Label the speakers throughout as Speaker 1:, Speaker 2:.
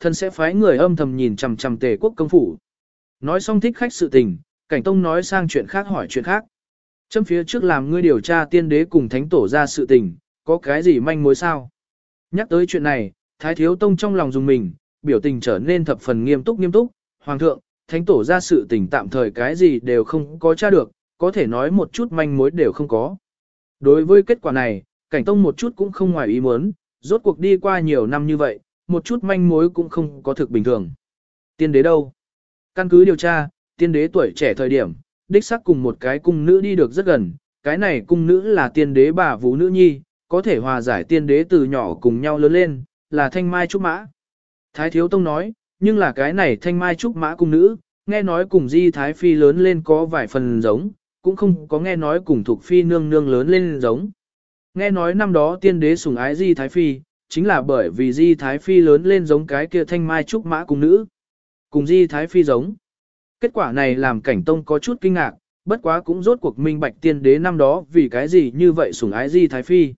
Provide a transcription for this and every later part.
Speaker 1: thần sẽ phái người âm thầm nhìn chằm chằm tề quốc công phủ. Nói xong thích khách sự tình, cảnh tông nói sang chuyện khác hỏi chuyện khác. Châm phía trước làm ngươi điều tra tiên đế cùng thánh tổ ra sự tình, có cái gì manh mối sao? Nhắc tới chuyện này, Thái Thiếu Tông trong lòng dùng mình, biểu tình trở nên thập phần nghiêm túc nghiêm túc. Hoàng thượng, thánh tổ ra sự tình tạm thời cái gì đều không có tra được, có thể nói một chút manh mối đều không có. Đối với kết quả này, cảnh tông một chút cũng không ngoài ý muốn, rốt cuộc đi qua nhiều năm như vậy, một chút manh mối cũng không có thực bình thường. Tiên đế đâu? Căn cứ điều tra, tiên đế tuổi trẻ thời điểm, đích xác cùng một cái cung nữ đi được rất gần, cái này cung nữ là tiên đế bà vũ nữ nhi, có thể hòa giải tiên đế từ nhỏ cùng nhau lớn lên, là thanh mai trúc mã. Thái thiếu tông nói, nhưng là cái này thanh mai trúc mã cung nữ, nghe nói cùng di thái phi lớn lên có vài phần giống, cũng không có nghe nói cùng thuộc phi nương nương lớn lên giống. Nghe nói năm đó tiên đế sủng ái di thái phi, chính là bởi vì di thái phi lớn lên giống cái kia thanh mai trúc mã cung nữ. Cùng di thái phi giống. Kết quả này làm cảnh tông có chút kinh ngạc, bất quá cũng rốt cuộc minh bạch tiên đế năm đó vì cái gì như vậy sủng ái di thái phi.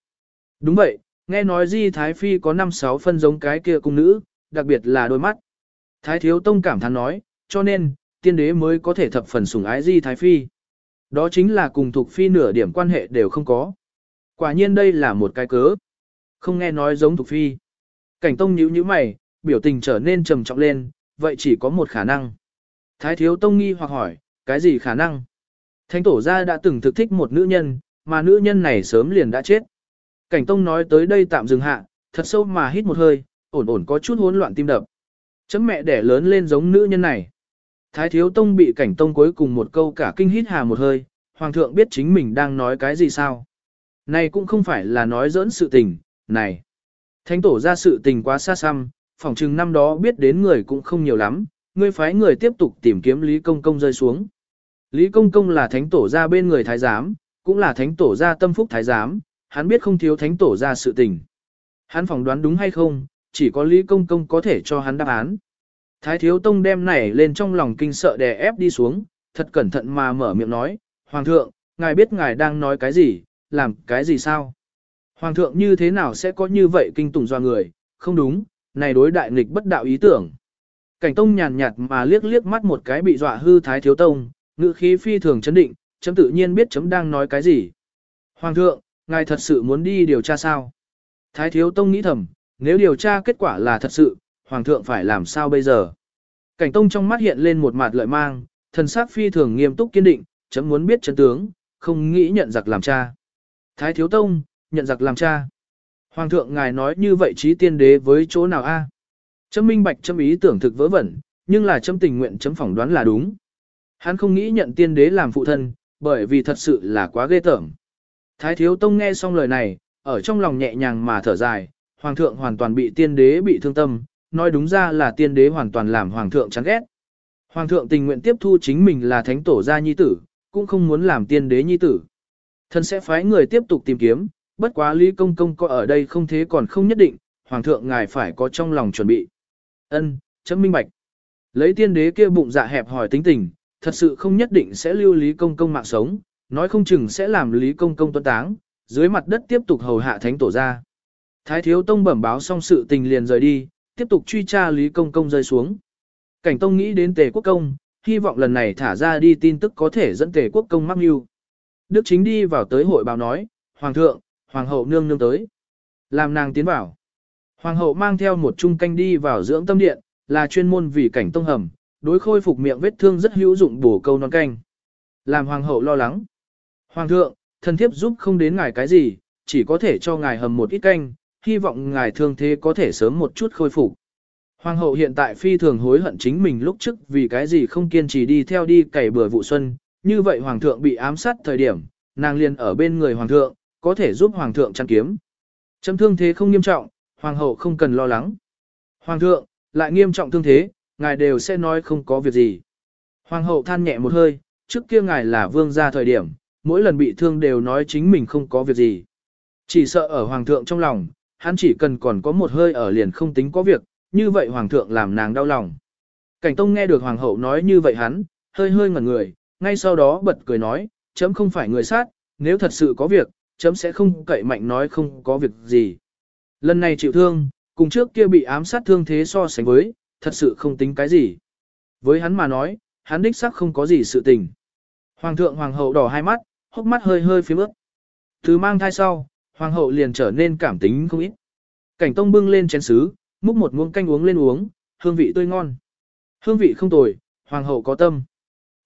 Speaker 1: Đúng vậy, nghe nói di thái phi có 5-6 phân giống cái kia cung nữ, đặc biệt là đôi mắt. Thái thiếu tông cảm thán nói, cho nên, tiên đế mới có thể thập phần sủng ái di thái phi. Đó chính là cùng thuộc phi nửa điểm quan hệ đều không có. Quả nhiên đây là một cái cớ. Không nghe nói giống thuộc phi. Cảnh tông nhíu nhíu mày, biểu tình trở nên trầm trọng lên, vậy chỉ có một khả năng. Thái thiếu tông nghi hoặc hỏi, cái gì khả năng? Thánh tổ gia đã từng thực thích một nữ nhân, mà nữ nhân này sớm liền đã chết. Cảnh tông nói tới đây tạm dừng hạ, thật sâu mà hít một hơi, ổn ổn có chút hỗn loạn tim đập. Chấm mẹ đẻ lớn lên giống nữ nhân này. Thái thiếu tông bị cảnh tông cuối cùng một câu cả kinh hít hà một hơi, hoàng thượng biết chính mình đang nói cái gì sao. Này cũng không phải là nói giỡn sự tình, này. Thánh tổ ra sự tình quá xa xăm, phỏng chừng năm đó biết đến người cũng không nhiều lắm, ngươi phái người tiếp tục tìm kiếm Lý Công Công rơi xuống. Lý Công Công là thánh tổ ra bên người thái giám, cũng là thánh tổ ra tâm phúc thái giám, hắn biết không thiếu thánh tổ ra sự tình. Hắn phỏng đoán đúng hay không, chỉ có Lý Công Công có thể cho hắn đáp án. Thái Thiếu Tông đem này lên trong lòng kinh sợ đè ép đi xuống, thật cẩn thận mà mở miệng nói, Hoàng thượng, ngài biết ngài đang nói cái gì, làm cái gì sao? Hoàng thượng như thế nào sẽ có như vậy kinh tủng do người, không đúng, này đối đại nghịch bất đạo ý tưởng. Cảnh Tông nhàn nhạt mà liếc liếc mắt một cái bị dọa hư Thái Thiếu Tông, ngữ khí phi thường chấn định, chấm tự nhiên biết chấm đang nói cái gì. Hoàng thượng, ngài thật sự muốn đi điều tra sao? Thái Thiếu Tông nghĩ thầm, nếu điều tra kết quả là thật sự, Hoàng thượng phải làm sao bây giờ? Cảnh Tông trong mắt hiện lên một mặt lợi mang, thần sắc phi thường nghiêm túc kiên định, chấm muốn biết chân tướng, không nghĩ nhận giặc làm cha. Thái Thiếu Tông, nhận giặc làm cha. Hoàng thượng ngài nói như vậy trí tiên đế với chỗ nào a? Chấm minh bạch chấm ý tưởng thực vớ vẩn, nhưng là chấm tình nguyện chấm phỏng đoán là đúng. Hắn không nghĩ nhận tiên đế làm phụ thân, bởi vì thật sự là quá ghê tởm. Thái Thiếu Tông nghe xong lời này, ở trong lòng nhẹ nhàng mà thở dài, Hoàng thượng hoàn toàn bị tiên đế bị thương tâm, nói đúng ra là tiên đế hoàn toàn làm Hoàng thượng chán ghét. Hoàng thượng tình nguyện tiếp thu chính mình là thánh tổ gia nhi tử, cũng không muốn làm tiên đế nhi tử. Thần sẽ phái người tiếp tục tìm kiếm, bất quá Lý Công Công có ở đây không thế còn không nhất định, Hoàng thượng ngài phải có trong lòng chuẩn bị. Ân, chấm minh bạch. Lấy tiên đế kia bụng dạ hẹp hỏi tính tình, thật sự không nhất định sẽ lưu Lý Công Công mạng sống, nói không chừng sẽ làm Lý Công Công tuân táng, dưới mặt đất tiếp tục hầu hạ thánh tổ ra. Thái thiếu tông bẩm báo xong sự tình liền rời đi, tiếp tục truy tra Lý Công Công rơi xuống. Cảnh tông nghĩ đến tề quốc công, hy vọng lần này thả ra đi tin tức có thể dẫn tề quốc công mắc mưu. Đức chính đi vào tới hội báo nói, Hoàng thượng, Hoàng hậu nương nương tới. Làm nàng tiến vào. Hoàng hậu mang theo một chung canh đi vào dưỡng tâm điện, là chuyên môn vì cảnh tông hầm, đối khôi phục miệng vết thương rất hữu dụng bổ câu non canh. Làm hoàng hậu lo lắng. Hoàng thượng, thần thiếp giúp không đến ngài cái gì, chỉ có thể cho ngài hầm một ít canh, hy vọng ngài thương thế có thể sớm một chút khôi phục. Hoàng hậu hiện tại phi thường hối hận chính mình lúc trước vì cái gì không kiên trì đi theo đi cày bừa vụ xuân, như vậy hoàng thượng bị ám sát thời điểm, nàng liền ở bên người hoàng thượng, có thể giúp hoàng thượng chăn kiếm. Châm thương thế không nghiêm trọng, hoàng hậu không cần lo lắng. Hoàng thượng, lại nghiêm trọng thương thế, ngài đều sẽ nói không có việc gì. Hoàng hậu than nhẹ một hơi, trước kia ngài là vương gia thời điểm, mỗi lần bị thương đều nói chính mình không có việc gì. Chỉ sợ ở hoàng thượng trong lòng, hắn chỉ cần còn có một hơi ở liền không tính có việc, như vậy hoàng thượng làm nàng đau lòng. Cảnh tông nghe được hoàng hậu nói như vậy hắn, hơi hơi ngẩn người, ngay sau đó bật cười nói, chấm không phải người sát, nếu thật sự có việc, chấm sẽ không cậy mạnh nói không có việc gì. Lần này chịu thương, cùng trước kia bị ám sát thương thế so sánh với, thật sự không tính cái gì. Với hắn mà nói, hắn đích xác không có gì sự tình. Hoàng thượng hoàng hậu đỏ hai mắt, hốc mắt hơi hơi phía bước. Từ mang thai sau, hoàng hậu liền trở nên cảm tính không ít. Cảnh tông bưng lên chén sứ, múc một muỗng canh uống lên uống, hương vị tươi ngon. Hương vị không tồi, hoàng hậu có tâm.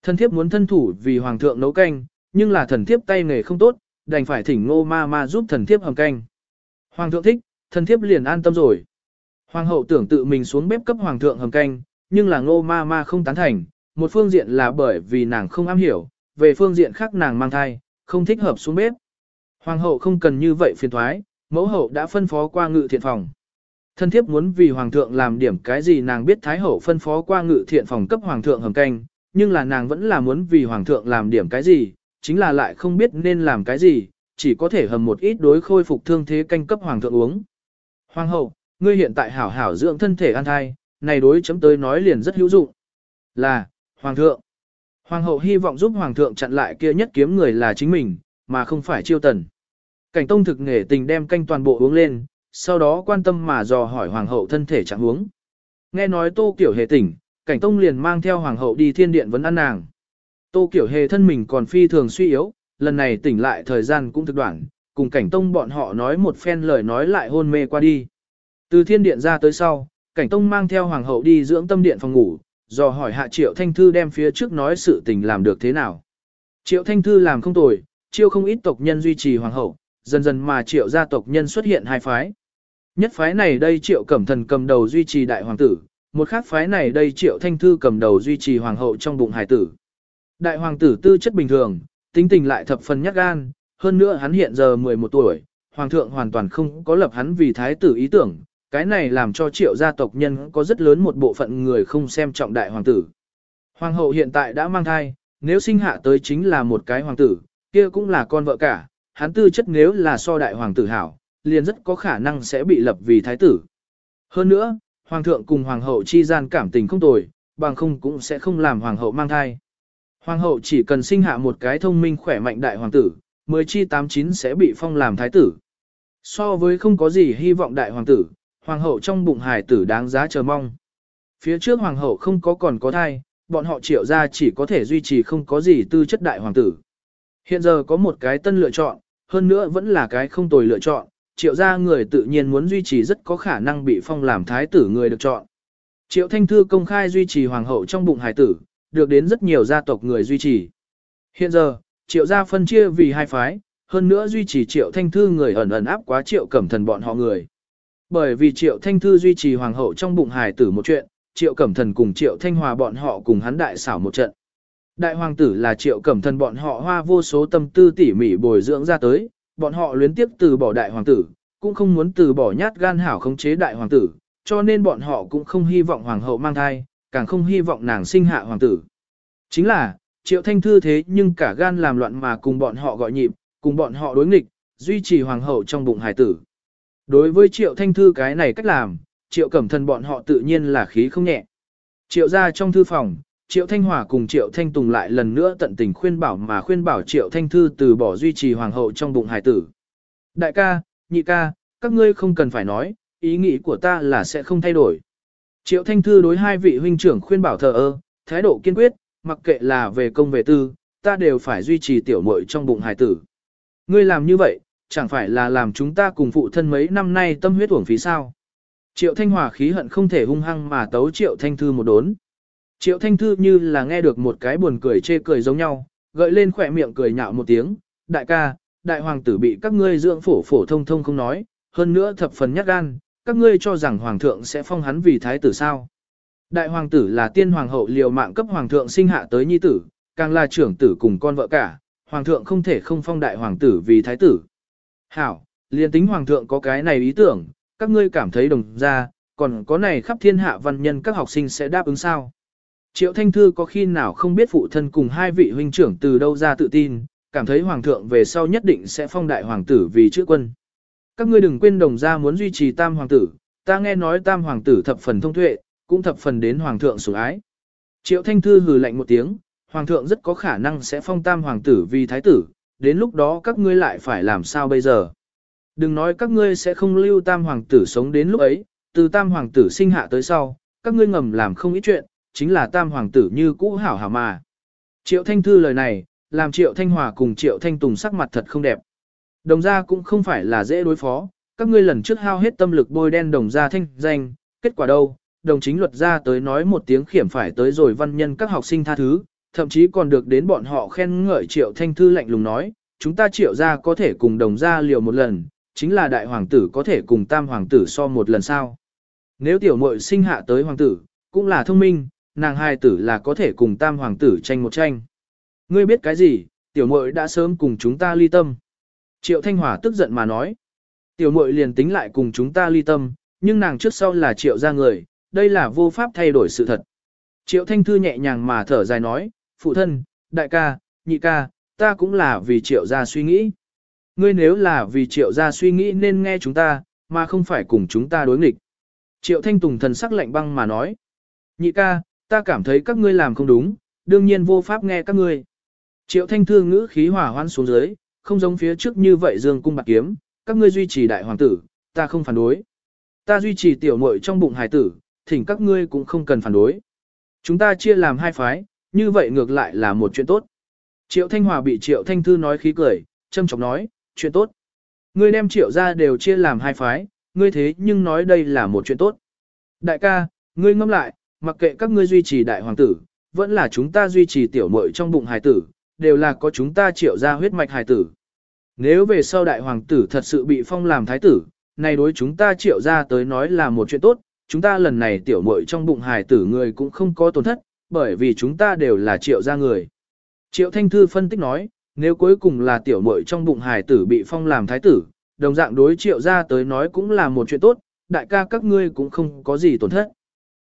Speaker 1: Thần thiếp muốn thân thủ vì hoàng thượng nấu canh, nhưng là thần thiếp tay nghề không tốt, đành phải thỉnh ngô ma ma giúp thần thiếp hầm canh. Hoàng thượng thích, thần thiếp liền an tâm rồi. Hoàng hậu tưởng tự mình xuống bếp cấp hoàng thượng hầm canh, nhưng là ngô ma ma không tán thành, một phương diện là bởi vì nàng không am hiểu, về phương diện khác nàng mang thai, không thích hợp xuống bếp. Hoàng hậu không cần như vậy phiền thoái, mẫu hậu đã phân phó qua ngự thiện phòng. Thân thiếp muốn vì hoàng thượng làm điểm cái gì nàng biết thái hậu phân phó qua ngự thiện phòng cấp hoàng thượng hầm canh, nhưng là nàng vẫn là muốn vì hoàng thượng làm điểm cái gì, chính là lại không biết nên làm cái gì, chỉ có thể hầm một ít đối khôi phục thương thế canh cấp hoàng thượng uống. Hoàng hậu, ngươi hiện tại hảo hảo dưỡng thân thể an thai, này đối chấm tới nói liền rất hữu dụng. Là, hoàng thượng. Hoàng hậu hy vọng giúp hoàng thượng chặn lại kia nhất kiếm người là chính mình, mà không phải chiêu tần. Cảnh tông thực nghề tình đem canh toàn bộ uống lên, sau đó quan tâm mà dò hỏi hoàng hậu thân thể trạng huống. Nghe nói tô kiểu hề tỉnh, cảnh tông liền mang theo hoàng hậu đi thiên điện vấn ăn nàng. Tô kiểu hề thân mình còn phi thường suy yếu, lần này tỉnh lại thời gian cũng thực đoạn, cùng cảnh tông bọn họ nói một phen lời nói lại hôn mê qua đi. Từ thiên điện ra tới sau, cảnh tông mang theo hoàng hậu đi dưỡng tâm điện phòng ngủ, dò hỏi hạ triệu thanh thư đem phía trước nói sự tình làm được thế nào. Triệu thanh thư làm không tồi, chiêu không ít tộc nhân duy trì hoàng hậu, dần dần mà triệu gia tộc nhân xuất hiện hai phái. Nhất phái này đây triệu cẩm thần cầm đầu duy trì đại hoàng tử, một khác phái này đây triệu thanh thư cầm đầu duy trì hoàng hậu trong bụng hải tử. Đại hoàng tử tư chất bình thường, tính tình lại thập phần nhát gan, hơn nữa hắn hiện giờ 11 tuổi, hoàng thượng hoàn toàn không có lập hắn vì thái tử ý tưởng, cái này làm cho triệu gia tộc nhân có rất lớn một bộ phận người không xem trọng đại hoàng tử. Hoàng hậu hiện tại đã mang thai, nếu sinh hạ tới chính là một cái hoàng tử, kia cũng là con vợ cả, hắn tư chất nếu là so đại hoàng tử hảo, liền rất có khả năng sẽ bị lập vì thái tử. Hơn nữa, hoàng thượng cùng hoàng hậu chi gian cảm tình không tồi, bằng không cũng sẽ không làm hoàng hậu mang thai. Hoàng hậu chỉ cần sinh hạ một cái thông minh khỏe mạnh đại hoàng tử, 10 chi 89 sẽ bị phong làm thái tử. So với không có gì hy vọng đại hoàng tử, hoàng hậu trong bụng hài tử đáng giá chờ mong. Phía trước hoàng hậu không có còn có thai, bọn họ triệu ra chỉ có thể duy trì không có gì tư chất đại hoàng tử. Hiện giờ có một cái tân lựa chọn, hơn nữa vẫn là cái không tồi lựa chọn, triệu gia người tự nhiên muốn duy trì rất có khả năng bị phong làm thái tử người được chọn. Triệu Thanh Thư công khai duy trì hoàng hậu trong bụng hài tử, được đến rất nhiều gia tộc người duy trì. Hiện giờ, triệu gia phân chia vì hai phái, hơn nữa duy trì triệu Thanh Thư người ẩn ẩn áp quá triệu cẩm thần bọn họ người. Bởi vì triệu Thanh Thư duy trì hoàng hậu trong bụng hài tử một chuyện, triệu cẩm thần cùng triệu Thanh Hòa bọn họ cùng hắn đại xảo một trận. Đại hoàng tử là triệu cẩm thần bọn họ hoa vô số tâm tư tỉ mỉ bồi dưỡng ra tới, bọn họ luyến tiếp từ bỏ đại hoàng tử, cũng không muốn từ bỏ nhát gan hảo khống chế đại hoàng tử, cho nên bọn họ cũng không hy vọng hoàng hậu mang thai, càng không hy vọng nàng sinh hạ hoàng tử. Chính là, triệu thanh thư thế nhưng cả gan làm loạn mà cùng bọn họ gọi nhịp, cùng bọn họ đối nghịch, duy trì hoàng hậu trong bụng hải tử. Đối với triệu thanh thư cái này cách làm, triệu cẩm thần bọn họ tự nhiên là khí không nhẹ. Triệu ra trong thư phòng, Triệu Thanh Hòa cùng Triệu Thanh Tùng lại lần nữa tận tình khuyên bảo mà khuyên bảo Triệu Thanh Thư từ bỏ duy trì hoàng hậu trong bụng hải tử. Đại ca, nhị ca, các ngươi không cần phải nói, ý nghĩ của ta là sẽ không thay đổi. Triệu Thanh Thư đối hai vị huynh trưởng khuyên bảo thờ ơ, thái độ kiên quyết, mặc kệ là về công về tư, ta đều phải duy trì tiểu muội trong bụng hải tử. Ngươi làm như vậy, chẳng phải là làm chúng ta cùng phụ thân mấy năm nay tâm huyết uổng phí sao. Triệu Thanh Hòa khí hận không thể hung hăng mà tấu Triệu Thanh Thư một đốn. Triệu Thanh Thư như là nghe được một cái buồn cười chê cười giống nhau, gợi lên khỏe miệng cười nhạo một tiếng, đại ca, đại hoàng tử bị các ngươi dưỡng phổ phổ thông thông không nói, hơn nữa thập phần nhát gan, các ngươi cho rằng hoàng thượng sẽ phong hắn vì thái tử sao. Đại hoàng tử là tiên hoàng hậu liều mạng cấp hoàng thượng sinh hạ tới nhi tử, càng là trưởng tử cùng con vợ cả, hoàng thượng không thể không phong đại hoàng tử vì thái tử. Hảo, liền tính hoàng thượng có cái này ý tưởng, các ngươi cảm thấy đồng ra, còn có này khắp thiên hạ văn nhân các học sinh sẽ đáp ứng sao. Triệu Thanh Thư có khi nào không biết phụ thân cùng hai vị huynh trưởng từ đâu ra tự tin, cảm thấy hoàng thượng về sau nhất định sẽ phong đại hoàng tử vì chữ quân. Các ngươi đừng quên đồng gia muốn duy trì tam hoàng tử, ta nghe nói tam hoàng tử thập phần thông tuệ, cũng thập phần đến hoàng thượng sủng ái. Triệu Thanh Thư hừ lạnh một tiếng, hoàng thượng rất có khả năng sẽ phong tam hoàng tử vì thái tử, đến lúc đó các ngươi lại phải làm sao bây giờ. Đừng nói các ngươi sẽ không lưu tam hoàng tử sống đến lúc ấy, từ tam hoàng tử sinh hạ tới sau, các ngươi ngầm làm không ít chuyện, chính là tam hoàng tử như cũ hảo hảo mà. Triệu Thanh Thư lời này, làm Triệu Thanh Hòa cùng Triệu Thanh Tùng sắc mặt thật không đẹp. Đồng gia cũng không phải là dễ đối phó, các ngươi lần trước hao hết tâm lực bôi đen đồng gia thanh danh, kết quả đâu, đồng chính luật ra tới nói một tiếng khiểm phải tới rồi văn nhân các học sinh tha thứ, thậm chí còn được đến bọn họ khen ngợi Triệu Thanh Thư lạnh lùng nói, chúng ta Triệu gia có thể cùng đồng gia liều một lần, chính là đại hoàng tử có thể cùng tam hoàng tử so một lần sao. Nếu tiểu muội sinh hạ tới hoàng tử, cũng là thông minh, nàng hai tử là có thể cùng tam hoàng tử tranh một tranh. Ngươi biết cái gì, tiểu muội đã sớm cùng chúng ta ly tâm. Triệu Thanh Hòa tức giận mà nói. Tiểu muội liền tính lại cùng chúng ta ly tâm, nhưng nàng trước sau là triệu gia người, đây là vô pháp thay đổi sự thật. Triệu Thanh Thư nhẹ nhàng mà thở dài nói, phụ thân, đại ca, nhị ca, ta cũng là vì triệu gia suy nghĩ. Ngươi nếu là vì triệu gia suy nghĩ nên nghe chúng ta, mà không phải cùng chúng ta đối nghịch. Triệu Thanh Tùng thần sắc lạnh băng mà nói. Nhị ca, ta cảm thấy các ngươi làm không đúng, đương nhiên vô pháp nghe các ngươi. Triệu Thanh Thư ngữ khí hỏa hoan xuống dưới, không giống phía trước như vậy dương cung bạc kiếm, các ngươi duy trì đại hoàng tử, ta không phản đối. Ta duy trì tiểu muội trong bụng hài tử, thỉnh các ngươi cũng không cần phản đối. Chúng ta chia làm hai phái, như vậy ngược lại là một chuyện tốt. Triệu Thanh Hòa bị Triệu Thanh Thư nói khí cười, châm chọc nói, chuyện tốt. Ngươi đem Triệu ra đều chia làm hai phái, ngươi thế nhưng nói đây là một chuyện tốt. Đại ca, ngươi ngâm lại, mặc kệ các ngươi duy trì đại hoàng tử, vẫn là chúng ta duy trì tiểu muội trong bụng hài tử, đều là có chúng ta triệu ra huyết mạch hài tử. Nếu về sau đại hoàng tử thật sự bị phong làm thái tử, này đối chúng ta triệu ra tới nói là một chuyện tốt, chúng ta lần này tiểu muội trong bụng hài tử người cũng không có tổn thất, bởi vì chúng ta đều là triệu ra người. Triệu Thanh Thư phân tích nói, nếu cuối cùng là tiểu muội trong bụng hài tử bị phong làm thái tử, đồng dạng đối triệu ra tới nói cũng là một chuyện tốt, đại ca các ngươi cũng không có gì tổn thất.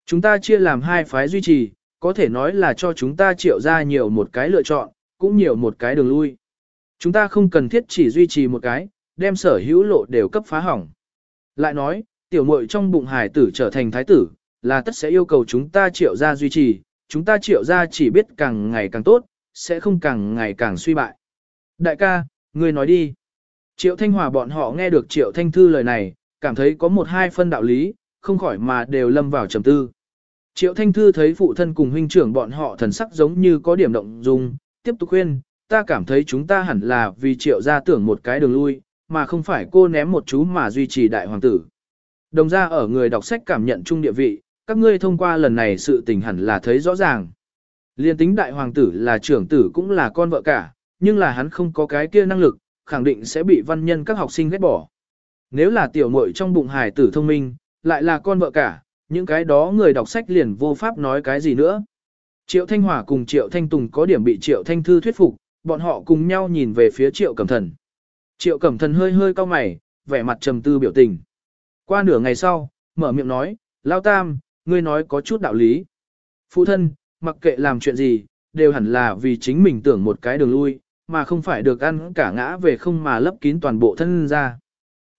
Speaker 1: Chúng ta chia làm hai phái duy trì, có thể nói là cho chúng ta triệu ra nhiều một cái lựa chọn, cũng nhiều một cái đường lui. Chúng ta không cần thiết chỉ duy trì một cái, đem sở hữu lộ đều cấp phá hỏng. Lại nói, tiểu muội trong bụng hải tử trở thành thái tử, là tất sẽ yêu cầu chúng ta triệu ra duy trì, chúng ta triệu ra chỉ biết càng ngày càng tốt, sẽ không càng ngày càng suy bại. Đại ca, ngươi nói đi. Triệu Thanh Hòa bọn họ nghe được Triệu Thanh Thư lời này, cảm thấy có một hai phân đạo lý, không khỏi mà đều lâm vào trầm tư. Triệu Thanh Thư thấy phụ thân cùng huynh trưởng bọn họ thần sắc giống như có điểm động dung, tiếp tục khuyên, ta cảm thấy chúng ta hẳn là vì Triệu gia tưởng một cái đường lui, mà không phải cô ném một chú mà duy trì đại hoàng tử. Đồng ra ở người đọc sách cảm nhận chung địa vị, các ngươi thông qua lần này sự tình hẳn là thấy rõ ràng. Liên tính đại hoàng tử là trưởng tử cũng là con vợ cả, nhưng là hắn không có cái kia năng lực, khẳng định sẽ bị văn nhân các học sinh ghét bỏ. Nếu là tiểu muội trong bụng hài tử thông minh, lại là con vợ cả, những cái đó người đọc sách liền vô pháp nói cái gì nữa. Triệu Thanh Hòa cùng Triệu Thanh Tùng có điểm bị Triệu Thanh Thư thuyết phục, bọn họ cùng nhau nhìn về phía Triệu Cẩm Thần. Triệu Cẩm Thần hơi hơi cau mày, vẻ mặt trầm tư biểu tình. Qua nửa ngày sau, mở miệng nói, Lao Tam, ngươi nói có chút đạo lý. Phụ thân, mặc kệ làm chuyện gì, đều hẳn là vì chính mình tưởng một cái đường lui, mà không phải được ăn cả ngã về không mà lấp kín toàn bộ thân ra.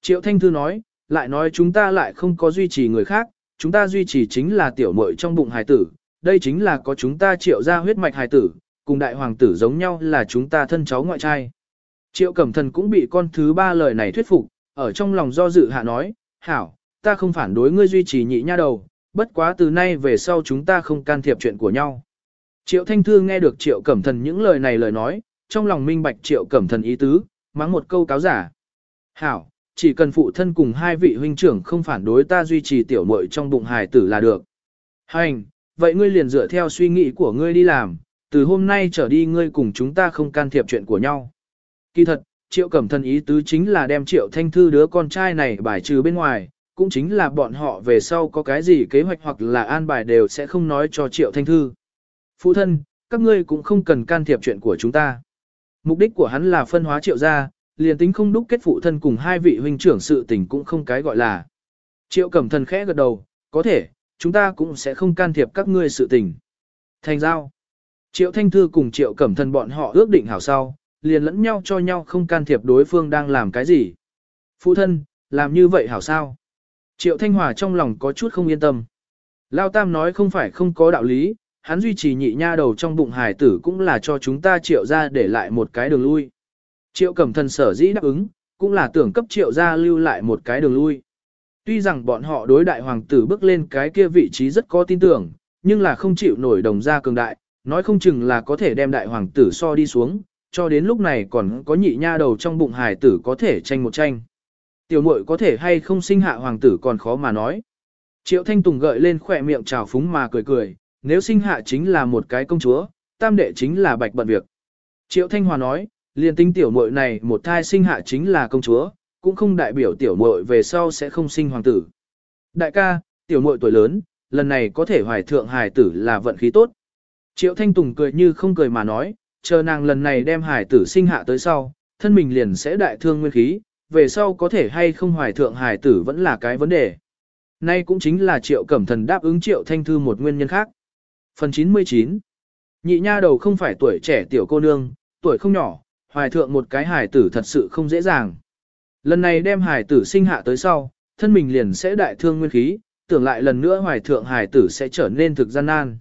Speaker 1: Triệu Thanh Thư nói, lại nói chúng ta lại không có duy trì người khác, chúng ta duy trì chính là tiểu muội trong bụng hài tử, đây chính là có chúng ta triệu ra huyết mạch hài tử, cùng đại hoàng tử giống nhau là chúng ta thân cháu ngoại trai. Triệu Cẩm Thần cũng bị con thứ ba lời này thuyết phục, ở trong lòng do dự hạ nói, hảo, ta không phản đối ngươi duy trì nhị nha đầu, bất quá từ nay về sau chúng ta không can thiệp chuyện của nhau. Triệu Thanh Thư nghe được Triệu Cẩm Thần những lời này lời nói, trong lòng minh bạch Triệu Cẩm Thần ý tứ, mắng một câu cáo giả. Hảo, chỉ cần phụ thân cùng hai vị huynh trưởng không phản đối ta duy trì tiểu muội trong bụng hài tử là được. Hành, vậy ngươi liền dựa theo suy nghĩ của ngươi đi làm, từ hôm nay trở đi ngươi cùng chúng ta không can thiệp chuyện của nhau. Kỳ thật, triệu cẩm thân ý tứ chính là đem triệu thanh thư đứa con trai này bài trừ bên ngoài, cũng chính là bọn họ về sau có cái gì kế hoạch hoặc là an bài đều sẽ không nói cho triệu thanh thư. Phụ thân, các ngươi cũng không cần can thiệp chuyện của chúng ta. Mục đích của hắn là phân hóa triệu gia, liền tính không đúc kết phụ thân cùng hai vị huynh trưởng sự tình cũng không cái gọi là. Triệu cẩm thần khẽ gật đầu, có thể, chúng ta cũng sẽ không can thiệp các ngươi sự tình. Thành giao. Triệu Thanh Thư cùng Triệu Cẩm Thần bọn họ ước định hảo sau, liền lẫn nhau cho nhau không can thiệp đối phương đang làm cái gì. Phụ thân, làm như vậy hảo sao? Triệu Thanh Hòa trong lòng có chút không yên tâm. Lao Tam nói không phải không có đạo lý, hắn duy trì nhị nha đầu trong bụng hải tử cũng là cho chúng ta triệu ra để lại một cái đường lui. Triệu Cẩm Thần sở dĩ đáp ứng, cũng là tưởng cấp triệu ra lưu lại một cái đường lui. Tuy rằng bọn họ đối đại hoàng tử bước lên cái kia vị trí rất có tin tưởng, nhưng là không chịu nổi đồng gia cường đại, nói không chừng là có thể đem đại hoàng tử so đi xuống, cho đến lúc này còn có nhị nha đầu trong bụng hài tử có thể tranh một tranh. Tiểu muội có thể hay không sinh hạ hoàng tử còn khó mà nói. Triệu Thanh Tùng gợi lên khỏe miệng trào phúng mà cười cười, nếu sinh hạ chính là một cái công chúa, tam đệ chính là bạch bận việc. Triệu Thanh Hòa nói, liền tinh tiểu muội này một thai sinh hạ chính là công chúa, cũng không đại biểu tiểu muội về sau sẽ không sinh hoàng tử. Đại ca, tiểu muội tuổi lớn, lần này có thể hoài thượng hài tử là vận khí tốt. Triệu Thanh Tùng cười như không cười mà nói, chờ nàng lần này đem hài tử sinh hạ tới sau, thân mình liền sẽ đại thương nguyên khí, về sau có thể hay không hoài thượng hài tử vẫn là cái vấn đề. Nay cũng chính là Triệu Cẩm Thần đáp ứng Triệu Thanh Thư một nguyên nhân khác. Phần 99 Nhị nha đầu không phải tuổi trẻ tiểu cô nương, tuổi không nhỏ, hoài thượng một cái hài tử thật sự không dễ dàng. Lần này đem hải tử sinh hạ tới sau, thân mình liền sẽ đại thương nguyên khí, tưởng lại lần nữa hoài thượng hải tử sẽ trở nên thực gian nan.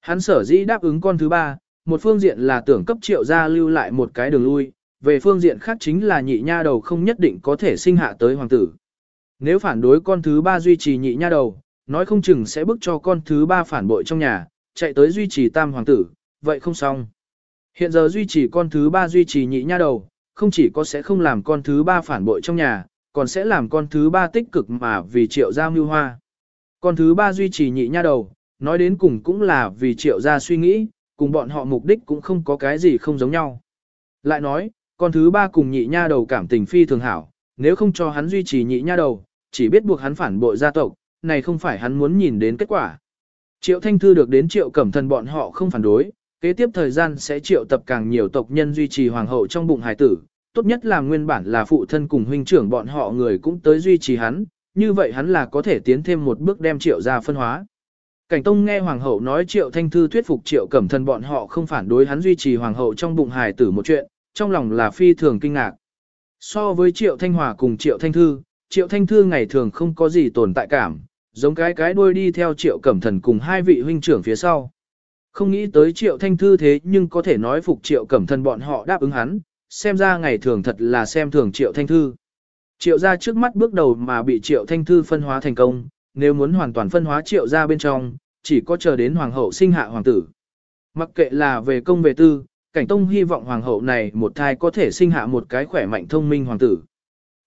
Speaker 1: Hắn sở dĩ đáp ứng con thứ ba, một phương diện là tưởng cấp triệu gia lưu lại một cái đường lui, về phương diện khác chính là nhị nha đầu không nhất định có thể sinh hạ tới hoàng tử. Nếu phản đối con thứ ba duy trì nhị nha đầu, nói không chừng sẽ bức cho con thứ ba phản bội trong nhà, chạy tới duy trì tam hoàng tử, vậy không xong. Hiện giờ duy trì con thứ ba duy trì nhị nha đầu, không chỉ có sẽ không làm con thứ ba phản bội trong nhà, còn sẽ làm con thứ ba tích cực mà vì triệu gia mưu hoa. Con thứ ba duy trì nhị nha đầu, nói đến cùng cũng là vì triệu gia suy nghĩ, cùng bọn họ mục đích cũng không có cái gì không giống nhau. Lại nói, con thứ ba cùng nhị nha đầu cảm tình phi thường hảo, nếu không cho hắn duy trì nhị nha đầu, chỉ biết buộc hắn phản bội gia tộc, này không phải hắn muốn nhìn đến kết quả. Triệu Thanh Thư được đến triệu cẩm thần bọn họ không phản đối, kế tiếp thời gian sẽ triệu tập càng nhiều tộc nhân duy trì hoàng hậu trong bụng hải tử, tốt nhất là nguyên bản là phụ thân cùng huynh trưởng bọn họ người cũng tới duy trì hắn, như vậy hắn là có thể tiến thêm một bước đem triệu ra phân hóa. Cảnh Tông nghe hoàng hậu nói triệu thanh thư thuyết phục triệu cẩm thần bọn họ không phản đối hắn duy trì hoàng hậu trong bụng hài tử một chuyện, trong lòng là phi thường kinh ngạc. So với triệu thanh hòa cùng triệu thanh thư, triệu thanh thư ngày thường không có gì tồn tại cảm, giống cái cái đuôi đi theo triệu cẩm thần cùng hai vị huynh trưởng phía sau. Không nghĩ tới triệu thanh thư thế nhưng có thể nói phục triệu cẩm thần bọn họ đáp ứng hắn, xem ra ngày thường thật là xem thường triệu thanh thư. Triệu ra trước mắt bước đầu mà bị triệu thanh thư phân hóa thành công, nếu muốn hoàn toàn phân hóa triệu ra bên trong, chỉ có chờ đến hoàng hậu sinh hạ hoàng tử. Mặc kệ là về công về tư, cảnh tông hy vọng hoàng hậu này một thai có thể sinh hạ một cái khỏe mạnh thông minh hoàng tử.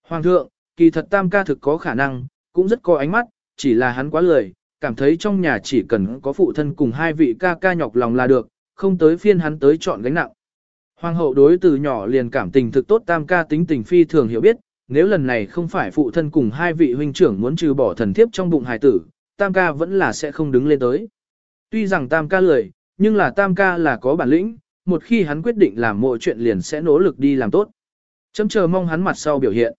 Speaker 1: Hoàng thượng, kỳ thật tam ca thực có khả năng, cũng rất có ánh mắt, chỉ là hắn quá lười, cảm thấy trong nhà chỉ cần có phụ thân cùng hai vị ca ca nhọc lòng là được, không tới phiên hắn tới chọn gánh nặng. Hoàng hậu đối từ nhỏ liền cảm tình thực tốt tam ca tính tình phi thường hiểu biết, nếu lần này không phải phụ thân cùng hai vị huynh trưởng muốn trừ bỏ thần thiếp trong bụng hài tử, tam ca vẫn là sẽ không đứng lên tới. Tuy rằng tam ca lười, nhưng là tam ca là có bản lĩnh, một khi hắn quyết định làm mọi chuyện liền sẽ nỗ lực đi làm tốt. Chấm chờ mong hắn mặt sau biểu hiện.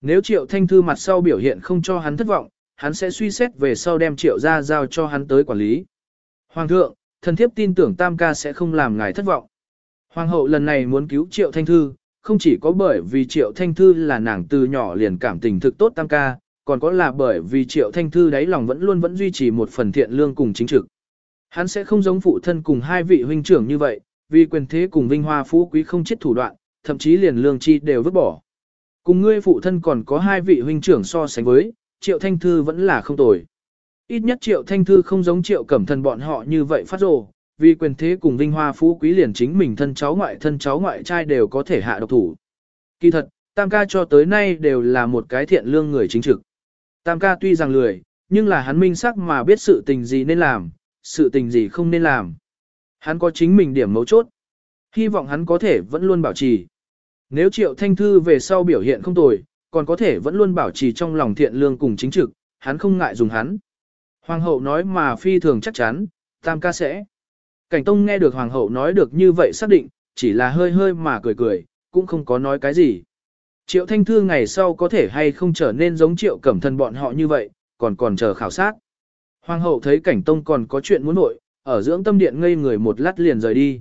Speaker 1: Nếu triệu thanh thư mặt sau biểu hiện không cho hắn thất vọng, hắn sẽ suy xét về sau đem triệu ra giao cho hắn tới quản lý. Hoàng thượng, thần thiếp tin tưởng tam ca sẽ không làm ngài thất vọng. Hoàng hậu lần này muốn cứu triệu thanh thư, không chỉ có bởi vì triệu thanh thư là nàng từ nhỏ liền cảm tình thực tốt tam ca, còn có là bởi vì triệu thanh thư đáy lòng vẫn luôn vẫn duy trì một phần thiện lương cùng chính trực. Hắn sẽ không giống phụ thân cùng hai vị huynh trưởng như vậy, vì quyền thế cùng vinh hoa phú quý không chết thủ đoạn, thậm chí liền lương chi đều vứt bỏ. Cùng ngươi phụ thân còn có hai vị huynh trưởng so sánh với, triệu thanh thư vẫn là không tồi. Ít nhất triệu thanh thư không giống triệu cẩm thần bọn họ như vậy phát rồ, vì quyền thế cùng vinh hoa phú quý liền chính mình thân cháu ngoại thân cháu ngoại trai đều có thể hạ độc thủ. Kỳ thật, tam ca cho tới nay đều là một cái thiện lương người chính trực. Tam ca tuy rằng lười, nhưng là hắn minh sắc mà biết sự tình gì nên làm, sự tình gì không nên làm. Hắn có chính mình điểm mấu chốt. Hy vọng hắn có thể vẫn luôn bảo trì. Nếu triệu thanh thư về sau biểu hiện không tồi, còn có thể vẫn luôn bảo trì trong lòng thiện lương cùng chính trực, hắn không ngại dùng hắn. Hoàng hậu nói mà phi thường chắc chắn, tam ca sẽ. Cảnh Tông nghe được Hoàng hậu nói được như vậy xác định, chỉ là hơi hơi mà cười cười, cũng không có nói cái gì. Triệu Thanh Thư ngày sau có thể hay không trở nên giống Triệu Cẩm Thần bọn họ như vậy, còn còn chờ khảo sát. Hoàng hậu thấy Cảnh Tông còn có chuyện muốn nội, ở dưỡng tâm điện ngây người một lát liền rời đi.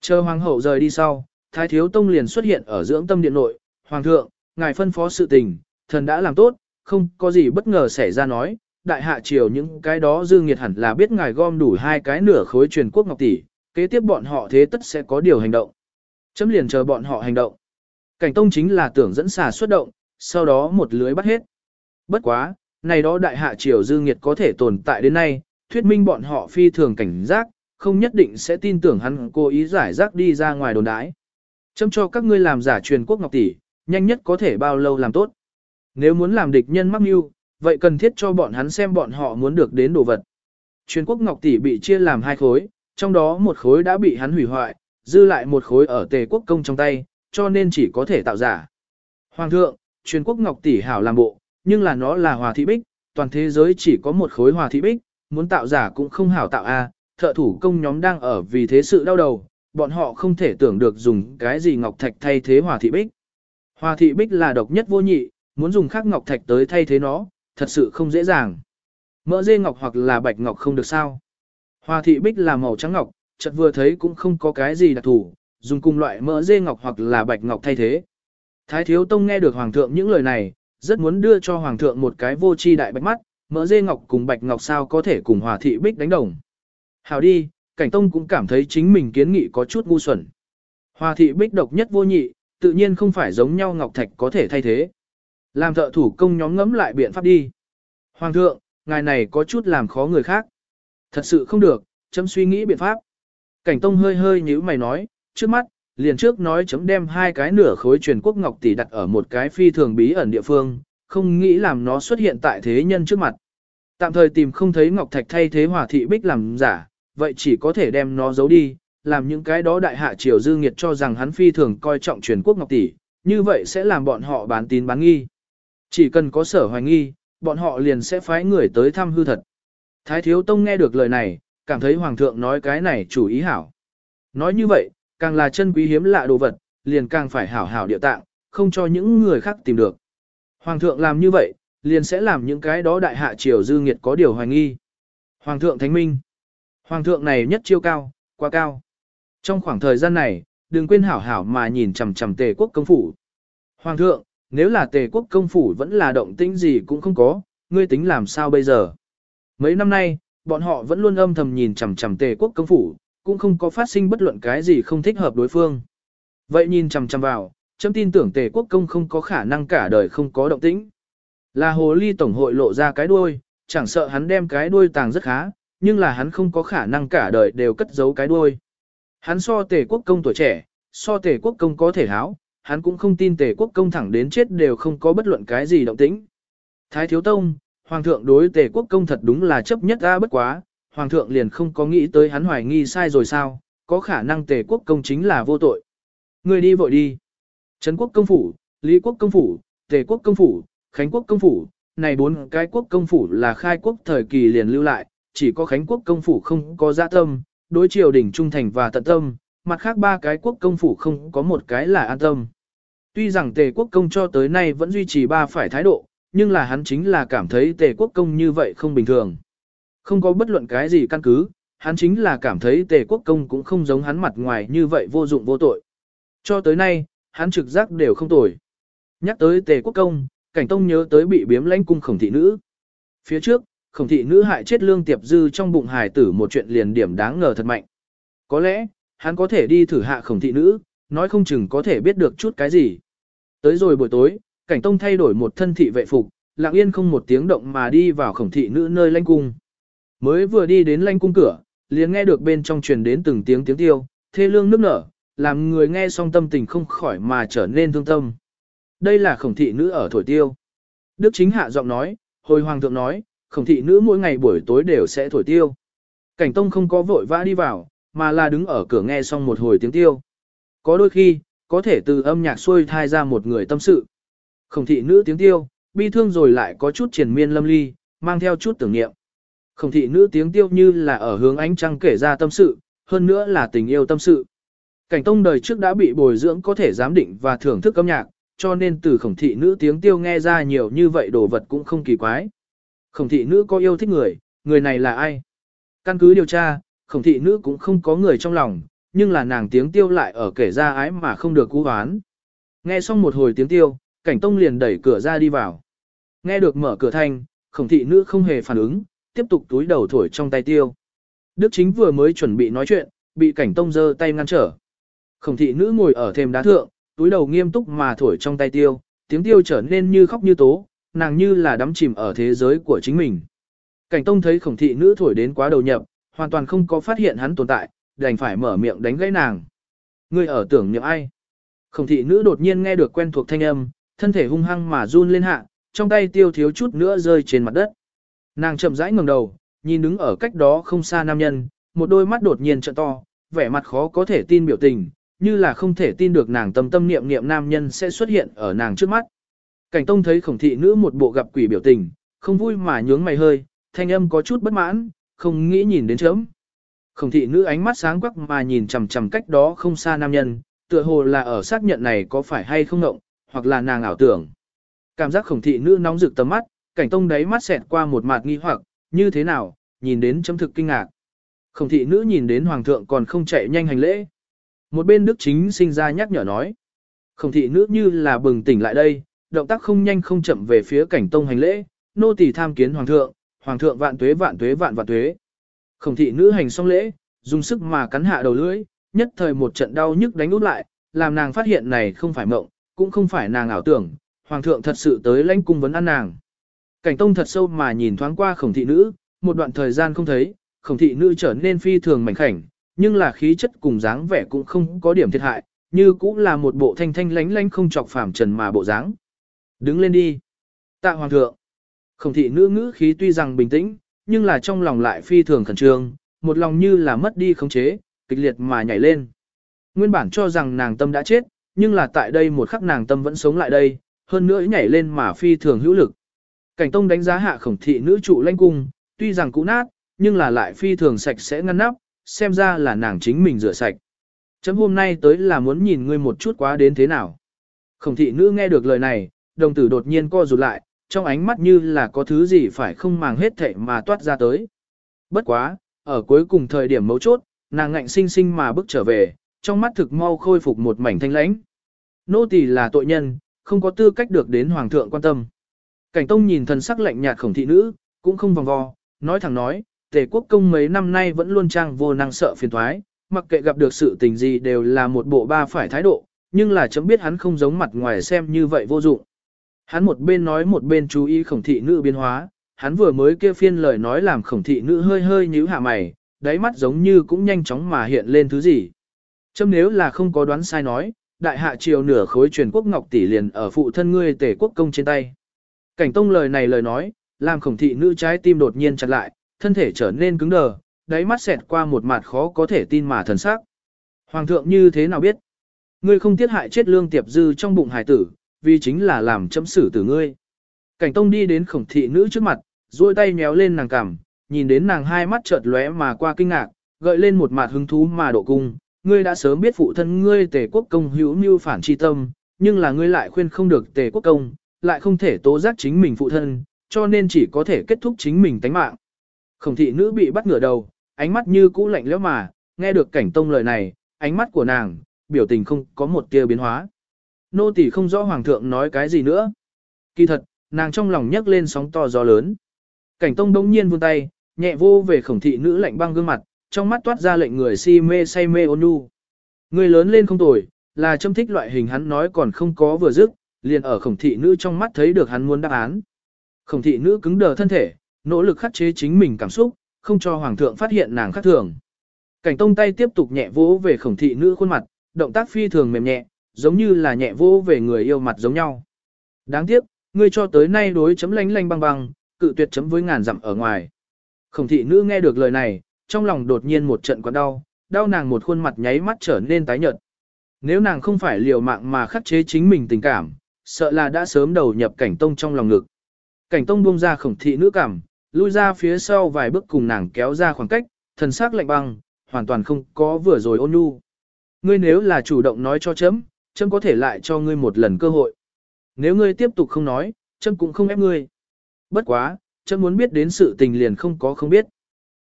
Speaker 1: Chờ Hoàng hậu rời đi sau, Thái Thiếu Tông liền xuất hiện ở dưỡng tâm điện nội. Hoàng thượng, ngài phân phó sự tình, thần đã làm tốt, không có gì bất ngờ xảy ra nói, đại hạ triều những cái đó dư nghiệt hẳn là biết ngài gom đủ hai cái nửa khối truyền quốc ngọc tỷ, kế tiếp bọn họ thế tất sẽ có điều hành động. Chấm liền chờ bọn họ hành động. Cảnh tông chính là tưởng dẫn xà xuất động, sau đó một lưới bắt hết. Bất quá, này đó đại hạ triều dư nghiệt có thể tồn tại đến nay, thuyết minh bọn họ phi thường cảnh giác, không nhất định sẽ tin tưởng hắn cố ý giải rác đi ra ngoài đồn đái. Chấm cho các ngươi làm giả truyền quốc ngọc tỷ, nhanh nhất có thể bao lâu làm tốt. Nếu muốn làm địch nhân mắc mưu, vậy cần thiết cho bọn hắn xem bọn họ muốn được đến đồ vật. Truyền quốc ngọc tỷ bị chia làm hai khối, trong đó một khối đã bị hắn hủy hoại, dư lại một khối ở tề quốc công trong tay, cho nên chỉ có thể tạo giả. Hoàng thượng, truyền quốc ngọc tỷ hảo làm bộ, nhưng là nó là hòa thị bích, toàn thế giới chỉ có một khối hòa thị bích, muốn tạo giả cũng không hảo tạo a. thợ thủ công nhóm đang ở vì thế sự đau đầu, bọn họ không thể tưởng được dùng cái gì ngọc thạch thay thế hòa thị bích. Hòa thị bích là độc nhất vô nhị, muốn dùng khắc ngọc thạch tới thay thế nó, thật sự không dễ dàng. Mỡ dê ngọc hoặc là bạch ngọc không được sao. Hòa thị bích là màu trắng ngọc, chợt vừa thấy cũng không có cái gì đặc thù, dùng cùng loại mỡ dê ngọc hoặc là bạch ngọc thay thế. Thái thiếu tông nghe được hoàng thượng những lời này, rất muốn đưa cho hoàng thượng một cái vô tri đại bạch mắt, mỡ dê ngọc cùng bạch ngọc sao có thể cùng hòa thị bích đánh đồng. Hào đi, cảnh tông cũng cảm thấy chính mình kiến nghị có chút ngu xuẩn. Hòa thị bích độc nhất vô nhị, tự nhiên không phải giống nhau ngọc thạch có thể thay thế. Làm thợ thủ công nhóm ngấm lại biện pháp đi. Hoàng thượng, ngài này có chút làm khó người khác. Thật sự không được, chấm suy nghĩ biện pháp. Cảnh tông hơi hơi nhíu mày nói, trước mắt, liền trước nói chấm đem hai cái nửa khối truyền quốc ngọc tỷ đặt ở một cái phi thường bí ẩn địa phương, không nghĩ làm nó xuất hiện tại thế nhân trước mặt. Tạm thời tìm không thấy ngọc thạch thay thế hòa thị bích làm giả, vậy chỉ có thể đem nó giấu đi, làm những cái đó đại hạ triều dư nghiệt cho rằng hắn phi thường coi trọng truyền quốc ngọc tỷ, như vậy sẽ làm bọn họ bán tín bán nghi. Chỉ cần có sở hoài nghi, bọn họ liền sẽ phái người tới thăm hư thật. Thái Thiếu Tông nghe được lời này, cảm thấy Hoàng thượng nói cái này chủ ý hảo. Nói như vậy, càng là chân quý hiếm lạ đồ vật, liền càng phải hảo hảo địa tạng, không cho những người khác tìm được. Hoàng thượng làm như vậy, liền sẽ làm những cái đó đại hạ triều dư nghiệt có điều hoài nghi. Hoàng thượng thánh minh. Hoàng thượng này nhất chiêu cao, quá cao. Trong khoảng thời gian này, đừng quên hảo hảo mà nhìn chằm chằm tề quốc công phủ. Hoàng thượng, nếu là tề quốc công phủ vẫn là động tĩnh gì cũng không có, ngươi tính làm sao bây giờ? Mấy năm nay, bọn họ vẫn luôn âm thầm nhìn chằm chằm tề quốc công phủ, cũng không có phát sinh bất luận cái gì không thích hợp đối phương. Vậy nhìn chằm chằm vào, chấm tin tưởng tề quốc công không có khả năng cả đời không có động tĩnh. Là hồ ly tổng hội lộ ra cái đuôi, chẳng sợ hắn đem cái đuôi tàng rất khá, nhưng là hắn không có khả năng cả đời đều cất giấu cái đuôi. Hắn so tề quốc công tuổi trẻ, so tề quốc công có thể háo, hắn cũng không tin tề quốc công thẳng đến chết đều không có bất luận cái gì động tĩnh. Thái thiếu tông, hoàng thượng đối tề quốc công thật đúng là chấp nhất ra bất quá, hoàng thượng liền không có nghĩ tới hắn hoài nghi sai rồi sao, có khả năng tề quốc công chính là vô tội. Người đi vội đi. Trấn quốc công phủ, Lý quốc công phủ, tề quốc công phủ, Khánh quốc công phủ, này bốn cái quốc công phủ là khai quốc thời kỳ liền lưu lại, chỉ có Khánh quốc công phủ không có dạ tâm, đối triều đình trung thành và tận tâm, mặt khác ba cái quốc công phủ không có một cái là an tâm. Tuy rằng tề quốc công cho tới nay vẫn duy trì ba phải thái độ, nhưng là hắn chính là cảm thấy tề quốc công như vậy không bình thường. Không có bất luận cái gì căn cứ, hắn chính là cảm thấy tề quốc công cũng không giống hắn mặt ngoài như vậy vô dụng vô tội. Cho tới nay, hắn trực giác đều không tồi. Nhắc tới tề quốc công, cảnh tông nhớ tới bị biếm lãnh cung khổng thị nữ. Phía trước, khổng thị nữ hại chết lương tiệp dư trong bụng hài tử một chuyện liền điểm đáng ngờ thật mạnh. Có lẽ, hắn có thể đi thử hạ khổng thị nữ, nói không chừng có thể biết được chút cái gì. Tới rồi buổi tối, cảnh tông thay đổi một thân thị vệ phục, lặng yên không một tiếng động mà đi vào khổng thị nữ nơi lanh cung. Mới vừa đi đến lanh cung cửa, liền nghe được bên trong truyền đến từng tiếng tiếng tiêu, thê lương nước nở, làm người nghe xong tâm tình không khỏi mà trở nên thương tâm. Đây là khổng thị nữ ở thổi tiêu. Đức chính hạ giọng nói, hồi hoàng thượng nói, khổng thị nữ mỗi ngày buổi tối đều sẽ thổi tiêu. Cảnh tông không có vội vã đi vào, mà là đứng ở cửa nghe xong một hồi tiếng tiêu. Có đôi khi, có thể từ âm nhạc xuôi thai ra một người tâm sự. Khổng thị nữ tiếng tiêu, bi thương rồi lại có chút triền miên lâm ly, mang theo chút tưởng niệm. Khổng thị nữ tiếng tiêu như là ở hướng ánh trăng kể ra tâm sự, hơn nữa là tình yêu tâm sự. Cảnh tông đời trước đã bị bồi dưỡng có thể giám định và thưởng thức âm nhạc, cho nên từ khổng thị nữ tiếng tiêu nghe ra nhiều như vậy đồ vật cũng không kỳ quái. Khổng thị nữ có yêu thích người, người này là ai? Căn cứ điều tra, khổng thị nữ cũng không có người trong lòng, nhưng là nàng tiếng tiêu lại ở kể ra ái mà không được cú hoán. Nghe xong một hồi tiếng tiêu, cảnh tông liền đẩy cửa ra đi vào. Nghe được mở cửa thanh, khổng thị nữ không hề phản ứng, tiếp tục túi đầu thổi trong tay tiêu. Đức chính vừa mới chuẩn bị nói chuyện, bị cảnh tông giơ tay ngăn trở. Khổng thị nữ ngồi ở thềm đá thượng, túi đầu nghiêm túc mà thổi trong tay tiêu, tiếng tiêu trở nên như khóc như tố, nàng như là đắm chìm ở thế giới của chính mình. Cảnh tông thấy khổng thị nữ thổi đến quá đầu nhập, hoàn toàn không có phát hiện hắn tồn tại, đành phải mở miệng đánh gãy nàng. Ngươi ở tưởng niệm ai? Khổng thị nữ đột nhiên nghe được quen thuộc thanh âm, thân thể hung hăng mà run lên hạ, trong tay tiêu thiếu chút nữa rơi trên mặt đất. Nàng chậm rãi ngẩng đầu, nhìn đứng ở cách đó không xa nam nhân, một đôi mắt đột nhiên trợ to, vẻ mặt khó có thể tin biểu tình, như là không thể tin được nàng tâm tâm niệm niệm nam nhân sẽ xuất hiện ở nàng trước mắt. Cảnh tông thấy khổng thị nữ một bộ gặp quỷ biểu tình, không vui mà nhướng mày hơi, thanh âm có chút bất mãn, không nghĩ nhìn đến chớm. Khổng thị nữ ánh mắt sáng quắc mà nhìn chằm chằm cách đó không xa nam nhân, tựa hồ là ở xác nhận này có phải hay không ngộng, hoặc là nàng ảo tưởng. Cảm giác khổng thị nữ nóng rực tầm mắt, cảnh tông đáy mắt xẹt qua một mạt nghi hoặc, như thế nào, nhìn đến chấm thực kinh ngạc. Khổng thị nữ nhìn đến hoàng thượng còn không chạy nhanh hành lễ. Một bên đức chính sinh ra nhắc nhở nói. Khổng thị nữ như là bừng tỉnh lại đây, động tác không nhanh không chậm về phía cảnh tông hành lễ, nô tỳ tham kiến hoàng thượng, hoàng thượng vạn tuế vạn tuế vạn vạn tuế. Khổng thị nữ hành xong lễ, dùng sức mà cắn hạ đầu lưỡi, nhất thời một trận đau nhức đánh út lại, làm nàng phát hiện này không phải mộng, cũng không phải nàng ảo tưởng, hoàng thượng thật sự tới lãnh cung vấn ăn nàng. Cảnh tông thật sâu mà nhìn thoáng qua khổng thị nữ, một đoạn thời gian không thấy, khổng thị nữ trở nên phi thường mảnh khảnh, nhưng là khí chất cùng dáng vẻ cũng không có điểm thiệt hại, như cũng là một bộ thanh thanh lánh lánh không chọc phàm trần mà bộ dáng. Đứng lên đi. Tạ hoàng thượng. Khổng thị nữ ngữ khí tuy rằng bình tĩnh, nhưng là trong lòng lại phi thường khẩn trương, một lòng như là mất đi khống chế, kịch liệt mà nhảy lên. Nguyên bản cho rằng nàng tâm đã chết, nhưng là tại đây một khắc nàng tâm vẫn sống lại đây, hơn nữa nhảy lên mà phi thường hữu lực. Cảnh Tông đánh giá hạ khổng thị nữ trụ lanh cung, tuy rằng cũ nát, nhưng là lại phi thường sạch sẽ ngăn nắp, xem ra là nàng chính mình rửa sạch. Chấm hôm nay tới là muốn nhìn ngươi một chút quá đến thế nào. Khổng thị nữ nghe được lời này, đồng tử đột nhiên co rụt lại, trong ánh mắt như là có thứ gì phải không màng hết thệ mà toát ra tới. Bất quá, ở cuối cùng thời điểm mấu chốt, nàng ngạnh sinh sinh mà bước trở về, trong mắt thực mau khôi phục một mảnh thanh lãnh. Nô tỳ là tội nhân, không có tư cách được đến hoàng thượng quan tâm. Cảnh Tông nhìn thần sắc lạnh nhạt khổng thị nữ, cũng không vòng vo, nói thẳng nói, tề quốc công mấy năm nay vẫn luôn trang vô năng sợ phiền thoái, mặc kệ gặp được sự tình gì đều là một bộ ba phải thái độ, nhưng là chấm biết hắn không giống mặt ngoài xem như vậy vô dụng. Hắn một bên nói một bên chú ý khổng thị nữ biến hóa, hắn vừa mới kia phiên lời nói làm khổng thị nữ hơi hơi nhíu hạ mày, đáy mắt giống như cũng nhanh chóng mà hiện lên thứ gì. Châm nếu là không có đoán sai nói, đại hạ triều nửa khối truyền quốc ngọc tỷ liền ở phụ thân ngươi tể quốc công trên tay. Cảnh tông lời này lời nói, làm khổng thị nữ trái tim đột nhiên chặt lại, thân thể trở nên cứng đờ, đáy mắt xẹt qua một mặt khó có thể tin mà thần sắc. Hoàng thượng như thế nào biết? Ngươi không tiết hại chết lương tiệp dư trong bụng hải tử, vì chính là làm chấm xử tử ngươi. Cảnh tông đi đến khổng thị nữ trước mặt, duỗi tay méo lên nàng cằm, nhìn đến nàng hai mắt chợt lóe mà qua kinh ngạc, gợi lên một mặt hứng thú mà độ cung. Ngươi đã sớm biết phụ thân ngươi tề quốc công hữu mưu phản chi tâm, nhưng là ngươi lại khuyên không được tề quốc công, lại không thể tố giác chính mình phụ thân, cho nên chỉ có thể kết thúc chính mình tánh mạng. Khổng thị nữ bị bắt ngửa đầu, ánh mắt như cũ lạnh lẽo mà, nghe được cảnh tông lời này, ánh mắt của nàng, biểu tình không có một tia biến hóa. Nô tỳ không rõ hoàng thượng nói cái gì nữa. Kỳ thật, nàng trong lòng nhấc lên sóng to gió lớn. Cảnh tông đống nhiên vươn tay, nhẹ vô về khổng thị nữ lạnh băng gương mặt, trong mắt toát ra lệnh người si mê say mê ôn nhu. Người lớn lên không tồi, là châm thích loại hình hắn nói còn không có vừa dứt, liền ở khổng thị nữ trong mắt thấy được hắn muốn đáp án. Khổng thị nữ cứng đờ thân thể, nỗ lực khắc chế chính mình cảm xúc, không cho hoàng thượng phát hiện nàng khác thường. Cảnh tông tay tiếp tục nhẹ vỗ về khổng thị nữ khuôn mặt, động tác phi thường mềm nhẹ, giống như là nhẹ vô về người yêu mặt giống nhau. Đáng tiếc, ngươi cho tới nay đối chấm lánh lánh băng băng, cự tuyệt chấm với ngàn dặm ở ngoài. Khổng thị nữ nghe được lời này, trong lòng đột nhiên một trận quặn đau, đau nàng một khuôn mặt nháy mắt trở nên tái nhợt. Nếu nàng không phải liều mạng mà khắc chế chính mình tình cảm, sợ là đã sớm đầu nhập cảnh tông trong lòng ngực. Cảnh tông buông ra khổng thị nữ cảm, lui ra phía sau vài bước cùng nàng kéo ra khoảng cách, thần sắc lạnh băng, hoàn toàn không có vừa rồi ôn nhu. Ngươi nếu là chủ động nói cho chấm, Trâm có thể lại cho ngươi một lần cơ hội. Nếu ngươi tiếp tục không nói, Trâm cũng không ép ngươi. Bất quá, Trâm muốn biết đến sự tình liền không có không biết.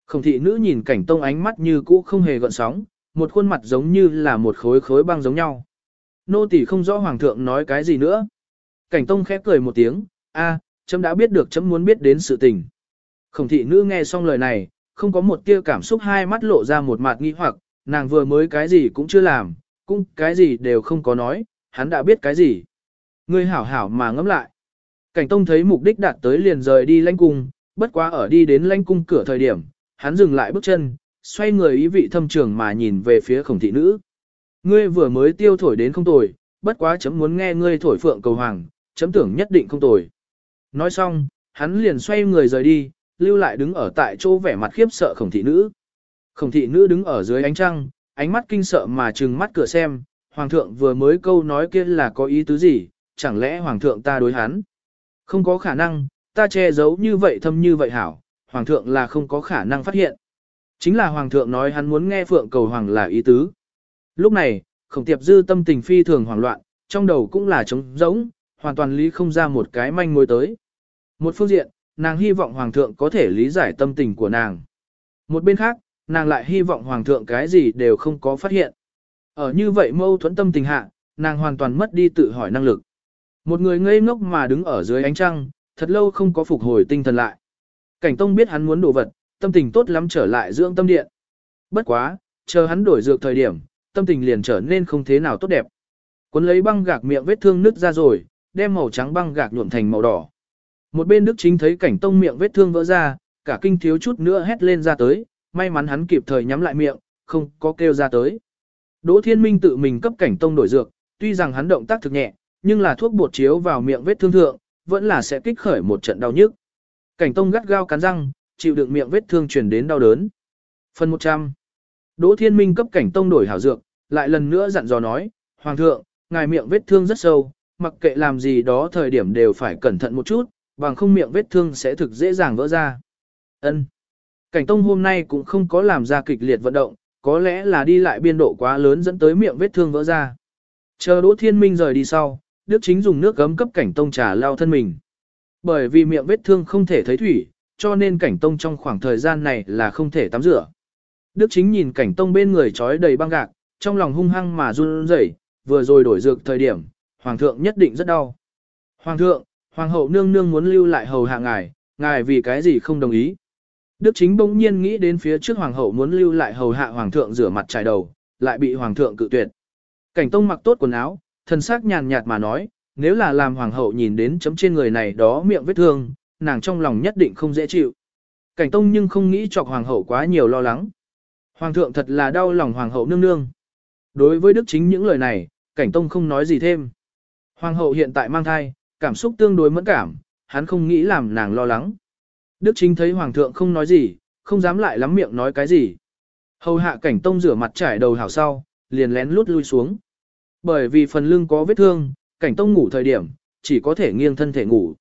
Speaker 1: Khổng thị nữ nhìn cảnh tông ánh mắt như cũ không hề gợn sóng, một khuôn mặt giống như là một khối khối băng giống nhau. Nô tỳ không rõ hoàng thượng nói cái gì nữa. Cảnh tông khép cười một tiếng, a, chấm đã biết được chấm muốn biết đến sự tình. Khổng thị nữ nghe xong lời này, không có một tia cảm xúc hai mắt lộ ra một mặt nghi hoặc, nàng vừa mới cái gì cũng chưa làm, cũng cái gì đều không có nói, hắn đã biết cái gì. Ngươi hảo hảo mà ngẫm lại. Cảnh Tông thấy mục đích đạt tới liền rời đi lãnh cung, bất quá ở đi đến lãnh cung cửa thời điểm, hắn dừng lại bước chân, xoay người ý vị thâm trường mà nhìn về phía khổng thị nữ. Ngươi vừa mới tiêu thổi đến không tồi, bất quá chấm muốn nghe ngươi thổi phượng cầu hoàng, chấm tưởng nhất định không tồi. Nói xong, hắn liền xoay người rời đi, lưu lại đứng ở tại chỗ vẻ mặt khiếp sợ khổng thị nữ. Khổng thị nữ đứng ở dưới ánh trăng, ánh mắt kinh sợ mà trừng mắt cửa xem, hoàng thượng vừa mới câu nói kia là có ý tứ gì, chẳng lẽ hoàng thượng ta đối hắn? Không có khả năng, ta che giấu như vậy thâm như vậy hảo, hoàng thượng là không có khả năng phát hiện. Chính là hoàng thượng nói hắn muốn nghe phượng cầu hoàng là ý tứ. Lúc này, khổng tiệp dư tâm tình phi thường hoảng loạn, trong đầu cũng là trống rỗng, hoàn toàn lý không ra một cái manh mối tới. Một phương diện, nàng hy vọng hoàng thượng có thể lý giải tâm tình của nàng. Một bên khác, nàng lại hy vọng hoàng thượng cái gì đều không có phát hiện. Ở như vậy mâu thuẫn tâm tình hạ, nàng hoàn toàn mất đi tự hỏi năng lực. Một người ngây ngốc mà đứng ở dưới ánh trăng, thật lâu không có phục hồi tinh thần lại. Cảnh Tông biết hắn muốn đồ vật, tâm tình tốt lắm trở lại dưỡng tâm điện. Bất quá, chờ hắn đổi dược thời điểm, tâm tình liền trở nên không thế nào tốt đẹp. Cuốn lấy băng gạc miệng vết thương nứt ra rồi, đem màu trắng băng gạc nhuộm thành màu đỏ. Một bên Đức Chính thấy cảnh Tông miệng vết thương vỡ ra, cả kinh thiếu chút nữa hét lên ra tới, may mắn hắn kịp thời nhắm lại miệng, không có kêu ra tới. Đỗ Thiên Minh tự mình cấp cảnh Tông đổi dược, tuy rằng hắn động tác thực nhẹ, nhưng là thuốc bột chiếu vào miệng vết thương thượng, vẫn là sẽ kích khởi một trận đau nhức. Cảnh Tông gắt gao cắn răng, chịu đựng miệng vết thương truyền đến đau đớn. Phần 100. Đỗ Thiên Minh cấp Cảnh Tông đổi hảo dược, lại lần nữa dặn dò nói, Hoàng thượng, ngài miệng vết thương rất sâu, mặc kệ làm gì đó thời điểm đều phải cẩn thận một chút, bằng không miệng vết thương sẽ thực dễ dàng vỡ ra. Ân. Cảnh Tông hôm nay cũng không có làm ra kịch liệt vận động, có lẽ là đi lại biên độ quá lớn dẫn tới miệng vết thương vỡ ra. Chờ Đỗ Thiên Minh rời đi sau, Đức Chính dùng nước gấm cấp Cảnh Tông trà lao thân mình. Bởi vì miệng vết thương không thể thấy thủy, cho nên Cảnh Tông trong khoảng thời gian này là không thể tắm rửa. Đức Chính nhìn Cảnh Tông bên người trói đầy băng gạc, trong lòng hung hăng mà run rẩy, vừa rồi đổi dược thời điểm, Hoàng thượng nhất định rất đau. Hoàng thượng, Hoàng hậu nương nương muốn lưu lại hầu hạ ngài, ngài vì cái gì không đồng ý. Đức chính bỗng nhiên nghĩ đến phía trước Hoàng hậu muốn lưu lại hầu hạ Hoàng thượng rửa mặt trải đầu, lại bị Hoàng thượng cự tuyệt. Cảnh tông mặc tốt quần áo, thân xác nhàn nhạt mà nói, nếu là làm Hoàng hậu nhìn đến chấm trên người này đó miệng vết thương, nàng trong lòng nhất định không dễ chịu. Cảnh tông nhưng không nghĩ chọc Hoàng hậu quá nhiều lo lắng. Hoàng thượng thật là đau lòng Hoàng hậu nương nương. Đối với Đức chính những lời này, cảnh tông không nói gì thêm. Hoàng hậu hiện tại mang thai, cảm xúc tương đối mẫn cảm, hắn không nghĩ làm nàng lo lắng. Đức chính thấy hoàng thượng không nói gì, không dám lại lắm miệng nói cái gì. Hầu hạ cảnh tông rửa mặt trải đầu hảo sau, liền lén lút lui xuống. Bởi vì phần lưng có vết thương, cảnh tông ngủ thời điểm, chỉ có thể nghiêng thân thể ngủ.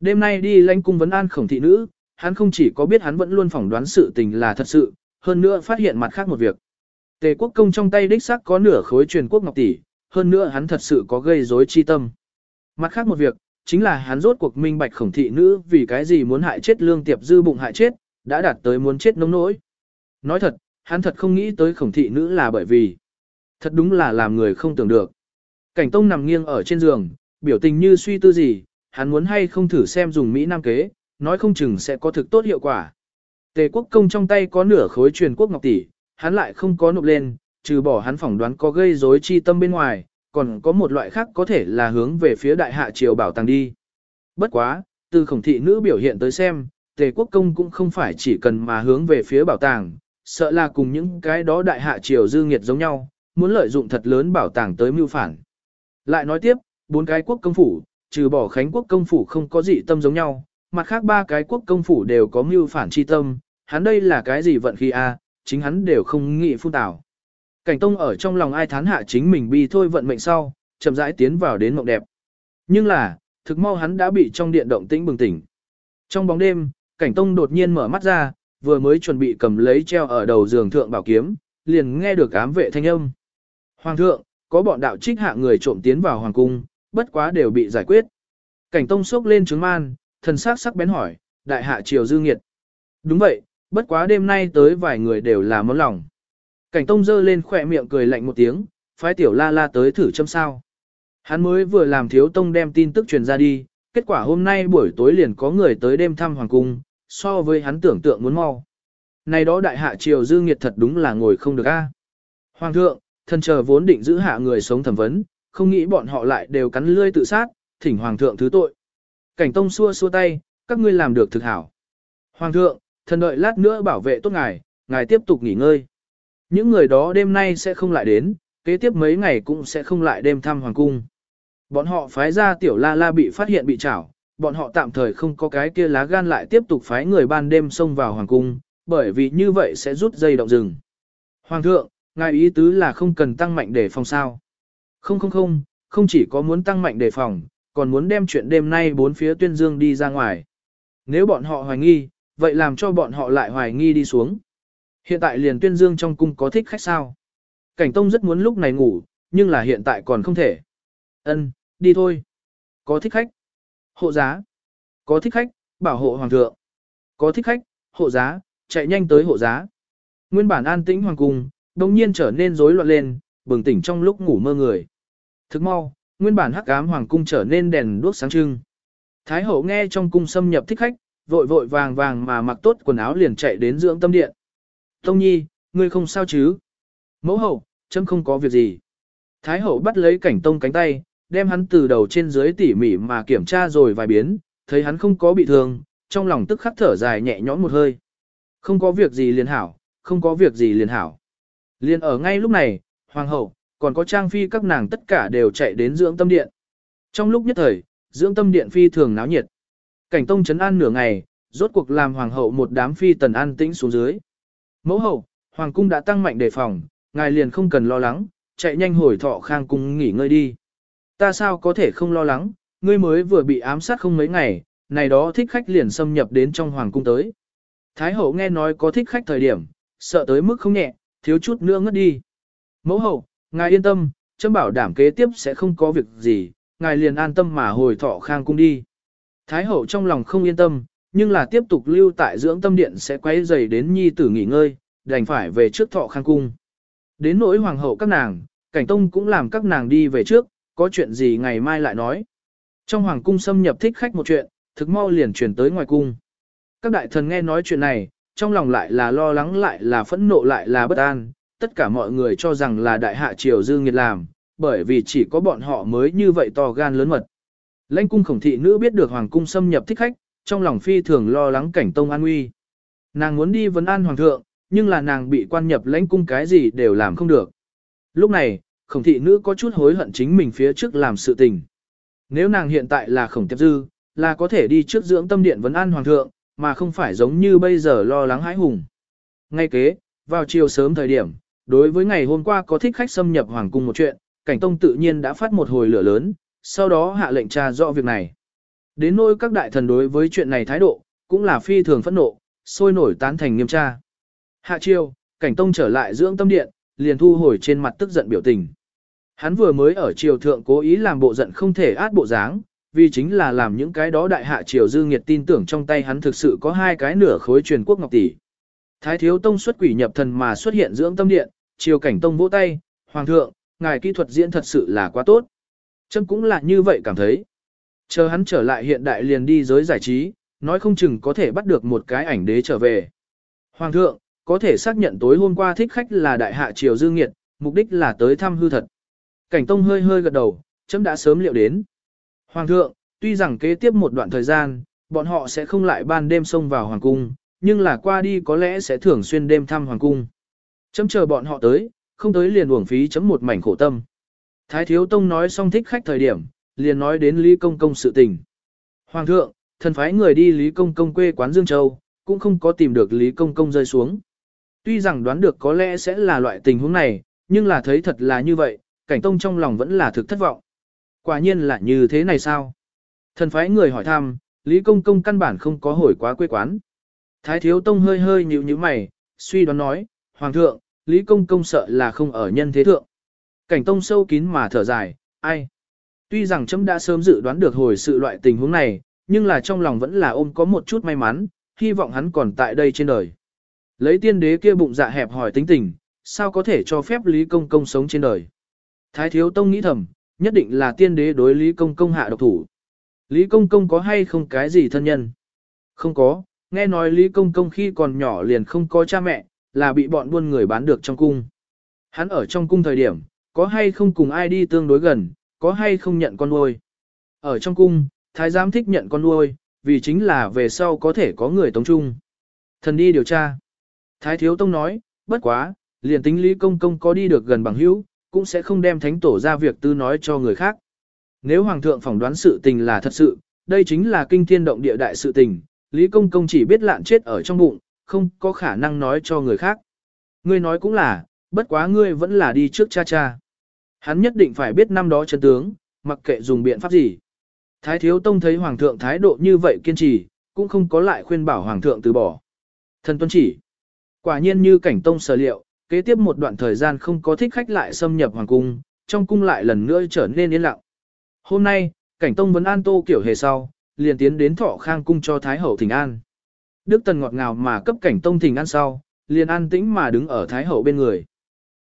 Speaker 1: Đêm nay đi lãnh cung vấn an khổng thị nữ, hắn không chỉ có biết hắn vẫn luôn phỏng đoán sự tình là thật sự, hơn nữa phát hiện mặt khác một việc. Tề quốc công trong tay đích xác có nửa khối truyền quốc ngọc tỷ, hơn nữa hắn thật sự có gây rối chi tâm. Mặt khác một việc, chính là hắn rốt cuộc minh bạch khổng thị nữ vì cái gì muốn hại chết lương tiệp dư bụng hại chết, đã đạt tới muốn chết nông nỗi. Nói thật, hắn thật không nghĩ tới khổng thị nữ là bởi vì, thật đúng là làm người không tưởng được. Cảnh tông nằm nghiêng ở trên giường, biểu tình như suy tư gì, hắn muốn hay không thử xem dùng Mỹ Nam kế, nói không chừng sẽ có thực tốt hiệu quả. Tề quốc công trong tay có nửa khối truyền quốc ngọc tỷ, hắn lại không có nộp lên, trừ bỏ hắn phỏng đoán có gây rối chi tâm bên ngoài, còn có một loại khác có thể là hướng về phía đại hạ triều bảo tàng đi. Bất quá, từ khổng thị nữ biểu hiện tới xem, tề quốc công cũng không phải chỉ cần mà hướng về phía bảo tàng, sợ là cùng những cái đó đại hạ triều dư nghiệt giống nhau, muốn lợi dụng thật lớn bảo tàng tới mưu phản. Lại nói tiếp, bốn cái quốc công phủ, trừ bỏ khánh quốc công phủ không có dị tâm giống nhau, mặt khác ba cái quốc công phủ đều có mưu phản chi tâm, hắn đây là cái gì vận khí a chính hắn đều không nghĩ phun tảo. Cảnh Tông ở trong lòng ai thán hạ chính mình bi thôi vận mệnh sau, chậm rãi tiến vào đến mộng đẹp. Nhưng là, thực mau hắn đã bị trong điện động tĩnh bừng tỉnh. Trong bóng đêm, Cảnh Tông đột nhiên mở mắt ra, vừa mới chuẩn bị cầm lấy treo ở đầu giường thượng bảo kiếm, liền nghe được ám vệ thanh âm. Hoàng thượng, có bọn đạo trích hạ người trộm tiến vào hoàng cung, bất quá đều bị giải quyết. Cảnh Tông sốc lên trứng man, thần sắc sắc bén hỏi, đại hạ triều dư nghiệt. Đúng vậy, bất quá đêm nay tới vài người đều là món lòng. Cảnh tông dơ lên khỏe miệng cười lạnh một tiếng, phái tiểu la la tới thử châm sao. Hắn mới vừa làm thiếu tông đem tin tức truyền ra đi, kết quả hôm nay buổi tối liền có người tới đêm thăm hoàng cung, so với hắn tưởng tượng muốn mau. Này đó đại hạ triều dư nghiệt thật đúng là ngồi không được a. Hoàng thượng, thần chờ vốn định giữ hạ người sống thẩm vấn, không nghĩ bọn họ lại đều cắn lươi tự sát, thỉnh hoàng thượng thứ tội. Cảnh tông xua xua tay, các ngươi làm được thực hảo. Hoàng thượng, thần đợi lát nữa bảo vệ tốt ngài, ngài tiếp tục nghỉ ngơi. Những người đó đêm nay sẽ không lại đến, kế tiếp mấy ngày cũng sẽ không lại đêm thăm hoàng cung. Bọn họ phái ra tiểu la la bị phát hiện bị trảo, bọn họ tạm thời không có cái kia lá gan lại tiếp tục phái người ban đêm xông vào hoàng cung, bởi vì như vậy sẽ rút dây động rừng. Hoàng thượng, ngài ý tứ là không cần tăng mạnh để phòng sao. Không không không, không chỉ có muốn tăng mạnh đề phòng, còn muốn đem chuyện đêm nay bốn phía tuyên dương đi ra ngoài. Nếu bọn họ hoài nghi, vậy làm cho bọn họ lại hoài nghi đi xuống. Hiện tại liền tuyên dương trong cung có thích khách sao. Cảnh Tông rất muốn lúc này ngủ, nhưng là hiện tại còn không thể. Ân, đi thôi. Có thích khách. Hộ giá. Có thích khách, bảo hộ hoàng thượng. Có thích khách, hộ giá, chạy nhanh tới hộ giá. Nguyên bản an tĩnh hoàng cung, đồng nhiên trở nên rối loạn lên, bừng tỉnh trong lúc ngủ mơ người. Thức mau, nguyên bản hắc ám hoàng cung trở nên đèn đuốc sáng trưng. Thái hậu nghe trong cung xâm nhập thích khách, vội vội vàng vàng mà mặc tốt quần áo liền chạy đến dưỡng tâm điện. Tông nhi, ngươi không sao chứ? Mẫu hậu, chấm không có việc gì. Thái hậu bắt lấy cảnh tông cánh tay, đem hắn từ đầu trên dưới tỉ mỉ mà kiểm tra rồi vài biến, thấy hắn không có bị thương, trong lòng tức khắc thở dài nhẹ nhõm một hơi. Không có việc gì liền hảo, không có việc gì liền hảo. Liền ở ngay lúc này, hoàng hậu, còn có trang phi các nàng tất cả đều chạy đến dưỡng tâm điện. Trong lúc nhất thời, dưỡng tâm điện phi thường náo nhiệt. Cảnh tông chấn an nửa ngày, rốt cuộc làm hoàng hậu một đám phi tần an tĩnh xuống dưới. Mẫu hậu, hoàng cung đã tăng mạnh đề phòng, ngài liền không cần lo lắng, chạy nhanh hồi thọ khang cung nghỉ ngơi đi. Ta sao có thể không lo lắng, ngươi mới vừa bị ám sát không mấy ngày, này đó thích khách liền xâm nhập đến trong hoàng cung tới. Thái hậu nghe nói có thích khách thời điểm, sợ tới mức không nhẹ, thiếu chút nữa ngất đi. Mẫu hậu, ngài yên tâm, chấm bảo đảm kế tiếp sẽ không có việc gì, ngài liền an tâm mà hồi thọ khang cung đi. Thái hậu trong lòng không yên tâm, nhưng là tiếp tục lưu tại dưỡng tâm điện sẽ quay dày đến nhi tử nghỉ ngơi, đành phải về trước thọ khang cung. Đến nỗi hoàng hậu các nàng, cảnh tông cũng làm các nàng đi về trước, có chuyện gì ngày mai lại nói. Trong hoàng cung xâm nhập thích khách một chuyện, thực mau liền chuyển tới ngoài cung. Các đại thần nghe nói chuyện này, trong lòng lại là lo lắng lại là phẫn nộ lại là bất an, tất cả mọi người cho rằng là đại hạ triều dư nghiệt làm, bởi vì chỉ có bọn họ mới như vậy to gan lớn mật. Lãnh cung khổng thị nữ biết được hoàng cung xâm nhập thích khách, trong lòng phi thường lo lắng cảnh tông an nguy. Nàng muốn đi vấn an hoàng thượng, nhưng là nàng bị quan nhập lãnh cung cái gì đều làm không được. Lúc này, khổng thị nữ có chút hối hận chính mình phía trước làm sự tình. Nếu nàng hiện tại là khổng tiệp dư, là có thể đi trước dưỡng tâm điện vấn an hoàng thượng, mà không phải giống như bây giờ lo lắng hãi hùng. Ngay kế, vào chiều sớm thời điểm, đối với ngày hôm qua có thích khách xâm nhập hoàng cung một chuyện, cảnh tông tự nhiên đã phát một hồi lửa lớn, sau đó hạ lệnh tra rõ việc này. Đến nỗi các đại thần đối với chuyện này thái độ, cũng là phi thường phẫn nộ, sôi nổi tán thành nghiêm tra. Hạ chiêu, cảnh tông trở lại dưỡng tâm điện, liền thu hồi trên mặt tức giận biểu tình. Hắn vừa mới ở triều thượng cố ý làm bộ giận không thể át bộ dáng, vì chính là làm những cái đó đại hạ triều dư nghiệt tin tưởng trong tay hắn thực sự có hai cái nửa khối truyền quốc ngọc tỷ. Thái thiếu tông xuất quỷ nhập thần mà xuất hiện dưỡng tâm điện, triều cảnh tông vỗ tay, hoàng thượng, ngài kỹ thuật diễn thật sự là quá tốt. Chân cũng là như vậy cảm thấy. Chờ hắn trở lại hiện đại liền đi giới giải trí, nói không chừng có thể bắt được một cái ảnh đế trở về. Hoàng thượng, có thể xác nhận tối hôm qua thích khách là đại hạ triều dương nghiệt, mục đích là tới thăm hư thật. Cảnh tông hơi hơi gật đầu, chấm đã sớm liệu đến. Hoàng thượng, tuy rằng kế tiếp một đoạn thời gian, bọn họ sẽ không lại ban đêm xông vào hoàng cung, nhưng là qua đi có lẽ sẽ thường xuyên đêm thăm hoàng cung. Chấm chờ bọn họ tới, không tới liền uổng phí chấm một mảnh khổ tâm. Thái thiếu tông nói xong thích khách thời điểm, liền nói đến Lý Công Công sự tình. Hoàng thượng, thần phái người đi Lý Công Công quê quán Dương Châu, cũng không có tìm được Lý Công Công rơi xuống. Tuy rằng đoán được có lẽ sẽ là loại tình huống này, nhưng là thấy thật là như vậy, cảnh tông trong lòng vẫn là thực thất vọng. Quả nhiên là như thế này sao? Thần phái người hỏi thăm, Lý Công Công căn bản không có hồi quá quê quán. Thái thiếu tông hơi hơi nhíu nhíu mày, suy đoán nói, Hoàng thượng, Lý Công Công sợ là không ở nhân thế thượng. Cảnh tông sâu kín mà thở dài, ai? Tuy rằng chấm đã sớm dự đoán được hồi sự loại tình huống này, nhưng là trong lòng vẫn là ôm có một chút may mắn, hy vọng hắn còn tại đây trên đời. Lấy tiên đế kia bụng dạ hẹp hỏi tính tình, sao có thể cho phép Lý Công Công sống trên đời. Thái thiếu tông nghĩ thầm, nhất định là tiên đế đối Lý Công Công hạ độc thủ. Lý Công Công có hay không cái gì thân nhân? Không có, nghe nói Lý Công Công khi còn nhỏ liền không có cha mẹ, là bị bọn buôn người bán được trong cung. Hắn ở trong cung thời điểm, có hay không cùng ai đi tương đối gần, có hay không nhận con nuôi. Ở trong cung, thái giám thích nhận con nuôi, vì chính là về sau có thể có người tống trung. Thần đi điều tra. Thái thiếu tông nói, bất quá, liền tính lý công công có đi được gần bằng hữu, cũng sẽ không đem thánh tổ ra việc tư nói cho người khác. Nếu hoàng thượng phỏng đoán sự tình là thật sự, đây chính là kinh thiên động địa đại sự tình, lý công công chỉ biết lạn chết ở trong bụng, không có khả năng nói cho người khác. Ngươi nói cũng là, bất quá ngươi vẫn là đi trước cha cha. Hắn nhất định phải biết năm đó chân tướng, mặc kệ dùng biện pháp gì. Thái thiếu tông thấy hoàng thượng thái độ như vậy kiên trì, cũng không có lại khuyên bảo hoàng thượng từ bỏ. Thần tuân chỉ. Quả nhiên như cảnh tông sở liệu, kế tiếp một đoạn thời gian không có thích khách lại xâm nhập hoàng cung, trong cung lại lần nữa trở nên yên lặng. Hôm nay, cảnh tông vấn an tô kiểu hề sau, liền tiến đến thọ khang cung cho thái hậu thỉnh an. Đức tần ngọt ngào mà cấp cảnh tông thỉnh an sau, liền an tĩnh mà đứng ở thái hậu bên người.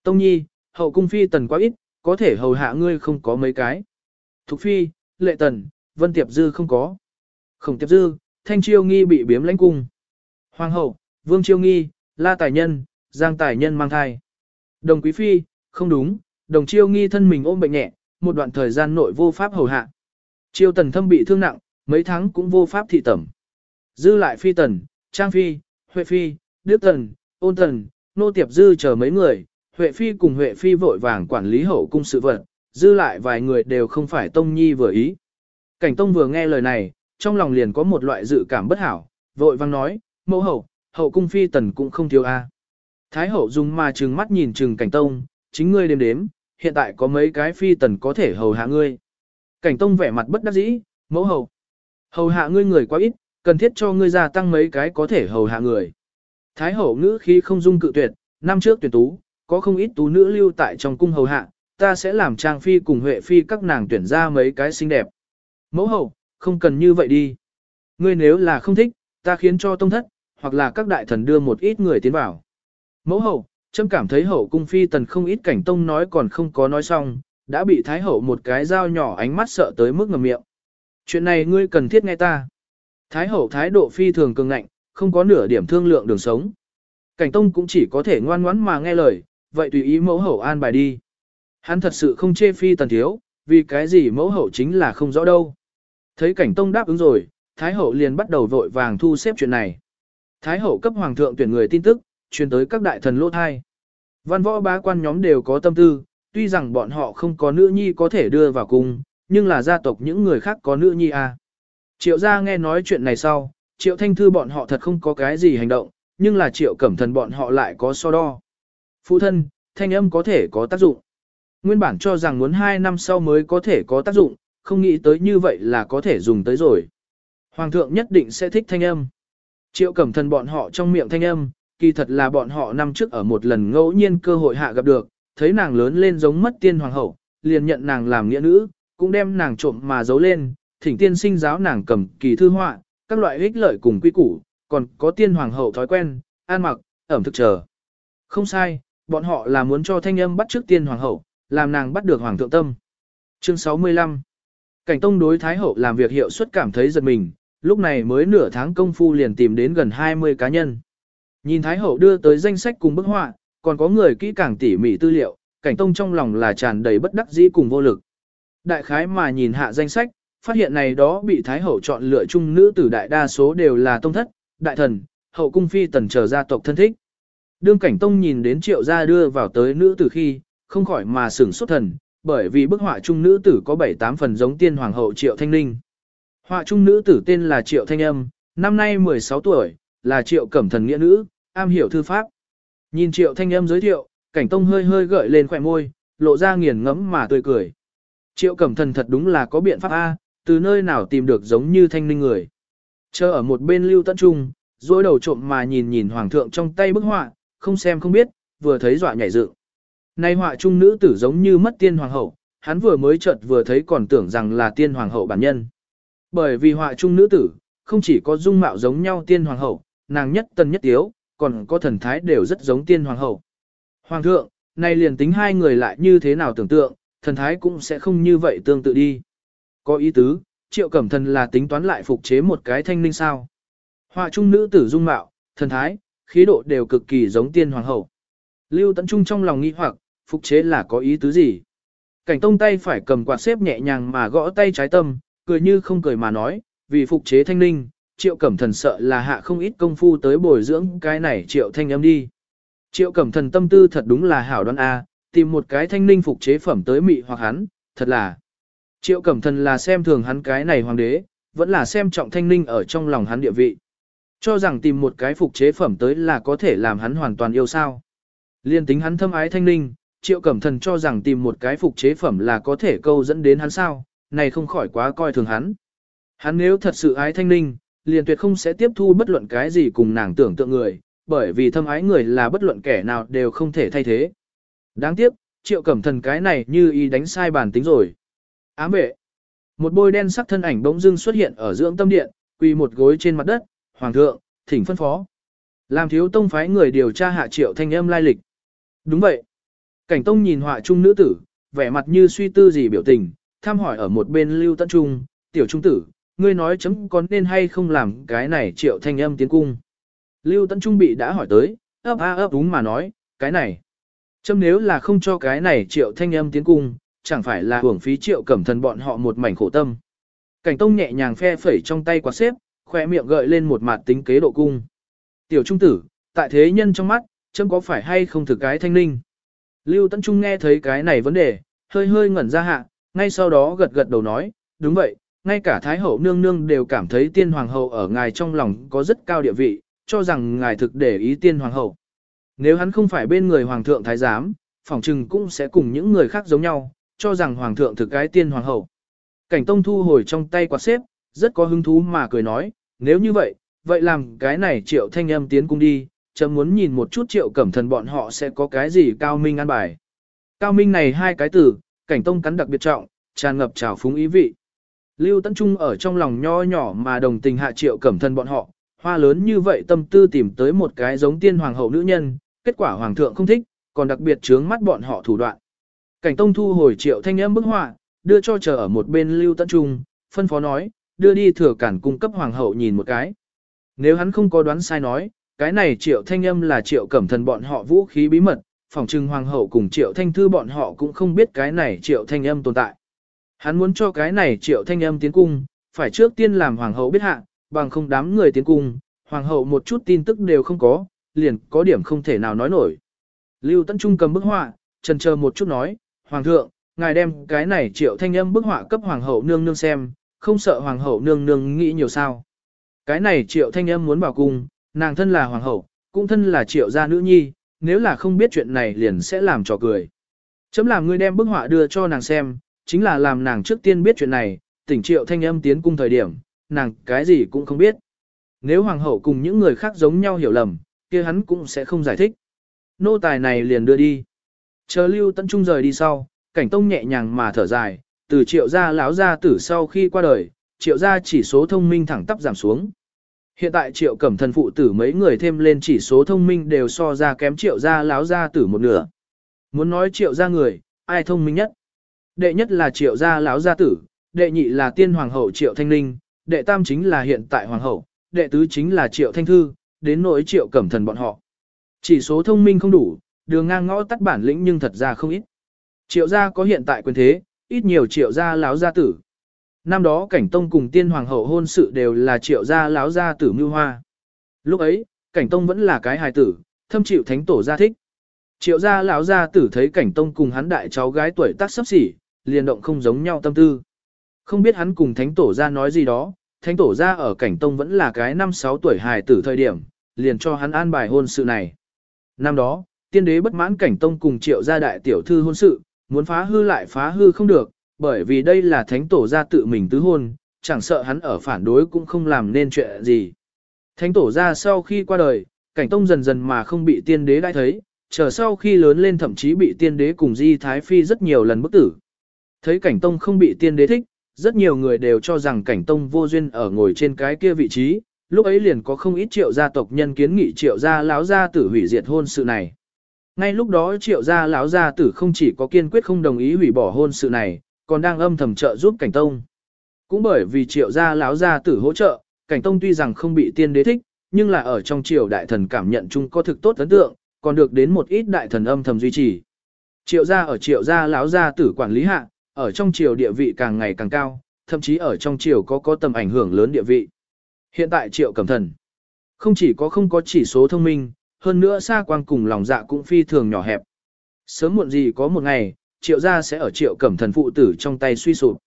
Speaker 1: Tông nhi, hậu cung phi tần quá ít, có thể hầu hạ ngươi không có mấy cái. Thục phi, lệ tần, vân tiệp dư không có. Khổng tiệp dư, thanh chiêu nghi bị biếm lãnh cung. Hoàng hậu, vương chiêu nghi, la tài nhân, giang tài nhân mang thai. Đồng quý phi, không đúng, đồng chiêu nghi thân mình ôm bệnh nhẹ, một đoạn thời gian nội vô pháp hầu hạ. Chiêu tần thâm bị thương nặng, mấy tháng cũng vô pháp thị tẩm. Dư lại phi tần, trang phi, huệ phi, đức tần, ôn tần, nô tiệp dư chờ mấy người, huệ phi cùng huệ phi vội vàng quản lý hậu cung sự vật, dư lại vài người đều không phải tông nhi vừa ý. Cảnh tông vừa nghe lời này, trong lòng liền có một loại dự cảm bất hảo, vội vang nói, mẫu hậu, hậu cung phi tần cũng không thiếu a. Thái hậu dùng mà trừng mắt nhìn trừng cảnh tông, chính ngươi đếm đếm, hiện tại có mấy cái phi tần có thể hầu hạ ngươi. Cảnh tông vẻ mặt bất đắc dĩ, mẫu hậu, Hầu hạ ngươi người quá ít, cần thiết cho ngươi gia tăng mấy cái có thể hầu hạ người. Thái hậu ngữ khi không dung cự tuyệt, năm trước tuyển tú, có không ít tú nữ lưu tại trong cung hầu hạ, ta sẽ làm trang phi cùng huệ phi các nàng tuyển ra mấy cái xinh đẹp. Mẫu hậu, không cần như vậy đi. Ngươi nếu là không thích, ta khiến cho tông thất, hoặc là các đại thần đưa một ít người tiến vào. Mẫu hậu, trâm cảm thấy hậu cung phi tần không ít cảnh tông nói còn không có nói xong, đã bị thái hậu một cái dao nhỏ ánh mắt sợ tới mức ngầm miệng. Chuyện này ngươi cần thiết nghe ta. Thái hậu thái độ phi thường cường ngạnh, không có nửa điểm thương lượng đường sống. Cảnh tông cũng chỉ có thể ngoan ngoãn mà nghe lời, vậy tùy ý mẫu hậu an bài đi. Hắn thật sự không chê phi tần thiếu, vì cái gì mẫu hậu chính là không rõ đâu. Thấy cảnh tông đáp ứng rồi, Thái hậu liền bắt đầu vội vàng thu xếp chuyện này. Thái hậu cấp hoàng thượng tuyển người tin tức, truyền tới các đại thần lỗ thai. Văn võ bá quan nhóm đều có tâm tư, tuy rằng bọn họ không có nữ nhi có thể đưa vào cung, nhưng là gia tộc những người khác có nữ nhi à. Triệu gia nghe nói chuyện này sau, triệu thanh thư bọn họ thật không có cái gì hành động, nhưng là triệu cẩm thần bọn họ lại có so đo. Phụ thân, thanh âm có thể có tác dụng. Nguyên bản cho rằng muốn 2 năm sau mới có thể có tác dụng, không nghĩ tới như vậy là có thể dùng tới rồi. Hoàng thượng nhất định sẽ thích thanh âm. Triệu cẩm thần bọn họ trong miệng thanh âm, kỳ thật là bọn họ năm trước ở một lần ngẫu nhiên cơ hội hạ gặp được, thấy nàng lớn lên giống mất tiên hoàng hậu, liền nhận nàng làm nghĩa nữ, cũng đem nàng trộm mà giấu lên, thỉnh tiên sinh giáo nàng cầm kỳ thư họa, các loại ích lợi cùng quy củ, còn có tiên hoàng hậu thói quen, an mặc, ẩm thực chờ. Không sai, bọn họ là muốn cho thanh âm bắt trước tiên hoàng hậu, làm nàng bắt được hoàng thượng tâm. Chương 65 Cảnh Tông đối Thái Hậu làm việc hiệu suất cảm thấy giật mình, lúc này mới nửa tháng công phu liền tìm đến gần 20 cá nhân. Nhìn Thái Hậu đưa tới danh sách cùng bức họa, còn có người kỹ càng tỉ mỉ tư liệu, Cảnh Tông trong lòng là tràn đầy bất đắc dĩ cùng vô lực. Đại khái mà nhìn hạ danh sách, phát hiện này đó bị Thái Hậu chọn lựa chung nữ tử đại đa số đều là tông thất, đại thần, hậu cung phi tần trở gia tộc thân thích. Đương Cảnh Tông nhìn đến triệu gia đưa vào tới nữ tử khi, không khỏi mà sửng xuất thần, bởi vì bức họa trung nữ tử có 7-8 phần giống tiên hoàng hậu Triệu Thanh Ninh. Họa trung nữ tử tên là Triệu Thanh Âm, năm nay 16 tuổi, là Triệu Cẩm Thần nghĩa nữ, am hiểu thư pháp. Nhìn Triệu Thanh Âm giới thiệu, Cảnh Tông hơi hơi gợi lên khỏe môi, lộ ra nghiền ngẫm mà tươi cười. Triệu Cẩm Thần thật đúng là có biện pháp A, từ nơi nào tìm được giống như Thanh Ninh người. Chờ ở một bên lưu tận trung, dối đầu trộm mà nhìn nhìn hoàng thượng trong tay bức họa, không xem không biết, vừa thấy dọa nhảy dựng. Nay họa trung nữ tử giống như mất tiên hoàng hậu, hắn vừa mới chợt vừa thấy còn tưởng rằng là tiên hoàng hậu bản nhân. Bởi vì họa trung nữ tử, không chỉ có dung mạo giống nhau tiên hoàng hậu, nàng nhất tân nhất tiếu, còn có thần thái đều rất giống tiên hoàng hậu. Hoàng thượng, nay liền tính hai người lại như thế nào tưởng tượng, thần thái cũng sẽ không như vậy tương tự đi. Có ý tứ, triệu cẩm thần là tính toán lại phục chế một cái thanh linh sao. Họa trung nữ tử dung mạo, thần thái, khí độ đều cực kỳ giống tiên hoàng hậu. Lưu Tấn Trung trong lòng nghi hoặc, phục chế là có ý tứ gì? Cảnh tông tay phải cầm quạt xếp nhẹ nhàng mà gõ tay trái tâm, cười như không cười mà nói, vì phục chế thanh ninh, triệu cẩm thần sợ là hạ không ít công phu tới bồi dưỡng cái này triệu thanh âm đi. Triệu cẩm thần tâm tư thật đúng là hảo đoan A, tìm một cái thanh ninh phục chế phẩm tới mị hoặc hắn, thật là. Triệu cẩm thần là xem thường hắn cái này hoàng đế, vẫn là xem trọng thanh ninh ở trong lòng hắn địa vị. Cho rằng tìm một cái phục chế phẩm tới là có thể làm hắn hoàn toàn yêu sao. Liên tính hắn thâm ái thanh ninh, triệu cẩm thần cho rằng tìm một cái phục chế phẩm là có thể câu dẫn đến hắn sao, này không khỏi quá coi thường hắn. Hắn nếu thật sự ái thanh ninh, liền tuyệt không sẽ tiếp thu bất luận cái gì cùng nàng tưởng tượng người, bởi vì thâm ái người là bất luận kẻ nào đều không thể thay thế. Đáng tiếc, triệu cẩm thần cái này như ý đánh sai bản tính rồi. Ám vệ. Một bôi đen sắc thân ảnh bỗng dưng xuất hiện ở dưỡng tâm điện, quỳ một gối trên mặt đất, hoàng thượng, thỉnh phân phó. Làm thiếu tông phái người điều tra hạ triệu thanh âm lai lịch. Đúng vậy. Cảnh tông nhìn họa trung nữ tử, vẻ mặt như suy tư gì biểu tình, tham hỏi ở một bên lưu tận trung, tiểu trung tử, ngươi nói chấm có nên hay không làm cái này triệu thanh âm tiến cung. Lưu tận trung bị đã hỏi tới, ấp a ấp đúng mà nói, cái này. Chấm nếu là không cho cái này triệu thanh âm tiến cung, chẳng phải là hưởng phí triệu cẩm thần bọn họ một mảnh khổ tâm. Cảnh tông nhẹ nhàng phe phẩy trong tay quạt xếp, khoe miệng gợi lên một mặt tính kế độ cung. Tiểu trung tử, tại thế nhân trong mắt, chấm có phải hay không thực cái thanh ninh. Lưu Tấn Trung nghe thấy cái này vấn đề, hơi hơi ngẩn ra hạ, ngay sau đó gật gật đầu nói, đúng vậy, ngay cả Thái Hậu nương nương đều cảm thấy tiên hoàng hậu ở ngài trong lòng có rất cao địa vị, cho rằng ngài thực để ý tiên hoàng hậu. Nếu hắn không phải bên người hoàng thượng thái giám, phỏng chừng cũng sẽ cùng những người khác giống nhau, cho rằng hoàng thượng thực cái tiên hoàng hậu. Cảnh tông thu hồi trong tay quạt xếp, rất có hứng thú mà cười nói, nếu như vậy, vậy làm cái này triệu thanh âm tiến cung đi, chấm muốn nhìn một chút triệu cẩm thần bọn họ sẽ có cái gì cao minh ăn bài. Cao minh này hai cái từ, cảnh tông cắn đặc biệt trọng, tràn ngập trào phúng ý vị. Lưu Tấn Trung ở trong lòng nho nhỏ mà đồng tình hạ triệu cẩm thần bọn họ, hoa lớn như vậy tâm tư tìm tới một cái giống tiên hoàng hậu nữ nhân, kết quả hoàng thượng không thích, còn đặc biệt chướng mắt bọn họ thủ đoạn. Cảnh tông thu hồi triệu thanh âm bức họa, đưa cho chờ ở một bên Lưu Tấn Trung, phân phó nói, đưa đi thừa cản cung cấp hoàng hậu nhìn một cái. Nếu hắn không có đoán sai nói, cái này triệu thanh âm là triệu cẩm thần bọn họ vũ khí bí mật, phòng trừng hoàng hậu cùng triệu thanh thư bọn họ cũng không biết cái này triệu thanh âm tồn tại. Hắn muốn cho cái này triệu thanh âm tiến cung, phải trước tiên làm hoàng hậu biết hạ, bằng không đám người tiến cung, hoàng hậu một chút tin tức đều không có, liền có điểm không thể nào nói nổi. Lưu Tấn Trung cầm bức họa, trần chờ một chút nói, Hoàng thượng, ngài đem cái này triệu thanh âm bức họa cấp Hoàng hậu nương nương xem, không sợ Hoàng hậu nương nương nghĩ nhiều sao. Cái này triệu thanh âm muốn bảo cung, nàng thân là hoàng hậu, cũng thân là triệu gia nữ nhi, nếu là không biết chuyện này liền sẽ làm trò cười. Chấm làm ngươi đem bức họa đưa cho nàng xem, chính là làm nàng trước tiên biết chuyện này, tỉnh triệu thanh âm tiến cung thời điểm, nàng cái gì cũng không biết. Nếu hoàng hậu cùng những người khác giống nhau hiểu lầm, kia hắn cũng sẽ không giải thích. Nô tài này liền đưa đi. Chờ lưu tận trung rời đi sau, cảnh tông nhẹ nhàng mà thở dài, từ triệu gia lão gia tử sau khi qua đời, triệu gia chỉ số thông minh thẳng tắp giảm xuống. Hiện tại triệu cẩm thần phụ tử mấy người thêm lên chỉ số thông minh đều so ra kém triệu gia láo gia tử một nửa. Muốn nói triệu gia người, ai thông minh nhất? Đệ nhất là triệu gia láo gia tử, đệ nhị là tiên hoàng hậu triệu thanh linh, đệ tam chính là hiện tại hoàng hậu, đệ tứ chính là triệu thanh thư, đến nỗi triệu cẩm thần bọn họ. Chỉ số thông minh không đủ, đường ngang ngõ tắt bản lĩnh nhưng thật ra không ít. Triệu gia có hiện tại quyền thế, ít nhiều triệu gia láo gia tử. Năm đó cảnh tông cùng tiên hoàng hậu hôn sự đều là triệu gia láo gia tử mưu hoa. Lúc ấy, cảnh tông vẫn là cái hài tử, thâm chịu thánh tổ gia thích. Triệu gia lão gia tử thấy cảnh tông cùng hắn đại cháu gái tuổi tác sắp xỉ, liền động không giống nhau tâm tư. Không biết hắn cùng thánh tổ gia nói gì đó, thánh tổ gia ở cảnh tông vẫn là cái năm sáu tuổi hài tử thời điểm, liền cho hắn an bài hôn sự này. Năm đó, tiên đế bất mãn cảnh tông cùng triệu gia đại tiểu thư hôn sự, muốn phá hư lại phá hư không được, bởi vì đây là thánh tổ gia tự mình tứ hôn, chẳng sợ hắn ở phản đối cũng không làm nên chuyện gì. Thánh tổ gia sau khi qua đời, cảnh tông dần dần mà không bị tiên đế đã thấy, chờ sau khi lớn lên thậm chí bị tiên đế cùng di thái phi rất nhiều lần bức tử. Thấy cảnh tông không bị tiên đế thích, rất nhiều người đều cho rằng cảnh tông vô duyên ở ngồi trên cái kia vị trí, lúc ấy liền có không ít triệu gia tộc nhân kiến nghị triệu gia lão gia tử hủy diệt hôn sự này. Ngay lúc đó triệu gia lão gia tử không chỉ có kiên quyết không đồng ý hủy bỏ hôn sự này, còn đang âm thầm trợ giúp cảnh tông. Cũng bởi vì triệu gia lão gia tử hỗ trợ, cảnh tông tuy rằng không bị tiên đế thích, nhưng là ở trong triều đại thần cảm nhận chung có thực tốt ấn tượng, còn được đến một ít đại thần âm thầm duy trì. Triệu gia ở triệu gia lão gia tử quản lý hạ, ở trong triều địa vị càng ngày càng cao, thậm chí ở trong triều có có tầm ảnh hưởng lớn địa vị. Hiện tại triệu cẩm thần, không chỉ có không có chỉ số thông minh, hơn nữa xa quang cùng lòng dạ cũng phi thường nhỏ hẹp. Sớm muộn gì có một ngày, triệu gia sẽ ở triệu cẩm thần phụ tử trong tay suy sụp.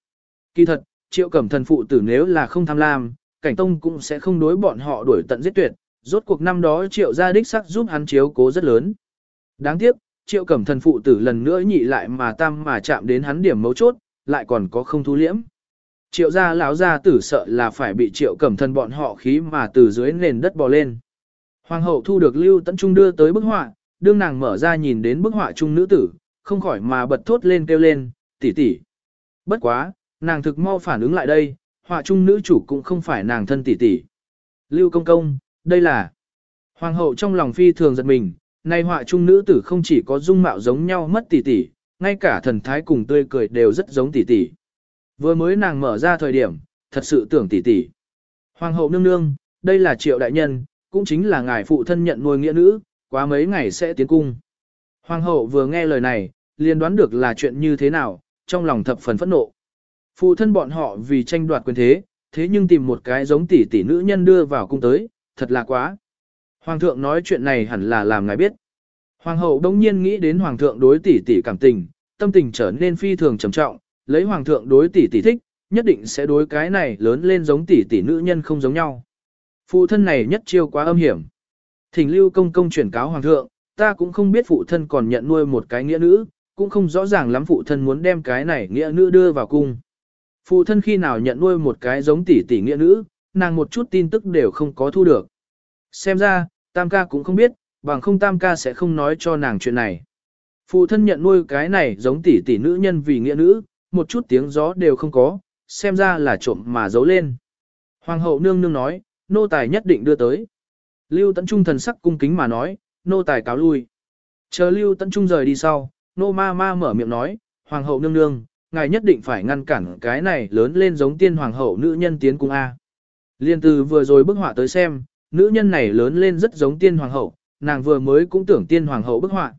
Speaker 1: Kỳ thật, triệu cẩm thần phụ tử nếu là không tham lam, cảnh tông cũng sẽ không đối bọn họ đuổi tận giết tuyệt, rốt cuộc năm đó triệu gia đích sắc giúp hắn chiếu cố rất lớn. Đáng tiếc, triệu cẩm thần phụ tử lần nữa nhị lại mà tam mà chạm đến hắn điểm mấu chốt, lại còn có không thu liễm. Triệu gia lão gia tử sợ là phải bị triệu cẩm thần bọn họ khí mà từ dưới nền đất bò lên. Hoàng hậu thu được Lưu Tấn Trung đưa tới bức họa, đương nàng mở ra nhìn đến bức họa trung nữ tử, không khỏi mà bật thốt lên kêu lên, tỷ tỷ. Bất quá, nàng thực mau phản ứng lại đây, họa trung nữ chủ cũng không phải nàng thân tỷ tỷ. Lưu công công, đây là... Hoàng hậu trong lòng phi thường giật mình, nay họa trung nữ tử không chỉ có dung mạo giống nhau mất tỷ tỷ, ngay cả thần thái cùng tươi cười đều rất giống tỷ tỷ. Vừa mới nàng mở ra thời điểm, thật sự tưởng tỷ tỷ. Hoàng hậu nương nương, đây là triệu đại nhân, cũng chính là ngài phụ thân nhận nuôi nghĩa nữ, quá mấy ngày sẽ tiến cung. Hoàng hậu vừa nghe lời này, liền đoán được là chuyện như thế nào, trong lòng thập phần phẫn nộ. Phụ thân bọn họ vì tranh đoạt quyền thế, thế nhưng tìm một cái giống tỷ tỷ nữ nhân đưa vào cung tới, thật là quá. Hoàng thượng nói chuyện này hẳn là làm ngài biết. Hoàng hậu đông nhiên nghĩ đến hoàng thượng đối tỷ tỷ cảm tình, tâm tình trở nên phi thường trầm trọng, lấy hoàng thượng đối tỷ tỷ thích, nhất định sẽ đối cái này lớn lên giống tỷ tỷ nữ nhân không giống nhau. Phụ thân này nhất chiêu quá âm hiểm. Thỉnh lưu công công chuyển cáo hoàng thượng, ta cũng không biết phụ thân còn nhận nuôi một cái nghĩa nữ, cũng không rõ ràng lắm phụ thân muốn đem cái này nghĩa nữ đưa vào cung. Phụ thân khi nào nhận nuôi một cái giống tỷ tỷ nghĩa nữ, nàng một chút tin tức đều không có thu được. Xem ra, tam ca cũng không biết, bằng không tam ca sẽ không nói cho nàng chuyện này. Phụ thân nhận nuôi cái này giống tỷ tỷ nữ nhân vì nghĩa nữ, một chút tiếng gió đều không có, xem ra là trộm mà giấu lên. Hoàng hậu nương nương nói, nô tài nhất định đưa tới. Lưu Tấn Trung thần sắc cung kính mà nói, nô tài cáo lui. Chờ Lưu Tấn Trung rời đi sau, nô ma ma mở miệng nói, Hoàng hậu nương nương, ngài nhất định phải ngăn cản cái này lớn lên giống tiên hoàng hậu nữ nhân tiến cung A. Liên từ vừa rồi bức họa tới xem, nữ nhân này lớn lên rất giống tiên hoàng hậu, nàng vừa mới cũng tưởng tiên hoàng hậu bức họa.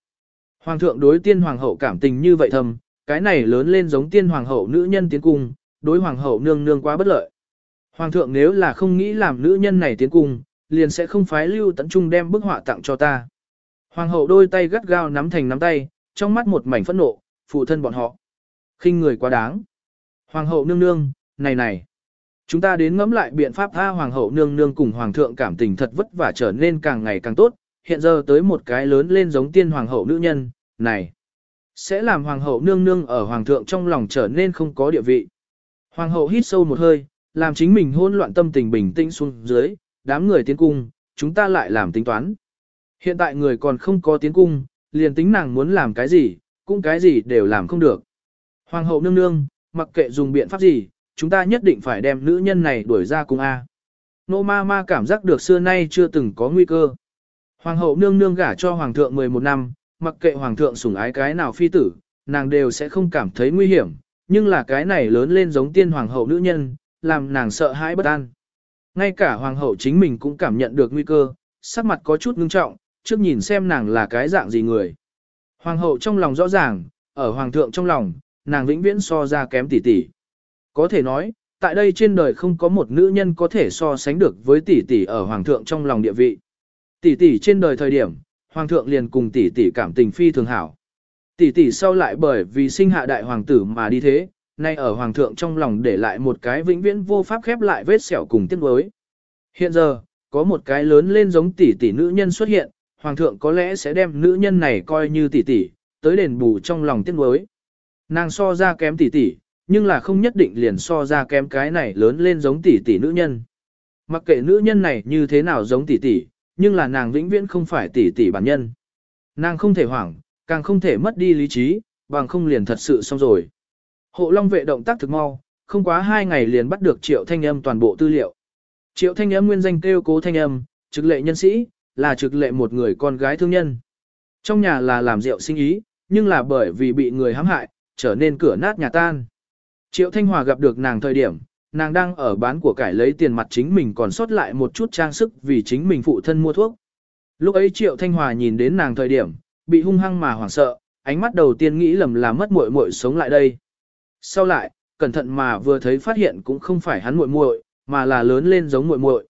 Speaker 1: Hoàng thượng đối tiên hoàng hậu cảm tình như vậy thầm, cái này lớn lên giống tiên hoàng hậu nữ nhân tiến cung, đối hoàng hậu nương nương quá bất lợi. Hoàng thượng nếu là không nghĩ làm nữ nhân này tiến cung, liền sẽ không phái lưu tận trung đem bức họa tặng cho ta. Hoàng hậu đôi tay gắt gao nắm thành nắm tay, trong mắt một mảnh phẫn nộ, phụ thân bọn họ. khinh người quá đáng. Hoàng hậu nương nương, này này. Chúng ta đến ngẫm lại biện pháp tha hoàng hậu nương nương cùng hoàng thượng cảm tình thật vất vả trở nên càng ngày càng tốt, hiện giờ tới một cái lớn lên giống tiên hoàng hậu nữ nhân, này. Sẽ làm hoàng hậu nương nương ở hoàng thượng trong lòng trở nên không có địa vị. Hoàng hậu hít sâu một hơi, làm chính mình hôn loạn tâm tình bình tĩnh xuống dưới, đám người tiến cung, chúng ta lại làm tính toán. Hiện tại người còn không có tiến cung, liền tính nàng muốn làm cái gì, cũng cái gì đều làm không được. Hoàng hậu nương nương, mặc kệ dùng biện pháp gì, chúng ta nhất định phải đem nữ nhân này đuổi ra cung A. Nô ma ma cảm giác được xưa nay chưa từng có nguy cơ. Hoàng hậu nương nương gả cho hoàng thượng 11 năm, mặc kệ hoàng thượng sủng ái cái nào phi tử, nàng đều sẽ không cảm thấy nguy hiểm, nhưng là cái này lớn lên giống tiên hoàng hậu nữ nhân, làm nàng sợ hãi bất an. Ngay cả hoàng hậu chính mình cũng cảm nhận được nguy cơ, sắc mặt có chút ngưng trọng, trước nhìn xem nàng là cái dạng gì người. Hoàng hậu trong lòng rõ ràng, ở hoàng thượng trong lòng, nàng vĩnh viễn so ra kém tỷ tỷ. Có thể nói, tại đây trên đời không có một nữ nhân có thể so sánh được với tỷ tỷ ở hoàng thượng trong lòng địa vị. Tỷ tỷ trên đời thời điểm, hoàng thượng liền cùng tỷ tỷ cảm tình phi thường hảo. Tỷ tỷ sau lại bởi vì sinh hạ đại hoàng tử mà đi thế, nay ở hoàng thượng trong lòng để lại một cái vĩnh viễn vô pháp khép lại vết sẹo cùng tiếc nuối. Hiện giờ, có một cái lớn lên giống tỷ tỷ nữ nhân xuất hiện, hoàng thượng có lẽ sẽ đem nữ nhân này coi như tỷ tỷ, tới đền bù trong lòng tiếc nuối. Nàng so ra kém tỷ tỷ, nhưng là không nhất định liền so ra kém cái này lớn lên giống tỷ tỷ nữ nhân. Mặc kệ nữ nhân này như thế nào giống tỷ tỷ, nhưng là nàng vĩnh viễn không phải tỷ tỷ bản nhân. Nàng không thể hoảng, càng không thể mất đi lý trí, bằng không liền thật sự xong rồi. Hộ Long vệ động tác thực mau, không quá hai ngày liền bắt được Triệu Thanh Âm toàn bộ tư liệu. Triệu Thanh Âm nguyên danh kêu Cố Thanh Âm, trực lệ nhân sĩ, là trực lệ một người con gái thương nhân. Trong nhà là làm rượu sinh ý, nhưng là bởi vì bị người hãm hại, trở nên cửa nát nhà tan. Triệu Thanh Hòa gặp được nàng thời điểm, nàng đang ở bán của cải lấy tiền mặt chính mình còn sót lại một chút trang sức vì chính mình phụ thân mua thuốc. Lúc ấy Triệu Thanh Hòa nhìn đến nàng thời điểm, bị hung hăng mà hoảng sợ, ánh mắt đầu tiên nghĩ lầm là mất muội muội sống lại đây. Sau lại, cẩn thận mà vừa thấy phát hiện cũng không phải hắn muội muội, mà là lớn lên giống muội muội.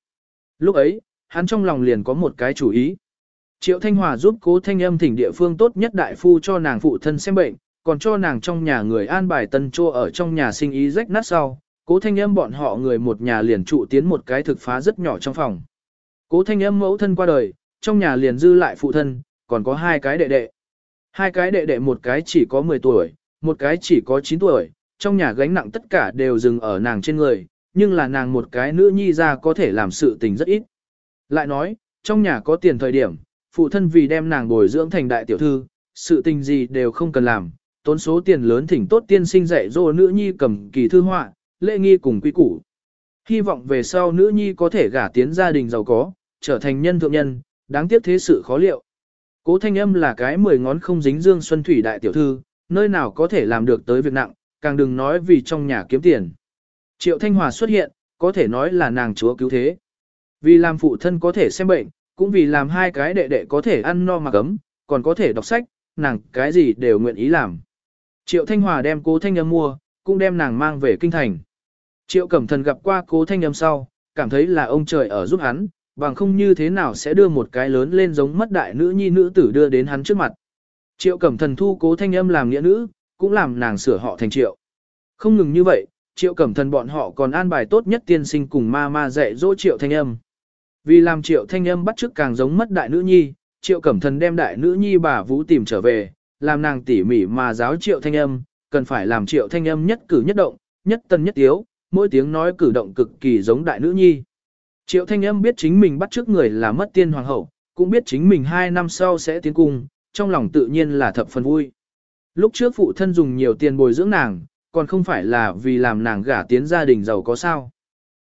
Speaker 1: Lúc ấy, hắn trong lòng liền có một cái chủ ý. Triệu Thanh Hòa giúp cố thanh âm thỉnh địa phương tốt nhất đại phu cho nàng phụ thân xem bệnh, còn cho nàng trong nhà người an bài tân trô ở trong nhà sinh ý rách nát sau. Cố thanh âm bọn họ người một nhà liền trụ tiến một cái thực phá rất nhỏ trong phòng. Cố thanh âm mẫu thân qua đời, trong nhà liền dư lại phụ thân, còn có hai cái đệ đệ. Hai cái đệ đệ một cái chỉ có 10 tuổi, một cái chỉ có 9 tuổi, trong nhà gánh nặng tất cả đều dừng ở nàng trên người, nhưng là nàng một cái nữ nhi ra có thể làm sự tình rất ít. Lại nói, trong nhà có tiền thời điểm, phụ thân vì đem nàng bồi dưỡng thành đại tiểu thư, sự tình gì đều không cần làm, tốn số tiền lớn thỉnh tốt tiên sinh dạy dỗ nữ nhi cầm kỳ thư họa, lễ nghi cùng quy củ. Hy vọng về sau nữ nhi có thể gả tiến gia đình giàu có, trở thành nhân thượng nhân, đáng tiếc thế sự khó liệu. Cố thanh âm là cái mười ngón không dính dương xuân thủy đại tiểu thư, nơi nào có thể làm được tới việc nặng, càng đừng nói vì trong nhà kiếm tiền. Triệu Thanh Hòa xuất hiện, có thể nói là nàng chúa cứu thế. Vì làm phụ thân có thể xem bệnh, cũng vì làm hai cái đệ đệ có thể ăn no mặc ấm, còn có thể đọc sách, nàng cái gì đều nguyện ý làm. Triệu Thanh Hòa đem cố Thanh Âm mua, cũng đem nàng mang về kinh thành. Triệu Cẩm Thần gặp qua cố Thanh Âm sau, cảm thấy là ông trời ở giúp hắn, bằng không như thế nào sẽ đưa một cái lớn lên giống mất đại nữ nhi nữ tử đưa đến hắn trước mặt. Triệu Cẩm Thần thu cố Thanh Âm làm nghĩa nữ, cũng làm nàng sửa họ thành Triệu. Không ngừng như vậy, Triệu Cẩm Thần bọn họ còn an bài tốt nhất tiên sinh cùng ma ma dạy dỗ Triệu Thanh Âm. Vì làm triệu thanh âm bắt chước càng giống mất đại nữ nhi, triệu cẩm thần đem đại nữ nhi bà vũ tìm trở về, làm nàng tỉ mỉ mà giáo triệu thanh âm, cần phải làm triệu thanh âm nhất cử nhất động, nhất tân nhất tiếu, mỗi tiếng nói cử động cực kỳ giống đại nữ nhi. Triệu thanh âm biết chính mình bắt chước người là mất tiên hoàng hậu, cũng biết chính mình hai năm sau sẽ tiến cung, trong lòng tự nhiên là thập phần vui. Lúc trước phụ thân dùng nhiều tiền bồi dưỡng nàng, còn không phải là vì làm nàng gả tiến gia đình giàu có sao.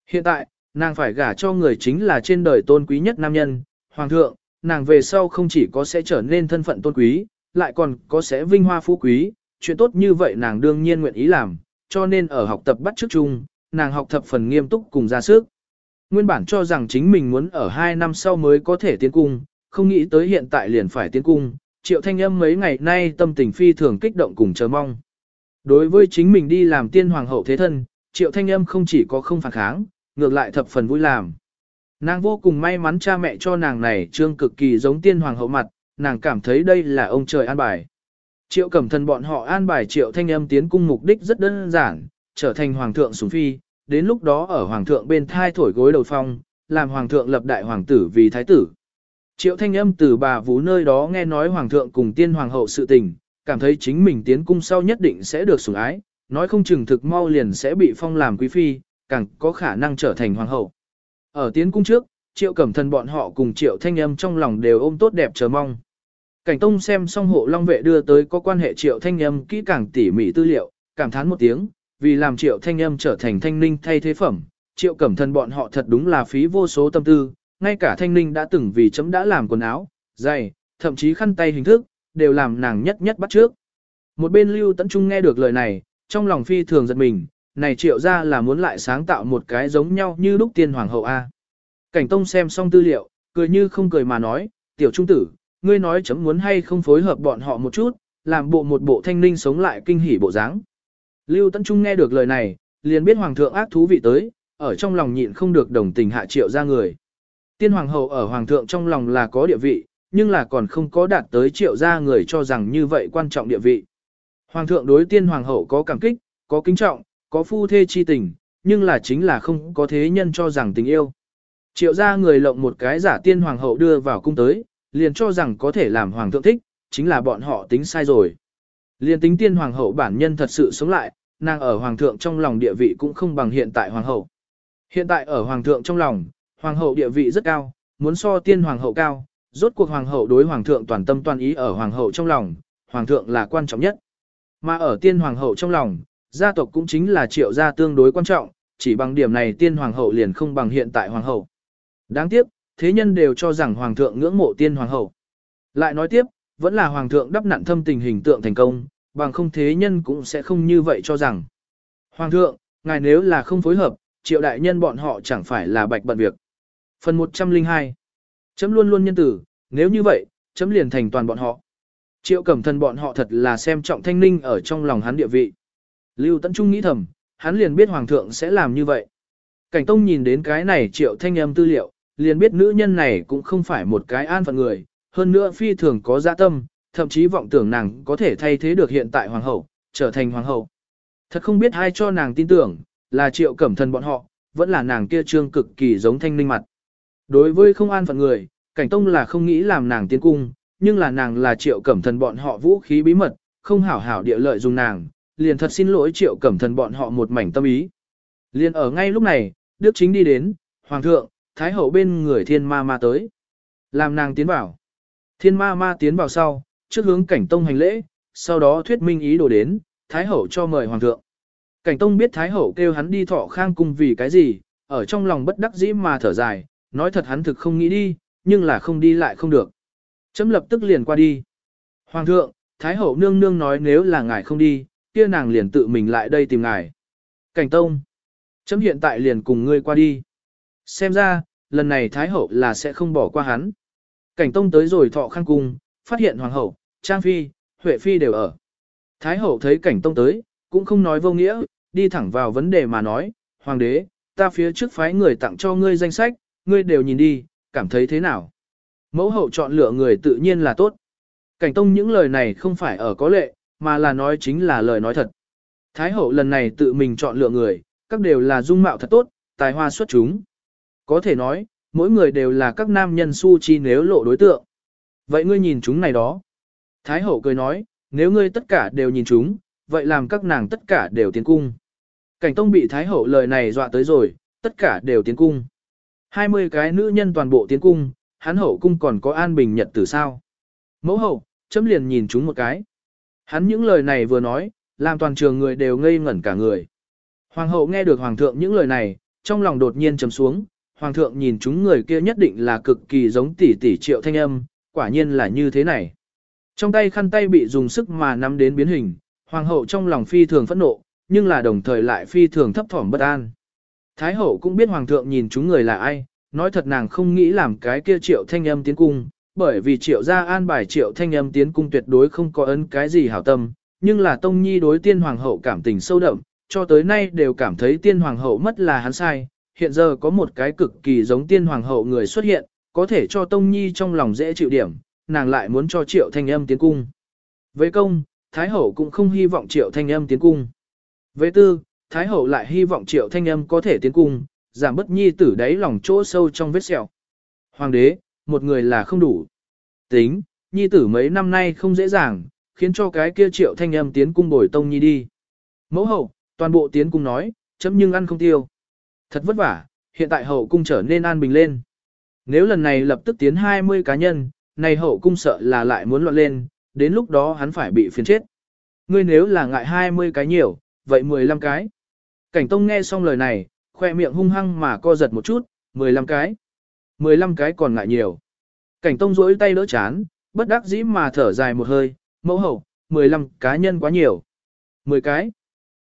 Speaker 1: Hiện tại, Nàng phải gả cho người chính là trên đời tôn quý nhất nam nhân, hoàng thượng, nàng về sau không chỉ có sẽ trở nên thân phận tôn quý, lại còn có sẽ vinh hoa phú quý, chuyện tốt như vậy nàng đương nhiên nguyện ý làm, cho nên ở học tập bắt trước chung, nàng học thập phần nghiêm túc cùng ra sức. Nguyên bản cho rằng chính mình muốn ở 2 năm sau mới có thể tiến cung, không nghĩ tới hiện tại liền phải tiến cung, triệu thanh âm mấy ngày nay tâm tình phi thường kích động cùng chờ mong. Đối với chính mình đi làm tiên hoàng hậu thế thân, triệu thanh âm không chỉ có không phản kháng, ngược lại thập phần vui làm. Nàng vô cùng may mắn cha mẹ cho nàng này trương cực kỳ giống tiên hoàng hậu mặt, nàng cảm thấy đây là ông trời an bài. Triệu cẩm thần bọn họ an bài triệu thanh âm tiến cung mục đích rất đơn giản, trở thành hoàng thượng sủng phi, đến lúc đó ở hoàng thượng bên thai thổi gối đầu phong, làm hoàng thượng lập đại hoàng tử vì thái tử. Triệu thanh âm từ bà vú nơi đó nghe nói hoàng thượng cùng tiên hoàng hậu sự tình, cảm thấy chính mình tiến cung sau nhất định sẽ được sủng ái, nói không chừng thực mau liền sẽ bị phong làm quý phi, càng có khả năng trở thành hoàng hậu. Ở tiến cung trước, triệu cẩm thần bọn họ cùng triệu thanh âm trong lòng đều ôm tốt đẹp chờ mong. Cảnh tông xem xong hộ long vệ đưa tới có quan hệ triệu thanh âm kỹ càng tỉ mỉ tư liệu, cảm thán một tiếng, vì làm triệu thanh âm trở thành thanh ninh thay thế phẩm, triệu cẩm thần bọn họ thật đúng là phí vô số tâm tư, ngay cả thanh ninh đã từng vì chấm đã làm quần áo, giày, thậm chí khăn tay hình thức, đều làm nàng nhất nhất bắt trước. Một bên lưu tấn trung nghe được lời này, trong lòng phi thường giật mình, này triệu ra là muốn lại sáng tạo một cái giống nhau như lúc tiên hoàng hậu A. Cảnh tông xem xong tư liệu, cười như không cười mà nói, tiểu trung tử, ngươi nói chấm muốn hay không phối hợp bọn họ một chút, làm bộ một bộ thanh ninh sống lại kinh hỉ bộ dáng. Lưu Tấn Trung nghe được lời này, liền biết hoàng thượng ác thú vị tới, ở trong lòng nhịn không được đồng tình hạ triệu ra người. Tiên hoàng hậu ở hoàng thượng trong lòng là có địa vị, nhưng là còn không có đạt tới triệu gia người cho rằng như vậy quan trọng địa vị. Hoàng thượng đối tiên hoàng hậu có cảm kích, có kính trọng, có phu thê chi tình, nhưng là chính là không có thế nhân cho rằng tình yêu. Triệu gia người lộng một cái giả tiên hoàng hậu đưa vào cung tới, liền cho rằng có thể làm hoàng thượng thích, chính là bọn họ tính sai rồi. Liền tính tiên hoàng hậu bản nhân thật sự sống lại, nàng ở hoàng thượng trong lòng địa vị cũng không bằng hiện tại hoàng hậu. Hiện tại ở hoàng thượng trong lòng, hoàng hậu địa vị rất cao, muốn so tiên hoàng hậu cao, rốt cuộc hoàng hậu đối hoàng thượng toàn tâm toàn ý ở hoàng hậu trong lòng, hoàng thượng là quan trọng nhất. Mà ở tiên hoàng hậu trong lòng, gia tộc cũng chính là triệu gia tương đối quan trọng, chỉ bằng điểm này tiên hoàng hậu liền không bằng hiện tại hoàng hậu. Đáng tiếc, thế nhân đều cho rằng hoàng thượng ngưỡng mộ tiên hoàng hậu. Lại nói tiếp, vẫn là hoàng thượng đắp nặn thâm tình hình tượng thành công, bằng không thế nhân cũng sẽ không như vậy cho rằng. Hoàng thượng, ngài nếu là không phối hợp, triệu đại nhân bọn họ chẳng phải là bạch bận việc. Phần 102 Chấm luôn luôn nhân tử, nếu như vậy, chấm liền thành toàn bọn họ. Triệu cẩm thân bọn họ thật là xem trọng thanh ninh ở trong lòng hắn địa vị. Lưu Tấn Trung nghĩ thầm, hắn liền biết hoàng thượng sẽ làm như vậy. Cảnh Tông nhìn đến cái này triệu thanh âm tư liệu, liền biết nữ nhân này cũng không phải một cái an phận người, hơn nữa phi thường có dạ tâm, thậm chí vọng tưởng nàng có thể thay thế được hiện tại hoàng hậu, trở thành hoàng hậu. Thật không biết ai cho nàng tin tưởng, là triệu cẩm thần bọn họ, vẫn là nàng kia trương cực kỳ giống thanh ninh mặt. Đối với không an phận người, cảnh tông là không nghĩ làm nàng tiến cung, nhưng là nàng là triệu cẩm thần bọn họ vũ khí bí mật, không hảo hảo địa lợi dùng nàng, liền thật xin lỗi triệu cẩm thần bọn họ một mảnh tâm ý. Liền ở ngay lúc này, Đức Chính đi đến, Hoàng thượng, Thái hậu bên người thiên ma ma tới. Làm nàng tiến vào. Thiên ma ma tiến vào sau, trước hướng cảnh tông hành lễ, sau đó thuyết minh ý đồ đến, Thái hậu cho mời Hoàng thượng. Cảnh tông biết Thái hậu kêu hắn đi thọ khang cung vì cái gì, ở trong lòng bất đắc dĩ mà thở dài, nói thật hắn thực không nghĩ đi, nhưng là không đi lại không được. Chấm lập tức liền qua đi. Hoàng thượng, Thái hậu nương nương nói nếu là ngài không đi, kia nàng liền tự mình lại đây tìm ngài. Cảnh tông. Chấm hiện tại liền cùng ngươi qua đi. Xem ra, lần này Thái hậu là sẽ không bỏ qua hắn. Cảnh tông tới rồi thọ khang cung, phát hiện hoàng hậu, trang phi, huệ phi đều ở. Thái hậu thấy cảnh tông tới, cũng không nói vô nghĩa, đi thẳng vào vấn đề mà nói, hoàng đế, ta phía trước phái người tặng cho ngươi danh sách, ngươi đều nhìn đi, cảm thấy thế nào? Mẫu hậu chọn lựa người tự nhiên là tốt. Cảnh tông những lời này không phải ở có lệ, mà là nói chính là lời nói thật. Thái hậu lần này tự mình chọn lựa người, các đều là dung mạo thật tốt, tài hoa xuất chúng. Có thể nói, mỗi người đều là các nam nhân su chi nếu lộ đối tượng. Vậy ngươi nhìn chúng này đó. Thái hậu cười nói, nếu ngươi tất cả đều nhìn chúng, vậy làm các nàng tất cả đều tiến cung. Cảnh tông bị Thái hậu lời này dọa tới rồi, tất cả đều tiến cung. 20 cái nữ nhân toàn bộ tiến cung, hắn hậu cung còn có an bình nhật từ sao. Mẫu hậu, chấm liền nhìn chúng một cái. Hắn những lời này vừa nói, làm toàn trường người đều ngây ngẩn cả người. Hoàng hậu nghe được hoàng thượng những lời này, trong lòng đột nhiên trầm xuống, hoàng thượng nhìn chúng người kia nhất định là cực kỳ giống tỷ tỷ triệu thanh âm, quả nhiên là như thế này. Trong tay khăn tay bị dùng sức mà nắm đến biến hình, hoàng hậu trong lòng phi thường phẫn nộ, nhưng là đồng thời lại phi thường thấp thỏm bất an. Thái hậu cũng biết hoàng thượng nhìn chúng người là ai, nói thật nàng không nghĩ làm cái kia triệu thanh âm tiến cung, bởi vì triệu gia an bài triệu thanh âm tiến cung tuyệt đối không có ấn cái gì hảo tâm, nhưng là tông nhi đối tiên hoàng hậu cảm tình sâu đậm, cho tới nay đều cảm thấy tiên hoàng hậu mất là hắn sai, hiện giờ có một cái cực kỳ giống tiên hoàng hậu người xuất hiện, có thể cho tông nhi trong lòng dễ chịu điểm, nàng lại muốn cho triệu thanh âm tiến cung. Với công, Thái hậu cũng không hy vọng triệu thanh âm tiến cung. Với tư, Thái hậu lại hy vọng triệu thanh âm có thể tiến cung, giảm bất nhi tử đáy lòng chỗ sâu trong vết sẹo. Hoàng đế, một người là không đủ. Tính, nhi tử mấy năm nay không dễ dàng, khiến cho cái kia triệu thanh âm tiến cung bồi tông nhi đi. Mẫu hậu, toàn bộ tiến cung nói, chấm nhưng ăn không tiêu. Thật vất vả, hiện tại hậu cung trở nên an bình lên. Nếu lần này lập tức tiến 20 cá nhân, này hậu cung sợ là lại muốn loạn lên, đến lúc đó hắn phải bị phiền chết. Ngươi nếu là ngại 20 cái nhiều, vậy 15 cái. Cảnh Tông nghe xong lời này, khoe miệng hung hăng mà co giật một chút, 15 cái. 15 cái còn ngại nhiều. Cảnh Tông rỗi tay đỡ chán, bất đắc dĩ mà thở dài một hơi, mẫu hậu, 15 cá nhân quá nhiều. 10 cái.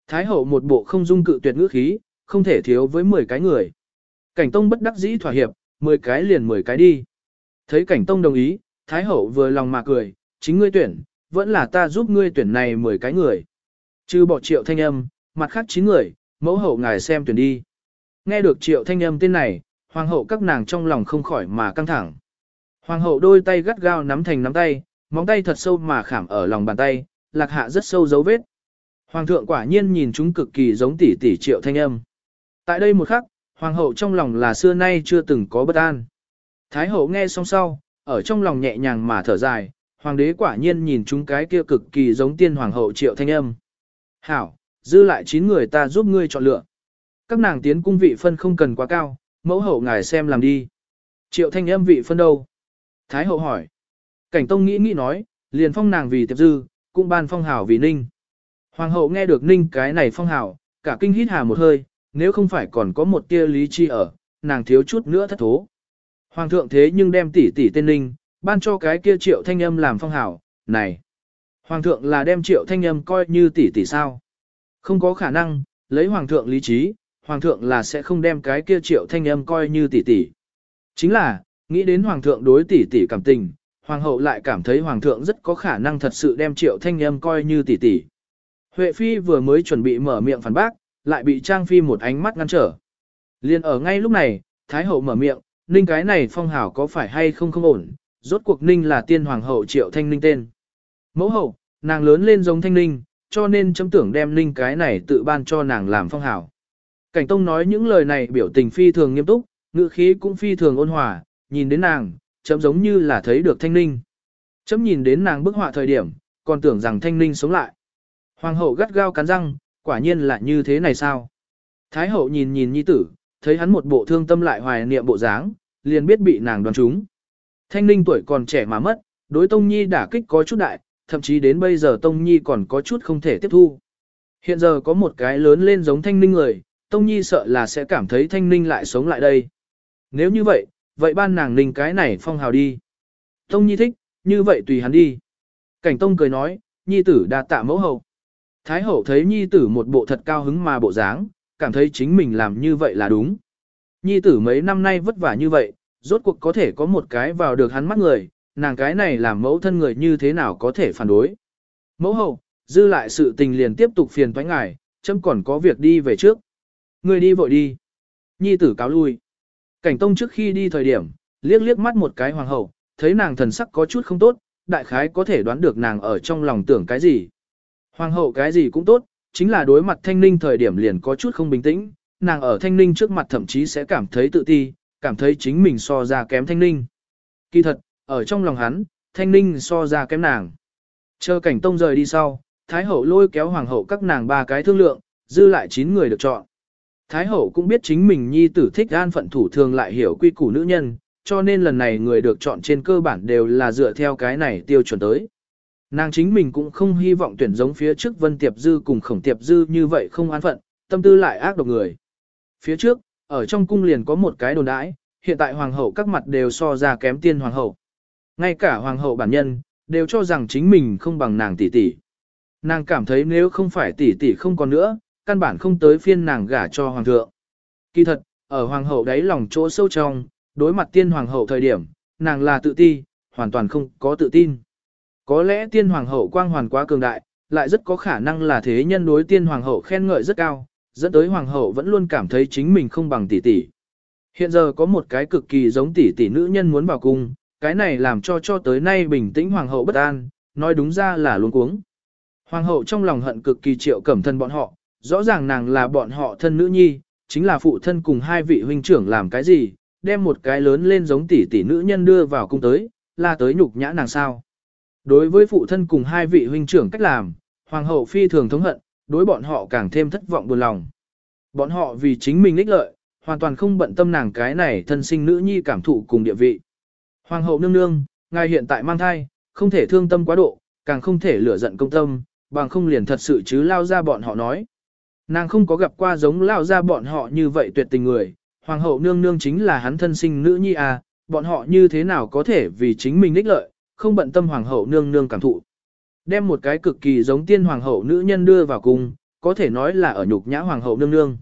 Speaker 1: Thái hậu một bộ không dung cự tuyệt ngữ khí, không thể thiếu với 10 cái người. Cảnh Tông bất đắc dĩ thỏa hiệp, 10 cái liền 10 cái đi. Thấy Cảnh Tông đồng ý, Thái hậu vừa lòng mà cười, chính ngươi tuyển, vẫn là ta giúp ngươi tuyển này 10 cái người. Chứ bỏ triệu thanh âm, mặt khác 9 người, mẫu hậu ngài xem tuyển đi. Nghe được triệu thanh âm tên này, hoàng hậu các nàng trong lòng không khỏi mà căng thẳng. Hoàng hậu đôi tay gắt gao nắm thành nắm tay, móng tay thật sâu mà khảm ở lòng bàn tay, lạc hạ rất sâu dấu vết. Hoàng thượng quả nhiên nhìn chúng cực kỳ giống tỷ tỷ triệu thanh âm. Tại đây một khắc, hoàng hậu trong lòng là xưa nay chưa từng có bất an. Thái hậu nghe xong sau, ở trong lòng nhẹ nhàng mà thở dài, hoàng đế quả nhiên nhìn chúng cái kia cực kỳ giống tiên hoàng hậu triệu thanh âm. Hảo, dư lại 9 người ta giúp ngươi chọn lựa. Các nàng tiến cung vị phân không cần quá cao, mẫu hậu ngài xem làm đi. Triệu thanh âm vị phân đâu? Thái hậu hỏi. Cảnh tông nghĩ nghĩ nói, liền phong nàng vì tiệp dư, cũng ban phong hảo vì ninh. Hoàng hậu nghe được ninh cái này phong hảo, cả kinh hít hà một hơi, nếu không phải còn có một tia lý chi ở, nàng thiếu chút nữa thất thố. Hoàng thượng thế nhưng đem tỷ tỷ tên ninh, ban cho cái kia triệu thanh âm làm phong hảo, này. Hoàng thượng là đem triệu thanh âm coi như tỷ tỷ sao. Không có khả năng, lấy hoàng thượng lý trí, hoàng thượng là sẽ không đem cái kia triệu thanh âm coi như tỷ tỷ. Chính là, nghĩ đến hoàng thượng đối tỷ tỷ cảm tình, hoàng hậu lại cảm thấy hoàng thượng rất có khả năng thật sự đem triệu thanh âm coi như tỷ tỷ. Huệ phi vừa mới chuẩn bị mở miệng phản bác, lại bị Trang Phi một ánh mắt ngăn trở. Liên ở ngay lúc này, Thái hậu mở miệng, ninh cái này phong hảo có phải hay không không ổn, rốt cuộc ninh là tiên hoàng hậu triệu thanh ninh tên. Mẫu hậu, nàng lớn lên giống thanh ninh, cho nên chấm tưởng đem ninh cái này tự ban cho nàng làm phong hảo. Cảnh Tông nói những lời này biểu tình phi thường nghiêm túc, ngữ khí cũng phi thường ôn hòa, nhìn đến nàng, chấm giống như là thấy được thanh ninh. Chấm nhìn đến nàng bức họa thời điểm, còn tưởng rằng thanh ninh sống lại. Hoàng hậu gắt gao cắn răng, quả nhiên là như thế này sao? Thái hậu nhìn nhìn nhi tử, thấy hắn một bộ thương tâm lại hoài niệm bộ dáng, liền biết bị nàng đoán trúng. Thanh ninh tuổi còn trẻ mà mất, đối Tông Nhi đả kích có chút đại, thậm chí đến bây giờ Tông Nhi còn có chút không thể tiếp thu. Hiện giờ có một cái lớn lên giống Thanh ninh người, Tông Nhi sợ là sẽ cảm thấy Thanh ninh lại sống lại đây. Nếu như vậy, vậy ban nàng ninh cái này phong hào đi. Tông Nhi thích, như vậy tùy hắn đi. Cảnh Tông cười nói, Nhi tử đa tạ mẫu hậu. Thái hậu thấy Nhi tử một bộ thật cao hứng mà bộ dáng, cảm thấy chính mình làm như vậy là đúng. Nhi tử mấy năm nay vất vả như vậy, rốt cuộc có thể có một cái vào được hắn mắt người, nàng cái này làm mẫu thân người như thế nào có thể phản đối. Mẫu hậu, dư lại sự tình liền tiếp tục phiền toái ngài, chấm còn có việc đi về trước. Người đi vội đi. Nhi tử cáo lui. Cảnh tông trước khi đi thời điểm, liếc liếc mắt một cái hoàng hậu, thấy nàng thần sắc có chút không tốt, đại khái có thể đoán được nàng ở trong lòng tưởng cái gì. Hoàng hậu cái gì cũng tốt, chính là đối mặt thanh ninh thời điểm liền có chút không bình tĩnh, nàng ở thanh ninh trước mặt thậm chí sẽ cảm thấy tự ti, cảm thấy chính mình so ra kém thanh ninh. Kỳ thật, ở trong lòng hắn, thanh ninh so ra kém nàng. Chờ cảnh tông rời đi sau, Thái hậu lôi kéo hoàng hậu các nàng ba cái thương lượng, dư lại 9 người được chọn. Thái hậu cũng biết chính mình nhi tử thích an phận thủ thường lại hiểu quy củ nữ nhân, cho nên lần này người được chọn trên cơ bản đều là dựa theo cái này tiêu chuẩn tới. Nàng chính mình cũng không hy vọng tuyển giống phía trước Vân Tiệp Dư cùng Khổng Tiệp Dư như vậy không an phận, tâm tư lại ác độc người. Phía trước, ở trong cung liền có một cái đồn đãi, hiện tại hoàng hậu các mặt đều so ra kém tiên hoàng hậu. Ngay cả hoàng hậu bản nhân, đều cho rằng chính mình không bằng nàng tỷ tỷ. Nàng cảm thấy nếu không phải tỷ tỷ không còn nữa, căn bản không tới phiên nàng gả cho hoàng thượng. Kỳ thật, ở hoàng hậu đáy lòng chỗ sâu trong, đối mặt tiên hoàng hậu thời điểm, nàng là tự ti, hoàn toàn không có tự tin. Có lẽ tiên hoàng hậu quang hoàn quá cường đại, lại rất có khả năng là thế nhân đối tiên hoàng hậu khen ngợi rất cao, dẫn tới hoàng hậu vẫn luôn cảm thấy chính mình không bằng tỷ tỷ. Hiện giờ có một cái cực kỳ giống tỷ tỷ nữ nhân muốn vào cung, cái này làm cho cho tới nay bình tĩnh hoàng hậu bất an, nói đúng ra là luống cuống. Hoàng hậu trong lòng hận cực kỳ triệu cẩm thân bọn họ, rõ ràng nàng là bọn họ thân nữ nhi, chính là phụ thân cùng hai vị huynh trưởng làm cái gì, đem một cái lớn lên giống tỷ tỷ nữ nhân đưa vào cung tới, là tới nhục nhã nàng sao. Đối với phụ thân cùng hai vị huynh trưởng cách làm, hoàng hậu phi thường thống hận, đối bọn họ càng thêm thất vọng buồn lòng. Bọn họ vì chính mình ích lợi, hoàn toàn không bận tâm nàng cái này thân sinh nữ nhi cảm thụ cùng địa vị. Hoàng hậu nương nương, ngài hiện tại mang thai, không thể thương tâm quá độ, càng không thể lửa giận công tâm, bằng không liền thật sự chứ lao ra bọn họ nói. Nàng không có gặp qua giống lao ra bọn họ như vậy tuyệt tình người, hoàng hậu nương nương chính là hắn thân sinh nữ nhi à, bọn họ như thế nào có thể vì chính mình ích lợi, không bận tâm hoàng hậu nương nương cảm thụ. Đem một cái cực kỳ giống tiên hoàng hậu nữ nhân đưa vào cung, có thể nói là ở nhục nhã hoàng hậu nương nương.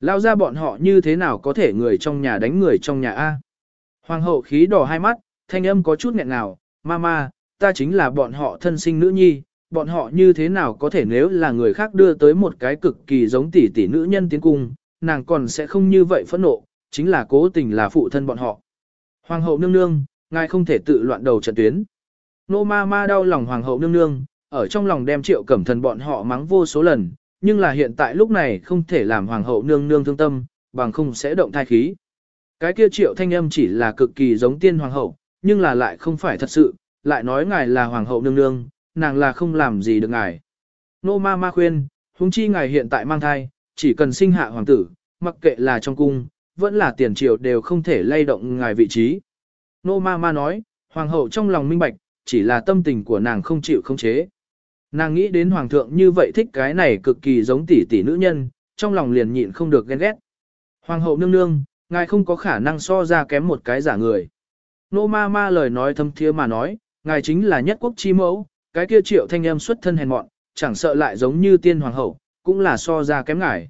Speaker 1: Lao ra bọn họ như thế nào có thể người trong nhà đánh người trong nhà A. Hoàng hậu khí đỏ hai mắt, thanh âm có chút nghẹn ngào, mama, ta chính là bọn họ thân sinh nữ nhi, bọn họ như thế nào có thể nếu là người khác đưa tới một cái cực kỳ giống tỷ tỷ nữ nhân tiến cung, nàng còn sẽ không như vậy phẫn nộ, chính là cố tình là phụ thân bọn họ. Hoàng hậu nương nương, ngài không thể tự loạn đầu trận tuyến. Nô ma ma đau lòng hoàng hậu nương nương, ở trong lòng đem triệu cẩm thần bọn họ mắng vô số lần, nhưng là hiện tại lúc này không thể làm hoàng hậu nương nương thương tâm, bằng không sẽ động thai khí. Cái kia triệu thanh âm chỉ là cực kỳ giống tiên hoàng hậu, nhưng là lại không phải thật sự, lại nói ngài là hoàng hậu nương nương, nàng là không làm gì được ngài. Nô ma ma khuyên, huống chi ngài hiện tại mang thai, chỉ cần sinh hạ hoàng tử, mặc kệ là trong cung, vẫn là tiền triều đều không thể lay động ngài vị trí. Nô ma ma nói, hoàng hậu trong lòng minh bạch, chỉ là tâm tình của nàng không chịu không chế. Nàng nghĩ đến hoàng thượng như vậy thích cái này cực kỳ giống tỷ tỷ nữ nhân, trong lòng liền nhịn không được ghen ghét. Hoàng hậu nương nương, ngài không có khả năng so ra kém một cái giả người. Nô ma ma lời nói thâm thiế mà nói, ngài chính là nhất quốc chi mẫu, cái kia triệu thanh em xuất thân hèn mọn, chẳng sợ lại giống như tiên hoàng hậu, cũng là so ra kém ngài.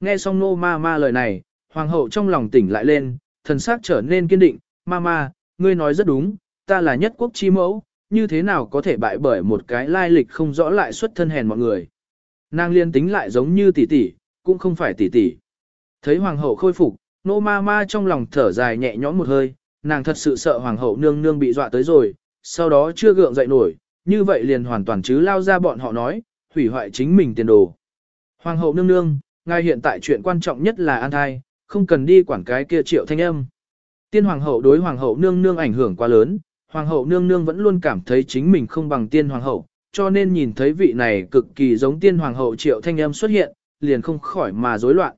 Speaker 1: Nghe xong nô ma ma lời này, hoàng hậu trong lòng tỉnh lại lên, thần xác trở nên kiên định, ma ma, ngươi nói rất đúng, ta là nhất quốc chi mẫu, như thế nào có thể bại bởi một cái lai lịch không rõ lại xuất thân hèn mọi người. Nàng liên tính lại giống như tỷ tỷ, cũng không phải tỷ tỷ. Thấy hoàng hậu khôi phục, nô ma ma trong lòng thở dài nhẹ nhõm một hơi, nàng thật sự sợ hoàng hậu nương nương bị dọa tới rồi, sau đó chưa gượng dậy nổi, như vậy liền hoàn toàn chứ lao ra bọn họ nói, hủy hoại chính mình tiền đồ. Hoàng hậu nương nương, ngài hiện tại chuyện quan trọng nhất là an thai, không cần đi quản cái kia triệu thanh âm. Tiên hoàng hậu đối hoàng hậu nương nương ảnh hưởng quá lớn, hoàng hậu nương nương vẫn luôn cảm thấy chính mình không bằng tiên hoàng hậu, cho nên nhìn thấy vị này cực kỳ giống tiên hoàng hậu triệu thanh âm xuất hiện, liền không khỏi mà rối loạn.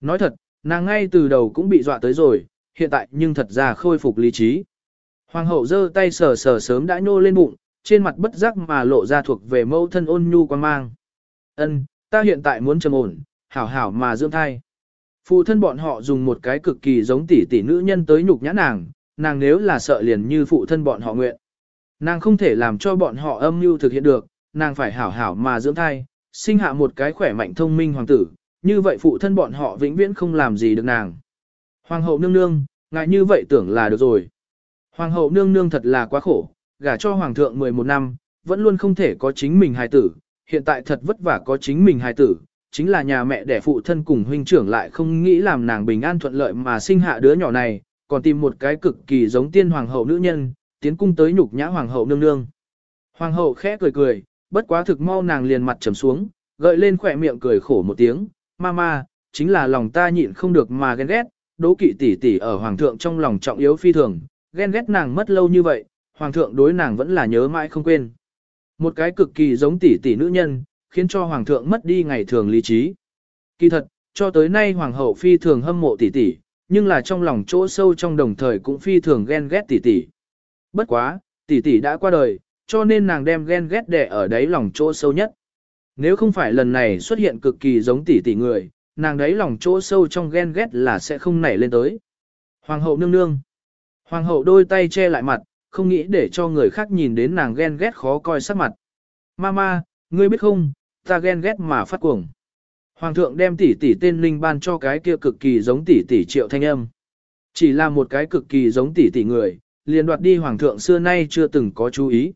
Speaker 1: Nói thật, nàng ngay từ đầu cũng bị dọa tới rồi, hiện tại nhưng thật ra khôi phục lý trí. Hoàng hậu giơ tay sờ sờ sớm đã nhô lên bụng, trên mặt bất giác mà lộ ra thuộc về mẫu thân ôn nhu quan mang. Ân, ta hiện tại muốn trầm ổn, hảo hảo mà dưỡng thai. Phụ thân bọn họ dùng một cái cực kỳ giống tỷ tỷ nữ nhân tới nhục nhã nàng, nàng nếu là sợ liền như phụ thân bọn họ nguyện. Nàng không thể làm cho bọn họ âm mưu thực hiện được, nàng phải hảo hảo mà dưỡng thai, sinh hạ một cái khỏe mạnh thông minh hoàng tử, như vậy phụ thân bọn họ vĩnh viễn không làm gì được nàng. Hoàng hậu nương nương, ngại như vậy tưởng là được rồi. Hoàng hậu nương nương thật là quá khổ, gả cho hoàng thượng 11 năm, vẫn luôn không thể có chính mình hài tử, hiện tại thật vất vả có chính mình hài tử, chính là nhà mẹ đẻ phụ thân cùng huynh trưởng lại không nghĩ làm nàng bình an thuận lợi mà sinh hạ đứa nhỏ này, còn tìm một cái cực kỳ giống tiên hoàng hậu nữ nhân, tiến cung tới nhục nhã hoàng hậu nương nương. Hoàng hậu khẽ cười cười, bất quá thực mau nàng liền mặt trầm xuống, gợi lên khỏe miệng cười khổ một tiếng, mama, chính là lòng ta nhịn không được mà ghen ghét, đố kỵ tỷ tỷ ở hoàng thượng trong lòng trọng yếu phi thường, ghen ghét nàng mất lâu như vậy, hoàng thượng đối nàng vẫn là nhớ mãi không quên. Một cái cực kỳ giống tỷ tỷ nữ nhân, khiến cho hoàng thượng mất đi ngày thường lý trí. Kỳ thật, cho tới nay hoàng hậu phi thường hâm mộ tỷ tỷ, nhưng là trong lòng chỗ sâu trong đồng thời cũng phi thường ghen ghét tỷ tỷ. Bất quá, tỷ tỷ đã qua đời, cho nên nàng đem ghen ghét đè ở đáy lòng chỗ sâu nhất. Nếu không phải lần này xuất hiện cực kỳ giống tỷ tỷ người, nàng đấy lòng chỗ sâu trong ghen ghét là sẽ không nảy lên tới. Hoàng hậu nương nương. Hoàng hậu đôi tay che lại mặt, không nghĩ để cho người khác nhìn đến nàng ghen ghét khó coi sắc mặt. Mama, ngươi biết không, ta ghen ghét mà phát cuồng. Hoàng thượng đem tỷ tỷ tên linh ban cho cái kia cực kỳ giống tỷ tỷ triệu thanh âm. Chỉ là một cái cực kỳ giống tỷ tỷ người, liền đoạt đi hoàng thượng xưa nay chưa từng có chú ý.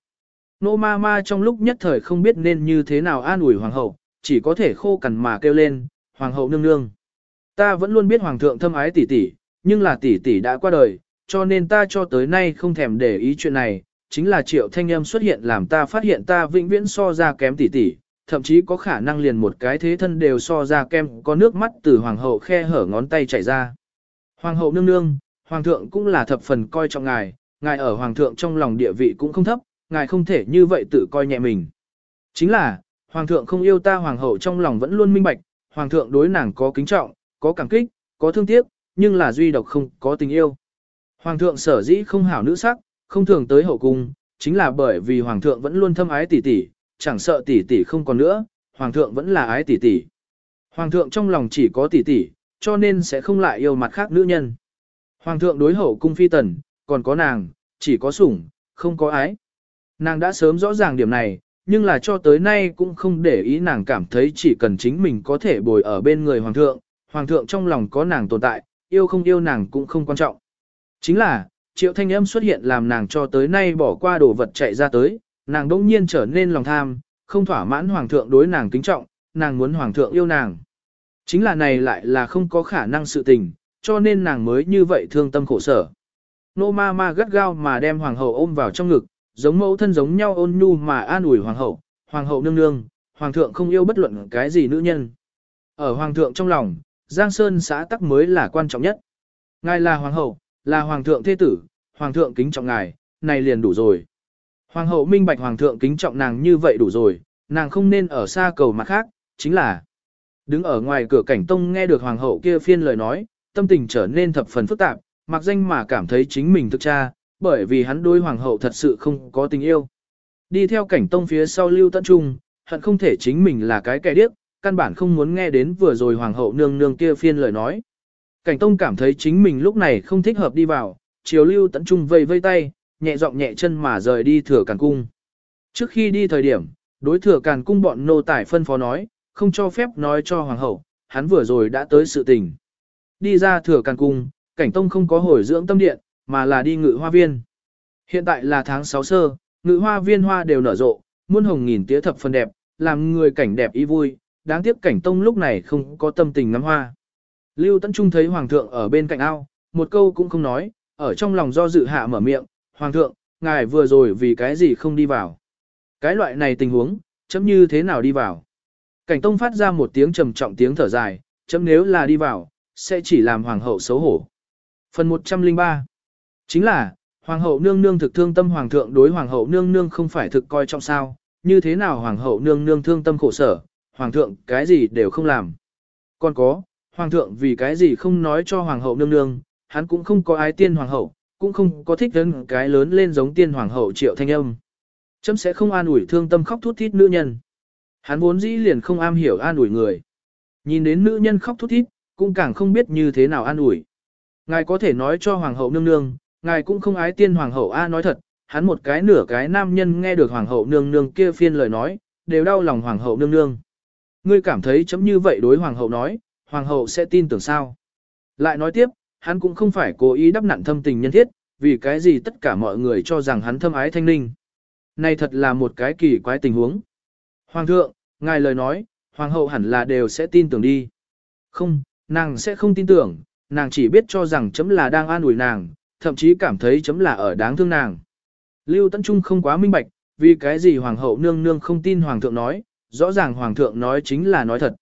Speaker 1: Nô ma ma trong lúc nhất thời không biết nên như thế nào an ủi hoàng hậu, chỉ có thể khô cằn mà kêu lên, hoàng hậu nương nương. Ta vẫn luôn biết hoàng thượng thâm ái tỷ tỷ, nhưng là tỷ tỷ đã qua đời, cho nên ta cho tới nay không thèm để ý chuyện này, chính là triệu thanh âm xuất hiện làm ta phát hiện ta vĩnh viễn so ra kém tỷ tỷ, thậm chí có khả năng liền một cái thế thân đều so ra kem có nước mắt từ hoàng hậu khe hở ngón tay chảy ra. Hoàng hậu nương nương, hoàng thượng cũng là thập phần coi trọng ngài, ngài ở hoàng thượng trong lòng địa vị cũng không thấp, ngài không thể như vậy tự coi nhẹ mình. Chính là, hoàng thượng không yêu ta hoàng hậu trong lòng vẫn luôn minh bạch, hoàng thượng đối nàng có kính trọng, có cảm kích, có thương tiếc, nhưng là duy độc không có tình yêu. Hoàng thượng sở dĩ không hảo nữ sắc, không thường tới hậu cung, chính là bởi vì hoàng thượng vẫn luôn thâm ái tỷ tỷ, chẳng sợ tỷ tỷ không còn nữa, hoàng thượng vẫn là ái tỷ tỷ. Hoàng thượng trong lòng chỉ có tỷ tỷ, cho nên sẽ không lại yêu mặt khác nữ nhân. Hoàng thượng đối hậu cung phi tần, còn có nàng, chỉ có sủng, không có ái. Nàng đã sớm rõ ràng điểm này, nhưng là cho tới nay cũng không để ý nàng cảm thấy chỉ cần chính mình có thể bồi ở bên người hoàng thượng, hoàng thượng trong lòng có nàng tồn tại, yêu không yêu nàng cũng không quan trọng. Chính là, triệu thanh âm xuất hiện làm nàng cho tới nay bỏ qua đồ vật chạy ra tới, nàng đông nhiên trở nên lòng tham, không thỏa mãn hoàng thượng đối nàng kính trọng, nàng muốn hoàng thượng yêu nàng. Chính là này lại là không có khả năng sự tình, cho nên nàng mới như vậy thương tâm khổ sở. Nô ma ma gắt gao mà đem hoàng hậu ôm vào trong ngực, giống mẫu thân giống nhau ôn nhu mà an ủi hoàng hậu, hoàng hậu nương nương, hoàng thượng không yêu bất luận cái gì nữ nhân. Ở hoàng thượng trong lòng, Giang Sơn xã tắc mới là quan trọng nhất. Ngài là hoàng hậu, là hoàng thượng thế tử, hoàng thượng kính trọng ngài, này liền đủ rồi. Hoàng hậu minh bạch hoàng thượng kính trọng nàng như vậy đủ rồi, nàng không nên ở xa cầu mặt khác, chính là đứng ở ngoài cửa cảnh tông nghe được hoàng hậu kia phiên lời nói, tâm tình trở nên thập phần phức tạp, mặc danh mà cảm thấy chính mình thực cha, bởi vì hắn đối hoàng hậu thật sự không có tình yêu. Đi theo cảnh tông phía sau lưu tấn trung, hận không thể chính mình là cái kẻ điếc, căn bản không muốn nghe đến vừa rồi hoàng hậu nương nương kia phiên lời nói. Cảnh tông cảm thấy chính mình lúc này không thích hợp đi vào, chiều lưu tấn trung vây vây tay, nhẹ giọng nhẹ chân mà rời đi thừa càn cung. Trước khi đi thời điểm, đối thừa càn cung bọn nô tài phân phó nói, không cho phép nói cho hoàng hậu, hắn vừa rồi đã tới sự tình. Đi ra thừa càn cung, cảnh tông không có hồi dưỡng tâm điện, mà là đi ngự hoa viên. Hiện tại là tháng 6 sơ, ngự hoa viên hoa đều nở rộ, muôn hồng nghìn tía thập phần đẹp, làm người cảnh đẹp ý vui, đáng tiếc cảnh tông lúc này không có tâm tình ngắm hoa. Lưu Tấn Trung thấy hoàng thượng ở bên cạnh ao, một câu cũng không nói, ở trong lòng do dự hạ mở miệng, hoàng thượng, ngài vừa rồi vì cái gì không đi vào. Cái loại này tình huống, chấm như thế nào đi vào. Cảnh tông phát ra một tiếng trầm trọng tiếng thở dài, chấm nếu là đi vào, sẽ chỉ làm hoàng hậu xấu hổ. Phần 103 Chính là, hoàng hậu nương nương thực thương tâm hoàng thượng đối hoàng hậu nương nương không phải thực coi trọng sao, như thế nào hoàng hậu nương nương thương tâm khổ sở, hoàng thượng cái gì đều không làm. Còn có, hoàng thượng vì cái gì không nói cho hoàng hậu nương nương, hắn cũng không có ái tiên hoàng hậu, cũng không có thích đến cái lớn lên giống tiên hoàng hậu triệu thanh âm. Chấm sẽ không an ủi thương tâm khóc thút thít nữ nhân. Hắn vốn dĩ liền không am hiểu an ủi người. Nhìn đến nữ nhân khóc thút thít, cũng càng không biết như thế nào an ủi. Ngài có thể nói cho hoàng hậu nương nương, ngài cũng không ái tiên hoàng hậu A nói thật, hắn một cái nửa cái nam nhân nghe được hoàng hậu nương nương kia phiên lời nói, đều đau lòng hoàng hậu nương nương. Ngươi cảm thấy chấm như vậy đối hoàng hậu nói, hoàng hậu sẽ tin tưởng sao? Lại nói tiếp, hắn cũng không phải cố ý đắp nặn thâm tình nhân thiết, vì cái gì tất cả mọi người cho rằng hắn thâm ái thanh ninh. Này thật là một cái kỳ quái tình huống. Hoàng thượng, ngài lời nói, hoàng hậu hẳn là đều sẽ tin tưởng đi. Không, nàng sẽ không tin tưởng, nàng chỉ biết cho rằng chấm là đang an ủi nàng, thậm chí cảm thấy chấm là ở đáng thương nàng. Lưu Tấn Trung không quá minh bạch, vì cái gì hoàng hậu nương nương không tin hoàng thượng nói, rõ ràng hoàng thượng nói chính là nói thật.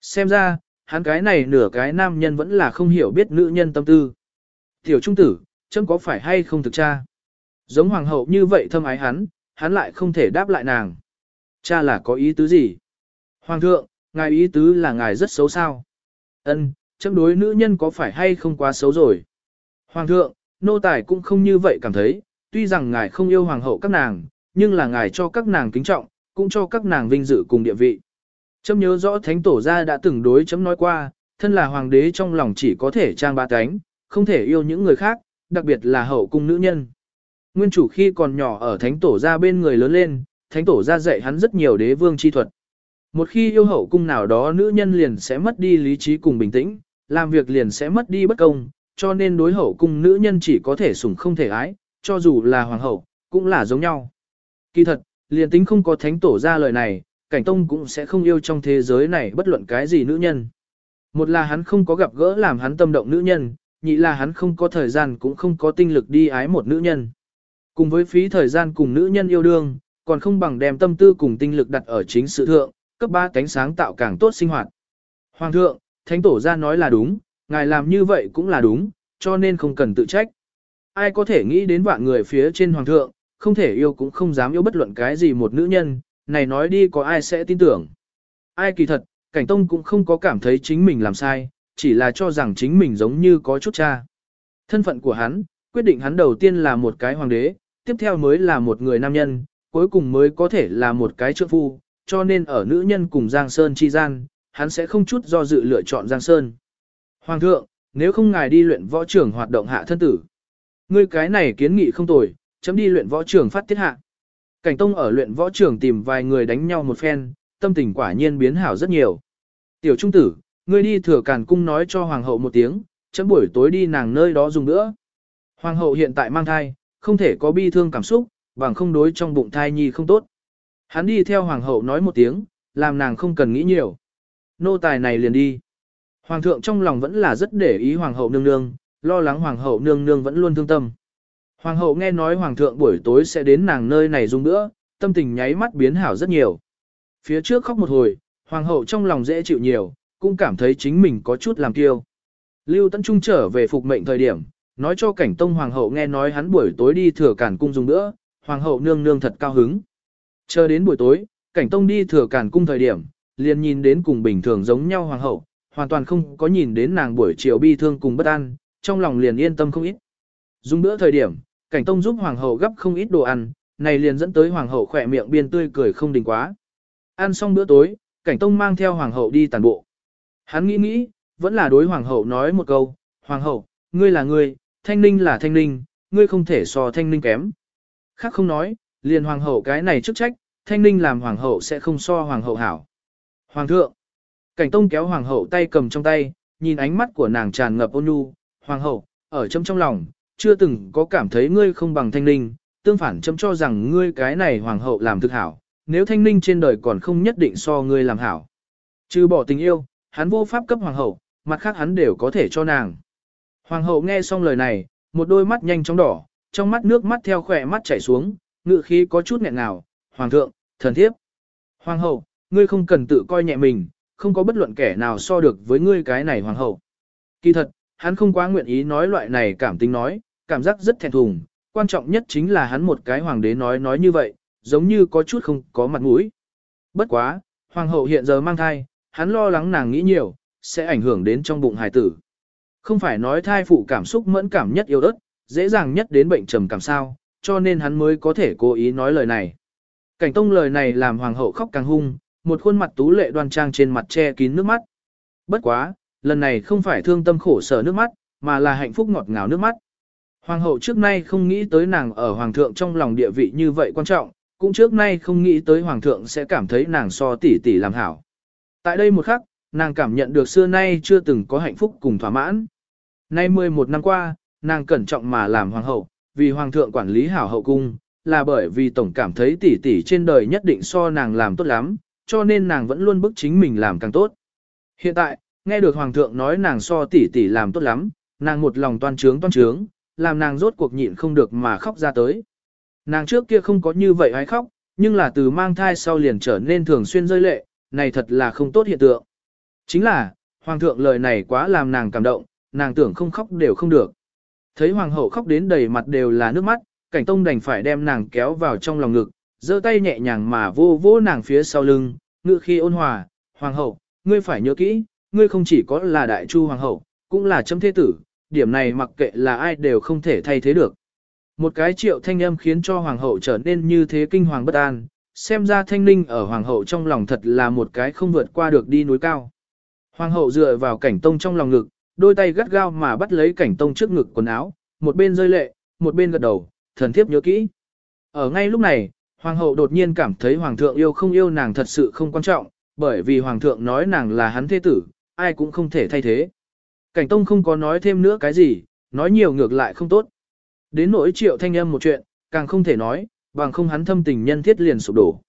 Speaker 1: Xem ra, hắn cái này nửa cái nam nhân vẫn là không hiểu biết nữ nhân tâm tư. Tiểu trung tử, chấm có phải hay không thực cha? Giống hoàng hậu như vậy thâm ái hắn, hắn lại không thể đáp lại nàng. Cha là có ý tứ gì? Hoàng thượng, ngài ý tứ là ngài rất xấu sao? Ân, chấm đối nữ nhân có phải hay không quá xấu rồi? Hoàng thượng, nô tài cũng không như vậy cảm thấy, tuy rằng ngài không yêu hoàng hậu các nàng, nhưng là ngài cho các nàng kính trọng, cũng cho các nàng vinh dự cùng địa vị. Chấm nhớ rõ thánh tổ gia đã từng đối chấm nói qua, thân là hoàng đế trong lòng chỉ có thể trang ba cánh, không thể yêu những người khác, đặc biệt là hậu cung nữ nhân. Nguyên chủ khi còn nhỏ ở thánh tổ gia bên người lớn lên, thánh tổ gia dạy hắn rất nhiều đế vương chi thuật. Một khi yêu hậu cung nào đó nữ nhân liền sẽ mất đi lý trí cùng bình tĩnh, làm việc liền sẽ mất đi bất công, cho nên đối hậu cung nữ nhân chỉ có thể sủng không thể ái, cho dù là hoàng hậu, cũng là giống nhau. Kỳ thật, liền tính không có thánh tổ ra lời này, cảnh tông cũng sẽ không yêu trong thế giới này bất luận cái gì nữ nhân. Một là hắn không có gặp gỡ làm hắn tâm động nữ nhân, nhị là hắn không có thời gian cũng không có tinh lực đi ái một nữ nhân. Cùng với phí thời gian cùng nữ nhân yêu đương, còn không bằng đem tâm tư cùng tinh lực đặt ở chính sự thượng, cấp ba cánh sáng tạo càng tốt sinh hoạt. Hoàng thượng, thánh tổ ra nói là đúng, ngài làm như vậy cũng là đúng, cho nên không cần tự trách. Ai có thể nghĩ đến vạn người phía trên hoàng thượng, không thể yêu cũng không dám yêu bất luận cái gì một nữ nhân, này nói đi có ai sẽ tin tưởng. Ai kỳ thật, cảnh tông cũng không có cảm thấy chính mình làm sai, chỉ là cho rằng chính mình giống như có chút cha. Thân phận của hắn, quyết định hắn đầu tiên là một cái hoàng đế, tiếp theo mới là một người nam nhân, cuối cùng mới có thể là một cái trượng phu, cho nên ở nữ nhân cùng Giang Sơn chi gian, hắn sẽ không chút do dự lựa chọn Giang Sơn. Hoàng thượng, nếu không ngài đi luyện võ trưởng hoạt động hạ thân tử. Ngươi cái này kiến nghị không tồi, chấm đi luyện võ trưởng phát tiết hạ. Cảnh Tông ở luyện võ trưởng tìm vài người đánh nhau một phen, tâm tình quả nhiên biến hảo rất nhiều. Tiểu trung tử, ngươi đi thừa càn cung nói cho hoàng hậu một tiếng, chấm buổi tối đi nàng nơi đó dùng nữa. Hoàng hậu hiện tại mang thai, không thể có bi thương cảm xúc, bằng không đối trong bụng thai nhi không tốt. Hắn đi theo hoàng hậu nói một tiếng, làm nàng không cần nghĩ nhiều. Nô tài này liền đi. Hoàng thượng trong lòng vẫn là rất để ý hoàng hậu nương nương, lo lắng hoàng hậu nương nương vẫn luôn thương tâm. Hoàng hậu nghe nói hoàng thượng buổi tối sẽ đến nàng nơi này dùng nữa, tâm tình nháy mắt biến hảo rất nhiều. Phía trước khóc một hồi, hoàng hậu trong lòng dễ chịu nhiều, cũng cảm thấy chính mình có chút làm kiêu. Lưu Tấn Trung trở về phục mệnh thời điểm, nói cho cảnh tông hoàng hậu nghe nói hắn buổi tối đi thừa cản cung dùng nữa, hoàng hậu nương nương thật cao hứng. Chờ đến buổi tối, cảnh tông đi thừa cản cung thời điểm, liền nhìn đến cùng bình thường giống nhau hoàng hậu, hoàn toàn không có nhìn đến nàng buổi chiều bi thương cùng bất an, trong lòng liền yên tâm không ít. Dùng bữa thời điểm, cảnh tông giúp hoàng hậu gấp không ít đồ ăn, này liền dẫn tới hoàng hậu khỏe miệng biên tươi cười không đình quá. Ăn xong bữa tối, cảnh tông mang theo hoàng hậu đi tàn bộ. Hắn nghĩ nghĩ, vẫn là đối hoàng hậu nói một câu, hoàng hậu, ngươi là ngươi, thanh ninh là thanh ninh, ngươi không thể so thanh ninh kém. Khác không nói, liền hoàng hậu cái này chức trách, thanh ninh làm hoàng hậu sẽ không so hoàng hậu hảo. Hoàng thượng, cảnh tông kéo hoàng hậu tay cầm trong tay, nhìn ánh mắt của nàng tràn ngập ôn nhu, hoàng hậu, ở trong trong lòng, chưa từng có cảm thấy ngươi không bằng thanh ninh, tương phản chấm cho rằng ngươi cái này hoàng hậu làm thực hảo, nếu thanh ninh trên đời còn không nhất định so ngươi làm hảo. Trừ bỏ tình yêu, hắn vô pháp cấp hoàng hậu, mặt khác hắn đều có thể cho nàng. Hoàng hậu nghe xong lời này, một đôi mắt nhanh chóng đỏ, trong mắt nước mắt theo khỏe mắt chảy xuống, ngự khí có chút nghẹn ngào, hoàng thượng, thần thiếp. Hoàng hậu, ngươi không cần tự coi nhẹ mình, không có bất luận kẻ nào so được với ngươi cái này hoàng hậu. Kỳ thật, hắn không quá nguyện ý nói loại này cảm tính nói, cảm giác rất thẹn thùng, quan trọng nhất chính là hắn một cái hoàng đế nói nói như vậy, giống như có chút không có mặt mũi. Bất quá, hoàng hậu hiện giờ mang thai, hắn lo lắng nàng nghĩ nhiều, sẽ ảnh hưởng đến trong bụng hài tử. Không phải nói thai phụ cảm xúc mẫn cảm nhất yếu ớt, dễ dàng nhất đến bệnh trầm cảm sao, cho nên hắn mới có thể cố ý nói lời này. Cảnh tông lời này làm hoàng hậu khóc càng hung, một khuôn mặt tú lệ đoan trang trên mặt che kín nước mắt. Bất quá, lần này không phải thương tâm khổ sở nước mắt, mà là hạnh phúc ngọt ngào nước mắt. Hoàng hậu trước nay không nghĩ tới nàng ở hoàng thượng trong lòng địa vị như vậy quan trọng, cũng trước nay không nghĩ tới hoàng thượng sẽ cảm thấy nàng so tỷ tỷ làm hảo. Tại đây một khắc, nàng cảm nhận được xưa nay chưa từng có hạnh phúc cùng thỏa mãn. Nay 11 năm qua, nàng cẩn trọng mà làm hoàng hậu, vì hoàng thượng quản lý hảo hậu cung, là bởi vì tổng cảm thấy tỷ tỷ trên đời nhất định so nàng làm tốt lắm, cho nên nàng vẫn luôn bức chính mình làm càng tốt. Hiện tại, nghe được hoàng thượng nói nàng so tỷ tỷ làm tốt lắm, nàng một lòng toan trướng toan trướng, làm nàng rốt cuộc nhịn không được mà khóc ra tới. Nàng trước kia không có như vậy hay khóc, nhưng là từ mang thai sau liền trở nên thường xuyên rơi lệ, này thật là không tốt hiện tượng. Chính là, hoàng thượng lời này quá làm nàng cảm động, nàng tưởng không khóc đều không được. Thấy hoàng hậu khóc đến đầy mặt đều là nước mắt, cảnh tông đành phải đem nàng kéo vào trong lòng ngực, giơ tay nhẹ nhàng mà vô vô nàng phía sau lưng, ngự khi ôn hòa, hoàng hậu, ngươi phải nhớ kỹ, ngươi không chỉ có là đại chu hoàng hậu, cũng là chấm thế tử, điểm này mặc kệ là ai đều không thể thay thế được. Một cái triệu thanh âm khiến cho hoàng hậu trở nên như thế kinh hoàng bất an, xem ra thanh ninh ở hoàng hậu trong lòng thật là một cái không vượt qua được đi núi cao. Hoàng hậu dựa vào cảnh tông trong lòng ngực, đôi tay gắt gao mà bắt lấy cảnh tông trước ngực quần áo, một bên rơi lệ, một bên gật đầu, thần thiếp nhớ kỹ. Ở ngay lúc này, hoàng hậu đột nhiên cảm thấy hoàng thượng yêu không yêu nàng thật sự không quan trọng, bởi vì hoàng thượng nói nàng là hắn thế tử, ai cũng không thể thay thế. Cảnh tông không có nói thêm nữa cái gì, nói nhiều ngược lại không tốt. Đến nỗi triệu thanh âm một chuyện, càng không thể nói, bằng không hắn thâm tình nhân thiết liền sụp đổ.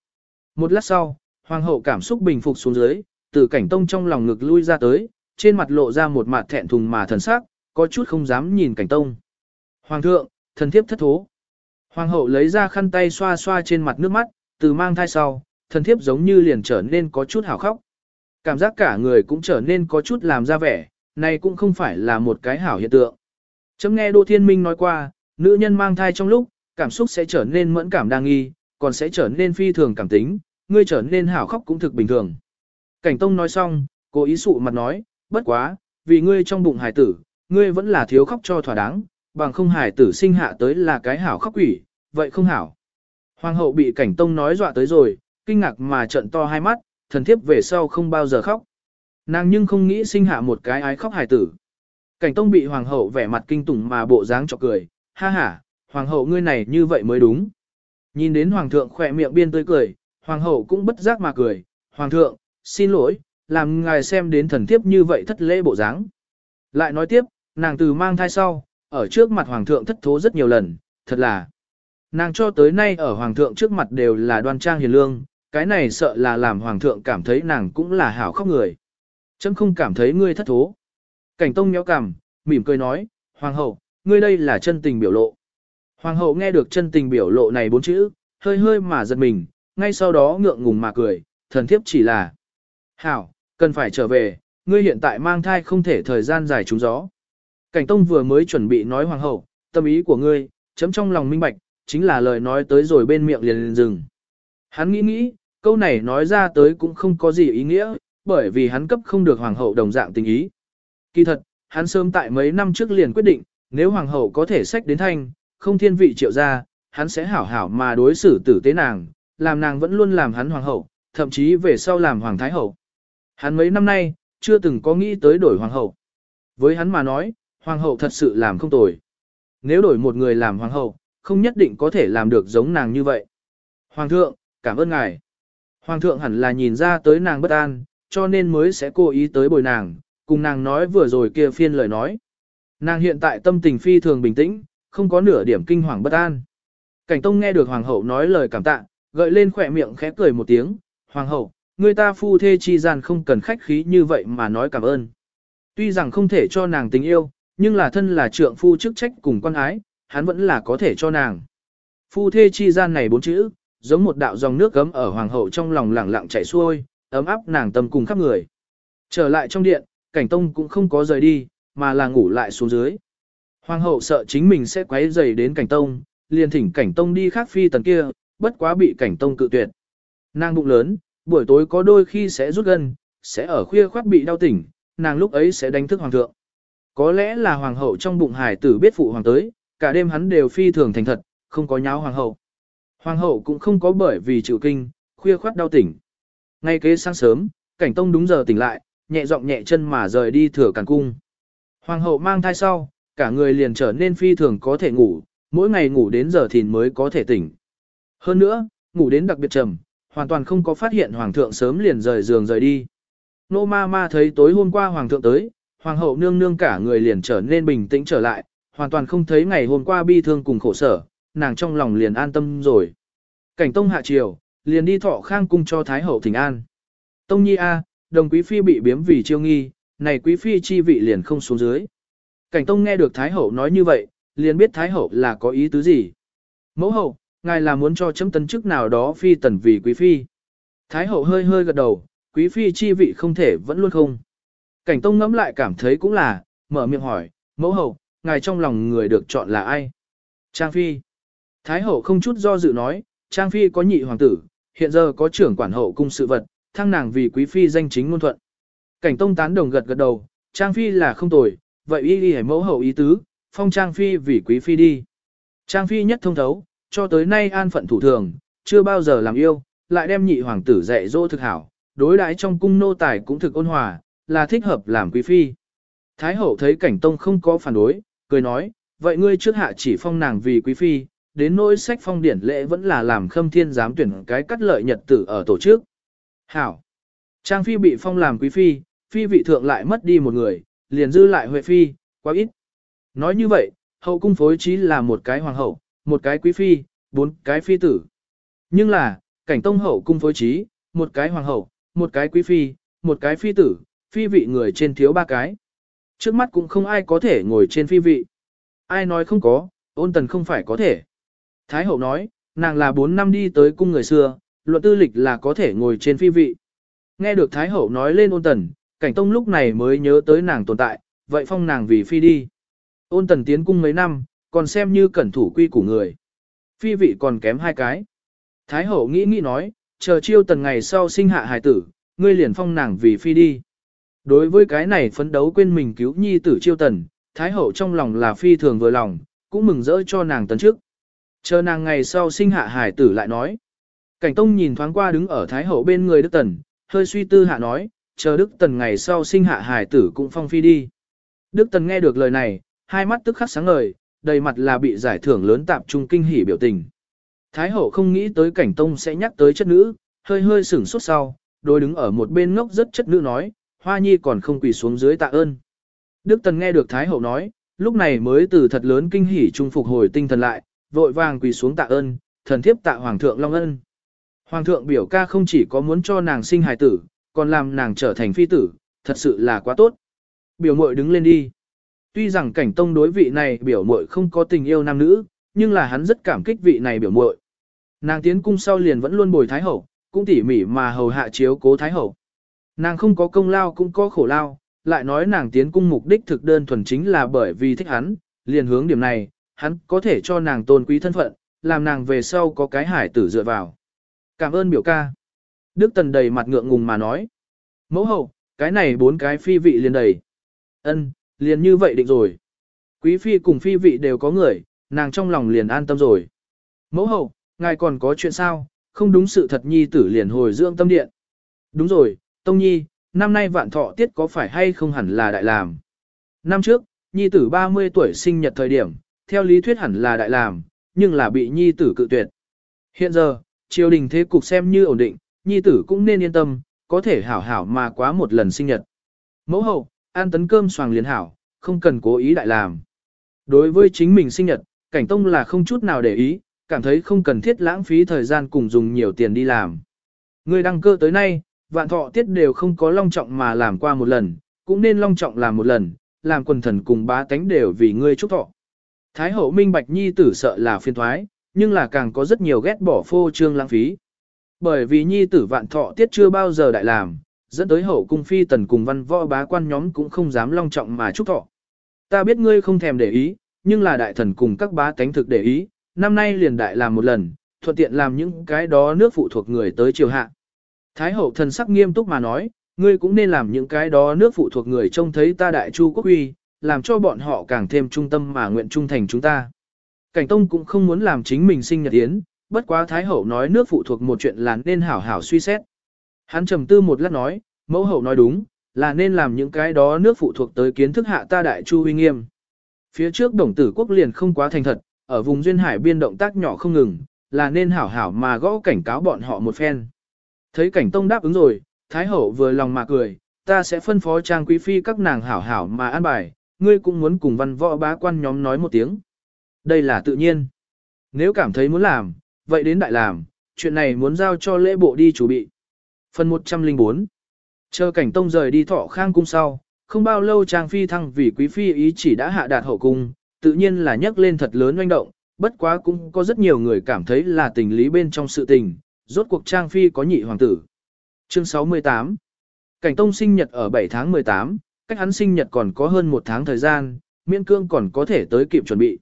Speaker 1: Một lát sau, hoàng hậu cảm xúc bình phục xuống dưới, từ cảnh tông trong lòng ngực lui ra tới, trên mặt lộ ra một mặt thẹn thùng mà thần sắc, có chút không dám nhìn cảnh tông. Hoàng thượng, thần thiếp thất thố. Hoàng hậu lấy ra khăn tay xoa xoa trên mặt nước mắt, từ mang thai sau, thần thiếp giống như liền trở nên có chút hào khóc. Cảm giác cả người cũng trở nên có chút làm ra vẻ, này cũng không phải là một cái hảo hiện tượng. Chấm nghe Đỗ Thiên Minh nói qua, nữ nhân mang thai trong lúc, cảm xúc sẽ trở nên mẫn cảm đa nghi, còn sẽ trở nên phi thường cảm tính, ngươi trở nên hảo khóc cũng thực bình thường. Cảnh Tông nói xong, cố ý sụ mặt nói, bất quá, vì ngươi trong bụng hải tử, ngươi vẫn là thiếu khóc cho thỏa đáng, bằng không hải tử sinh hạ tới là cái hảo khóc quỷ, vậy không hảo. Hoàng hậu bị cảnh tông nói dọa tới rồi, kinh ngạc mà trận to hai mắt, thần thiếp về sau không bao giờ khóc. Nàng nhưng không nghĩ sinh hạ một cái ái khóc hải tử. Cảnh tông bị hoàng hậu vẻ mặt kinh tủng mà bộ dáng chọc cười, ha ha, hoàng hậu ngươi này như vậy mới đúng. Nhìn đến hoàng thượng khỏe miệng biên tươi cười, hoàng hậu cũng bất giác mà cười, hoàng thượng, xin lỗi, làm ngài xem đến thần thiếp như vậy thất lễ bộ dáng. Lại nói tiếp, nàng từ mang thai sau, ở trước mặt hoàng thượng thất thố rất nhiều lần, thật là. Nàng cho tới nay ở hoàng thượng trước mặt đều là đoan trang hiền lương, cái này sợ là làm hoàng thượng cảm thấy nàng cũng là hảo khóc người. Chấm không cảm thấy ngươi thất thố. Cảnh tông nhéo cằm, mỉm cười nói, hoàng hậu, ngươi đây là chân tình biểu lộ. Hoàng hậu nghe được chân tình biểu lộ này bốn chữ, hơi hơi mà giật mình, ngay sau đó ngượng ngùng mà cười, thần thiếp chỉ là. Hảo, cần phải trở về, ngươi hiện tại mang thai không thể thời gian dài trúng gió. Cảnh Tông vừa mới chuẩn bị nói hoàng hậu, tâm ý của ngươi, chấm trong lòng minh bạch, chính là lời nói tới rồi bên miệng liền liền dừng. Hắn nghĩ nghĩ, câu này nói ra tới cũng không có gì ý nghĩa, bởi vì hắn cấp không được hoàng hậu đồng dạng tình ý. Kỳ thật, hắn sớm tại mấy năm trước liền quyết định, nếu hoàng hậu có thể sách đến thanh, không thiên vị triệu ra, hắn sẽ hảo hảo mà đối xử tử tế nàng, làm nàng vẫn luôn làm hắn hoàng hậu, thậm chí về sau làm hoàng thái hậu. Hắn mấy năm nay, chưa từng có nghĩ tới đổi hoàng hậu. Với hắn mà nói, hoàng hậu thật sự làm không tồi. Nếu đổi một người làm hoàng hậu, không nhất định có thể làm được giống nàng như vậy. Hoàng thượng, cảm ơn ngài. Hoàng thượng hẳn là nhìn ra tới nàng bất an, cho nên mới sẽ cố ý tới bồi nàng, cùng nàng nói vừa rồi kia phiên lời nói. Nàng hiện tại tâm tình phi thường bình tĩnh, không có nửa điểm kinh hoàng bất an. Cảnh Tông nghe được hoàng hậu nói lời cảm tạ, gợi lên khỏe miệng khẽ cười một tiếng, hoàng hậu, người ta phu thê chi gian không cần khách khí như vậy mà nói cảm ơn. Tuy rằng không thể cho nàng tình yêu, nhưng là thân là trượng phu chức trách cùng quan ái, hắn vẫn là có thể cho nàng. Phu thê chi gian này bốn chữ, giống một đạo dòng nước gấm ở hoàng hậu trong lòng lẳng lặng chảy xuôi, ấm áp nàng tâm cùng khắp người. Trở lại trong điện, cảnh tông cũng không có rời đi, mà là ngủ lại xuống dưới. Hoàng hậu sợ chính mình sẽ quấy rầy đến cảnh tông, liền thỉnh cảnh tông đi khác phi tần kia, bất quá bị cảnh tông cự tuyệt. Nàng bụng lớn, buổi tối có đôi khi sẽ rút gân, sẽ ở khuya khoát bị đau tỉnh, nàng lúc ấy sẽ đánh thức hoàng thượng. Có lẽ là hoàng hậu trong bụng hải tử biết phụ hoàng tới, cả đêm hắn đều phi thường thành thật, không có nháo hoàng hậu. Hoàng hậu cũng không có bởi vì chịu kinh, khuya khoát đau tỉnh. Ngay kế sáng sớm, cảnh tông đúng giờ tỉnh lại, nhẹ giọng nhẹ chân mà rời đi thừa càn cung. Hoàng hậu mang thai sau, cả người liền trở nên phi thường có thể ngủ, mỗi ngày ngủ đến giờ thìn mới có thể tỉnh. Hơn nữa, ngủ đến đặc biệt trầm, hoàn toàn không có phát hiện hoàng thượng sớm liền rời giường rời đi. Nô ma ma thấy tối hôm qua hoàng thượng tới, hoàng hậu nương nương cả người liền trở nên bình tĩnh trở lại, hoàn toàn không thấy ngày hôm qua bi thương cùng khổ sở, nàng trong lòng liền an tâm rồi. Cảnh tông hạ triều, liền đi thọ khang cung cho thái hậu thỉnh an. Tông nhi a, đồng quý phi bị biếm vì chiêu nghi, này quý phi chi vị liền không xuống dưới. Cảnh tông nghe được thái hậu nói như vậy, liền biết thái hậu là có ý tứ gì. Mẫu hậu, ngài là muốn cho chấm tấn chức nào đó phi tần vì quý phi. Thái hậu hơi hơi gật đầu, quý phi chi vị không thể vẫn luôn không. Cảnh tông ngẫm lại cảm thấy cũng là, mở miệng hỏi, mẫu hậu, ngài trong lòng người được chọn là ai? Trang phi. Thái hậu không chút do dự nói, Trang phi có nhị hoàng tử, hiện giờ có trưởng quản hậu cung sự vật, thăng nàng vì quý phi danh chính ngôn thuận. Cảnh tông tán đồng gật gật đầu, Trang phi là không tồi, vậy y y mẫu hậu ý tứ, phong Trang phi vì quý phi đi. Trang phi nhất thông thấu, cho tới nay an phận thủ thường, chưa bao giờ làm yêu, lại đem nhị hoàng tử dạy dỗ thực hảo, đối đãi trong cung nô tài cũng thực ôn hòa, là thích hợp làm quý phi. Thái hậu thấy cảnh tông không có phản đối, cười nói, vậy ngươi trước hạ chỉ phong nàng vì quý phi, đến nỗi sách phong điển lễ vẫn là làm khâm thiên giám tuyển cái cắt lợi nhật tử ở tổ chức. Hảo. Trang phi bị phong làm quý phi, phi vị thượng lại mất đi một người, liền dư lại huệ phi, quá ít. Nói như vậy, hậu cung phối trí là một cái hoàng hậu, một cái quý phi, bốn cái phi tử. Nhưng là, cảnh tông hậu cung phối trí, một cái hoàng hậu, một cái quý phi, một cái phi tử, phi vị người trên thiếu ba cái. Trước mắt cũng không ai có thể ngồi trên phi vị. Ai nói không có, ôn tần không phải có thể. Thái hậu nói, nàng là 4 năm đi tới cung người xưa, luận tư lịch là có thể ngồi trên phi vị. Nghe được Thái hậu nói lên ôn tần, cảnh tông lúc này mới nhớ tới nàng tồn tại, vậy phong nàng vì phi đi. Ôn tần tiến cung mấy năm, còn xem như cẩn thủ quy của người. Phi vị còn kém hai cái. Thái hậu nghĩ nghĩ nói, chờ chiêu tần ngày sau sinh hạ hài tử, ngươi liền phong nàng vì phi đi. Đối với cái này phấn đấu quên mình cứu nhi tử chiêu tần, Thái hậu trong lòng là phi thường vừa lòng, cũng mừng rỡ cho nàng tấn trước. Chờ nàng ngày sau sinh hạ hải tử lại nói. Cảnh Tông nhìn thoáng qua đứng ở Thái Hậu bên người Đức Tần, hơi suy tư hạ nói, chờ Đức Tần ngày sau sinh hạ hải tử cũng phong phi đi. Đức Tần nghe được lời này, hai mắt tức khắc sáng ngời, đầy mặt là bị giải thưởng lớn tạp trung kinh hỉ biểu tình. Thái Hậu không nghĩ tới Cảnh Tông sẽ nhắc tới chất nữ, hơi hơi sửng sốt sau, đôi đứng ở một bên ngốc rất chất nữ nói, Hoa Nhi còn không quỳ xuống dưới tạ ơn. Đức Tần nghe được Thái Hậu nói, lúc này mới từ thật lớn kinh hỉ trung phục hồi tinh thần lại, vội vàng quỳ xuống tạ ơn, thần thiếp tạ Hoàng thượng Long Ân. Hoàng thượng biểu ca không chỉ có muốn cho nàng sinh hài tử, còn làm nàng trở thành phi tử, thật sự là quá tốt. Biểu mội đứng lên đi. Tuy rằng cảnh tông đối vị này biểu mội không có tình yêu nam nữ, nhưng là hắn rất cảm kích vị này biểu mội. Nàng tiến cung sau liền vẫn luôn bồi thái hậu, cũng tỉ mỉ mà hầu hạ chiếu cố thái hậu. Nàng không có công lao cũng có khổ lao, lại nói nàng tiến cung mục đích thực đơn thuần chính là bởi vì thích hắn, liền hướng điểm này, hắn có thể cho nàng tôn quý thân phận, làm nàng về sau có cái hải tử dựa vào. Cảm ơn biểu ca. Đức Tần đầy mặt ngượng ngùng mà nói. Mẫu hậu, cái này bốn cái phi vị liền đầy. Ân, liền như vậy định rồi. Quý phi cùng phi vị đều có người, nàng trong lòng liền an tâm rồi. Mẫu hậu, ngài còn có chuyện sao, không đúng sự thật nhi tử liền hồi dưỡng tâm điện. Đúng rồi, Tông Nhi, năm nay vạn thọ tiết có phải hay không hẳn là đại làm. Năm trước, nhi tử 30 tuổi sinh nhật thời điểm, theo lý thuyết hẳn là đại làm, nhưng là bị nhi tử cự tuyệt. Hiện giờ, triều đình thế cục xem như ổn định, nhi tử cũng nên yên tâm, có thể hảo hảo mà quá một lần sinh nhật. Mẫu hậu, ăn tấn cơm xoàng liền hảo, không cần cố ý đại làm. Đối với chính mình sinh nhật, cảnh tông là không chút nào để ý, cảm thấy không cần thiết lãng phí thời gian cùng dùng nhiều tiền đi làm. Người đăng cơ tới nay, vạn thọ tiết đều không có long trọng mà làm qua một lần, cũng nên long trọng làm một lần, làm quần thần cùng bá tánh đều vì ngươi chúc thọ. Thái hậu minh bạch nhi tử sợ là phiền thoái, nhưng là càng có rất nhiều ghét bỏ phô trương lãng phí. Bởi vì nhi tử vạn thọ tiết chưa bao giờ đại làm, dẫn tới hậu cung phi tần cùng văn võ bá quan nhóm cũng không dám long trọng mà chúc thọ. Ta biết ngươi không thèm để ý, nhưng là đại thần cùng các bá tánh thực để ý, năm nay liền đại làm một lần, thuận tiện làm những cái đó nước phụ thuộc người tới triều hạ. Thái hậu thần sắc nghiêm túc mà nói, ngươi cũng nên làm những cái đó nước phụ thuộc người trông thấy ta đại chu quốc uy, làm cho bọn họ càng thêm trung tâm mà nguyện trung thành chúng ta. Cảnh Tông cũng không muốn làm chính mình sinh nhật yến, bất quá Thái hậu nói nước phụ thuộc một chuyện là nên hảo hảo suy xét. Hắn trầm tư một lát nói, mẫu hậu nói đúng, là nên làm những cái đó nước phụ thuộc tới kiến thức hạ ta đại chu uy nghiêm. Phía trước đồng tử quốc liền không quá thành thật, ở vùng duyên hải biên động tác nhỏ không ngừng, là nên hảo hảo mà gõ cảnh cáo bọn họ một phen. Thấy cảnh tông đáp ứng rồi, Thái hậu vừa lòng mà cười, ta sẽ phân phó trang quý phi các nàng hảo hảo mà an bài, ngươi cũng muốn cùng văn võ bá quan nhóm nói một tiếng. Đây là tự nhiên. Nếu cảm thấy muốn làm, vậy đến đại làm, chuyện này muốn giao cho lễ bộ đi chủ bị. Phần 104 Chờ cảnh tông rời đi thọ khang cung sau, không bao lâu trang phi thăng vì quý phi ý chỉ đã hạ đạt hậu cung, tự nhiên là nhắc lên thật lớn doanh động, bất quá cũng có rất nhiều người cảm thấy là tình lý bên trong sự tình, rốt cuộc trang phi có nhị hoàng tử. Chương 68 Cảnh tông sinh nhật ở 7 tháng 18, cách hắn sinh nhật còn có hơn một tháng thời gian, miễn cương còn có thể tới kịp chuẩn bị.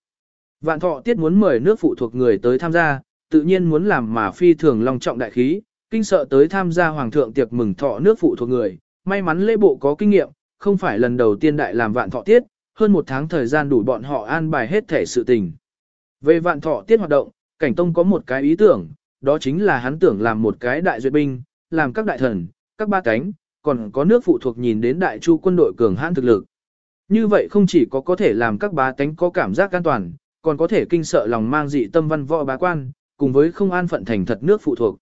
Speaker 1: Vạn thọ tiết muốn mời nước phụ thuộc người tới tham gia, tự nhiên muốn làm mà phi thường long trọng đại khí, kinh sợ tới tham gia hoàng thượng tiệc mừng thọ nước phụ thuộc người, may mắn lễ bộ có kinh nghiệm, không phải lần đầu tiên đại làm vạn thọ tiết, hơn một tháng thời gian đủ bọn họ an bài hết thể sự tình. Về vạn thọ tiết hoạt động, cảnh tông có một cái ý tưởng, đó chính là hắn tưởng làm một cái đại duyệt binh, làm các đại thần, các ba cánh, còn có nước phụ thuộc nhìn đến đại chu quân đội cường hãn thực lực. Như vậy không chỉ có có thể làm các bá tánh có cảm giác an toàn, còn có thể kinh sợ lòng mang dị tâm văn võ bá quan, cùng với không an phận thành thật nước phụ thuộc.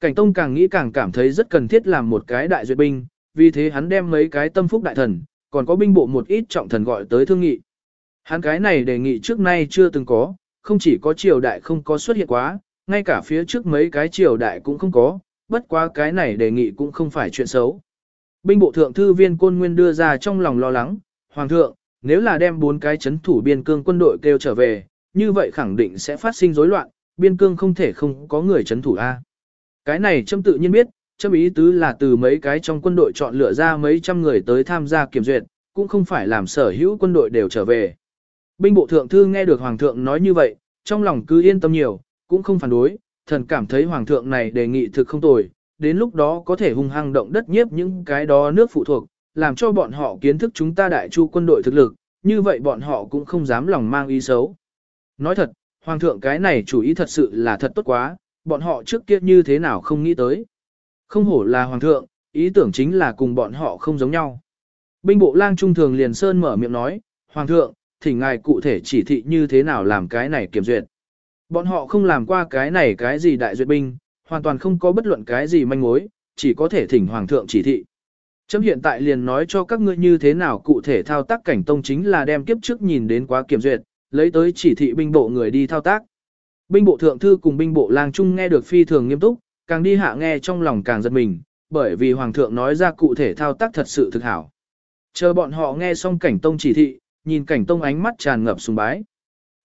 Speaker 1: Cảnh Tông càng nghĩ càng cảm thấy rất cần thiết làm một cái đại duyệt binh, vì thế hắn đem mấy cái tâm phúc đại thần, còn có binh bộ một ít trọng thần gọi tới thương nghị. Hắn cái này đề nghị trước nay chưa từng có, không chỉ có triều đại không có xuất hiện quá, ngay cả phía trước mấy cái triều đại cũng không có, bất quá cái này đề nghị cũng không phải chuyện xấu. Binh bộ thượng thư viên côn nguyên đưa ra trong lòng lo lắng, Hoàng thượng, nếu là đem bốn cái chấn thủ biên cương quân đội kêu trở về, như vậy khẳng định sẽ phát sinh rối loạn, biên cương không thể không có người chấn thủ A. Cái này châm tự nhiên biết, châm ý tứ là từ mấy cái trong quân đội chọn lựa ra mấy trăm người tới tham gia kiểm duyệt, cũng không phải làm sở hữu quân đội đều trở về. Binh bộ thượng thư nghe được hoàng thượng nói như vậy, trong lòng cứ yên tâm nhiều, cũng không phản đối, thần cảm thấy hoàng thượng này đề nghị thực không tồi, đến lúc đó có thể hung hăng động đất nhiếp những cái đó nước phụ thuộc, làm cho bọn họ kiến thức chúng ta đại chu quân đội thực lực, như vậy bọn họ cũng không dám lòng mang ý xấu. Nói thật, hoàng thượng cái này chủ ý thật sự là thật tốt quá, bọn họ trước kia như thế nào không nghĩ tới. Không hổ là hoàng thượng, ý tưởng chính là cùng bọn họ không giống nhau. Binh bộ lang trung thường liền sơn mở miệng nói, hoàng thượng, thỉnh ngài cụ thể chỉ thị như thế nào làm cái này kiểm duyệt. Bọn họ không làm qua cái này cái gì đại duyệt binh, hoàn toàn không có bất luận cái gì manh mối, chỉ có thể thỉnh hoàng thượng chỉ thị. Chấm hiện tại liền nói cho các ngươi như thế nào cụ thể thao tác cảnh tông chính là đem kiếp trước nhìn đến quá kiểm duyệt, lấy tới chỉ thị binh bộ người đi thao tác. Binh bộ thượng thư cùng binh bộ lang trung nghe được phi thường nghiêm túc, càng đi hạ nghe trong lòng càng giật mình, bởi vì hoàng thượng nói ra cụ thể thao tác thật sự thực hảo. Chờ bọn họ nghe xong cảnh tông chỉ thị, nhìn cảnh tông ánh mắt tràn ngập sùng bái.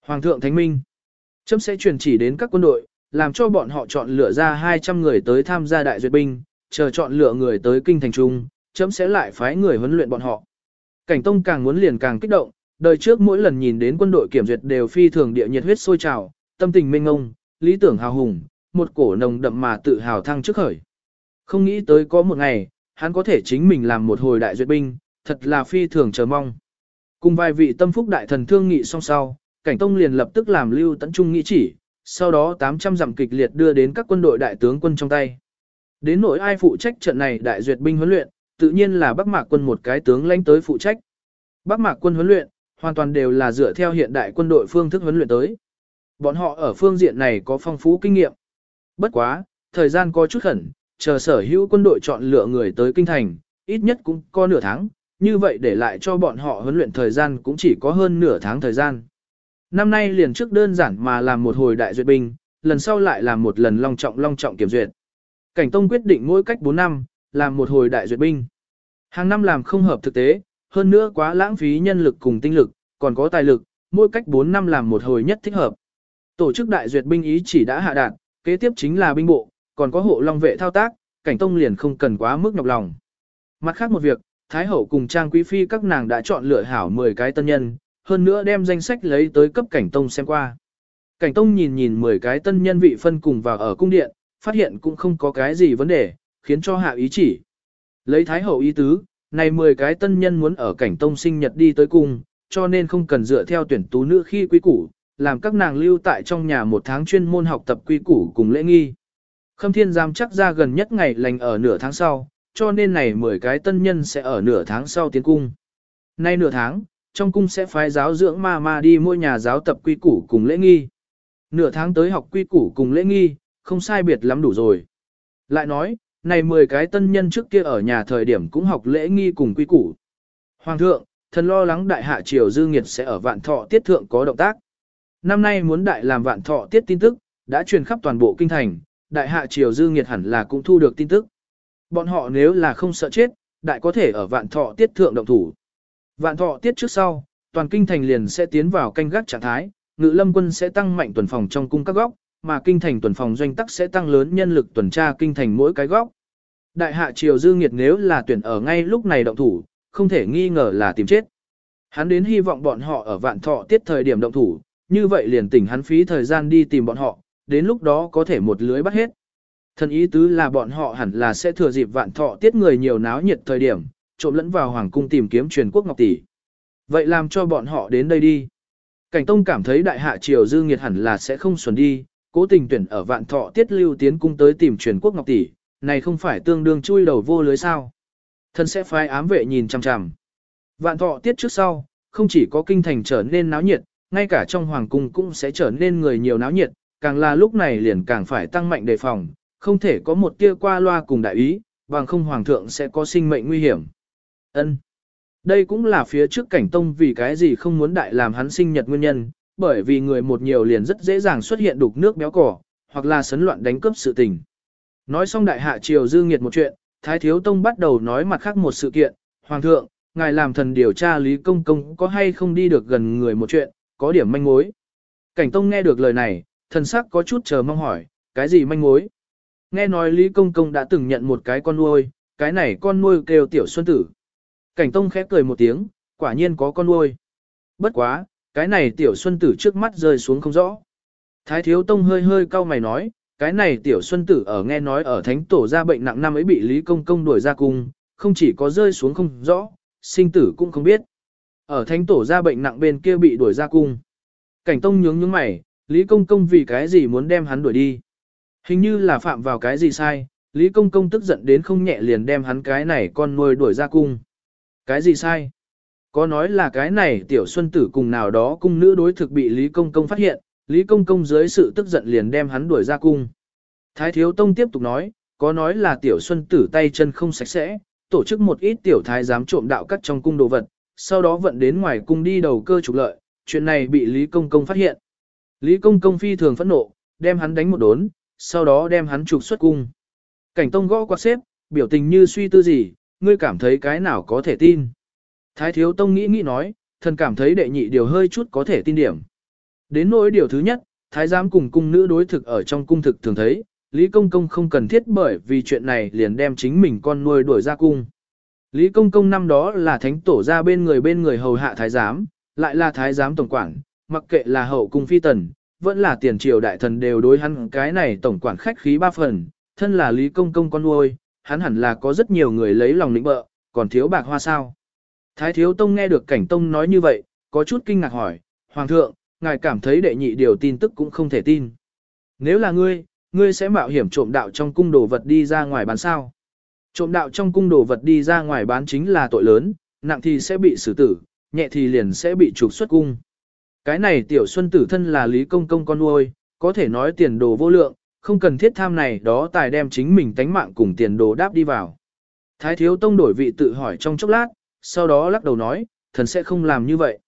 Speaker 1: Hoàng thượng thánh minh, chấm sẽ truyền chỉ đến các quân đội, làm cho bọn họ chọn lựa ra 200 người tới tham gia đại duyệt binh, chờ chọn lựa người tới kinh thành trung, chấm sẽ lại phái người huấn luyện bọn họ. Cảnh Tông càng muốn liền càng kích động, đời trước mỗi lần nhìn đến quân đội kiểm duyệt đều phi thường địa nhiệt huyết sôi trào, tâm tình mênh ngông, lý tưởng hào hùng, một cổ nồng đậm mà tự hào thăng trước khởi. Không nghĩ tới có một ngày, hắn có thể chính mình làm một hồi đại duyệt binh, thật là phi thường chờ mong. Cùng vài vị tâm phúc đại thần thương nghị song sau, Cảnh Tông liền lập tức làm lưu tấn trung nghĩ chỉ, sau đó 800 dặm kịch liệt đưa đến các quân đội đại tướng quân trong tay. Đến nỗi ai phụ trách trận này đại duyệt binh huấn luyện, tự nhiên là Bắc Mạc quân một cái tướng lãnh tới phụ trách. Bắc Mạc quân huấn luyện, hoàn toàn đều là dựa theo hiện đại quân đội phương thức huấn luyện tới. Bọn họ ở phương diện này có phong phú kinh nghiệm. Bất quá, thời gian có chút khẩn, chờ sở hữu quân đội chọn lựa người tới kinh thành, ít nhất cũng có nửa tháng, như vậy để lại cho bọn họ huấn luyện thời gian cũng chỉ có hơn nửa tháng thời gian. Năm nay liền trước đơn giản mà làm một hồi đại duyệt binh, lần sau lại làm một lần long trọng long trọng kiểm duyệt. Cảnh Tông quyết định mỗi cách 4 năm, làm một hồi đại duyệt binh. Hàng năm làm không hợp thực tế, hơn nữa quá lãng phí nhân lực cùng tinh lực, còn có tài lực, mỗi cách 4 năm làm một hồi nhất thích hợp. Tổ chức đại duyệt binh ý chỉ đã hạ đạt, kế tiếp chính là binh bộ, còn có hộ long vệ thao tác, cảnh tông liền không cần quá mức nhọc lòng. Mặt khác một việc, Thái Hậu cùng Trang Quý Phi các nàng đã chọn lựa hảo 10 cái tân nhân, hơn nữa đem danh sách lấy tới cấp cảnh tông xem qua. Cảnh tông nhìn nhìn 10 cái tân nhân vị phân cùng vào ở cung điện, phát hiện cũng không có cái gì vấn đề, khiến cho hạ ý chỉ. Lấy Thái Hậu ý tứ, này 10 cái tân nhân muốn ở cảnh tông sinh nhật đi tới cung, cho nên không cần dựa theo tuyển tú nữ khi quý củ, làm các nàng lưu tại trong nhà một tháng chuyên môn học tập quy củ cùng lễ nghi. Khâm thiên giam chắc ra gần nhất ngày lành ở nửa tháng sau, cho nên này 10 cái tân nhân sẽ ở nửa tháng sau tiến cung. Nay nửa tháng, trong cung sẽ phái giáo dưỡng ma ma đi mỗi nhà giáo tập quy củ cùng lễ nghi. Nửa tháng tới học quy củ cùng lễ nghi, không sai biệt lắm đủ rồi. Lại nói, này 10 cái tân nhân trước kia ở nhà thời điểm cũng học lễ nghi cùng quy củ. Hoàng thượng, thần lo lắng đại hạ triều dư nghiệt sẽ ở vạn thọ tiết thượng có động tác. Năm nay muốn đại làm vạn thọ tiết tin tức, đã truyền khắp toàn bộ kinh thành, đại hạ triều dư nghiệt hẳn là cũng thu được tin tức. Bọn họ nếu là không sợ chết, đại có thể ở vạn thọ tiết thượng động thủ. Vạn thọ tiết trước sau, toàn kinh thành liền sẽ tiến vào canh gác trạng thái, ngự lâm quân sẽ tăng mạnh tuần phòng trong cung các góc, mà kinh thành tuần phòng doanh tắc sẽ tăng lớn nhân lực tuần tra kinh thành mỗi cái góc. Đại hạ triều dư nghiệt nếu là tuyển ở ngay lúc này động thủ, không thể nghi ngờ là tìm chết. Hắn đến hy vọng bọn họ ở vạn thọ tiết thời điểm động thủ, như vậy liền tỉnh hắn phí thời gian đi tìm bọn họ, đến lúc đó có thể một lưới bắt hết. Thần ý tứ là bọn họ hẳn là sẽ thừa dịp vạn thọ tiết người nhiều náo nhiệt thời điểm, trộm lẫn vào hoàng cung tìm kiếm truyền quốc ngọc tỷ. Vậy làm cho bọn họ đến đây đi. Cảnh Tông cảm thấy đại hạ triều dư nghiệt hẳn là sẽ không xuẩn đi, cố tình tuyển ở vạn thọ tiết lưu tiến cung tới tìm truyền quốc ngọc tỷ, này không phải tương đương chui đầu vô lưới sao. thân sẽ phái ám vệ nhìn chằm chằm. Vạn thọ tiết trước sau, không chỉ có kinh thành trở nên náo nhiệt, ngay cả trong hoàng cung cũng sẽ trở nên người nhiều náo nhiệt, càng là lúc này liền càng phải tăng mạnh đề phòng, không thể có một tia qua loa cùng đại ý, bằng không hoàng thượng sẽ có sinh mệnh nguy hiểm. Ân. Đây cũng là phía trước cảnh tông vì cái gì không muốn đại làm hắn sinh nhật nguyên nhân, bởi vì người một nhiều liền rất dễ dàng xuất hiện đục nước béo cỏ, hoặc là sấn loạn đánh cướp sự tình. Nói xong đại hạ triều dư nghiệt một chuyện, Thái Thiếu Tông bắt đầu nói mặt khác một sự kiện, Hoàng thượng, ngài làm thần điều tra Lý Công Công có hay không đi được gần người một chuyện, có điểm manh mối. Cảnh Tông nghe được lời này, thần sắc có chút chờ mong hỏi, cái gì manh mối? Nghe nói Lý Công Công đã từng nhận một cái con nuôi, cái này con nuôi kêu Tiểu Xuân Tử. Cảnh Tông khép cười một tiếng, quả nhiên có con nuôi. Bất quá, cái này Tiểu Xuân Tử trước mắt rơi xuống không rõ. Thái Thiếu Tông hơi hơi cau mày nói, cái này Tiểu Xuân Tử ở nghe nói ở Thánh Tổ ra bệnh nặng năm ấy bị Lý Công Công đuổi ra cung, không chỉ có rơi xuống không rõ, sinh tử cũng không biết. Ở Thánh Tổ ra bệnh nặng bên kia bị đuổi ra cung. Cảnh Tông nhướng nhướng mày, Lý Công Công vì cái gì muốn đem hắn đuổi đi. Hình như là phạm vào cái gì sai, Lý Công Công tức giận đến không nhẹ liền đem hắn cái này con nuôi đuổi ra cung. Cái gì sai? Có nói là cái này tiểu xuân tử cùng nào đó cung nữ đối thực bị Lý Công Công phát hiện, Lý Công Công dưới sự tức giận liền đem hắn đuổi ra cung. Thái Thiếu Tông tiếp tục nói, có nói là tiểu xuân tử tay chân không sạch sẽ, tổ chức một ít tiểu thái giám trộm đạo cắt trong cung đồ vật, sau đó vận đến ngoài cung đi đầu cơ trục lợi, chuyện này bị Lý Công Công phát hiện. Lý Công Công phi thường phẫn nộ, đem hắn đánh một đốn, sau đó đem hắn trục xuất cung. Cảnh Tông gõ quạt xếp, biểu tình như suy tư gì, ngươi cảm thấy cái nào có thể tin. Thái Thiếu Tông nghĩ nghĩ nói, thần cảm thấy đệ nhị điều hơi chút có thể tin điểm. Đến nỗi điều thứ nhất, Thái giám cùng cung nữ đối thực ở trong cung thực thường thấy, Lý Công Công không cần thiết bởi vì chuyện này liền đem chính mình con nuôi đuổi ra cung. Lý Công Công năm đó là thánh tổ ra bên người bên người hầu hạ thái giám, lại là thái giám tổng quản, mặc kệ là hậu cung phi tần, vẫn là tiền triều đại thần đều đối hắn cái này tổng quản khách khí ba phần, thân là Lý Công Công con nuôi, hắn hẳn là có rất nhiều người lấy lòng lĩnh bợ, còn thiếu bạc hoa sao. Thái Thiếu Tông nghe được cảnh Tông nói như vậy, có chút kinh ngạc hỏi, Hoàng thượng, ngài cảm thấy đệ nhị điều tin tức cũng không thể tin. Nếu là ngươi, ngươi sẽ mạo hiểm trộm đạo trong cung đồ vật đi ra ngoài bán sao. Trộm đạo trong cung đồ vật đi ra ngoài bán chính là tội lớn, nặng thì sẽ bị xử tử, nhẹ thì liền sẽ bị trục xuất cung. Cái này tiểu xuân tử thân là lý công công con nuôi, có thể nói tiền đồ vô lượng, không cần thiết tham này đó tài đem chính mình tánh mạng cùng tiền đồ đáp đi vào. Thái thiếu tông đổi vị tự hỏi trong chốc lát, sau đó lắc đầu nói, thần sẽ không làm như vậy.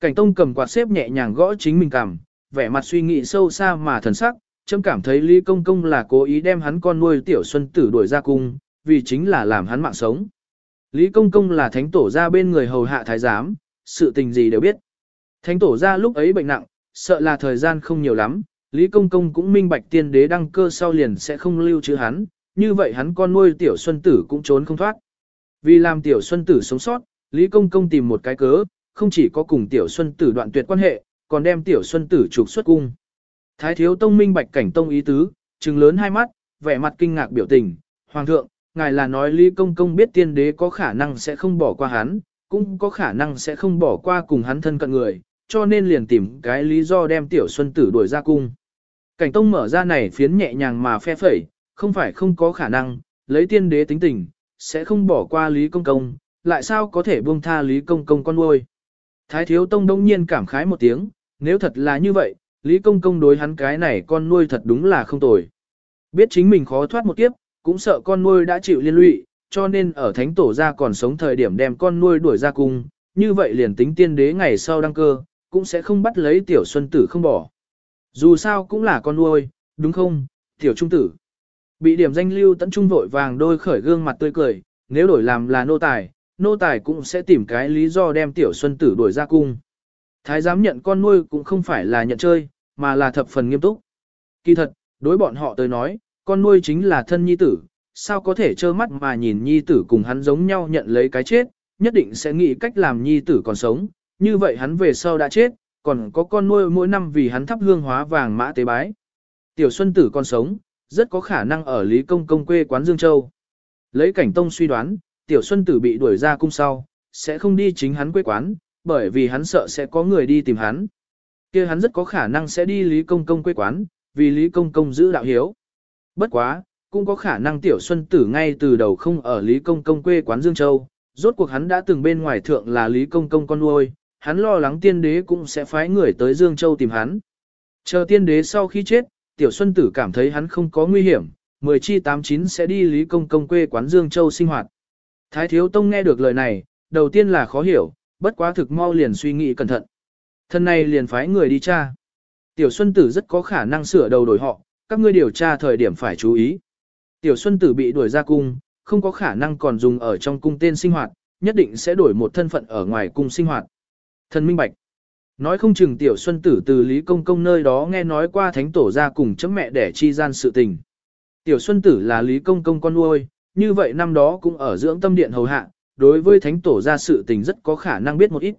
Speaker 1: Cảnh tông cầm quạt xếp nhẹ nhàng gõ chính mình cằm, vẻ mặt suy nghĩ sâu xa mà thần sắc, châm cảm thấy Lý Công Công là cố ý đem hắn con nuôi tiểu xuân tử đuổi ra cung, vì chính là làm hắn mạng sống. Lý Công Công là thánh tổ ra bên người hầu hạ thái giám, sự tình gì đều biết. Thánh tổ ra lúc ấy bệnh nặng, sợ là thời gian không nhiều lắm, Lý Công Công cũng minh bạch tiên đế đăng cơ sau liền sẽ không lưu trữ hắn, như vậy hắn con nuôi tiểu xuân tử cũng trốn không thoát. Vì làm tiểu xuân tử sống sót, Lý Công Công tìm một cái cớ, không chỉ có cùng tiểu xuân tử đoạn tuyệt quan hệ, còn đem tiểu xuân tử trục xuất cung. Thái thiếu tông minh bạch cảnh tông ý tứ, trừng lớn hai mắt, vẻ mặt kinh ngạc biểu tình, hoàng thượng, ngài là nói Lý Công Công biết tiên đế có khả năng sẽ không bỏ qua hắn, cũng có khả năng sẽ không bỏ qua cùng hắn thân cận người, cho nên liền tìm cái lý do đem tiểu xuân tử đuổi ra cung. Cảnh tông mở ra này phiến nhẹ nhàng mà phe phẩy, không phải không có khả năng, lấy tiên đế tính tình, sẽ không bỏ qua Lý Công Công, lại sao có thể buông tha Lý Công Công con nuôi. Thái thiếu tông đông nhiên cảm khái một tiếng, nếu thật là như vậy, Lý Công Công đối hắn cái này con nuôi thật đúng là không tồi. Biết chính mình khó thoát một kiếp, cũng sợ con nuôi đã chịu liên lụy, cho nên ở thánh tổ ra còn sống thời điểm đem con nuôi đuổi ra cung, như vậy liền tính tiên đế ngày sau đăng cơ, cũng sẽ không bắt lấy tiểu xuân tử không bỏ. Dù sao cũng là con nuôi, đúng không, tiểu trung tử. Bị điểm danh lưu tận trung vội vàng đôi khởi gương mặt tươi cười, nếu đổi làm là nô tài, nô tài cũng sẽ tìm cái lý do đem tiểu xuân tử đuổi ra cung. Thái giám nhận con nuôi cũng không phải là nhận chơi, mà là thập phần nghiêm túc. Kỳ thật, đối bọn họ tới nói, con nuôi chính là thân nhi tử, sao có thể trơ mắt mà nhìn nhi tử cùng hắn giống nhau nhận lấy cái chết, nhất định sẽ nghĩ cách làm nhi tử còn sống, như vậy hắn về sau đã chết, còn có con nuôi mỗi năm vì hắn thắp hương hóa vàng mã tế bái. Tiểu Xuân Tử còn sống, rất có khả năng ở Lý Công Công quê quán Dương Châu. Lấy cảnh tông suy đoán, Tiểu Xuân Tử bị đuổi ra cung sau, sẽ không đi chính hắn quê quán, bởi vì hắn sợ sẽ có người đi tìm hắn. kia hắn rất có khả năng sẽ đi Lý Công Công quê quán, vì Lý Công Công giữ đạo hiếu. Bất quá, cũng có khả năng Tiểu Xuân Tử ngay từ đầu không ở Lý Công Công quê quán Dương Châu, rốt cuộc hắn đã từng bên ngoài thượng là Lý Công Công con nuôi, hắn lo lắng tiên đế cũng sẽ phái người tới Dương Châu tìm hắn. Chờ tiên đế sau khi chết, Tiểu Xuân Tử cảm thấy hắn không có nguy hiểm, 10 chi 89 sẽ đi Lý Công Công quê quán Dương Châu sinh hoạt. Thái Thiếu Tông nghe được lời này, đầu tiên là khó hiểu, bất quá thực mau liền suy nghĩ cẩn thận. Thân này liền phái người đi tra. Tiểu Xuân Tử rất có khả năng sửa đầu đổi họ, các ngươi điều tra thời điểm phải chú ý. Tiểu Xuân Tử bị đuổi ra cung, không có khả năng còn dùng ở trong cung tên sinh hoạt, nhất định sẽ đổi một thân phận ở ngoài cung sinh hoạt. Thần minh bạch. Nói không chừng Tiểu Xuân Tử từ Lý Công Công nơi đó nghe nói qua thánh tổ ra cùng chấm mẹ để chi gian sự tình. Tiểu Xuân Tử là Lý Công Công con nuôi, như vậy năm đó cũng ở dưỡng tâm điện hầu hạ, đối với thánh tổ ra sự tình rất có khả năng biết một ít.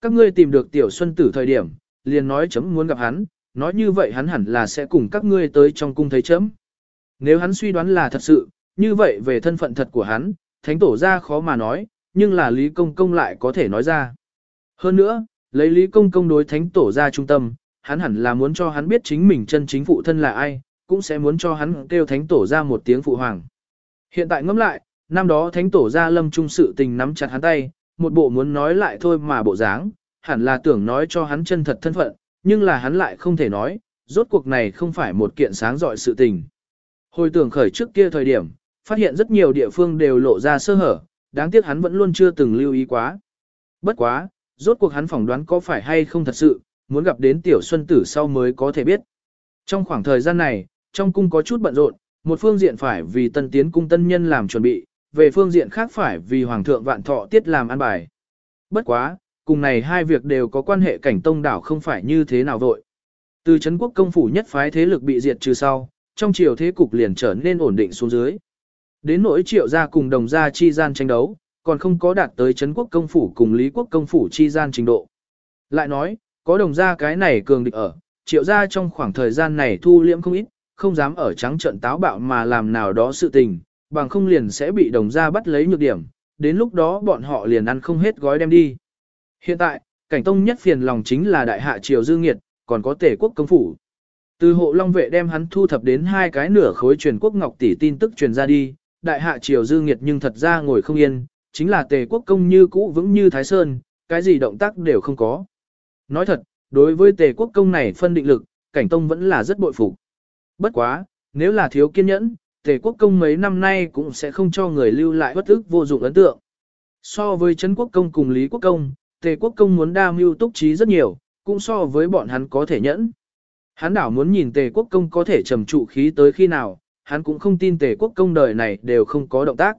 Speaker 1: Các ngươi tìm được Tiểu Xuân Tử thời điểm, liền nói chấm muốn gặp hắn, nói như vậy hắn hẳn là sẽ cùng các ngươi tới trong cung thấy chấm. Nếu hắn suy đoán là thật sự, như vậy về thân phận thật của hắn, thánh tổ ra khó mà nói, nhưng là Lý Công Công lại có thể nói ra. Hơn nữa, lấy Lý Công Công đối thánh tổ ra trung tâm, hắn hẳn là muốn cho hắn biết chính mình chân chính phụ thân là ai, cũng sẽ muốn cho hắn kêu thánh tổ ra một tiếng phụ hoàng. Hiện tại ngẫm lại, năm đó thánh tổ ra lâm trung sự tình nắm chặt hắn tay, một bộ muốn nói lại thôi mà bộ dáng, hẳn là tưởng nói cho hắn chân thật thân phận, nhưng là hắn lại không thể nói, rốt cuộc này không phải một kiện sáng dọi sự tình. Hồi tưởng khởi trước kia thời điểm, phát hiện rất nhiều địa phương đều lộ ra sơ hở, đáng tiếc hắn vẫn luôn chưa từng lưu ý quá. Bất quá, rốt cuộc hắn phỏng đoán có phải hay không thật sự, muốn gặp đến tiểu xuân tử sau mới có thể biết. Trong khoảng thời gian này, trong cung có chút bận rộn, một phương diện phải vì tân tiến cung tân nhân làm chuẩn bị, về phương diện khác phải vì hoàng thượng vạn thọ tiết làm an bài. Bất quá, cùng này hai việc đều có quan hệ cảnh tông đảo không phải như thế nào vội. Từ Trấn quốc công phủ nhất phái thế lực bị diệt trừ sau, trong triều thế cục liền trở nên ổn định xuống dưới. Đến nỗi triệu gia cùng đồng gia chi gian tranh đấu, còn không có đạt tới Trấn quốc công phủ cùng Lý quốc công phủ chi gian trình độ. Lại nói, có đồng gia cái này cường địch ở, triệu gia trong khoảng thời gian này thu liễm không ít, không dám ở trắng trận táo bạo mà làm nào đó sự tình, bằng không liền sẽ bị đồng gia bắt lấy nhược điểm, đến lúc đó bọn họ liền ăn không hết gói đem đi. Hiện tại, cảnh tông nhất phiền lòng chính là đại hạ triều dư nghiệt, còn có tể quốc công phủ. Từ hộ long vệ đem hắn thu thập đến hai cái nửa khối truyền quốc ngọc tỷ tin tức truyền ra đi, đại hạ triều dư nghiệt nhưng thật ra ngồi không yên, chính là tề quốc công như cũ vững như thái sơn, cái gì động tác đều không có. Nói thật, đối với tề quốc công này phân định lực, cảnh tông vẫn là rất bội phục. Bất quá, nếu là thiếu kiên nhẫn, tề quốc công mấy năm nay cũng sẽ không cho người lưu lại bất ức vô dụng ấn tượng. So với Trấn quốc công cùng Lý quốc công, tề quốc công muốn đa mưu túc trí rất nhiều, cũng so với bọn hắn có thể nhẫn. Hắn đảo muốn nhìn tề quốc công có thể trầm trụ khí tới khi nào, hắn cũng không tin tề quốc công đời này đều không có động tác.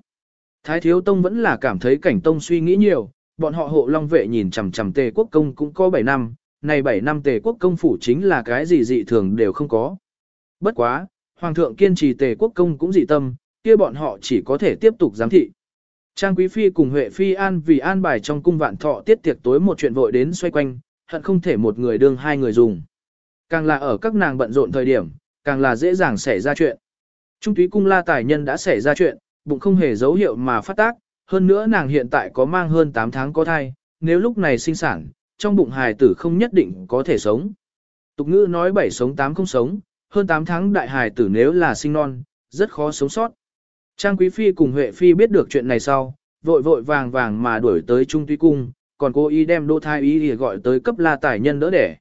Speaker 1: Thái Thiếu Tông vẫn là cảm thấy cảnh tông suy nghĩ nhiều, bọn họ hộ long vệ nhìn chằm chằm tề quốc công cũng có 7 năm, này 7 năm tề quốc công phủ chính là cái gì dị thường đều không có. Bất quá, Hoàng thượng kiên trì tề quốc công cũng dị tâm, kia bọn họ chỉ có thể tiếp tục giám thị. Trang Quý Phi cùng Huệ Phi an vì an bài trong cung vạn thọ tiết tiệc tối một chuyện vội đến xoay quanh, hận không thể một người đương hai người dùng. Càng là ở các nàng bận rộn thời điểm, càng là dễ dàng xảy ra chuyện. Trung túy cung la tài nhân đã xảy ra chuyện, bụng không hề dấu hiệu mà phát tác, hơn nữa nàng hiện tại có mang hơn 8 tháng có thai, nếu lúc này sinh sản, trong bụng hài tử không nhất định có thể sống. Tục ngữ nói 7 sống 8 không sống, hơn 8 tháng đại hài tử nếu là sinh non, rất khó sống sót. Trang Quý Phi cùng Huệ Phi biết được chuyện này sau, vội vội vàng vàng mà đuổi tới Trung Tuy Cung, còn cô y đem đô thai Y thì gọi tới cấp La Tài Nhân đỡ đẻ.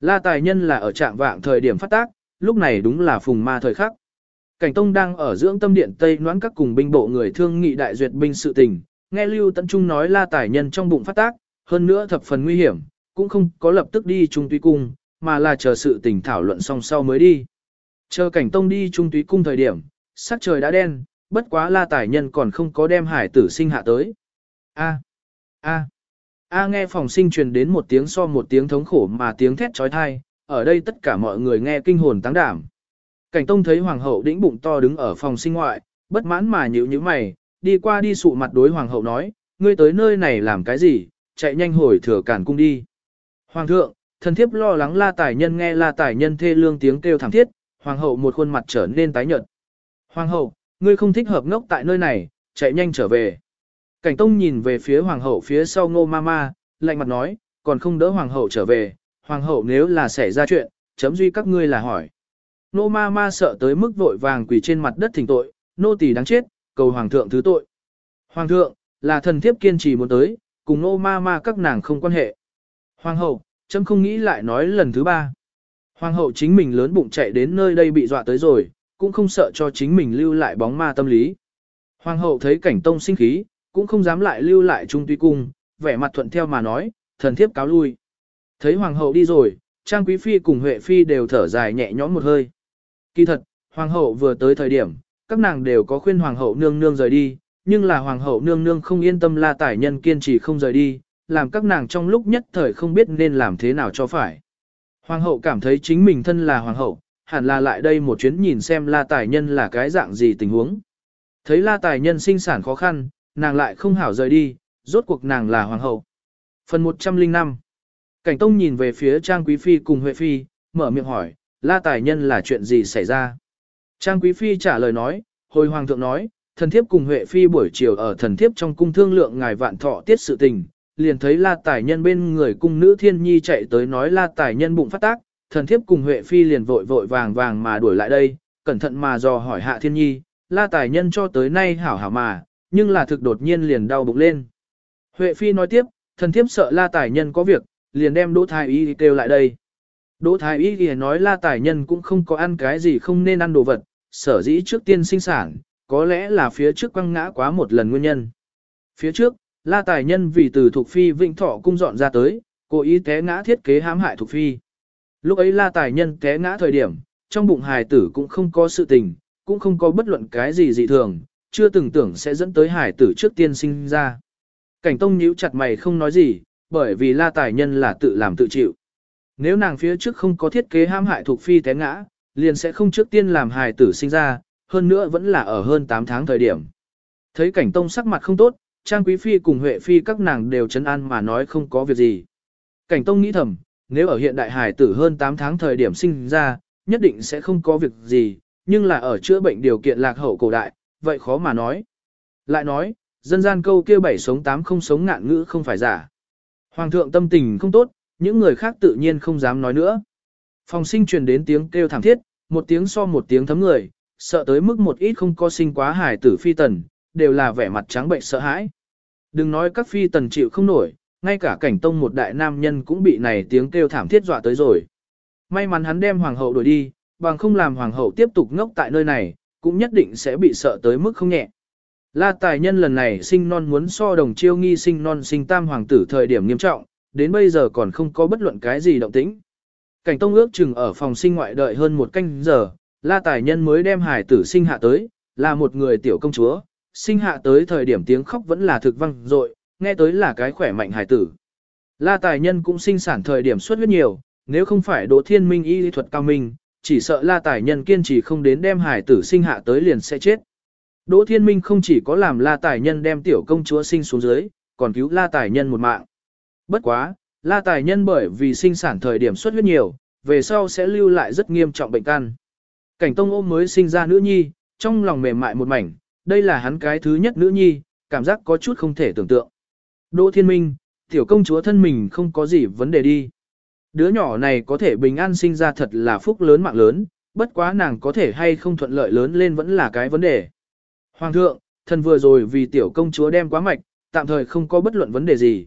Speaker 1: La Tài Nhân là ở trạng vạng thời điểm phát tác, lúc này đúng là phùng ma thời khắc. Cảnh Tông đang ở dưỡng tâm điện Tây noãn các cùng binh bộ người thương nghị đại duyệt binh sự tình, nghe Lưu Tấn Trung nói La Tài Nhân trong bụng phát tác, hơn nữa thập phần nguy hiểm, cũng không có lập tức đi Trung Tuy Cung, mà là chờ sự tình thảo luận xong sau mới đi. Chờ Cảnh Tông đi Trung Tuy Cung thời điểm, sắc trời đã đen, bất quá la tài nhân còn không có đem hải tử sinh hạ tới. A. A. A nghe phòng sinh truyền đến một tiếng so một tiếng thống khổ mà tiếng thét trói thai, ở đây tất cả mọi người nghe kinh hồn táng đảm. Cảnh tông thấy hoàng hậu đĩnh bụng to đứng ở phòng sinh ngoại, bất mãn mà nhíu nhíu mày, đi qua đi sụ mặt đối hoàng hậu nói, ngươi tới nơi này làm cái gì, chạy nhanh hồi thừa cản cung đi. Hoàng thượng, thần thiếp lo lắng la tài nhân nghe la tài nhân thê lương tiếng kêu thảm thiết, hoàng hậu một khuôn mặt trở nên tái nhợt. Hoàng hậu, ngươi không thích hợp ngốc tại nơi này, chạy nhanh trở về. Cảnh Tông nhìn về phía hoàng hậu phía sau ngô Mama, lạnh mặt nói, còn không đỡ hoàng hậu trở về, hoàng hậu nếu là xảy ra chuyện, chấm duy các ngươi là hỏi. Nô ma ma sợ tới mức vội vàng quỳ trên mặt đất thỉnh tội, nô tỳ đáng chết, cầu hoàng thượng thứ tội. Hoàng thượng, là thần thiếp kiên trì muốn tới, cùng nô ma ma các nàng không quan hệ. Hoàng hậu, chấm không nghĩ lại nói lần thứ ba. Hoàng hậu chính mình lớn bụng chạy đến nơi đây bị dọa tới rồi, cũng không sợ cho chính mình lưu lại bóng ma tâm lý. Hoàng hậu thấy cảnh tông sinh khí, cũng không dám lại lưu lại trung tuy cung, vẻ mặt thuận theo mà nói, thần thiếp cáo lui. Thấy hoàng hậu đi rồi, Trang Quý Phi cùng Huệ Phi đều thở dài nhẹ nhõm một hơi. Kỳ thật, hoàng hậu vừa tới thời điểm, các nàng đều có khuyên hoàng hậu nương nương rời đi, nhưng là hoàng hậu nương nương không yên tâm la tải nhân kiên trì không rời đi, làm các nàng trong lúc nhất thời không biết nên làm thế nào cho phải. Hoàng hậu cảm thấy chính mình thân là hoàng hậu, hẳn là lại đây một chuyến nhìn xem la tài nhân là cái dạng gì tình huống. Thấy la tài nhân sinh sản khó khăn, nàng lại không hảo rời đi, rốt cuộc nàng là hoàng hậu. Phần 105 Cảnh Tông nhìn về phía Trang Quý Phi cùng Huệ Phi, mở miệng hỏi, la tài nhân là chuyện gì xảy ra? Trang Quý Phi trả lời nói, hồi hoàng thượng nói, thần thiếp cùng Huệ Phi buổi chiều ở thần thiếp trong cung thương lượng ngài vạn thọ tiết sự tình, liền thấy la tài nhân bên người cung nữ thiên nhi chạy tới nói la tài nhân bụng phát tác, thần thiếp cùng Huệ Phi liền vội vội vàng vàng mà đuổi lại đây, cẩn thận mà dò hỏi Hạ Thiên Nhi, la tài nhân cho tới nay hảo hảo mà, nhưng là thực đột nhiên liền đau bụng lên. Huệ Phi nói tiếp, thần thiếp sợ la tài nhân có việc, liền đem Đỗ Thái Y kêu lại đây. Đỗ Thái Y thì nói la tài nhân cũng không có ăn cái gì không nên ăn đồ vật, sở dĩ trước tiên sinh sản, có lẽ là phía trước quăng ngã quá một lần nguyên nhân. Phía trước, la tài nhân vì từ Thục Phi Vĩnh Thọ cung dọn ra tới, cố ý té ngã thiết kế hãm hại Thục Phi. Lúc ấy la tài nhân té ngã thời điểm, trong bụng hài tử cũng không có sự tình, cũng không có bất luận cái gì dị thường, chưa từng tưởng sẽ dẫn tới hài tử trước tiên sinh ra. Cảnh tông nhíu chặt mày không nói gì, bởi vì la tài nhân là tự làm tự chịu. Nếu nàng phía trước không có thiết kế ham hại thuộc phi té ngã, liền sẽ không trước tiên làm hài tử sinh ra, hơn nữa vẫn là ở hơn 8 tháng thời điểm. Thấy cảnh tông sắc mặt không tốt, Trang Quý Phi cùng Huệ Phi các nàng đều chấn an mà nói không có việc gì. Cảnh tông nghĩ thầm, nếu ở hiện đại hài tử hơn 8 tháng thời điểm sinh ra, nhất định sẽ không có việc gì, nhưng là ở chữa bệnh điều kiện lạc hậu cổ đại, vậy khó mà nói. Lại nói, dân gian câu kia bảy sống tám không sống ngạn ngữ không phải giả. Hoàng thượng tâm tình không tốt, những người khác tự nhiên không dám nói nữa. Phòng sinh truyền đến tiếng kêu thảm thiết, một tiếng so một tiếng thấm người, sợ tới mức một ít không có sinh quá hài tử phi tần, đều là vẻ mặt trắng bệnh sợ hãi. Đừng nói các phi tần chịu không nổi, ngay cả cảnh tông một đại nam nhân cũng bị này tiếng kêu thảm thiết dọa tới rồi. May mắn hắn đem hoàng hậu đuổi đi, bằng không làm hoàng hậu tiếp tục ngốc tại nơi này, cũng nhất định sẽ bị sợ tới mức không nhẹ. La tài nhân lần này sinh non muốn so đồng chiêu nghi sinh non sinh tam hoàng tử thời điểm nghiêm trọng, đến bây giờ còn không có bất luận cái gì động tĩnh. Cảnh tông ước chừng ở phòng sinh ngoại đợi hơn một canh giờ, La Tài Nhân mới đem hải tử sinh hạ tới, là một người tiểu công chúa, sinh hạ tới thời điểm tiếng khóc vẫn là thực văng dội, nghe tới là cái khỏe mạnh hải tử. La Tài Nhân cũng sinh sản thời điểm xuất huyết nhiều, nếu không phải Đỗ Thiên Minh y lý thuật cao minh, chỉ sợ La Tài Nhân kiên trì không đến đem hải tử sinh hạ tới liền sẽ chết. Đỗ Thiên Minh không chỉ có làm La Tài Nhân đem tiểu công chúa sinh xuống dưới, còn cứu La Tài Nhân một mạng. Bất quá, La Tài Nhân bởi vì sinh sản thời điểm xuất huyết nhiều, về sau sẽ lưu lại rất nghiêm trọng bệnh căn. Cảnh Tông ôm mới sinh ra nữ nhi, trong lòng mềm mại một mảnh, đây là hắn cái thứ nhất nữ nhi, cảm giác có chút không thể tưởng tượng. Đỗ Thiên Minh, tiểu công chúa thân mình không có gì vấn đề đi. Đứa nhỏ này có thể bình an sinh ra thật là phúc lớn mạng lớn, bất quá nàng có thể hay không thuận lợi lớn lên vẫn là cái vấn đề. Hoàng thượng, thần vừa rồi vì tiểu công chúa đem quá mạch, tạm thời không có bất luận vấn đề gì.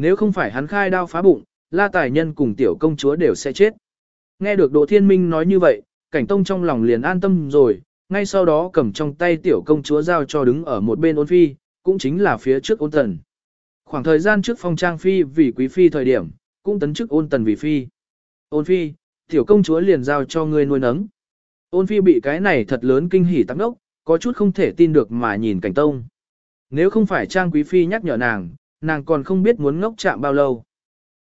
Speaker 1: Nếu không phải hắn khai đao phá bụng, la tài nhân cùng tiểu công chúa đều sẽ chết. Nghe được Đỗ Thiên Minh nói như vậy, cảnh tông trong lòng liền an tâm rồi, ngay sau đó cầm trong tay tiểu công chúa giao cho đứng ở một bên ôn phi, cũng chính là phía trước ôn tần. Khoảng thời gian trước phong trang phi vì quý phi thời điểm, cũng tấn chức ôn tần vì phi. Ôn phi, tiểu công chúa liền giao cho ngươi nuôi nấng. Ôn phi bị cái này thật lớn kinh hỉ tăng đốc, có chút không thể tin được mà nhìn cảnh tông. Nếu không phải trang quý phi nhắc nhở nàng, nàng còn không biết muốn ngốc chạm bao lâu.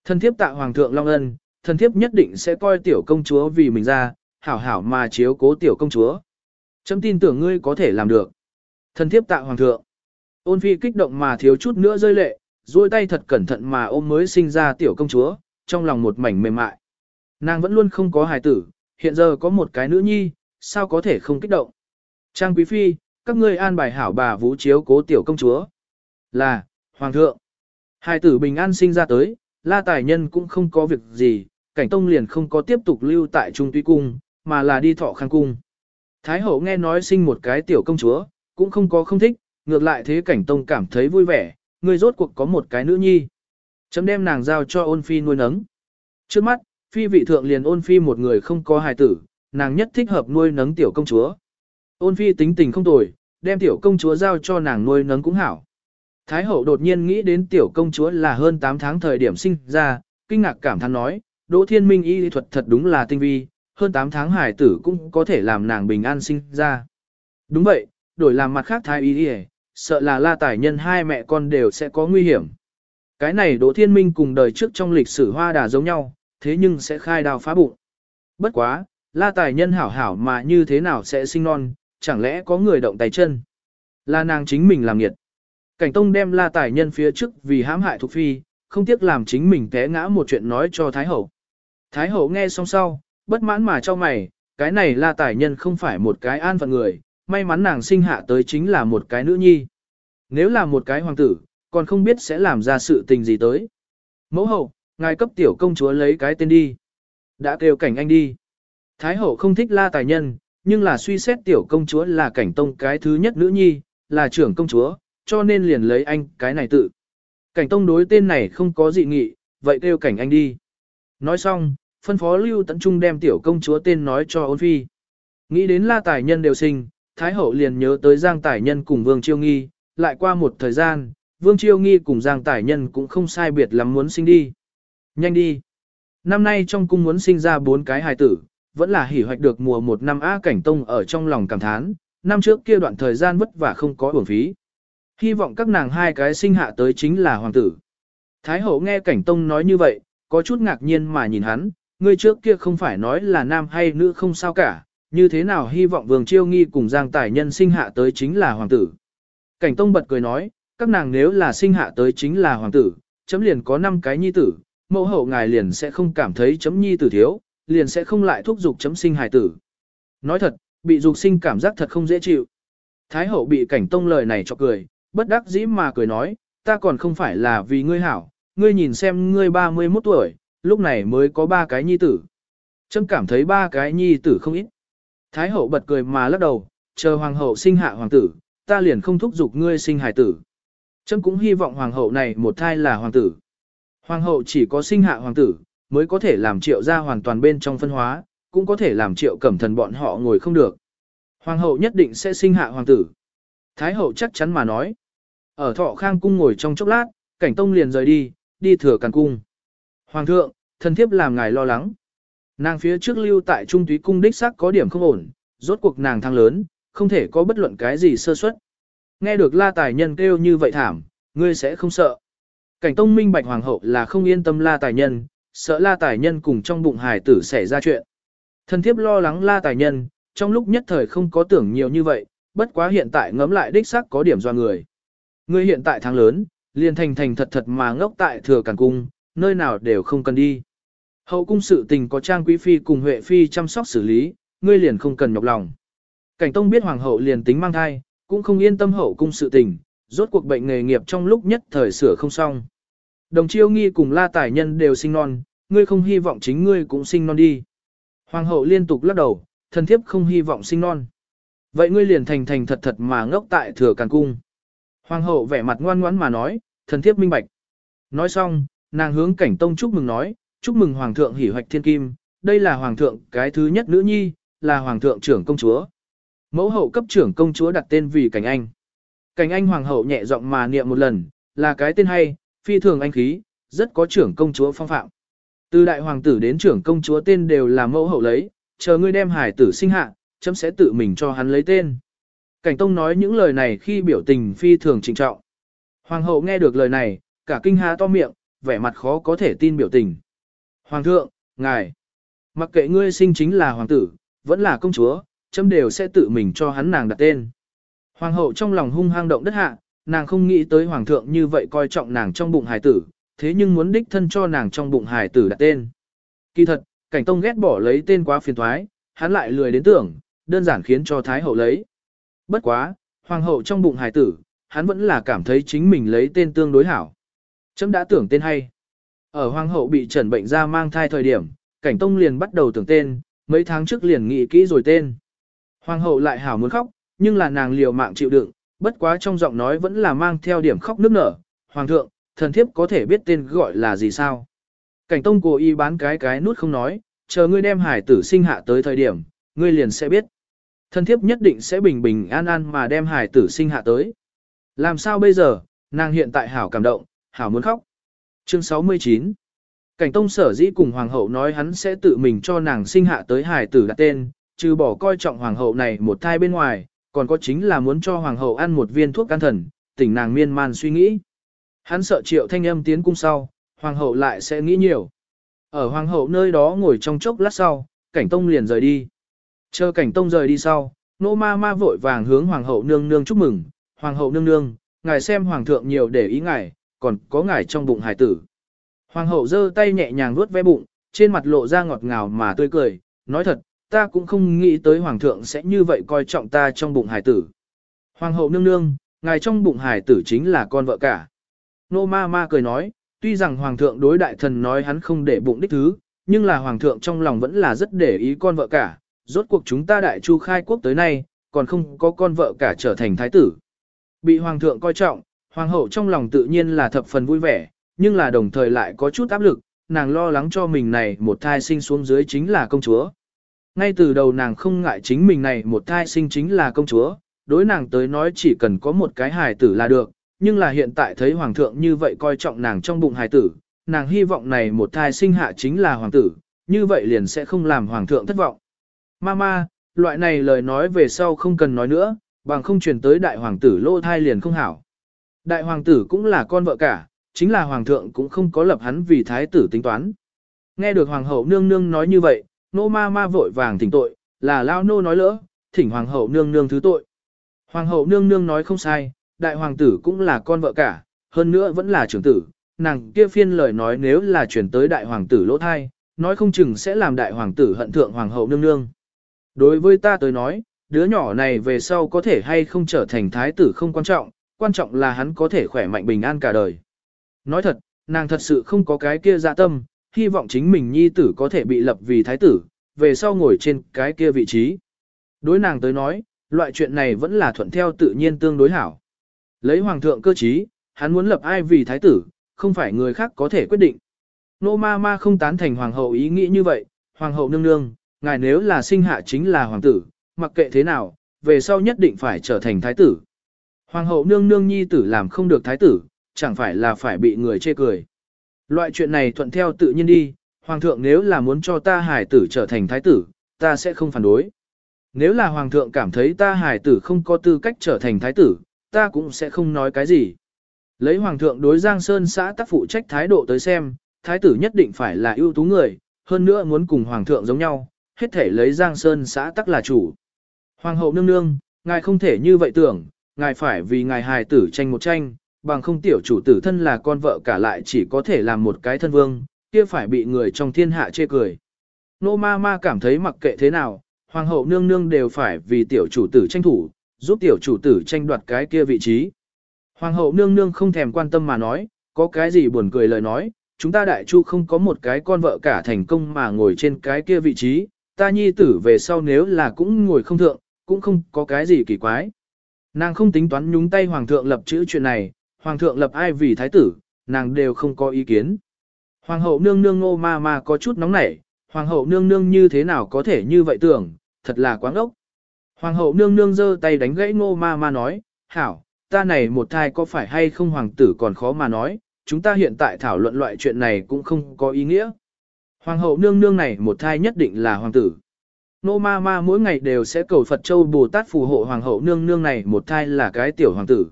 Speaker 1: Thần thiếp tạ hoàng thượng Long Ân, thần thiếp nhất định sẽ coi tiểu công chúa vì mình ra, hảo hảo mà chiếu cố tiểu công chúa. Chấm tin tưởng ngươi có thể làm được. Thần thiếp tạ hoàng thượng. Ôn phi kích động mà thiếu chút nữa rơi lệ, duỗi tay thật cẩn thận mà ôm mới sinh ra tiểu công chúa, trong lòng một mảnh mềm mại. Nàng vẫn luôn không có hài tử, hiện giờ có một cái nữ nhi, sao có thể không kích động. Trang quý phi, các ngươi an bài hảo bà vũ chiếu cố tiểu công chúa. Là, hoàng thượng hai tử bình an sinh ra tới, la tài nhân cũng không có việc gì, cảnh tông liền không có tiếp tục lưu tại trung tuy cung, mà là đi thọ khang cung. Thái hậu nghe nói sinh một cái tiểu công chúa, cũng không có không thích, ngược lại thế cảnh tông cảm thấy vui vẻ, người rốt cuộc có một cái nữ nhi. Chấm đem nàng giao cho ôn phi nuôi nấng. Trước mắt, phi vị thượng liền ôn phi một người không có hài tử, nàng nhất thích hợp nuôi nấng tiểu công chúa. Ôn phi tính tình không tồi, đem tiểu công chúa giao cho nàng nuôi nấng cũng hảo. Thái hậu đột nhiên nghĩ đến tiểu công chúa là hơn 8 tháng thời điểm sinh ra, kinh ngạc cảm thán nói, Đỗ Thiên Minh y thuật thật đúng là tinh vi, hơn 8 tháng hải tử cũng có thể làm nàng bình an sinh ra. Đúng vậy, đổi làm mặt khác thái y y, sợ là la tài nhân hai mẹ con đều sẽ có nguy hiểm. Cái này Đỗ Thiên Minh cùng đời trước trong lịch sử hoa đà giống nhau, thế nhưng sẽ khai đào phá bụng. Bất quá, la tài nhân hảo hảo mà như thế nào sẽ sinh non, chẳng lẽ có người động tay chân. Là nàng chính mình làm nghiệt. Cảnh Tông đem la tài nhân phía trước vì hãm hại Thục phi, không tiếc làm chính mình té ngã một chuyện nói cho Thái Hậu. Thái Hậu nghe xong sau, bất mãn mà cho mày, cái này la tài nhân không phải một cái an phận người, may mắn nàng sinh hạ tới chính là một cái nữ nhi. Nếu là một cái hoàng tử, còn không biết sẽ làm ra sự tình gì tới. Mẫu hậu, ngài cấp tiểu công chúa lấy cái tên đi. Đã kêu cảnh anh đi. Thái hậu không thích la tài nhân, nhưng là suy xét tiểu công chúa là cảnh tông cái thứ nhất nữ nhi, là trưởng công chúa, cho nên liền lấy anh cái này tự. Cảnh tông đối tên này không có dị nghị, vậy kêu cảnh anh đi. Nói xong, phân phó Lưu Tấn Trung đem tiểu công chúa tên nói cho ôn phi. Nghĩ đến la tài nhân đều sinh, Thái hậu liền nhớ tới Giang tài nhân cùng Vương Chiêu Nghi, lại qua một thời gian, Vương Chiêu Nghi cùng Giang tài nhân cũng không sai biệt lắm muốn sinh đi. Nhanh đi! Năm nay trong cung muốn sinh ra bốn cái hài tử, vẫn là hỉ hoạch được mùa một năm A Cảnh Tông ở trong lòng cảm thán, năm trước kia đoạn thời gian vất vả không có uổng phí. Hy vọng các nàng hai cái sinh hạ tới chính là hoàng tử. Thái hậu nghe Cảnh Tông nói như vậy, có chút ngạc nhiên mà nhìn hắn, ngươi trước kia không phải nói là nam hay nữ không sao cả, như thế nào hy vọng Vương Chiêu Nghi cùng Giang Tài Nhân sinh hạ tới chính là hoàng tử. Cảnh Tông bật cười nói, các nàng nếu là sinh hạ tới chính là hoàng tử, chấm liền có 5 cái nhi tử, mẫu hậu ngài liền sẽ không cảm thấy chấm nhi tử thiếu, liền sẽ không lại thúc giục chấm sinh hài tử. Nói thật, bị dục sinh cảm giác thật không dễ chịu. Thái hậu bị cảnh tông lời này cho cười, bất đắc dĩ mà cười nói, ta còn không phải là vì ngươi hảo, ngươi nhìn xem ngươi 31 tuổi, lúc này mới có ba cái nhi tử. Trâm cảm thấy ba cái nhi tử không ít. Thái hậu bật cười mà lắc đầu, chờ hoàng hậu sinh hạ hoàng tử, ta liền không thúc giục ngươi sinh hài tử. Trâm cũng hy vọng hoàng hậu này một thai là hoàng tử. Hoàng hậu chỉ có sinh hạ hoàng tử, mới có thể làm triệu ra hoàn toàn bên trong phân hóa, cũng có thể làm triệu cẩm thần bọn họ ngồi không được. Hoàng hậu nhất định sẽ sinh hạ hoàng tử. Thái hậu chắc chắn mà nói. Ở thọ khang cung ngồi trong chốc lát, cảnh tông liền rời đi, đi thừa càn cung. Hoàng thượng, thần thiếp làm ngài lo lắng. Nàng phía trước lưu tại trung túy cung đích xác có điểm không ổn, rốt cuộc nàng thăng lớn, không thể có bất luận cái gì sơ suất. Nghe được la tài nhân kêu như vậy thảm, ngươi sẽ không sợ. Cảnh tông minh bạch hoàng hậu là không yên tâm la tài nhân, sợ la tài nhân cùng trong bụng hài tử xảy ra chuyện. Thần thiếp lo lắng la tài nhân, trong lúc nhất thời không có tưởng nhiều như vậy, bất quá hiện tại ngấm lại đích xác có điểm do người. Ngươi hiện tại tháng lớn, liền thành thành thật thật mà ngốc tại thừa càn cung, nơi nào đều không cần đi. Hậu cung sự tình có trang quý phi cùng huệ phi chăm sóc xử lý, ngươi liền không cần nhọc lòng. Cảnh tông biết hoàng hậu liền tính mang thai, cũng không yên tâm hậu cung sự tình, rốt cuộc bệnh nghề nghiệp trong lúc nhất thời sửa không xong. Đồng chiêu nghi cùng la tài nhân đều sinh non, ngươi không hy vọng chính ngươi cũng sinh non đi. Hoàng hậu liên tục lắc đầu, thần thiếp không hy vọng sinh non. Vậy ngươi liền thành thành thật thật mà ngốc tại thừa càn cung. Hoàng hậu vẻ mặt ngoan ngoãn mà nói, thần thiếp minh bạch. Nói xong, nàng hướng cảnh tông chúc mừng nói, chúc mừng hoàng thượng hỉ hoạch thiên kim, đây là hoàng thượng cái thứ nhất nữ nhi, là hoàng thượng trưởng công chúa. Mẫu hậu cấp trưởng công chúa đặt tên vì cảnh anh. Cảnh anh hoàng hậu nhẹ giọng mà niệm một lần, là cái tên hay, phi thường anh khí, rất có trưởng công chúa phong phạm. Từ đại hoàng tử đến trưởng công chúa tên đều là mẫu hậu lấy, chờ ngươi đem hải tử sinh hạ, chấm sẽ tự mình cho hắn lấy tên. Cảnh Tông nói những lời này khi biểu tình phi thường trịnh trọng. Hoàng hậu nghe được lời này, cả kinh há to miệng, vẻ mặt khó có thể tin biểu tình. Hoàng thượng, ngài, mặc kệ ngươi sinh chính là hoàng tử, vẫn là công chúa, chấm đều sẽ tự mình cho hắn nàng đặt tên. Hoàng hậu trong lòng hung hăng động đất hạ, nàng không nghĩ tới hoàng thượng như vậy coi trọng nàng trong bụng hài tử, thế nhưng muốn đích thân cho nàng trong bụng hài tử đặt tên. Kỳ thật, cảnh tông ghét bỏ lấy tên quá phiền thoái, hắn lại lười đến tưởng, đơn giản khiến cho thái hậu lấy. Bất quá, hoàng hậu trong bụng hài tử, hắn vẫn là cảm thấy chính mình lấy tên tương đối hảo. Chấm đã tưởng tên hay. Ở hoàng hậu bị trần bệnh ra mang thai thời điểm, cảnh tông liền bắt đầu tưởng tên, mấy tháng trước liền nghĩ kỹ rồi tên. Hoàng hậu lại hảo muốn khóc, nhưng là nàng liều mạng chịu đựng, bất quá trong giọng nói vẫn là mang theo điểm khóc nức nở. Hoàng thượng, thần thiếp có thể biết tên gọi là gì sao? Cảnh tông cố ý bán cái cái nút không nói, chờ ngươi đem hải tử sinh hạ tới thời điểm, ngươi liền sẽ biết. Thần thiếp nhất định sẽ bình bình an an mà đem hải tử sinh hạ tới. Làm sao bây giờ, nàng hiện tại hảo cảm động, hảo muốn khóc. Chương 69 Cảnh tông sở dĩ cùng hoàng hậu nói hắn sẽ tự mình cho nàng sinh hạ tới hải tử đặt tên, trừ bỏ coi trọng hoàng hậu này một thai bên ngoài, còn có chính là muốn cho hoàng hậu ăn một viên thuốc can thần, tỉnh nàng miên man suy nghĩ. Hắn sợ triệu thanh âm tiến cung sau, hoàng hậu lại sẽ nghĩ nhiều. Ở hoàng hậu nơi đó ngồi trong chốc lát sau, cảnh tông liền rời đi. Chờ cảnh tông rời đi sau, nô ma ma vội vàng hướng hoàng hậu nương nương chúc mừng, hoàng hậu nương nương, ngài xem hoàng thượng nhiều để ý ngài, còn có ngài trong bụng hải tử. Hoàng hậu giơ tay nhẹ nhàng vuốt ve bụng, trên mặt lộ ra ngọt ngào mà tươi cười, nói thật, ta cũng không nghĩ tới hoàng thượng sẽ như vậy coi trọng ta trong bụng hải tử. Hoàng hậu nương nương, ngài trong bụng hải tử chính là con vợ cả. Nô ma ma cười nói, tuy rằng hoàng thượng đối đại thần nói hắn không để bụng đích thứ, nhưng là hoàng thượng trong lòng vẫn là rất để ý con vợ cả, rốt cuộc chúng ta đại chu khai quốc tới nay, còn không có con vợ cả trở thành thái tử. Bị hoàng thượng coi trọng, hoàng hậu trong lòng tự nhiên là thập phần vui vẻ, nhưng là đồng thời lại có chút áp lực, nàng lo lắng cho mình này một thai sinh xuống dưới chính là công chúa. Ngay từ đầu nàng không ngại chính mình này một thai sinh chính là công chúa, đối nàng tới nói chỉ cần có một cái hài tử là được, nhưng là hiện tại thấy hoàng thượng như vậy coi trọng nàng trong bụng hài tử, nàng hy vọng này một thai sinh hạ chính là hoàng tử, như vậy liền sẽ không làm hoàng thượng thất vọng. Mama, loại này lời nói về sau không cần nói nữa, bằng không truyền tới đại hoàng tử lô thai liền không hảo. Đại hoàng tử cũng là con vợ cả, chính là hoàng thượng cũng không có lập hắn vì thái tử tính toán. Nghe được hoàng hậu nương nương nói như vậy, nô ma ma vội vàng thỉnh tội, là lao nô nói lỡ, thỉnh hoàng hậu nương nương thứ tội. Hoàng hậu nương nương nói không sai, đại hoàng tử cũng là con vợ cả, hơn nữa vẫn là trưởng tử, nàng kia phiên lời nói nếu là chuyển tới đại hoàng tử lỗ thai, nói không chừng sẽ làm đại hoàng tử hận thượng hoàng hậu nương nương. Đối với ta tới nói, đứa nhỏ này về sau có thể hay không trở thành thái tử không quan trọng, quan trọng là hắn có thể khỏe mạnh bình an cả đời. Nói thật, nàng thật sự không có cái kia dạ tâm, hy vọng chính mình nhi tử có thể bị lập vì thái tử, về sau ngồi trên cái kia vị trí. Đối nàng tới nói, loại chuyện này vẫn là thuận theo tự nhiên tương đối hảo. Lấy hoàng thượng cơ trí, hắn muốn lập ai vì thái tử, không phải người khác có thể quyết định. Nô ma ma không tán thành hoàng hậu ý nghĩ như vậy, hoàng hậu nương nương, ngài nếu là sinh hạ chính là hoàng tử, mặc kệ thế nào, về sau nhất định phải trở thành thái tử. Hoàng hậu nương nương nhi tử làm không được thái tử, chẳng phải là phải bị người chê cười. Loại chuyện này thuận theo tự nhiên đi, hoàng thượng nếu là muốn cho ta hải tử trở thành thái tử, ta sẽ không phản đối. Nếu là hoàng thượng cảm thấy ta hài tử không có tư cách trở thành thái tử, ta cũng sẽ không nói cái gì. Lấy hoàng thượng đối Giang Sơn xã tác phụ trách thái độ tới xem, thái tử nhất định phải là ưu tú người, hơn nữa muốn cùng hoàng thượng giống nhau, hết thể lấy Giang Sơn xã tắc là chủ. Hoàng hậu nương nương, ngài không thể như vậy tưởng, ngài phải vì ngài hài tử tranh một tranh, bằng không tiểu chủ tử thân là con vợ cả lại chỉ có thể làm một cái thân vương, kia phải bị người trong thiên hạ chê cười. Nô ma ma cảm thấy mặc kệ thế nào, hoàng hậu nương nương đều phải vì tiểu chủ tử tranh thủ, giúp tiểu chủ tử tranh đoạt cái kia vị trí. Hoàng hậu nương nương không thèm quan tâm mà nói, có cái gì buồn cười lời nói, chúng ta đại chu không có một cái con vợ cả thành công mà ngồi trên cái kia vị trí, ta nhi tử về sau nếu là cũng ngồi không thượng, cũng không có cái gì kỳ quái. Nàng không tính toán nhúng tay hoàng thượng lập chữ chuyện này, hoàng thượng lập ai vì thái tử, nàng đều không có ý kiến. Hoàng hậu nương nương ngô ma ma có chút nóng nảy, hoàng hậu nương nương như thế nào có thể như vậy tưởng, thật là quáng ốc. Hoàng hậu nương nương giơ tay đánh gãy ngô ma ma nói, hảo, ta này một thai có phải hay không hoàng tử còn khó mà nói, chúng ta hiện tại thảo luận loại chuyện này cũng không có ý nghĩa. Hoàng hậu nương nương này một thai nhất định là hoàng tử. Nô ma ma mỗi ngày đều sẽ cầu Phật Châu Bồ Tát phù hộ hoàng hậu nương nương này một thai là cái tiểu hoàng tử.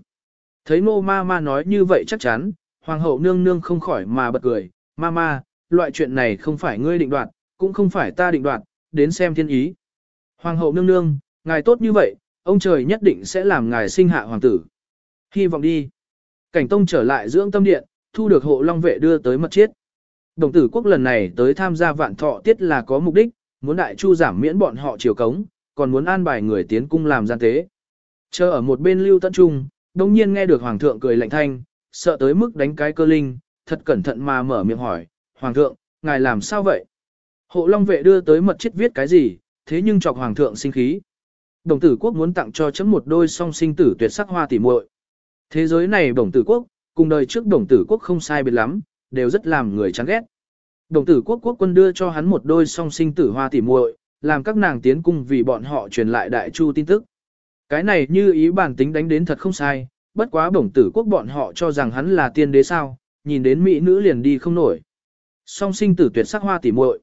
Speaker 1: Thấy nô ma ma nói như vậy chắc chắn, hoàng hậu nương nương không khỏi mà bật cười, ma ma, loại chuyện này không phải ngươi định đoạt, cũng không phải ta định đoạt, đến xem thiên ý. Hoàng hậu nương nương, ngài tốt như vậy, ông trời nhất định sẽ làm ngài sinh hạ hoàng tử. Hy vọng đi. Cảnh tông trở lại dưỡng tâm điện, thu được hộ long vệ đưa tới mật chiết. Đồng tử quốc lần này tới tham gia vạn thọ tiết là có mục đích, muốn đại chu giảm miễn bọn họ chiều cống, còn muốn an bài người tiến cung làm gian tế. Chờ ở một bên lưu tận trung, đồng nhiên nghe được hoàng thượng cười lạnh thanh, sợ tới mức đánh cái cơ linh, thật cẩn thận mà mở miệng hỏi, hoàng thượng, ngài làm sao vậy? Hộ long vệ đưa tới mật chết viết cái gì, thế nhưng chọc hoàng thượng sinh khí. Đồng tử quốc muốn tặng cho chấm một đôi song sinh tử tuyệt sắc hoa tỉ muội. Thế giới này đồng tử quốc, cùng đời trước đồng tử quốc không sai biệt lắm, đều rất làm người chán ghét. Đồng tử quốc quốc quân đưa cho hắn một đôi song sinh tử hoa tỉ muội, làm các nàng tiến cung vì bọn họ truyền lại đại chu tin tức. Cái này như ý bản tính đánh đến thật không sai, bất quá đồng tử quốc bọn họ cho rằng hắn là tiên đế sao, nhìn đến mỹ nữ liền đi không nổi. Song sinh tử tuyệt sắc hoa tỉ muội.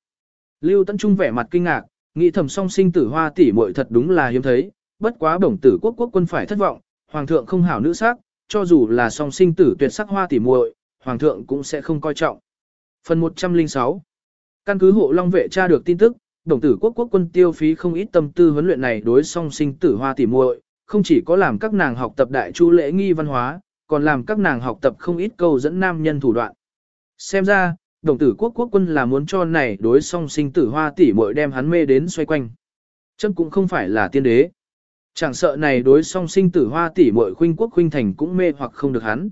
Speaker 1: Lưu Tấn Trung vẻ mặt kinh ngạc, nghĩ thầm song sinh tử hoa tỉ muội thật đúng là hiếm thấy, bất quá đồng tử quốc quốc quân phải thất vọng, hoàng thượng không hảo nữ sắc, cho dù là song sinh tử tuyệt sắc hoa tỉ muội, hoàng thượng cũng sẽ không coi trọng. Phần 106 Căn cứ hộ long vệ tra được tin tức, đồng tử quốc quốc quân tiêu phí không ít tâm tư huấn luyện này đối song sinh tử hoa tỉ muội, không chỉ có làm các nàng học tập đại chu lễ nghi văn hóa, còn làm các nàng học tập không ít câu dẫn nam nhân thủ đoạn. Xem ra, đồng tử quốc quốc quân là muốn cho này đối song sinh tử hoa tỉ muội đem hắn mê đến xoay quanh. Chân cũng không phải là tiên đế. Chẳng sợ này đối song sinh tử hoa tỷ muội khuynh quốc khuynh thành cũng mê hoặc không được hắn.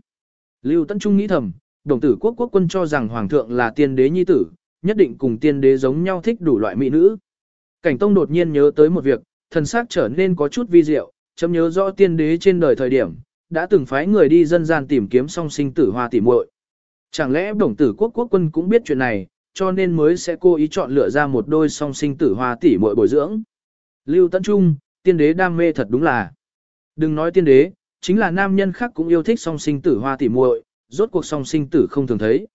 Speaker 1: Lưu Tấn Trung nghĩ thầm, đồng tử quốc quốc quân cho rằng hoàng thượng là tiên đế nhi tử, nhất định cùng tiên đế giống nhau thích đủ loại mỹ nữ. Cảnh Tông đột nhiên nhớ tới một việc, thần sắc trở nên có chút vi diệu, chấm nhớ rõ tiên đế trên đời thời điểm, đã từng phái người đi dân gian tìm kiếm song sinh tử hoa tỷ muội. Chẳng lẽ đồng tử quốc quốc quân cũng biết chuyện này, cho nên mới sẽ cố ý chọn lựa ra một đôi song sinh tử hoa tỷ muội bồi dưỡng. Lưu Tấn Trung, tiên đế đam mê thật đúng là. Đừng nói tiên đế, chính là nam nhân khác cũng yêu thích song sinh tử hoa tỉ muội, rốt cuộc song sinh tử không thường thấy.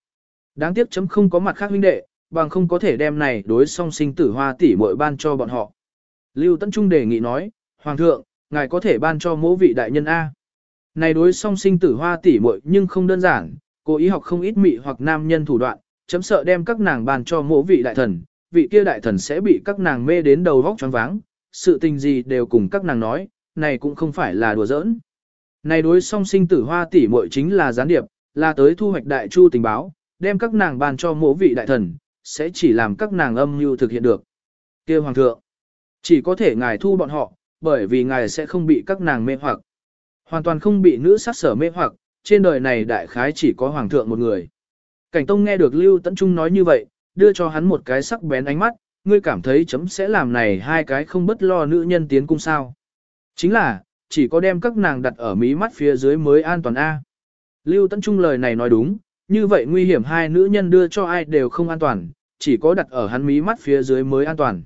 Speaker 1: Đáng tiếc chấm không có mặt khác huynh đệ, bằng không có thể đem này đối song sinh tử hoa tỷ muội ban cho bọn họ. Lưu Tấn Trung đề nghị nói, Hoàng thượng, ngài có thể ban cho mỗ vị đại nhân A. Này đối song sinh tử hoa tỷ muội nhưng không đơn giản, cố ý học không ít mị hoặc nam nhân thủ đoạn, chấm sợ đem các nàng ban cho mỗ vị đại thần, vị kia đại thần sẽ bị các nàng mê đến đầu vóc choáng váng, sự tình gì đều cùng các nàng nói, này cũng không phải là đùa giỡn. Này đối song sinh tử hoa tỷ muội chính là gián điệp, là tới thu hoạch đại chu tình báo, đem các nàng bàn cho mỗ vị đại thần, sẽ chỉ làm các nàng âm mưu thực hiện được. kia hoàng thượng, chỉ có thể ngài thu bọn họ, bởi vì ngài sẽ không bị các nàng mê hoặc. Hoàn toàn không bị nữ sát sở mê hoặc, trên đời này đại khái chỉ có hoàng thượng một người. Cảnh Tông nghe được Lưu Tấn Trung nói như vậy, đưa cho hắn một cái sắc bén ánh mắt, ngươi cảm thấy chấm sẽ làm này hai cái không bất lo nữ nhân tiến cung sao. Chính là, chỉ có đem các nàng đặt ở mí mắt phía dưới mới an toàn A. Lưu Tấn Trung lời này nói đúng, như vậy nguy hiểm hai nữ nhân đưa cho ai đều không an toàn, chỉ có đặt ở hắn mí mắt phía dưới mới an toàn.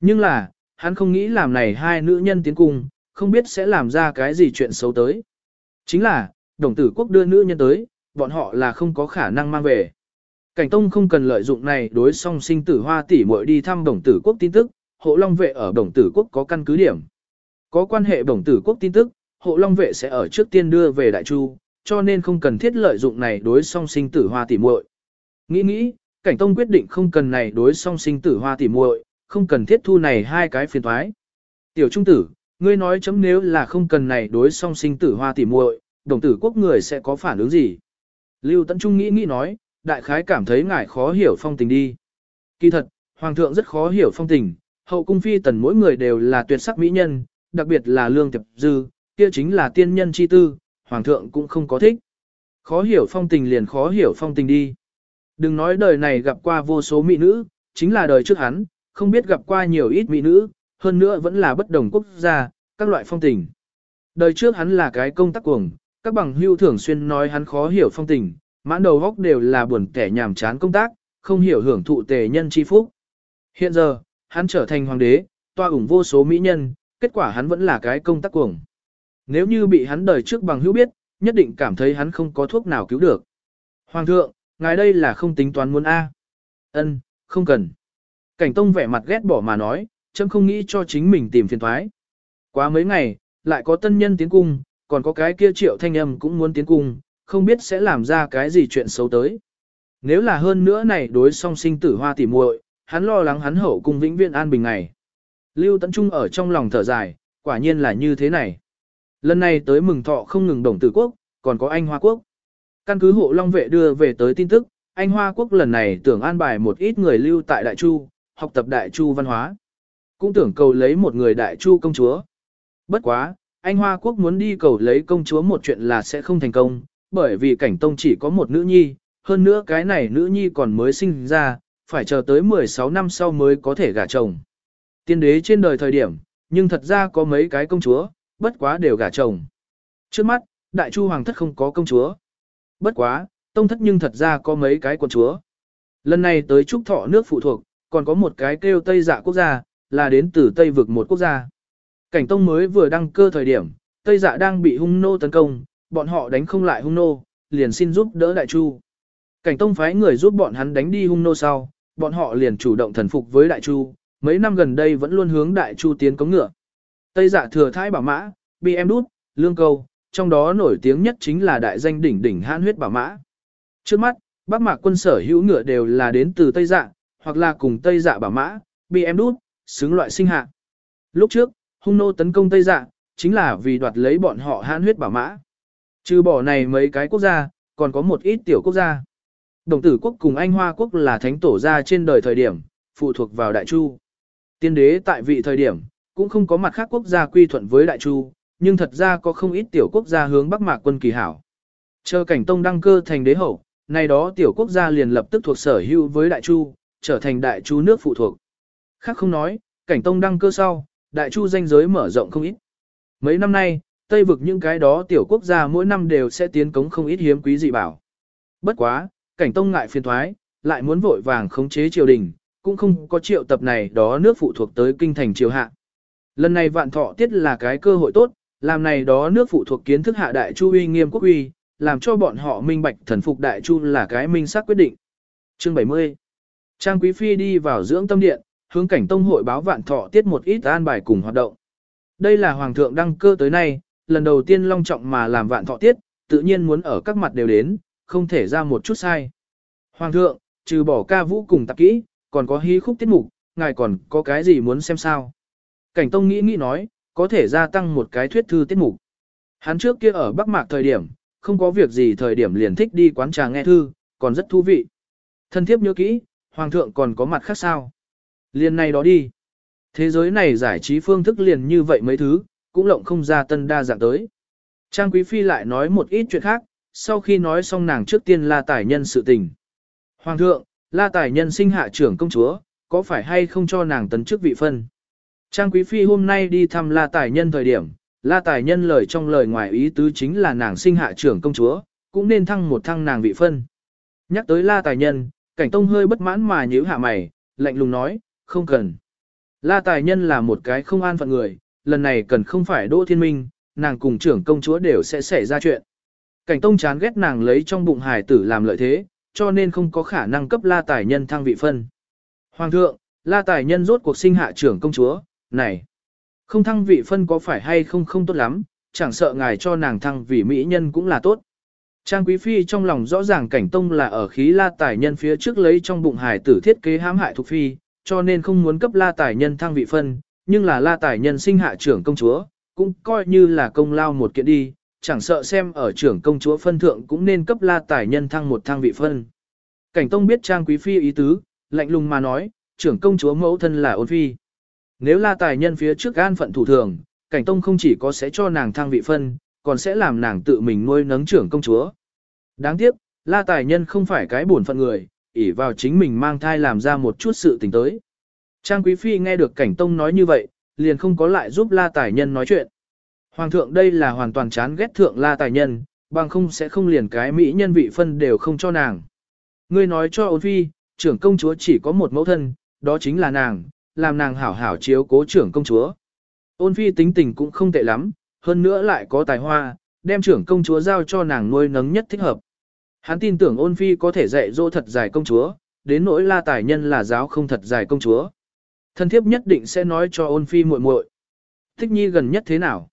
Speaker 1: Nhưng là, hắn không nghĩ làm này hai nữ nhân tiến cung, không biết sẽ làm ra cái gì chuyện xấu tới. Chính là, đồng tử quốc đưa nữ nhân tới, bọn họ là không có khả năng mang về. Cảnh Tông không cần lợi dụng này đối song sinh tử hoa tỷ muội đi thăm đồng tử quốc tin tức, hộ long vệ ở đồng tử quốc có căn cứ điểm. Có quan hệ đồng tử quốc tin tức, hộ long vệ sẽ ở trước tiên đưa về đại chu, cho nên không cần thiết lợi dụng này đối song sinh tử hoa tỉ muội. Nghĩ nghĩ, cảnh tông quyết định không cần này đối song sinh tử hoa tỉ muội, không cần thiết thu này hai cái phiền thoái. Tiểu trung tử, ngươi nói chấm nếu là không cần này đối song sinh tử hoa tỉ muội, đồng tử quốc người sẽ có phản ứng gì? Lưu Tấn Trung nghĩ nghĩ nói, đại khái cảm thấy ngài khó hiểu phong tình đi. Kỳ thật, hoàng thượng rất khó hiểu phong tình, hậu cung phi tần mỗi người đều là tuyệt sắc mỹ nhân, đặc biệt là lương tiệp dư, kia chính là tiên nhân chi tư, hoàng thượng cũng không có thích. Khó hiểu phong tình liền khó hiểu phong tình đi. Đừng nói đời này gặp qua vô số mỹ nữ, chính là đời trước hắn, không biết gặp qua nhiều ít mỹ nữ, hơn nữa vẫn là bất đồng quốc gia, các loại phong tình. Đời trước hắn là cái công tác cuồng, các bằng hưu thường xuyên nói hắn khó hiểu phong tình, mãn đầu góc đều là buồn kẻ nhàm chán công tác, không hiểu hưởng thụ tề nhân chi phúc. Hiện giờ, hắn trở thành hoàng đế, toa ủng vô số mỹ nhân, kết quả hắn vẫn là cái công tác cuồng. Nếu như bị hắn đời trước bằng hữu biết, nhất định cảm thấy hắn không có thuốc nào cứu được. Hoàng thượng, ngài đây là không tính toán muốn A. Ân, không cần. Cảnh tông vẻ mặt ghét bỏ mà nói, chấm không nghĩ cho chính mình tìm phiền thoái. Quá mấy ngày, lại có tân nhân tiến cung, còn có cái kia triệu thanh âm cũng muốn tiến cung, không biết sẽ làm ra cái gì chuyện xấu tới. Nếu là hơn nữa này đối song sinh tử hoa tỉ muội, hắn lo lắng hắn hậu cung vĩnh viễn an bình ngày. Lưu Tấn Trung ở trong lòng thở dài, quả nhiên là như thế này. Lần này tới mừng thọ không ngừng đồng tử quốc, còn có anh Hoa Quốc. Căn cứ hộ Long Vệ đưa về tới tin tức, anh Hoa Quốc lần này tưởng an bài một ít người lưu tại Đại Chu, học tập Đại Chu văn hóa. Cũng tưởng cầu lấy một người Đại Chu công chúa. Bất quá, anh Hoa Quốc muốn đi cầu lấy công chúa một chuyện là sẽ không thành công, bởi vì cảnh tông chỉ có một nữ nhi, hơn nữa cái này nữ nhi còn mới sinh ra, phải chờ tới 16 năm sau mới có thể gả chồng. Tiên đế trên đời thời điểm, nhưng thật ra có mấy cái công chúa, bất quá đều gả chồng. Trước mắt, đại chu hoàng thất không có công chúa. Bất quá, tông thất nhưng thật ra có mấy cái quận chúa. Lần này tới trúc thọ nước phụ thuộc, còn có một cái kêu Tây Dạ quốc gia, là đến từ Tây vực một quốc gia. Cảnh tông mới vừa đăng cơ thời điểm, Tây Dạ đang bị hung nô tấn công, bọn họ đánh không lại hung nô, liền xin giúp đỡ đại chu. Cảnh tông phái người giúp bọn hắn đánh đi hung nô sau, bọn họ liền chủ động thần phục với đại chu, mấy năm gần đây vẫn luôn hướng đại chu tiến cống ngựa. Tây dạ thừa thái bảo mã, bi em đút, lương câu, trong đó nổi tiếng nhất chính là đại danh đỉnh đỉnh hãn huyết bảo mã. Trước mắt, Bắc Mạc quân sở hữu ngựa đều là đến từ Tây Dạ, hoặc là cùng Tây Dạ bảo mã, bị em đút, xứng loại sinh hạ. Lúc trước, hung nô tấn công Tây Dạ, chính là vì đoạt lấy bọn họ hãn huyết bảo mã. Trừ bỏ này mấy cái quốc gia, còn có một ít tiểu quốc gia. Đồng tử quốc cùng Anh Hoa quốc là thánh tổ gia trên đời thời điểm, phụ thuộc vào Đại Chu. Tiên đế tại vị thời điểm, cũng không có mặt khác quốc gia quy thuận với Đại Chu, nhưng thật ra có không ít tiểu quốc gia hướng Bắc Mạc quân kỳ hảo. Chờ cảnh tông đăng cơ thành đế hậu, nay đó tiểu quốc gia liền lập tức thuộc sở hữu với Đại Chu, trở thành Đại Chu nước phụ thuộc. Khác không nói, cảnh tông đăng cơ sau, Đại Chu danh giới mở rộng không ít. Mấy năm nay, Tây vực những cái đó tiểu quốc gia mỗi năm đều sẽ tiến cống không ít hiếm quý dị bảo. Bất quá, cảnh tông ngại phiền thoái, lại muốn vội vàng khống chế triều đình, cũng không có triệu tập này đó nước phụ thuộc tới kinh thành triều hạ. Lần này vạn thọ tiết là cái cơ hội tốt, làm này đó nước phụ thuộc kiến thức hạ đại chu uy nghiêm quốc uy, làm cho bọn họ minh bạch thần phục đại chu là cái minh xác quyết định. Chương 70 Trang Quý Phi đi vào dưỡng tâm điện, hướng cảnh tông hội báo vạn thọ tiết một ít an bài cùng hoạt động. Đây là hoàng thượng đăng cơ tới nay, lần đầu tiên long trọng mà làm vạn thọ tiết, tự nhiên muốn ở các mặt đều đến, không thể ra một chút sai. Hoàng thượng, trừ bỏ ca vũ cùng tạp kỹ, còn có hí khúc tiết mục, ngài còn có cái gì muốn xem sao? Cảnh Tông nghĩ nghĩ nói, có thể gia tăng một cái thuyết thư tiết mục. Hắn trước kia ở Bắc Mạc thời điểm, không có việc gì thời điểm liền thích đi quán trà nghe thư, còn rất thú vị. Thân thiếp nhớ kỹ, Hoàng thượng còn có mặt khác sao? Liền này đó đi. Thế giới này giải trí phương thức liền như vậy mấy thứ, cũng lộng không ra tân đa dạng tới. Trang Quý Phi lại nói một ít chuyện khác, sau khi nói xong nàng trước tiên la tài nhân sự tình. Hoàng thượng, la tài nhân sinh hạ trưởng công chúa, có phải hay không cho nàng tấn chức vị phân? Trang Quý Phi hôm nay đi thăm la tài nhân thời điểm, la tài nhân lời trong lời ngoài ý tứ chính là nàng sinh hạ trưởng công chúa, cũng nên thăng một thăng nàng vị phân. Nhắc tới la tài nhân, cảnh tông hơi bất mãn mà nhíu hạ mày, lạnh lùng nói, không cần. La tài nhân là một cái không an phận người, lần này cần không phải Đỗ Thiên Minh, nàng cùng trưởng công chúa đều sẽ xảy ra chuyện. Cảnh tông chán ghét nàng lấy trong bụng hài tử làm lợi thế, cho nên không có khả năng cấp la tài nhân thăng vị phân. Hoàng thượng, La tài nhân rốt cuộc sinh hạ trưởng công chúa, này, không thăng vị phân có phải hay không không tốt lắm, chẳng sợ ngài cho nàng thăng vị mỹ nhân cũng là tốt. Trang Quý Phi trong lòng rõ ràng cảnh tông là ở khí la tài nhân phía trước lấy trong bụng hải tử thiết kế hãm hại thuộc phi, cho nên không muốn cấp la tài nhân thăng vị phân, nhưng là la tài nhân sinh hạ trưởng công chúa, cũng coi như là công lao một kiện đi, chẳng sợ xem ở trưởng công chúa phân thượng cũng nên cấp la tài nhân thăng một thăng vị phân. Cảnh tông biết Trang Quý Phi ý tứ, lạnh lùng mà nói, trưởng công chúa mẫu thân là ôn phi. Nếu la tài nhân phía trước an phận thủ thường, cảnh tông không chỉ có sẽ cho nàng thăng vị phân, còn sẽ làm nàng tự mình nuôi nấng trưởng công chúa. Đáng tiếc, la tài nhân không phải cái buồn phận người, ỷ vào chính mình mang thai làm ra một chút sự tình tới. Trang Quý Phi nghe được cảnh tông nói như vậy, liền không có lại giúp la tài nhân nói chuyện. Hoàng thượng đây là hoàn toàn chán ghét thượng la tài nhân, bằng không sẽ không liền cái mỹ nhân vị phân đều không cho nàng. Ngươi nói cho ôn phi, trưởng công chúa chỉ có một mẫu thân, đó chính là nàng, làm nàng hảo hảo chiếu cố trưởng công chúa. Ôn phi tính tình cũng không tệ lắm, hơn nữa lại có tài hoa, đem trưởng công chúa giao cho nàng nuôi nấng nhất thích hợp. Hắn tin tưởng ôn phi có thể dạy dỗ thật dài công chúa, đến nỗi la tài nhân là giáo không thật dài công chúa. Thân thiếp nhất định sẽ nói cho ôn phi muội muội. Thích nhi gần nhất thế nào?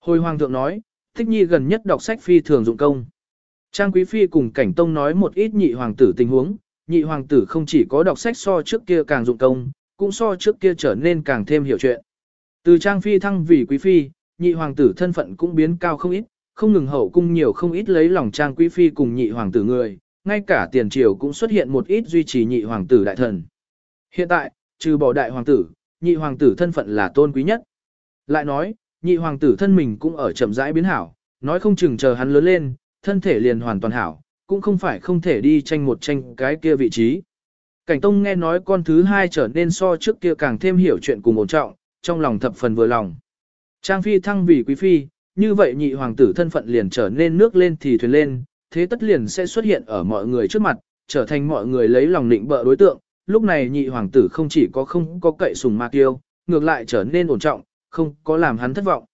Speaker 1: Hồi hoàng thượng nói, thích nhi gần nhất đọc sách phi thường dụng công. Trang quý phi cùng cảnh tông nói một ít nhị hoàng tử tình huống, nhị hoàng tử không chỉ có đọc sách so trước kia càng dụng công, cũng so trước kia trở nên càng thêm hiểu chuyện. Từ trang phi thăng vì quý phi, nhị hoàng tử thân phận cũng biến cao không ít, không ngừng hậu cung nhiều không ít lấy lòng trang quý phi cùng nhị hoàng tử người, ngay cả tiền triều cũng xuất hiện một ít duy trì nhị hoàng tử đại thần. Hiện tại, trừ bỏ đại hoàng tử, nhị hoàng tử thân phận là tôn quý nhất. Lại nói, nhị hoàng tử thân mình cũng ở chậm rãi biến hảo, nói không chừng chờ hắn lớn lên, thân thể liền hoàn toàn hảo, cũng không phải không thể đi tranh một tranh cái kia vị trí. Cảnh Tông nghe nói con thứ hai trở nên so trước kia càng thêm hiểu chuyện cùng ổn trọng, trong lòng thập phần vừa lòng. Trang Phi thăng vì quý phi, như vậy nhị hoàng tử thân phận liền trở nên nước lên thì thuyền lên, thế tất liền sẽ xuất hiện ở mọi người trước mặt, trở thành mọi người lấy lòng định bợ đối tượng. Lúc này nhị hoàng tử không chỉ có không có cậy sùng ma tiêu, ngược lại trở nên ổn trọng, không có làm hắn thất vọng.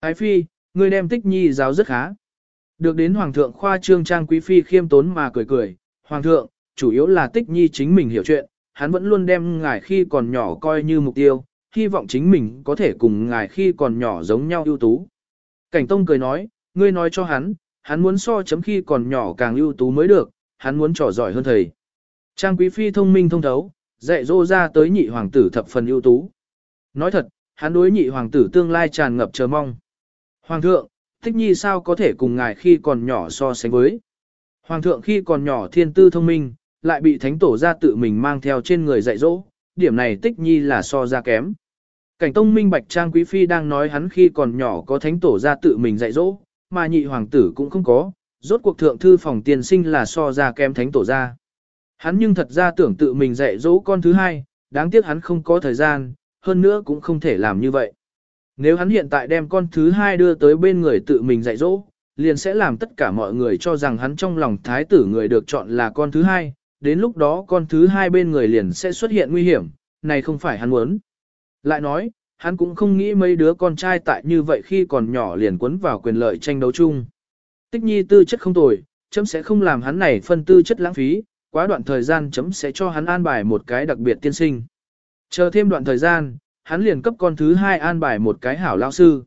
Speaker 1: Ái phi, người đem tích nhi giáo rất khá. Được đến hoàng thượng khoa trương trang quý phi khiêm tốn mà cười cười, hoàng thượng, chủ yếu là tích nhi chính mình hiểu chuyện, hắn vẫn luôn đem ngài khi còn nhỏ coi như mục tiêu, hy vọng chính mình có thể cùng ngài khi còn nhỏ giống nhau ưu tú. Cảnh Tông cười nói, ngươi nói cho hắn, hắn muốn so chấm khi còn nhỏ càng ưu tú mới được, hắn muốn trò giỏi hơn thầy. Trang Quý Phi thông minh thông thấu, dạy dỗ ra tới nhị hoàng tử thập phần ưu tú. Nói thật, hắn đối nhị hoàng tử tương lai tràn ngập chờ mong. Hoàng thượng, thích nhi sao có thể cùng ngài khi còn nhỏ so sánh với. Hoàng thượng khi còn nhỏ thiên tư thông minh, lại bị thánh tổ ra tự mình mang theo trên người dạy dỗ, điểm này tích nhi là so ra kém. Cảnh tông minh bạch trang quý phi đang nói hắn khi còn nhỏ có thánh tổ ra tự mình dạy dỗ, mà nhị hoàng tử cũng không có, rốt cuộc thượng thư phòng tiền sinh là so ra kém thánh tổ ra. Hắn nhưng thật ra tưởng tự mình dạy dỗ con thứ hai, đáng tiếc hắn không có thời gian, hơn nữa cũng không thể làm như vậy. Nếu hắn hiện tại đem con thứ hai đưa tới bên người tự mình dạy dỗ, liền sẽ làm tất cả mọi người cho rằng hắn trong lòng thái tử người được chọn là con thứ hai, đến lúc đó con thứ hai bên người liền sẽ xuất hiện nguy hiểm, này không phải hắn muốn. Lại nói, hắn cũng không nghĩ mấy đứa con trai tại như vậy khi còn nhỏ liền quấn vào quyền lợi tranh đấu chung. Tích nhi tư chất không tồi, chấm sẽ không làm hắn này phân tư chất lãng phí, quá đoạn thời gian chấm sẽ cho hắn an bài một cái đặc biệt tiên sinh. Chờ thêm đoạn thời gian, hắn liền cấp con thứ hai an bài một cái hảo lao sư.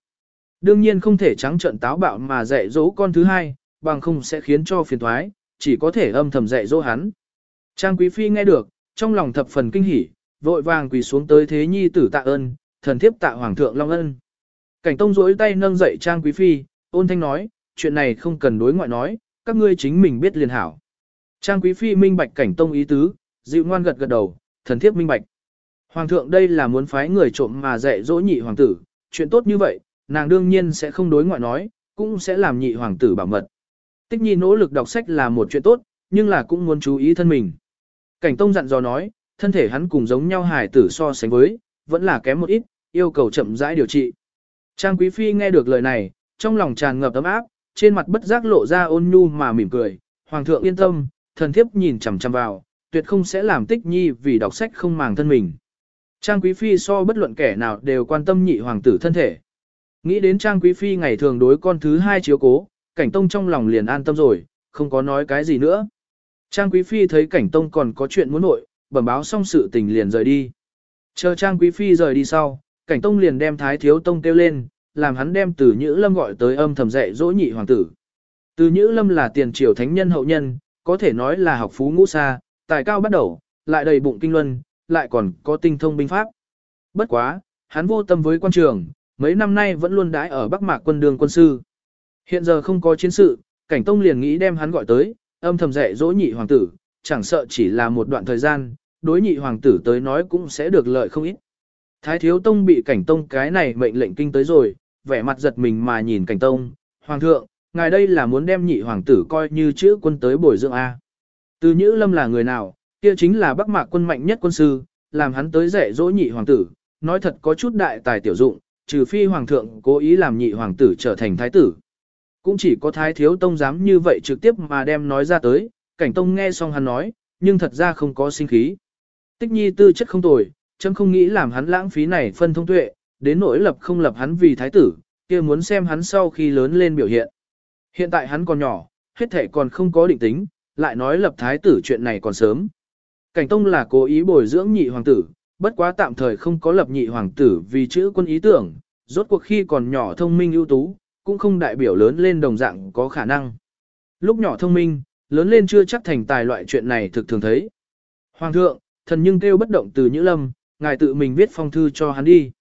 Speaker 1: Đương nhiên không thể trắng trợn táo bạo mà dạy dỗ con thứ hai, bằng không sẽ khiến cho phiền thoái, chỉ có thể âm thầm dạy dỗ hắn. Trang Quý Phi nghe được, trong lòng thập phần kinh hỉ, vội vàng quỳ xuống tới thế nhi tử tạ ơn, thần thiếp tạ hoàng thượng long ân. Cảnh Tông duỗi tay nâng dậy Trang Quý Phi, ôn thanh nói, chuyện này không cần đối ngoại nói, các ngươi chính mình biết liền hảo. Trang Quý Phi minh bạch Cảnh Tông ý tứ, dịu ngoan gật gật đầu, thần thiếp minh bạch. Hoàng thượng đây là muốn phái người trộm mà dạy dỗ nhị hoàng tử, chuyện tốt như vậy, nàng đương nhiên sẽ không đối ngoại nói, cũng sẽ làm nhị hoàng tử bảo mật. Tích nhi nỗ lực đọc sách là một chuyện tốt, nhưng là cũng muốn chú ý thân mình. Cảnh Tông dặn dò nói, thân thể hắn cùng giống nhau hài tử so sánh với, vẫn là kém một ít, yêu cầu chậm rãi điều trị. Trang Quý Phi nghe được lời này, trong lòng tràn ngập ấm áp, trên mặt bất giác lộ ra ôn nhu mà mỉm cười, Hoàng thượng yên tâm, thần thiếp nhìn chằm chằm vào, tuyệt không sẽ làm tích nhi vì đọc sách không màng thân mình. Trang Quý Phi so bất luận kẻ nào đều quan tâm nhị hoàng tử thân thể. Nghĩ đến Trang Quý Phi ngày thường đối con thứ hai chiếu cố, cảnh tông trong lòng liền an tâm rồi, không có nói cái gì nữa. Trang Quý Phi thấy cảnh tông còn có chuyện muốn nội, bẩm báo xong sự tình liền rời đi. Chờ Trang Quý Phi rời đi sau, Cảnh Tông liền đem Thái Thiếu Tông kêu lên, làm hắn đem Từ Nhữ Lâm gọi tới âm thầm dạy dỗ nhị hoàng tử. Từ Nhữ Lâm là tiền triều thánh nhân hậu nhân, có thể nói là học phú ngũ xa, tài cao bắt đầu, lại đầy bụng kinh luân, lại còn có tinh thông binh pháp. Bất quá, hắn vô tâm với quan trường, mấy năm nay vẫn luôn đãi ở Bắc Mạc quân đường quân sư. Hiện giờ không có chiến sự, Cảnh Tông liền nghĩ đem hắn gọi tới, âm thầm dạy dỗ nhị hoàng tử, chẳng sợ chỉ là một đoạn thời gian, đối nhị hoàng tử tới nói cũng sẽ được lợi không ít. Thái thiếu tông bị cảnh tông cái này mệnh lệnh kinh tới rồi, vẻ mặt giật mình mà nhìn cảnh tông, hoàng thượng, ngài đây là muốn đem nhị hoàng tử coi như chữ quân tới bồi dưỡng A. Từ nhữ lâm là người nào, kia chính là bắc mạc quân mạnh nhất quân sư, làm hắn tới dạy dỗ nhị hoàng tử, nói thật có chút đại tài tiểu dụng, trừ phi hoàng thượng cố ý làm nhị hoàng tử trở thành thái tử. Cũng chỉ có thái thiếu tông dám như vậy trực tiếp mà đem nói ra tới, cảnh tông nghe xong hắn nói, nhưng thật ra không có sinh khí. Tích nhi tư chất không tồi, chấm không nghĩ làm hắn lãng phí này phân thông tuệ, đến nỗi lập không lập hắn vì thái tử, kia muốn xem hắn sau khi lớn lên biểu hiện. Hiện tại hắn còn nhỏ, hết thể còn không có định tính, lại nói lập thái tử chuyện này còn sớm. Cảnh Tông là cố ý bồi dưỡng nhị hoàng tử, bất quá tạm thời không có lập nhị hoàng tử vì chữ quân ý tưởng, rốt cuộc khi còn nhỏ thông minh ưu tú, cũng không đại biểu lớn lên đồng dạng có khả năng. Lúc nhỏ thông minh, lớn lên chưa chắc thành tài loại chuyện này thực thường thấy. Hoàng thượng, thần nhưng kêu bất động từ Nhữ Lâm, ngài tự mình viết phong thư cho hắn đi.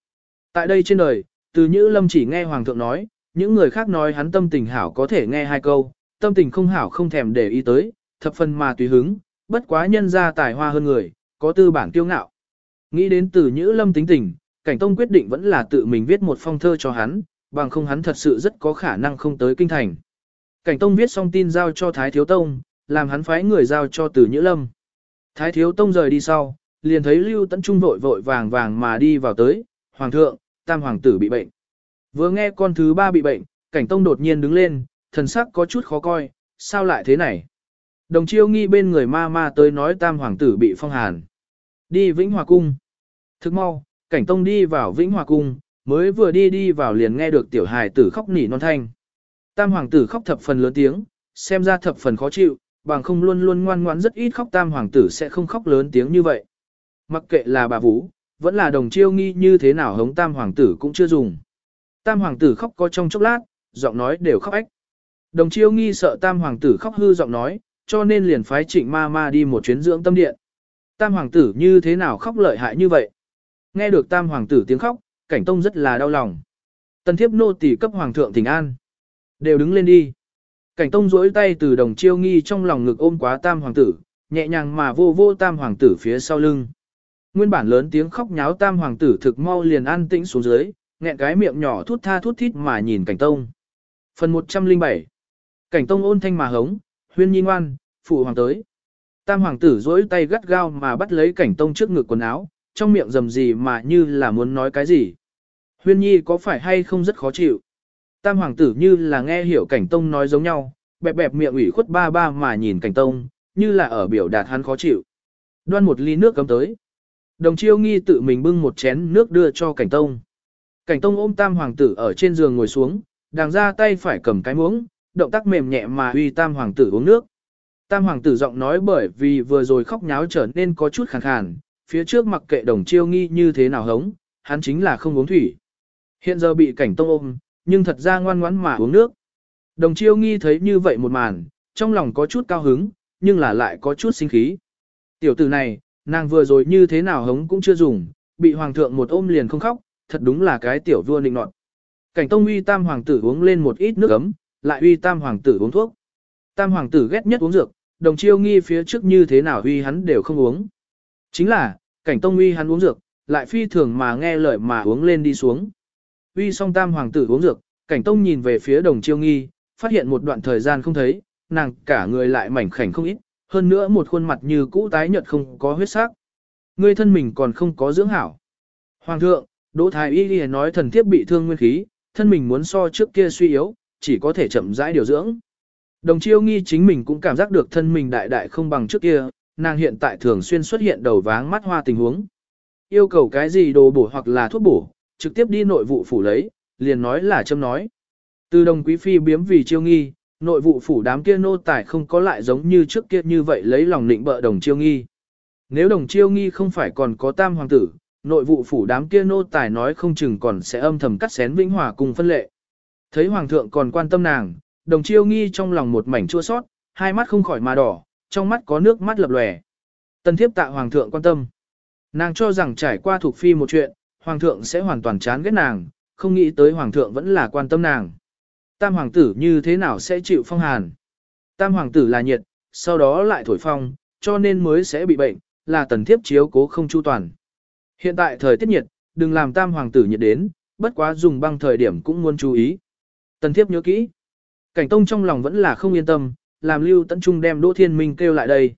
Speaker 1: Tại đây trên đời, từ Nhữ Lâm chỉ nghe Hoàng thượng nói, những người khác nói hắn tâm tình hảo có thể nghe hai câu, tâm tình không hảo không thèm để ý tới, thập phần mà tùy hứng, bất quá nhân ra tài hoa hơn người, có tư bản kiêu ngạo. Nghĩ đến từ Nhữ Lâm tính tình, Cảnh Tông quyết định vẫn là tự mình viết một phong thơ cho hắn, bằng không hắn thật sự rất có khả năng không tới kinh thành. Cảnh Tông viết xong tin giao cho Thái Thiếu Tông, làm hắn phái người giao cho Từ Nhữ Lâm. Thái Thiếu Tông rời đi sau, liền thấy Lưu Tấn Trung vội vội vàng vàng mà đi vào tới, Hoàng thượng, Tam Hoàng tử bị bệnh. Vừa nghe con thứ ba bị bệnh, Cảnh Tông đột nhiên đứng lên, thần sắc có chút khó coi, sao lại thế này? Đồng chiêu nghi bên người ma ma tới nói Tam Hoàng tử bị phong hàn. Đi Vĩnh Hòa Cung. Thức mau, Cảnh Tông đi vào Vĩnh Hòa Cung, mới vừa đi đi vào liền nghe được tiểu hài tử khóc nỉ non thanh. Tam hoàng tử khóc thập phần lớn tiếng, xem ra thập phần khó chịu, bằng không luôn luôn ngoan ngoãn rất ít khóc tam hoàng tử sẽ không khóc lớn tiếng như vậy. Mặc kệ là bà Vũ, vẫn là đồng chiêu nghi như thế nào hống tam hoàng tử cũng chưa dùng. Tam hoàng tử khóc có trong chốc lát, giọng nói đều khóc ách. Đồng chiêu nghi sợ tam hoàng tử khóc hư giọng nói, cho nên liền phái trịnh ma ma đi một chuyến dưỡng tâm điện. Tam hoàng tử như thế nào khóc lợi hại như vậy? Nghe được tam hoàng tử tiếng khóc, cảnh tông rất là đau lòng. Tần thiếp nô tỳ cấp hoàng thượng thỉnh an. Đều đứng lên đi. Cảnh tông duỗi tay từ đồng chiêu nghi trong lòng ngực ôm quá tam hoàng tử, nhẹ nhàng mà vô vô tam hoàng tử phía sau lưng. Nguyên bản lớn tiếng khóc nháo tam hoàng tử thực mau liền an tĩnh xuống dưới, nghẹn cái miệng nhỏ thút tha thút thít mà nhìn cảnh tông. Phần 107 Cảnh tông ôn thanh mà hống, huyên nhi ngoan, phụ hoàng tới. Tam hoàng tử duỗi tay gắt gao mà bắt lấy cảnh tông trước ngực quần áo, trong miệng rầm gì mà như là muốn nói cái gì. Huyên nhi có phải hay không rất khó chịu? Tam hoàng tử như là nghe hiểu cảnh tông nói giống nhau, bẹp bẹp miệng ủy khuất ba ba mà nhìn cảnh tông, như là ở biểu đạt hắn khó chịu. Đoan một ly nước cấm tới. Đồng chiêu nghi tự mình bưng một chén nước đưa cho cảnh tông. Cảnh tông ôm tam hoàng tử ở trên giường ngồi xuống, đàng ra tay phải cầm cái muỗng, động tác mềm nhẹ mà uy tam hoàng tử uống nước. Tam hoàng tử giọng nói bởi vì vừa rồi khóc nháo trở nên có chút khàn khàn, phía trước mặc kệ đồng chiêu nghi như thế nào hống, hắn chính là không uống thủy. Hiện giờ bị cảnh tông ôm, nhưng thật ra ngoan ngoãn mà uống nước. Đồng chiêu nghi thấy như vậy một màn, trong lòng có chút cao hứng, nhưng là lại có chút sinh khí. Tiểu tử này, nàng vừa rồi như thế nào hống cũng chưa dùng, bị hoàng thượng một ôm liền không khóc, thật đúng là cái tiểu vua nịnh nọt. Cảnh tông uy tam hoàng tử uống lên một ít nước ấm, lại uy tam hoàng tử uống thuốc. Tam hoàng tử ghét nhất uống dược, đồng chiêu nghi phía trước như thế nào uy hắn đều không uống. Chính là, cảnh tông uy hắn uống dược, lại phi thường mà nghe lời mà uống lên đi xuống uy song tam hoàng tử uống dược, cảnh tông nhìn về phía đồng chiêu nghi, phát hiện một đoạn thời gian không thấy, nàng cả người lại mảnh khảnh không ít, hơn nữa một khuôn mặt như cũ tái nhợt không có huyết sắc. Người thân mình còn không có dưỡng hảo. Hoàng thượng, Đỗ Thái Y Y nói thần thiếp bị thương nguyên khí, thân mình muốn so trước kia suy yếu, chỉ có thể chậm rãi điều dưỡng. Đồng chiêu nghi chính mình cũng cảm giác được thân mình đại đại không bằng trước kia, nàng hiện tại thường xuyên xuất hiện đầu váng mắt hoa tình huống. Yêu cầu cái gì đồ bổ hoặc là thuốc bổ, trực tiếp đi nội vụ phủ lấy, liền nói là châm nói. Từ đồng quý phi biếm vì chiêu nghi, nội vụ phủ đám kia nô tài không có lại giống như trước kia như vậy lấy lòng định bợ đồng chiêu nghi. Nếu đồng chiêu nghi không phải còn có tam hoàng tử, nội vụ phủ đám kia nô tài nói không chừng còn sẽ âm thầm cắt xén vĩnh hòa cùng phân lệ. Thấy hoàng thượng còn quan tâm nàng, đồng chiêu nghi trong lòng một mảnh chua sót, hai mắt không khỏi mà đỏ, trong mắt có nước mắt lập lòe. tân thiếp tạ hoàng thượng quan tâm. Nàng cho rằng trải qua thuộc phi một chuyện, hoàng thượng sẽ hoàn toàn chán ghét nàng, không nghĩ tới hoàng thượng vẫn là quan tâm nàng. Tam hoàng tử như thế nào sẽ chịu phong hàn? Tam hoàng tử là nhiệt, sau đó lại thổi phong, cho nên mới sẽ bị bệnh, là tần thiếp chiếu cố không chu toàn. Hiện tại thời tiết nhiệt, đừng làm tam hoàng tử nhiệt đến, bất quá dùng băng thời điểm cũng muốn chú ý. Tần thiếp nhớ kỹ. Cảnh tông trong lòng vẫn là không yên tâm, làm lưu tận trung đem Đỗ Thiên Minh kêu lại đây.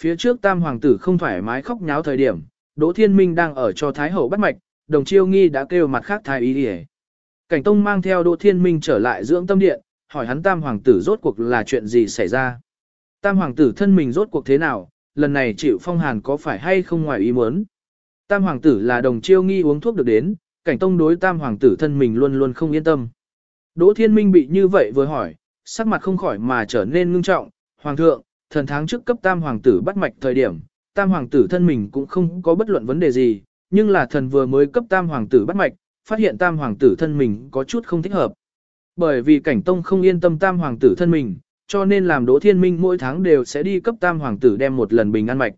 Speaker 1: Phía trước tam hoàng tử không thoải mái khóc nháo thời điểm, Đỗ Thiên Minh đang ở cho Thái Hậu bắt mạch, đồng chiêu nghi đã kêu mặt khác thái ý đi Cảnh Tông mang theo Đỗ Thiên Minh trở lại dưỡng tâm điện, hỏi hắn tam hoàng tử rốt cuộc là chuyện gì xảy ra. Tam hoàng tử thân mình rốt cuộc thế nào, lần này chịu phong hàn có phải hay không ngoài ý muốn. Tam hoàng tử là đồng chiêu nghi uống thuốc được đến, cảnh tông đối tam hoàng tử thân mình luôn luôn không yên tâm. Đỗ Thiên Minh bị như vậy vừa hỏi, sắc mặt không khỏi mà trở nên ngưng trọng, hoàng thượng, thần tháng trước cấp tam hoàng tử bắt mạch thời điểm, tam hoàng tử thân mình cũng không có bất luận vấn đề gì, nhưng là thần vừa mới cấp tam hoàng tử bắt mạch, phát hiện tam hoàng tử thân mình có chút không thích hợp. Bởi vì cảnh tông không yên tâm tam hoàng tử thân mình, cho nên làm Đỗ Thiên Minh mỗi tháng đều sẽ đi cấp tam hoàng tử đem một lần bình an mạch.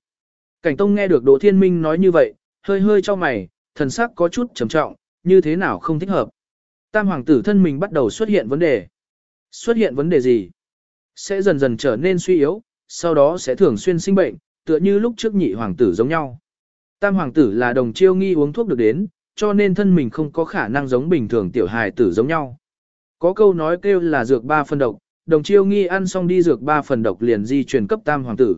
Speaker 1: Cảnh tông nghe được Đỗ Thiên Minh nói như vậy, hơi hơi cho mày, thần sắc có chút trầm trọng, như thế nào không thích hợp. Tam hoàng tử thân mình bắt đầu xuất hiện vấn đề. Xuất hiện vấn đề gì? Sẽ dần dần trở nên suy yếu, sau đó sẽ thường xuyên sinh bệnh, tựa như lúc trước nhị hoàng tử giống nhau. Tam hoàng tử là đồng chiêu nghi uống thuốc được đến, cho nên thân mình không có khả năng giống bình thường tiểu hài tử giống nhau. Có câu nói kêu là dược ba phần độc, đồng chiêu nghi ăn xong đi dược ba phần độc liền di truyền cấp tam hoàng tử.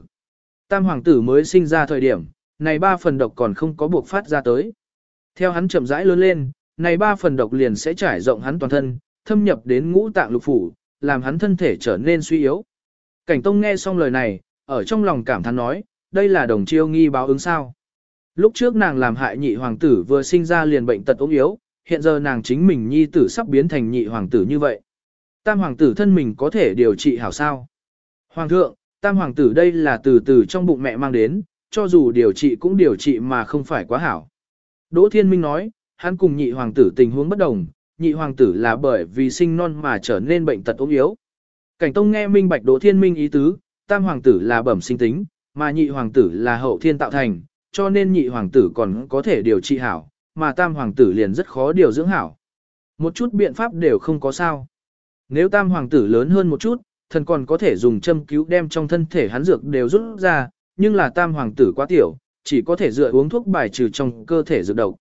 Speaker 1: Tam hoàng tử mới sinh ra thời điểm, này ba phần độc còn không có buộc phát ra tới. Theo hắn chậm rãi lớn lên, này ba phần độc liền sẽ trải rộng hắn toàn thân, thâm nhập đến ngũ tạng lục phủ, làm hắn thân thể trở nên suy yếu. Cảnh Tông nghe xong lời này, ở trong lòng cảm thán nói, đây là đồng chiêu nghi báo ứng sao. Lúc trước nàng làm hại nhị hoàng tử vừa sinh ra liền bệnh tật ốm yếu, hiện giờ nàng chính mình nhi tử sắp biến thành nhị hoàng tử như vậy. Tam hoàng tử thân mình có thể điều trị hảo sao. Hoàng thượng, tam hoàng tử đây là từ từ trong bụng mẹ mang đến, cho dù điều trị cũng điều trị mà không phải quá hảo. Đỗ Thiên Minh nói, hắn cùng nhị hoàng tử tình huống bất đồng, nhị hoàng tử là bởi vì sinh non mà trở nên bệnh tật ốm yếu. Cảnh Tông nghe minh bạch Đỗ Thiên Minh ý tứ, tam hoàng tử là bẩm sinh tính, mà nhị hoàng tử là hậu thiên tạo thành, cho nên nhị hoàng tử còn có thể điều trị hảo, mà tam hoàng tử liền rất khó điều dưỡng hảo. Một chút biện pháp đều không có sao. Nếu tam hoàng tử lớn hơn một chút, thần còn có thể dùng châm cứu đem trong thân thể hắn dược đều rút ra, nhưng là tam hoàng tử quá tiểu, chỉ có thể dựa uống thuốc bài trừ trong cơ thể dược độc.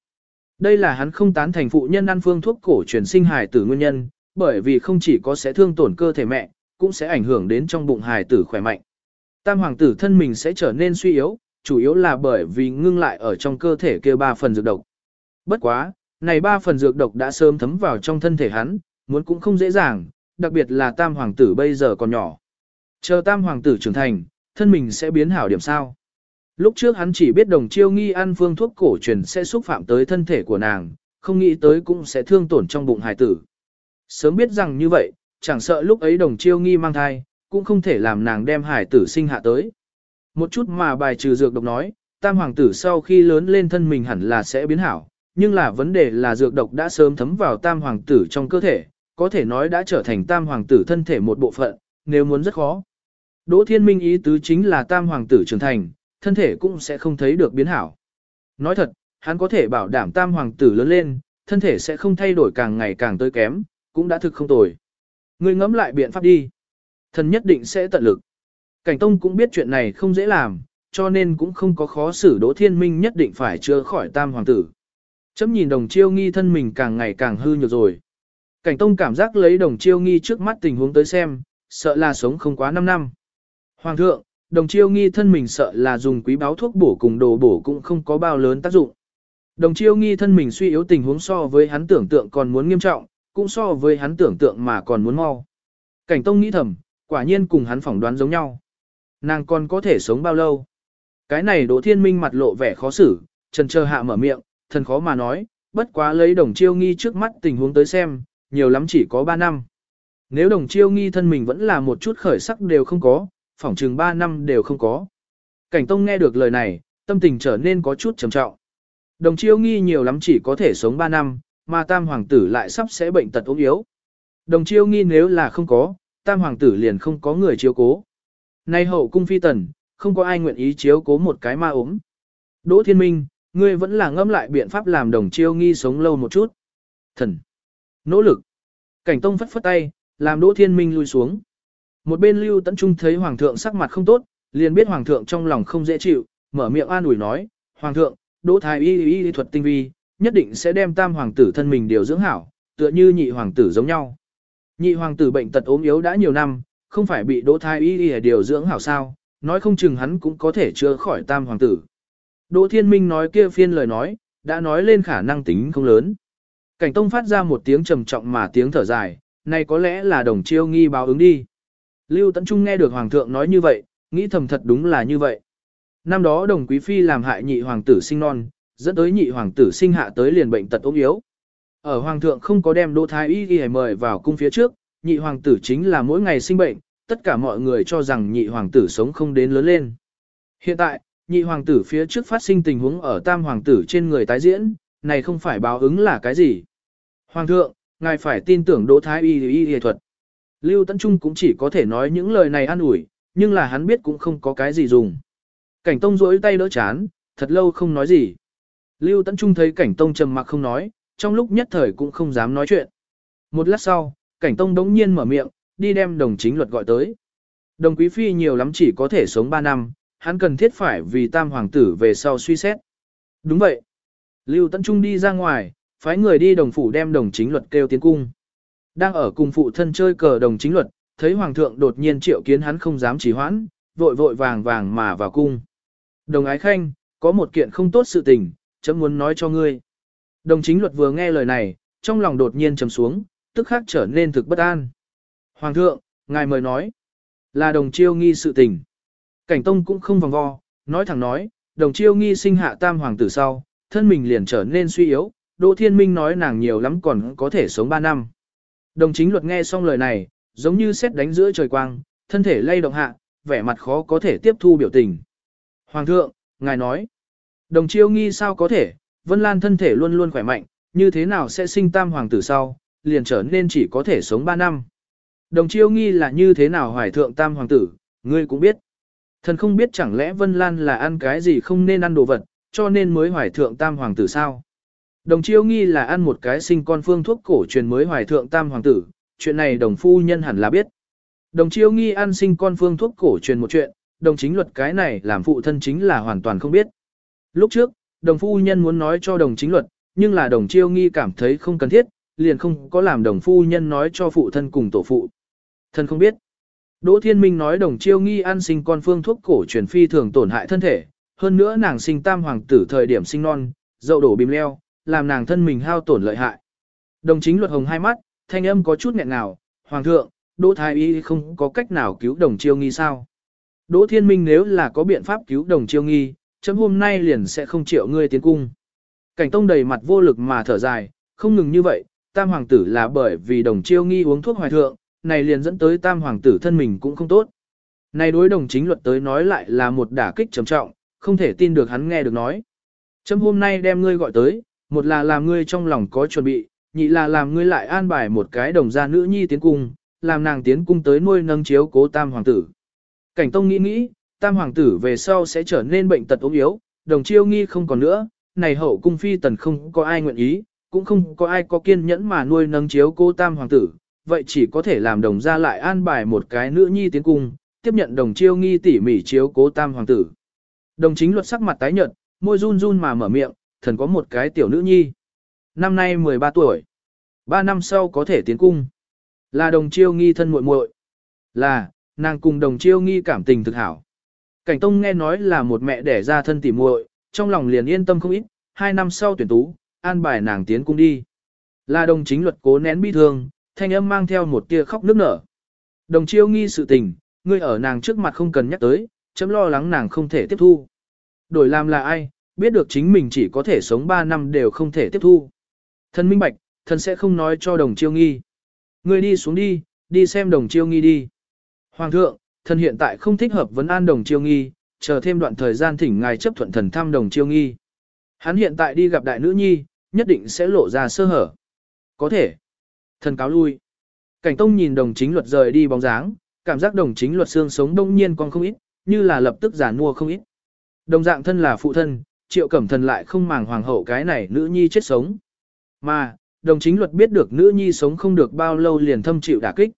Speaker 1: Đây là hắn không tán thành phụ nhân ăn phương thuốc cổ truyền sinh hài tử nguyên nhân, bởi vì không chỉ có sẽ thương tổn cơ thể mẹ, cũng sẽ ảnh hưởng đến trong bụng hài tử khỏe mạnh. Tam hoàng tử thân mình sẽ trở nên suy yếu, chủ yếu là bởi vì ngưng lại ở trong cơ thể kia ba phần dược độc. Bất quá, này ba phần dược độc đã sớm thấm vào trong thân thể hắn, muốn cũng không dễ dàng, đặc biệt là tam hoàng tử bây giờ còn nhỏ. Chờ tam hoàng tử trưởng thành, thân mình sẽ biến hảo điểm sao. Lúc trước hắn chỉ biết đồng chiêu nghi ăn phương thuốc cổ truyền sẽ xúc phạm tới thân thể của nàng, không nghĩ tới cũng sẽ thương tổn trong bụng hài tử. Sớm biết rằng như vậy, chẳng sợ lúc ấy đồng chiêu nghi mang thai, cũng không thể làm nàng đem hài tử sinh hạ tới. Một chút mà bài trừ dược độc nói, tam hoàng tử sau khi lớn lên thân mình hẳn là sẽ biến hảo, nhưng là vấn đề là dược độc đã sớm thấm vào tam hoàng tử trong cơ thể, có thể nói đã trở thành tam hoàng tử thân thể một bộ phận, nếu muốn rất khó. Đỗ thiên minh ý tứ chính là tam hoàng tử trưởng thành, thân thể cũng sẽ không thấy được biến hảo. Nói thật, hắn có thể bảo đảm tam hoàng tử lớn lên, thân thể sẽ không thay đổi càng ngày càng tới kém, cũng đã thực không tồi. Ngươi ngẫm lại biện pháp đi. Thần nhất định sẽ tận lực. Cảnh Tông cũng biết chuyện này không dễ làm, cho nên cũng không có khó xử Đỗ Thiên Minh nhất định phải chữa khỏi tam hoàng tử. Chấm nhìn đồng chiêu nghi thân mình càng ngày càng hư nhược rồi. Cảnh Tông cảm giác lấy đồng chiêu nghi trước mắt tình huống tới xem, sợ là sống không quá 5 năm. Hoàng thượng, đồng chiêu nghi thân mình sợ là dùng quý báo thuốc bổ cùng đồ bổ cũng không có bao lớn tác dụng. Đồng chiêu nghi thân mình suy yếu tình huống so với hắn tưởng tượng còn muốn nghiêm trọng, cũng so với hắn tưởng tượng mà còn muốn mau. Cảnh Tông nghĩ thầm, quả nhiên cùng hắn phỏng đoán giống nhau. Nàng còn có thể sống bao lâu? Cái này Đỗ Thiên Minh mặt lộ vẻ khó xử, trần chờ hạ mở miệng, thần khó mà nói, bất quá lấy đồng chiêu nghi trước mắt tình huống tới xem, nhiều lắm chỉ có 3 năm. Nếu đồng chiêu nghi thân mình vẫn là một chút khởi sắc đều không có, phỏng chừng 3 năm đều không có. Cảnh Tông nghe được lời này, tâm tình trở nên có chút trầm trọng. Đồng chiêu nghi nhiều lắm chỉ có thể sống 3 năm, mà tam hoàng tử lại sắp sẽ bệnh tật ốm yếu. Đồng chiêu nghi nếu là không có, tam hoàng tử liền không có người chiếu cố. Nay hậu cung phi tần, không có ai nguyện ý chiếu cố một cái ma ốm. Đỗ Thiên Minh, ngươi vẫn là ngâm lại biện pháp làm đồng chiêu nghi sống lâu một chút. Thần. Nỗ lực. Cảnh Tông phất phất tay, làm Đỗ Thiên Minh lui xuống. Một bên Lưu Tấn Trung thấy Hoàng thượng sắc mặt không tốt, liền biết Hoàng thượng trong lòng không dễ chịu, mở miệng an ủi nói, Hoàng thượng, Đỗ Thái y y, y thuật tinh vi, nhất định sẽ đem tam hoàng tử thân mình điều dưỡng hảo, tựa như nhị hoàng tử giống nhau. Nhị hoàng tử bệnh tật ốm yếu đã nhiều năm, không phải bị Đỗ Thái y y điều dưỡng hảo sao, nói không chừng hắn cũng có thể chữa khỏi tam hoàng tử. Đỗ Thiên Minh nói kia phiên lời nói, đã nói lên khả năng tính không lớn. Cảnh Tông phát ra một tiếng trầm trọng mà tiếng thở dài, này có lẽ là đồng chiêu nghi báo ứng đi. Lưu Tấn Trung nghe được Hoàng thượng nói như vậy, nghĩ thầm thật đúng là như vậy. Năm đó đồng quý phi làm hại nhị hoàng tử sinh non, dẫn tới nhị hoàng tử sinh hạ tới liền bệnh tật ốm yếu. Ở hoàng thượng không có đem Đỗ Thái Y y mời vào cung phía trước, nhị hoàng tử chính là mỗi ngày sinh bệnh, tất cả mọi người cho rằng nhị hoàng tử sống không đến lớn lên. Hiện tại, nhị hoàng tử phía trước phát sinh tình huống ở tam hoàng tử trên người tái diễn, này không phải báo ứng là cái gì. Hoàng thượng, ngài phải tin tưởng Đỗ Thái Y y y thuật. Lưu Tấn Trung cũng chỉ có thể nói những lời này an ủi, nhưng là hắn biết cũng không có cái gì dùng. Cảnh Tông rỗi tay đỡ chán, thật lâu không nói gì. Lưu Tấn Trung thấy Cảnh Tông trầm mặc không nói, trong lúc nhất thời cũng không dám nói chuyện. Một lát sau, Cảnh Tông đống nhiên mở miệng, đi đem đồng chính luật gọi tới. Đồng quý phi nhiều lắm chỉ có thể sống 3 năm, hắn cần thiết phải vì tam hoàng tử về sau suy xét. Đúng vậy. Lưu Tấn Trung đi ra ngoài, phái người đi đồng phủ đem đồng chính luật kêu tiến cung. Đang ở cùng phụ thân chơi cờ đồng chính luật, thấy hoàng thượng đột nhiên triệu kiến hắn không dám trì hoãn, vội vội vàng vàng mà vào cung. Đồng ái khanh, có một kiện không tốt sự tình, chấm muốn nói cho ngươi. Đồng chính luật vừa nghe lời này, trong lòng đột nhiên trầm xuống, tức khắc trở nên thực bất an. Hoàng thượng, ngài mời nói, là đồng chiêu nghi sự tình. Cảnh tông cũng không vòng vo, nói thẳng nói, đồng chiêu nghi sinh hạ tam hoàng tử sau, thân mình liền trở nên suy yếu, Đỗ Thiên Minh nói nàng nhiều lắm còn có thể sống 3 năm. Đồng chính luật nghe xong lời này, giống như xét đánh giữa trời quang, thân thể lay động hạ, vẻ mặt khó có thể tiếp thu biểu tình. Hoàng thượng, ngài nói, đồng chiêu nghi sao có thể, Vân Lan thân thể luôn luôn khỏe mạnh, như thế nào sẽ sinh tam hoàng tử sau, liền trở nên chỉ có thể sống 3 năm. Đồng chiêu nghi là như thế nào hoài thượng tam hoàng tử, ngươi cũng biết. Thần không biết chẳng lẽ Vân Lan là ăn cái gì không nên ăn đồ vật, cho nên mới hoài thượng tam hoàng tử sao. Đồng chiêu nghi là ăn một cái sinh con phương thuốc cổ truyền mới hoài thượng tam hoàng tử, chuyện này đồng phu nhân hẳn là biết. Đồng chiêu nghi ăn sinh con phương thuốc cổ truyền một chuyện, đồng chính luật cái này làm phụ thân chính là hoàn toàn không biết. Lúc trước, đồng phu nhân muốn nói cho đồng chính luật, nhưng là đồng chiêu nghi cảm thấy không cần thiết, liền không có làm đồng phu nhân nói cho phụ thân cùng tổ phụ. Thân không biết. Đỗ Thiên Minh nói đồng chiêu nghi ăn sinh con phương thuốc cổ truyền phi thường tổn hại thân thể, hơn nữa nàng sinh tam hoàng tử thời điểm sinh non, dậu đổ bìm leo, làm nàng thân mình hao tổn lợi hại. Đồng chính luật hồng hai mắt, thanh âm có chút nghẹn nào, hoàng thượng, Đỗ Thái Y không có cách nào cứu đồng chiêu nghi sao. Đỗ Thiên Minh nếu là có biện pháp cứu đồng chiêu nghi, chấm hôm nay liền sẽ không chịu ngươi tiến cung. Cảnh tông đầy mặt vô lực mà thở dài, không ngừng như vậy, tam hoàng tử là bởi vì đồng chiêu nghi uống thuốc hoài thượng, này liền dẫn tới tam hoàng tử thân mình cũng không tốt. Này đối đồng chính luật tới nói lại là một đả kích trầm trọng, không thể tin được hắn nghe được nói. Chấm hôm nay đem ngươi gọi tới, một là làm ngươi trong lòng có chuẩn bị, nhị là làm ngươi lại an bài một cái đồng gia nữ nhi tiến cung, làm nàng tiến cung tới nuôi nâng chiếu cố tam hoàng tử. Cảnh Tông nghĩ nghĩ, tam hoàng tử về sau sẽ trở nên bệnh tật ốm yếu, đồng chiêu nghi không còn nữa, này hậu cung phi tần không có ai nguyện ý, cũng không có ai có kiên nhẫn mà nuôi nâng chiếu cô tam hoàng tử, vậy chỉ có thể làm đồng gia lại an bài một cái nữ nhi tiến cung, tiếp nhận đồng chiêu nghi tỉ mỉ chiếu cố tam hoàng tử. Đồng chính luật sắc mặt tái nhợt, môi run run mà mở miệng, thần có một cái tiểu nữ nhi. Năm nay 13 tuổi. Ba năm sau có thể tiến cung. Là đồng chiêu nghi thân muội muội. Là, nàng cùng đồng chiêu nghi cảm tình thực hảo. Cảnh Tông nghe nói là một mẹ đẻ ra thân tỉ muội, trong lòng liền yên tâm không ít, hai năm sau tuyển tú, an bài nàng tiến cung đi. Là đồng chính luật cố nén bi thương, thanh âm mang theo một tia khóc nức nở. Đồng chiêu nghi sự tình, ngươi ở nàng trước mặt không cần nhắc tới, chấm lo lắng nàng không thể tiếp thu. Đổi làm là ai, biết được chính mình chỉ có thể sống 3 năm đều không thể tiếp thu. Thân minh bạch, thần sẽ không nói cho đồng chiêu nghi. Ngươi đi xuống đi, đi xem đồng chiêu nghi đi. Hoàng thượng, thần hiện tại không thích hợp vấn an đồng chiêu nghi, chờ thêm đoạn thời gian thỉnh ngài chấp thuận thần thăm đồng chiêu nghi. Hắn hiện tại đi gặp đại nữ nhi, nhất định sẽ lộ ra sơ hở. Có thể. Thần cáo lui. Cảnh tông nhìn đồng chính luật rời đi bóng dáng, cảm giác đồng chính luật xương sống đông nhiên còn không ít, như là lập tức giả mua không ít. Đồng dạng thân là phụ thân, triệu cẩm thần lại không màng hoàng hậu cái này nữ nhi chết sống. Mà, đồng chính luật biết được nữ nhi sống không được bao lâu liền thâm chịu đả kích.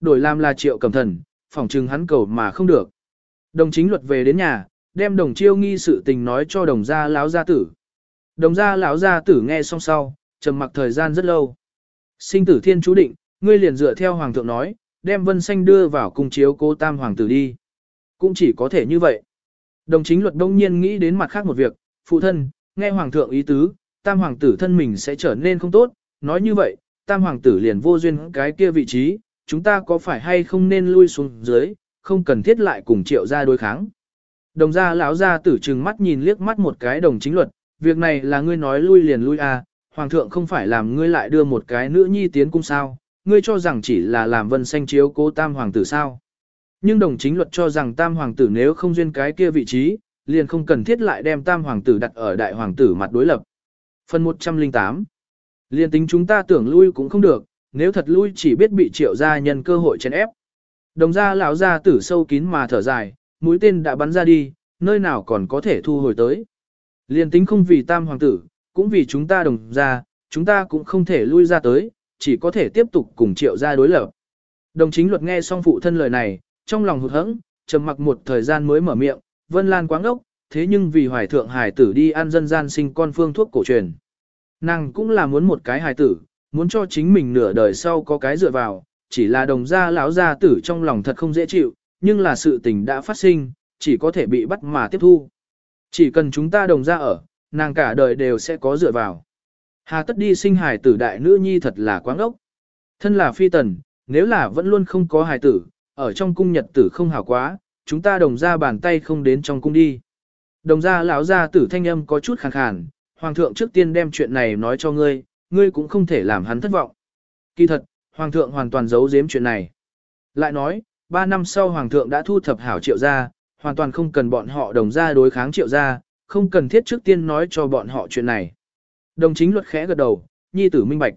Speaker 1: Đổi làm là triệu cẩm thần, phỏng chừng hắn cầu mà không được. Đồng chính luật về đến nhà, đem đồng chiêu nghi sự tình nói cho đồng gia láo gia tử. Đồng gia lão gia tử nghe xong sau, trầm mặc thời gian rất lâu. Sinh tử thiên chú định, ngươi liền dựa theo hoàng thượng nói, đem vân xanh đưa vào cung chiếu cố tam hoàng tử đi. Cũng chỉ có thể như vậy. Đồng chính luật đông nhiên nghĩ đến mặt khác một việc, phụ thân, nghe hoàng thượng ý tứ, tam hoàng tử thân mình sẽ trở nên không tốt, nói như vậy, tam hoàng tử liền vô duyên cái kia vị trí, chúng ta có phải hay không nên lui xuống dưới, không cần thiết lại cùng triệu ra đối kháng. Đồng gia lão gia tử trừng mắt nhìn liếc mắt một cái đồng chính luật, việc này là ngươi nói lui liền lui à, hoàng thượng không phải làm ngươi lại đưa một cái nữ nhi tiến cung sao, ngươi cho rằng chỉ là làm vân xanh chiếu cố tam hoàng tử sao. Nhưng đồng chính luật cho rằng tam hoàng tử nếu không duyên cái kia vị trí, liền không cần thiết lại đem tam hoàng tử đặt ở đại hoàng tử mặt đối lập. Phần 108 Liền tính chúng ta tưởng lui cũng không được, nếu thật lui chỉ biết bị triệu gia nhân cơ hội chèn ép. Đồng gia lão gia tử sâu kín mà thở dài, mũi tên đã bắn ra đi, nơi nào còn có thể thu hồi tới liên tính không vì tam hoàng tử, cũng vì chúng ta đồng gia, chúng ta cũng không thể lui ra tới, chỉ có thể tiếp tục cùng triệu gia đối lập. Đồng chính luật nghe xong phụ thân lời này, trong lòng hụt hẫng, trầm mặc một thời gian mới mở miệng, Vân Lan quáng ốc, thế nhưng vì hoài thượng hải tử đi ăn dân gian sinh con phương thuốc cổ truyền. Nàng cũng là muốn một cái hài tử, muốn cho chính mình nửa đời sau có cái dựa vào, chỉ là đồng gia lão gia tử trong lòng thật không dễ chịu, nhưng là sự tình đã phát sinh, chỉ có thể bị bắt mà tiếp thu. Chỉ cần chúng ta đồng gia ở, nàng cả đời đều sẽ có dựa vào. Hà tất đi sinh hài tử đại nữ nhi thật là quáng ốc. Thân là phi tần, nếu là vẫn luôn không có hài tử, ở trong cung nhật tử không hảo quá, chúng ta đồng ra bàn tay không đến trong cung đi. Đồng gia lão gia tử thanh âm có chút khàn khàn, hoàng thượng trước tiên đem chuyện này nói cho ngươi, ngươi cũng không thể làm hắn thất vọng. Kỳ thật, hoàng thượng hoàn toàn giấu giếm chuyện này. Lại nói, ba năm sau hoàng thượng đã thu thập hảo triệu gia, hoàn toàn không cần bọn họ đồng ra đối kháng triệu ra, không cần thiết trước tiên nói cho bọn họ chuyện này. Đồng chính luật khẽ gật đầu, nhi tử minh bạch.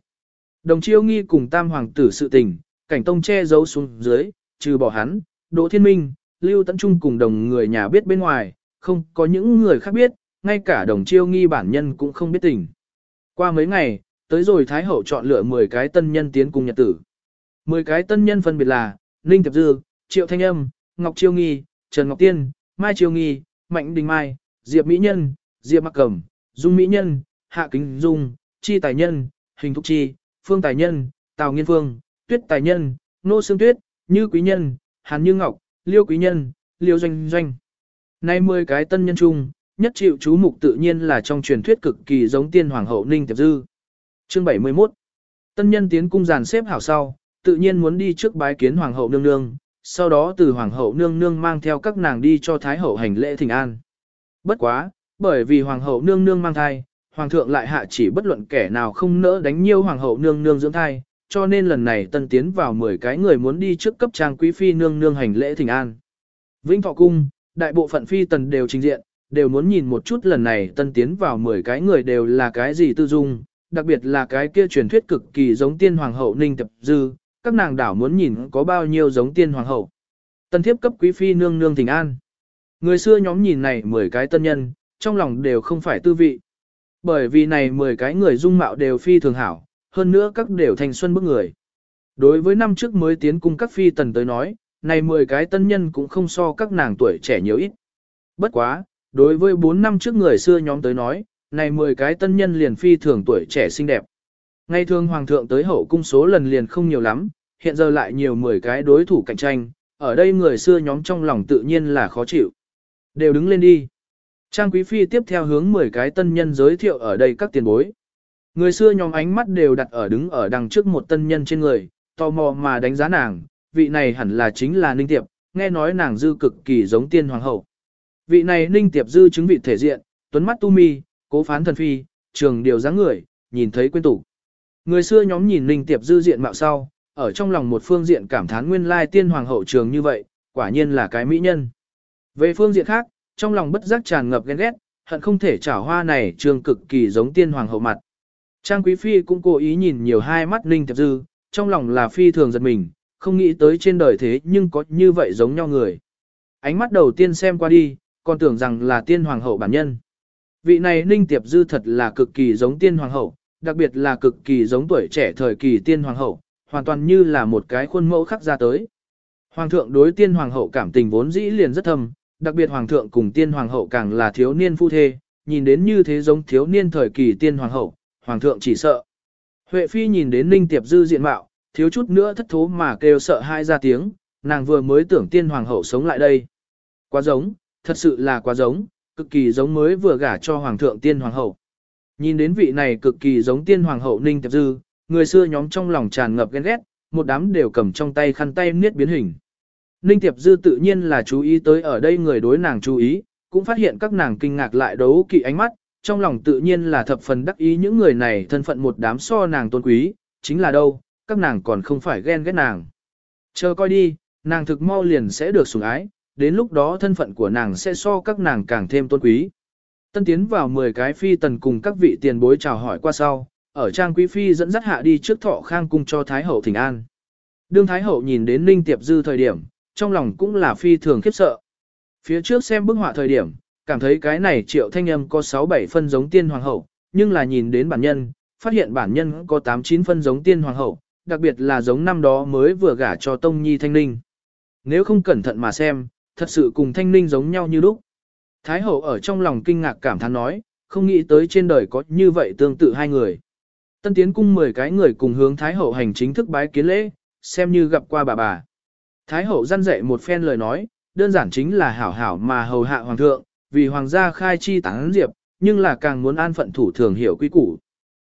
Speaker 1: Đồng chiêu nghi cùng tam hoàng tử sự tình, cảnh tông che giấu xuống dưới, trừ bỏ hắn, Đỗ Thiên Minh, Lưu Tấn Trung cùng đồng người nhà biết bên ngoài, không có những người khác biết, ngay cả đồng chiêu nghi bản nhân cũng không biết tình. Qua mấy ngày, tới rồi Thái Hậu chọn lựa 10 cái tân nhân tiến cùng nhật tử. 10 cái tân nhân phân biệt là, Ninh thập Dư, Triệu Thanh Âm, Ngọc Chiêu Nghi, Trần Ngọc Tiên, Mai Triều Nghi, Mạnh Đình Mai, Diệp Mỹ Nhân, Diệp Mặc Cẩm, Dung Mỹ Nhân, Hạ Kính Dung, Chi Tài Nhân, Hình Thúc Chi, Phương Tài Nhân, Tào Nghiên Phương, Tuyết Tài Nhân, Nô Sương Tuyết, Như Quý Nhân, Hàn Như Ngọc, Liêu Quý Nhân, Liêu Doanh Doanh. Nay 10 cái tân nhân chung, nhất chịu chú mục tự nhiên là trong truyền thuyết cực kỳ giống tiên hoàng hậu Ninh Tiệp Dư. Chương 71 Tân nhân tiến cung giàn xếp hảo sau, tự nhiên muốn đi trước bái kiến hoàng hậu nương nương, sau đó từ hoàng hậu nương nương mang theo các nàng đi cho thái hậu hành lễ thỉnh an. Bất quá, bởi vì hoàng hậu nương nương mang thai, hoàng thượng lại hạ chỉ bất luận kẻ nào không nỡ đánh nhiêu hoàng hậu nương nương dưỡng thai, cho nên lần này tân tiến vào 10 cái người muốn đi trước cấp trang quý phi nương nương hành lễ thỉnh an. Vĩnh Thọ cung, đại bộ phận phi tần đều trình diện, đều muốn nhìn một chút lần này tân tiến vào 10 cái người đều là cái gì tư dung, đặc biệt là cái kia truyền thuyết cực kỳ giống tiên hoàng hậu Ninh Tập Dư, các nàng đảo muốn nhìn có bao nhiêu giống tiên hoàng hậu. Tân thiếp cấp quý phi nương nương thỉnh an. Người xưa nhóm nhìn này 10 cái tân nhân, trong lòng đều không phải tư vị. Bởi vì này 10 cái người dung mạo đều phi thường hảo, hơn nữa các đều thành xuân bức người. Đối với năm trước mới tiến cung các phi tần tới nói, này 10 cái tân nhân cũng không so các nàng tuổi trẻ nhiều ít. Bất quá, đối với 4 năm trước người xưa nhóm tới nói, này 10 cái tân nhân liền phi thường tuổi trẻ xinh đẹp. Ngày thường hoàng thượng tới hậu cung số lần liền không nhiều lắm, hiện giờ lại nhiều 10 cái đối thủ cạnh tranh, ở đây người xưa nhóm trong lòng tự nhiên là khó chịu. Đều đứng lên đi. Trang quý phi tiếp theo hướng 10 cái tân nhân giới thiệu ở đây các tiền bối. Người xưa nhóm ánh mắt đều đặt ở đứng ở đằng trước một tân nhân trên người, tò mò mà đánh giá nàng, vị này hẳn là chính là Ninh Tiệp, nghe nói nàng dư cực kỳ giống tiên hoàng hậu. Vị này Ninh Tiệp dư chứng vị thể diện, tuấn mắt tu mi, cố phán thần phi, trường điều dáng người, nhìn thấy quên tủ. Người xưa nhóm nhìn Ninh Tiệp dư diện mạo sau, ở trong lòng một phương diện cảm thán nguyên lai tiên hoàng hậu trường như vậy, quả nhiên là cái mỹ nhân. Về phương diện khác, trong lòng bất giác tràn ngập ghen ghét, hận không thể trả hoa này trường cực kỳ giống tiên hoàng hậu mặt. Trang Quý Phi cũng cố ý nhìn nhiều hai mắt Ninh Tiệp Dư, trong lòng là Phi thường giật mình, không nghĩ tới trên đời thế nhưng có như vậy giống nhau người. Ánh mắt đầu tiên xem qua đi, còn tưởng rằng là tiên hoàng hậu bản nhân. Vị này Ninh Tiệp Dư thật là cực kỳ giống tiên hoàng hậu, đặc biệt là cực kỳ giống tuổi trẻ thời kỳ tiên hoàng hậu, hoàn toàn như là một cái khuôn mẫu khắc ra tới. Hoàng thượng đối tiên hoàng hậu cảm tình vốn dĩ liền rất thâm, đặc biệt hoàng thượng cùng tiên hoàng hậu càng là thiếu niên phu thê, nhìn đến như thế giống thiếu niên thời kỳ tiên hoàng hậu, hoàng thượng chỉ sợ. Huệ phi nhìn đến Ninh Tiệp Dư diện mạo, thiếu chút nữa thất thố mà kêu sợ hai ra tiếng, nàng vừa mới tưởng tiên hoàng hậu sống lại đây. Quá giống, thật sự là quá giống, cực kỳ giống mới vừa gả cho hoàng thượng tiên hoàng hậu. Nhìn đến vị này cực kỳ giống tiên hoàng hậu Ninh Tiệp Dư, người xưa nhóm trong lòng tràn ngập ghen ghét, một đám đều cầm trong tay khăn tay niết biến hình. Ninh Tiệp Dư tự nhiên là chú ý tới ở đây người đối nàng chú ý, cũng phát hiện các nàng kinh ngạc lại đấu kỵ ánh mắt, trong lòng tự nhiên là thập phần đắc ý những người này thân phận một đám so nàng tôn quý, chính là đâu, các nàng còn không phải ghen ghét nàng. Chờ coi đi, nàng thực mau liền sẽ được sủng ái, đến lúc đó thân phận của nàng sẽ so các nàng càng thêm tôn quý. Tân tiến vào 10 cái phi tần cùng các vị tiền bối chào hỏi qua sau, ở trang quý phi dẫn dắt hạ đi trước thọ khang cung cho Thái hậu thỉnh an. Đương Thái hậu nhìn đến Ninh Tiệp Dư thời điểm, trong lòng cũng là phi thường khiếp sợ. Phía trước xem bức họa thời điểm, cảm thấy cái này triệu thanh âm có 6-7 phân giống tiên hoàng hậu, nhưng là nhìn đến bản nhân, phát hiện bản nhân có 8-9 phân giống tiên hoàng hậu, đặc biệt là giống năm đó mới vừa gả cho Tông Nhi Thanh Ninh. Nếu không cẩn thận mà xem, thật sự cùng Thanh Ninh giống nhau như lúc. Thái hậu ở trong lòng kinh ngạc cảm thán nói, không nghĩ tới trên đời có như vậy tương tự hai người. Tân tiến cung 10 cái người cùng hướng Thái hậu hành chính thức bái kiến lễ, xem như gặp qua bà bà. Thái hậu răn dạy một phen lời nói, đơn giản chính là hảo hảo mà hầu hạ hoàng thượng, vì hoàng gia khai chi tán diệp, nhưng là càng muốn an phận thủ thường hiểu quy củ.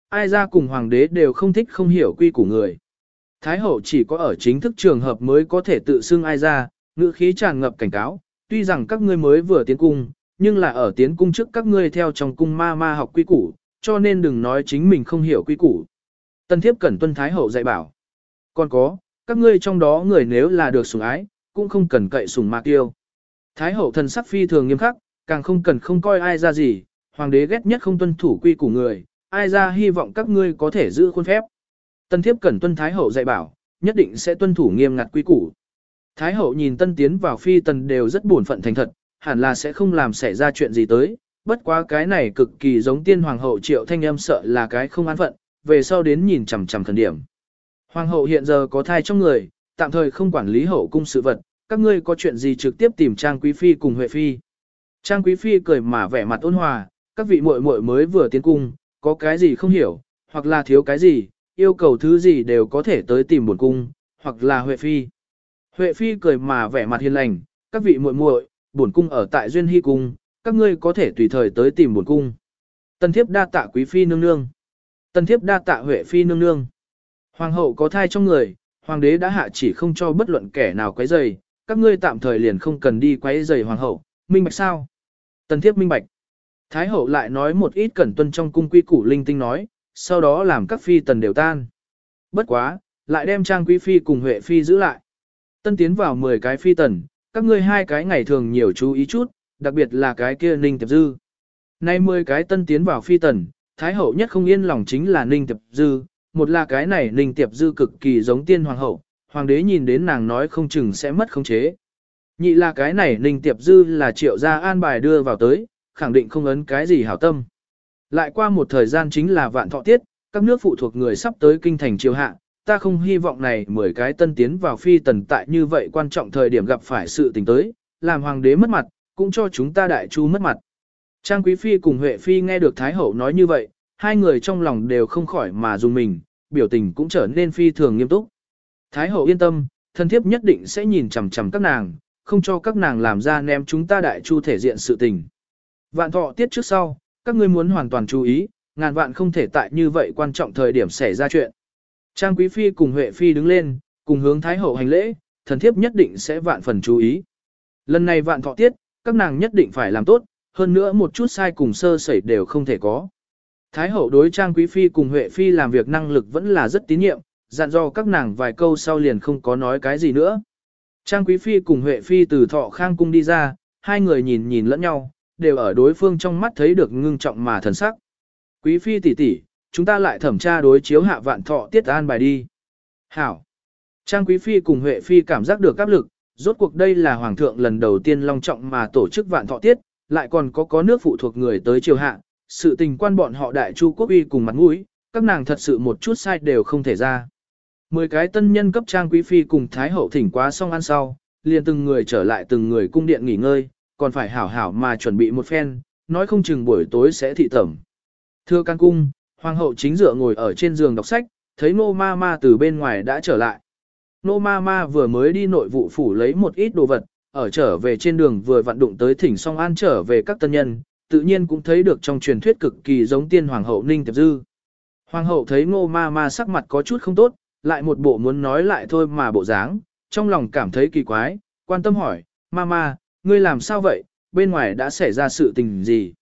Speaker 1: Ai ra cùng hoàng đế đều không thích không hiểu quy củ người. Thái hậu chỉ có ở chính thức trường hợp mới có thể tự xưng ai ra, ngữ khí tràn ngập cảnh cáo, tuy rằng các ngươi mới vừa tiến cung, nhưng là ở tiến cung trước các ngươi theo trong cung ma ma học quy củ, cho nên đừng nói chính mình không hiểu quy củ. Tân thiếp Cần tuân Thái hậu dạy bảo. Còn có, các ngươi trong đó người nếu là được sủng ái, cũng không cần cậy sủng mạc yêu. Thái hậu thần sắc phi thường nghiêm khắc, càng không cần không coi ai ra gì, hoàng đế ghét nhất không tuân thủ quy củ người, ai ra hy vọng các ngươi có thể giữ khuôn phép. Tân thiếp cần tuân Thái hậu dạy bảo, nhất định sẽ tuân thủ nghiêm ngặt quy củ. Thái hậu nhìn tân tiến vào phi tần đều rất buồn phận thành thật, hẳn là sẽ không làm xảy ra chuyện gì tới, bất quá cái này cực kỳ giống tiên hoàng hậu triệu thanh âm sợ là cái không an phận, về sau đến nhìn chằm chằm thần điểm. Hoàng hậu hiện giờ có thai trong người, tạm thời không quản lý hậu cung sự vật, các ngươi có chuyện gì trực tiếp tìm Trang Quý Phi cùng Huệ Phi. Trang Quý Phi cười mà vẻ mặt ôn hòa, các vị muội muội mới vừa tiến cung, có cái gì không hiểu, hoặc là thiếu cái gì, yêu cầu thứ gì đều có thể tới tìm buồn cung, hoặc là Huệ Phi. Huệ Phi cười mà vẻ mặt hiền lành, các vị muội muội, Bổn cung ở tại Duyên Hy Cung, các ngươi có thể tùy thời tới tìm bổn cung. Tần thiếp đa tạ Quý Phi nương nương. Tần thiếp đa tạ Huệ Phi nương nương. Hoàng hậu có thai trong người, hoàng đế đã hạ chỉ không cho bất luận kẻ nào quấy rầy, các ngươi tạm thời liền không cần đi quấy rầy hoàng hậu, minh bạch sao? Tần thiếp minh bạch. Thái hậu lại nói một ít cẩn tuân trong cung quy củ linh tinh nói, sau đó làm các phi tần đều tan. Bất quá, lại đem trang quý phi cùng huệ phi giữ lại. Tân tiến vào 10 cái phi tần, các ngươi hai cái ngày thường nhiều chú ý chút, đặc biệt là cái kia ninh tiệp dư. Nay 10 cái tân tiến vào phi tần, thái hậu nhất không yên lòng chính là ninh tiệp dư, một là cái này ninh tiệp dư cực kỳ giống tiên hoàng hậu, hoàng đế nhìn đến nàng nói không chừng sẽ mất khống chế. Nhị là cái này ninh tiệp dư là triệu gia an bài đưa vào tới, khẳng định không ấn cái gì hảo tâm. Lại qua một thời gian chính là vạn thọ tiết, các nước phụ thuộc người sắp tới kinh thành triều hạ, ta không hy vọng này mười cái tân tiến vào phi tần tại như vậy quan trọng thời điểm gặp phải sự tình tới, làm hoàng đế mất mặt, cũng cho chúng ta đại chu mất mặt. Trang Quý Phi cùng Huệ Phi nghe được Thái Hậu nói như vậy, hai người trong lòng đều không khỏi mà dùng mình, biểu tình cũng trở nên phi thường nghiêm túc. Thái hậu yên tâm, thân thiếp nhất định sẽ nhìn chằm chằm các nàng, không cho các nàng làm ra ném chúng ta đại chu thể diện sự tình. Vạn thọ tiết trước sau, các ngươi muốn hoàn toàn chú ý, ngàn vạn không thể tại như vậy quan trọng thời điểm xảy ra chuyện. Trang Quý Phi cùng Huệ Phi đứng lên, cùng hướng Thái hậu hành lễ, thần thiếp nhất định sẽ vạn phần chú ý. Lần này vạn thọ tiết, các nàng nhất định phải làm tốt, hơn nữa một chút sai cùng sơ sẩy đều không thể có. Thái hậu đối Trang Quý Phi cùng Huệ Phi làm việc năng lực vẫn là rất tín nhiệm, dặn dò các nàng vài câu sau liền không có nói cái gì nữa. Trang Quý Phi cùng Huệ Phi từ thọ khang cung đi ra, hai người nhìn nhìn lẫn nhau, đều ở đối phương trong mắt thấy được ngưng trọng mà thần sắc. Quý phi tỷ tỷ, chúng ta lại thẩm tra đối chiếu hạ vạn thọ tiết an bài đi. Hảo. Trang quý phi cùng Huệ phi cảm giác được áp lực, rốt cuộc đây là hoàng thượng lần đầu tiên long trọng mà tổ chức vạn thọ tiết, lại còn có có nước phụ thuộc người tới triều hạ, sự tình quan bọn họ đại chu quốc uy cùng mặt mũi, các nàng thật sự một chút sai đều không thể ra. Mười cái tân nhân cấp trang quý phi cùng thái hậu thỉnh quá xong ăn sau, liền từng người trở lại từng người cung điện nghỉ ngơi, còn phải hảo hảo mà chuẩn bị một phen, nói không chừng buổi tối sẽ thị tẩm. Thưa can cung, hoàng hậu chính dựa ngồi ở trên giường đọc sách, thấy nô ma ma từ bên ngoài đã trở lại. Nô ma ma vừa mới đi nội vụ phủ lấy một ít đồ vật, ở trở về trên đường vừa vặn đụng tới thỉnh song an trở về các tân nhân, tự nhiên cũng thấy được trong truyền thuyết cực kỳ giống tiên hoàng hậu Ninh Tiệp Dư. Hoàng hậu thấy Nô ma ma sắc mặt có chút không tốt, lại một bộ muốn nói lại thôi mà bộ dáng, trong lòng cảm thấy kỳ quái, quan tâm hỏi, ma ma, ngươi làm sao vậy, bên ngoài đã xảy ra sự tình gì?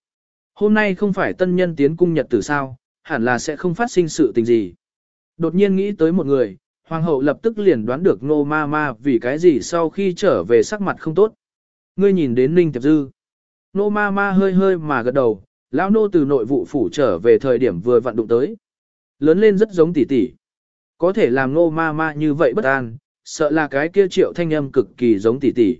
Speaker 1: Hôm nay không phải tân nhân tiến cung nhật tử sao, hẳn là sẽ không phát sinh sự tình gì. Đột nhiên nghĩ tới một người, hoàng hậu lập tức liền đoán được ngô ma ma vì cái gì sau khi trở về sắc mặt không tốt. Ngươi nhìn đến Ninh Tiệp Dư. Nô ma ma hơi hơi mà gật đầu, lão nô từ nội vụ phủ trở về thời điểm vừa vặn đụng tới. Lớn lên rất giống tỷ tỷ. Có thể làm nô ma ma như vậy bất an, sợ là cái kia triệu thanh âm cực kỳ giống tỷ tỷ.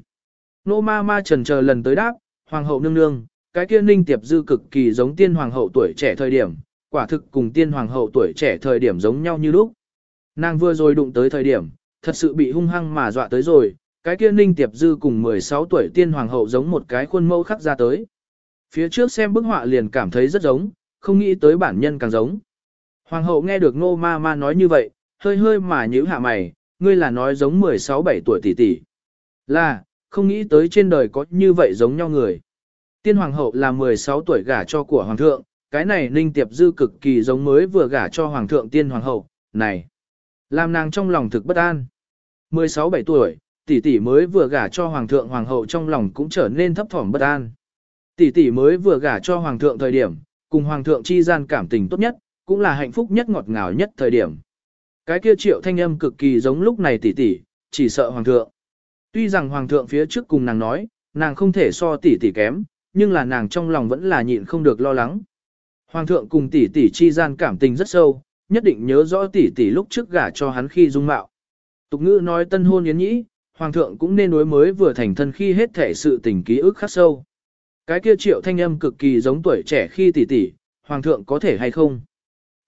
Speaker 1: Nô ma ma trần chờ lần tới đáp, hoàng hậu nương nương, cái kia ninh tiệp dư cực kỳ giống tiên hoàng hậu tuổi trẻ thời điểm, quả thực cùng tiên hoàng hậu tuổi trẻ thời điểm giống nhau như lúc. Nàng vừa rồi đụng tới thời điểm, thật sự bị hung hăng mà dọa tới rồi, cái kia ninh tiệp dư cùng 16 tuổi tiên hoàng hậu giống một cái khuôn mẫu khắc ra tới. Phía trước xem bức họa liền cảm thấy rất giống, không nghĩ tới bản nhân càng giống. Hoàng hậu nghe được ngô ma ma nói như vậy, hơi hơi mà nhíu hạ mày, ngươi là nói giống 16-17 tuổi tỷ tỷ. Là, không nghĩ tới trên đời có như vậy giống nhau người. Tiên hoàng hậu là 16 tuổi gả cho của hoàng thượng, cái này ninh tiệp dư cực kỳ giống mới vừa gả cho hoàng thượng tiên hoàng hậu, này. Làm nàng trong lòng thực bất an. 16-17 tuổi, tỷ tỷ mới vừa gả cho hoàng thượng hoàng hậu trong lòng cũng trở nên thấp thỏm bất an. Tỷ tỷ mới vừa gả cho hoàng thượng thời điểm, cùng hoàng thượng chi gian cảm tình tốt nhất, cũng là hạnh phúc nhất ngọt ngào nhất thời điểm. Cái kia triệu thanh âm cực kỳ giống lúc này tỷ tỷ, chỉ sợ hoàng thượng. Tuy rằng hoàng thượng phía trước cùng nàng nói, nàng không thể so tỷ tỷ kém, nhưng là nàng trong lòng vẫn là nhịn không được lo lắng. Hoàng thượng cùng tỷ tỷ chi gian cảm tình rất sâu, nhất định nhớ rõ tỷ tỷ lúc trước gả cho hắn khi dung mạo. Tục ngữ nói tân hôn yến nhĩ, hoàng thượng cũng nên đối mới vừa thành thân khi hết thể sự tình ký ức khắc sâu. Cái kia triệu thanh âm cực kỳ giống tuổi trẻ khi tỷ tỷ, hoàng thượng có thể hay không?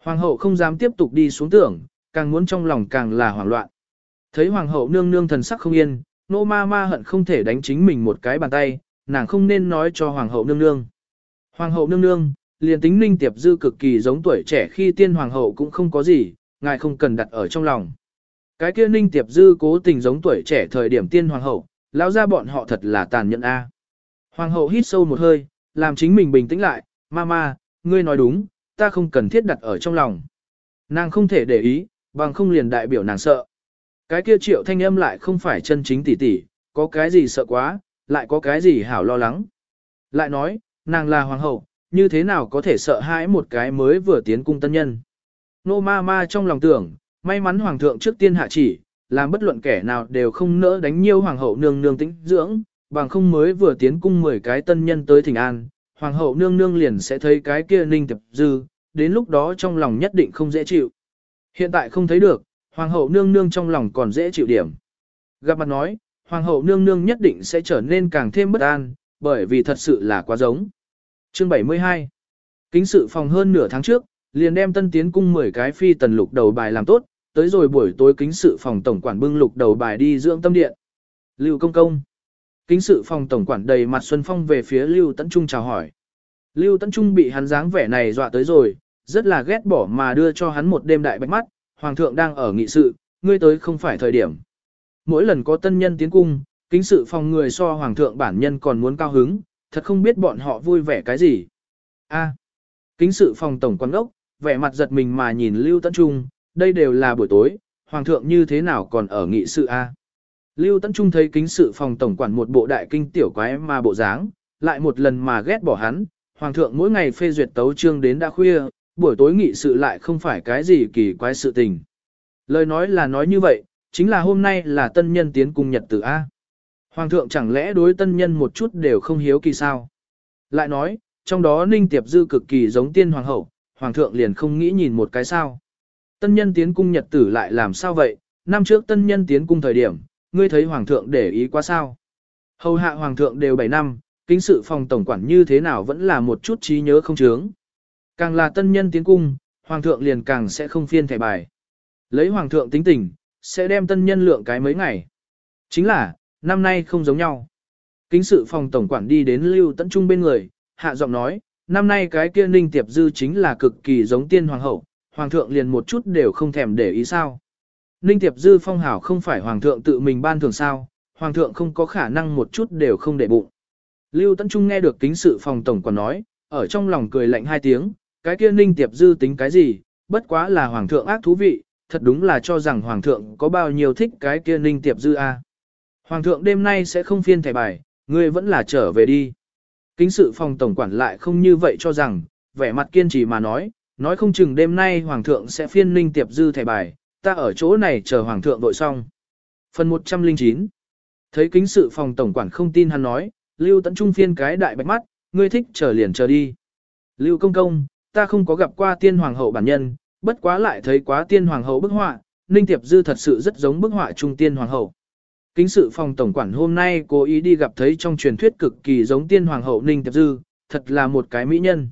Speaker 1: Hoàng hậu không dám tiếp tục đi xuống tưởng, càng muốn trong lòng càng là hoảng loạn. Thấy hoàng hậu nương nương thần sắc không yên, nô ma ma hận không thể đánh chính mình một cái bàn tay, nàng không nên nói cho hoàng hậu nương nương. Hoàng hậu nương nương, liền tính ninh tiệp dư cực kỳ giống tuổi trẻ khi tiên hoàng hậu cũng không có gì, ngài không cần đặt ở trong lòng. Cái kia ninh tiệp dư cố tình giống tuổi trẻ thời điểm tiên hoàng hậu, lão ra bọn họ thật là tàn nhẫn a. Hoàng hậu hít sâu một hơi, làm chính mình bình tĩnh lại, mama, ngươi nói đúng, ta không cần thiết đặt ở trong lòng. Nàng không thể để ý, bằng không liền đại biểu nàng sợ. Cái kia triệu thanh âm lại không phải chân chính tỷ tỷ, có cái gì sợ quá, lại có cái gì hảo lo lắng. Lại nói, nàng là hoàng hậu, như thế nào có thể sợ hãi một cái mới vừa tiến cung tân nhân. Nô ma ma trong lòng tưởng, may mắn hoàng thượng trước tiên hạ chỉ, làm bất luận kẻ nào đều không nỡ đánh nhiêu hoàng hậu nương nương tĩnh dưỡng, bằng không mới vừa tiến cung 10 cái tân nhân tới thỉnh an, hoàng hậu nương nương liền sẽ thấy cái kia ninh tập dư, đến lúc đó trong lòng nhất định không dễ chịu. Hiện tại không thấy được, hoàng hậu nương nương trong lòng còn dễ chịu điểm. Gặp mặt nói, hoàng hậu nương nương nhất định sẽ trở nên càng thêm bất an, bởi vì thật sự là quá giống. Chương 72 Kính sự phòng hơn nửa tháng trước, liền đem tân tiến cung 10 cái phi tần lục đầu bài làm tốt, tới rồi buổi tối kính sự phòng tổng quản bưng lục đầu bài đi dưỡng tâm điện. Lưu công công. Kính sự phòng tổng quản đầy mặt Xuân Phong về phía Lưu Tấn Trung chào hỏi. Lưu Tấn Trung bị hắn dáng vẻ này dọa tới rồi, rất là ghét bỏ mà đưa cho hắn một đêm đại bạch mắt, Hoàng thượng đang ở nghị sự, ngươi tới không phải thời điểm. Mỗi lần có tân nhân tiến cung, kính sự phòng người so Hoàng thượng bản nhân còn muốn cao hứng, thật không biết bọn họ vui vẻ cái gì. A. kính sự phòng tổng quản ốc, vẻ mặt giật mình mà nhìn Lưu Tấn Trung, đây đều là buổi tối, Hoàng thượng như thế nào còn ở nghị sự A. Lưu Tấn Trung thấy kính sự phòng tổng quản một bộ đại kinh tiểu quái mà bộ dáng, lại một lần mà ghét bỏ hắn, Hoàng thượng mỗi ngày phê duyệt tấu trương đến đã khuya, buổi tối nghị sự lại không phải cái gì kỳ quái sự tình. Lời nói là nói như vậy, chính là hôm nay là tân nhân tiến cung nhật tử A. Hoàng thượng chẳng lẽ đối tân nhân một chút đều không hiếu kỳ sao? lại nói, trong đó Ninh Tiệp Dư cực kỳ giống tiên hoàng hậu, hoàng thượng liền không nghĩ nhìn một cái sao. Tân nhân tiến cung nhật tử lại làm sao vậy, năm trước tân nhân tiến cung thời điểm, ngươi thấy hoàng thượng để ý quá sao. Hầu hạ hoàng thượng đều 7 năm, kính sự phòng tổng quản như thế nào vẫn là một chút trí nhớ không chướng. Càng là tân nhân tiến cung, hoàng thượng liền càng sẽ không phiên thẻ bài. Lấy hoàng thượng tính tình, sẽ đem tân nhân lượng cái mấy ngày. Chính là, năm nay không giống nhau. Kính sự phòng tổng quản đi đến Lưu Tấn Trung bên người, hạ giọng nói, năm nay cái kia Ninh Tiệp Dư chính là cực kỳ giống tiên hoàng hậu, hoàng thượng liền một chút đều không thèm để ý sao. Ninh Tiệp Dư phong hảo không phải hoàng thượng tự mình ban thường sao, hoàng thượng không có khả năng một chút đều không để bụng. Lưu Tấn Trung nghe được kính sự phòng tổng quản nói, ở trong lòng cười lạnh hai tiếng, cái kia Ninh Tiệp Dư tính cái gì, bất quá là hoàng thượng ác thú vị, thật đúng là cho rằng hoàng thượng có bao nhiêu thích cái kia Ninh Tiệp Dư a. Hoàng thượng đêm nay sẽ không phiên thẻ bài, ngươi vẫn là trở về đi. Kính sự phòng tổng quản lại không như vậy cho rằng, vẻ mặt kiên trì mà nói, nói không chừng đêm nay hoàng thượng sẽ phiên Ninh Tiệp Dư thẻ bài, ta ở chỗ này chờ hoàng thượng vội xong. Phần 109 Thấy kính sự phòng tổng quản không tin hắn nói, Lưu Tấn Trung phiên cái đại bạch mắt, ngươi thích chờ liền chờ đi. Lưu Công Công, ta không có gặp qua tiên hoàng hậu bản nhân, bất quá lại thấy quá tiên hoàng hậu bức họa, Ninh Tiệp Dư thật sự rất giống bức họa trung tiên hoàng hậu. Kính sự phòng tổng quản hôm nay cố ý đi gặp thấy trong truyền thuyết cực kỳ giống tiên hoàng hậu Ninh Tiệp Dư, thật là một cái mỹ nhân.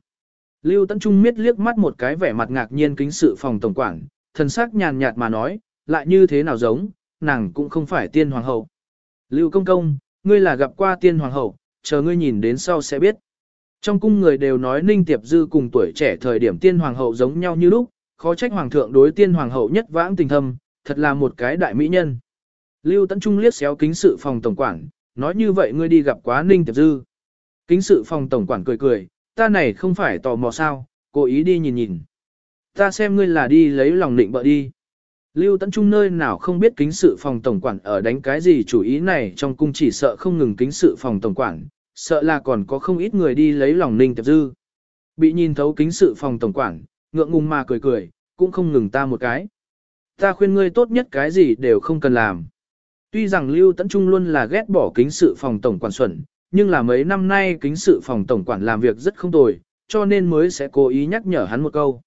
Speaker 1: Lưu Tấn Trung miết liếc mắt một cái vẻ mặt ngạc nhiên kính sự phòng tổng quản, thần sắc nhàn nhạt mà nói, lại như thế nào giống, nàng cũng không phải tiên hoàng hậu. Lưu công công, ngươi là gặp qua tiên hoàng hậu, chờ ngươi nhìn đến sau sẽ biết. Trong cung người đều nói Ninh Tiệp Dư cùng tuổi trẻ thời điểm tiên hoàng hậu giống nhau như lúc, khó trách hoàng thượng đối tiên hoàng hậu nhất vãng tình thâm, thật là một cái đại mỹ nhân. Lưu Tấn Trung liếc xéo kính sự phòng tổng quản, nói như vậy ngươi đi gặp quá Ninh Tiệp Dư. Kính sự phòng tổng quản cười cười, ta này không phải tò mò sao, cố ý đi nhìn nhìn. Ta xem ngươi là đi lấy lòng định bợ đi. Lưu Tấn Trung nơi nào không biết kính sự phòng tổng quản ở đánh cái gì chủ ý này trong cung chỉ sợ không ngừng kính sự phòng tổng quản, sợ là còn có không ít người đi lấy lòng Ninh Tiệp Dư. Bị nhìn thấu kính sự phòng tổng quản, ngượng ngùng mà cười cười, cũng không ngừng ta một cái. Ta khuyên ngươi tốt nhất cái gì đều không cần làm. Tuy rằng Lưu Tấn Trung luôn là ghét bỏ kính sự phòng tổng quản xuẩn, nhưng là mấy năm nay kính sự phòng tổng quản làm việc rất không tồi, cho nên mới sẽ cố ý nhắc nhở hắn một câu.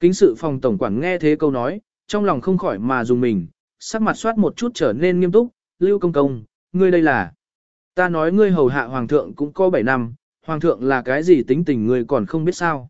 Speaker 1: Kính sự phòng tổng quản nghe thế câu nói, trong lòng không khỏi mà dùng mình, sắc mặt soát một chút trở nên nghiêm túc, Lưu Công Công, ngươi đây là. Ta nói ngươi hầu hạ hoàng thượng cũng có 7 năm, hoàng thượng là cái gì tính tình ngươi còn không biết sao.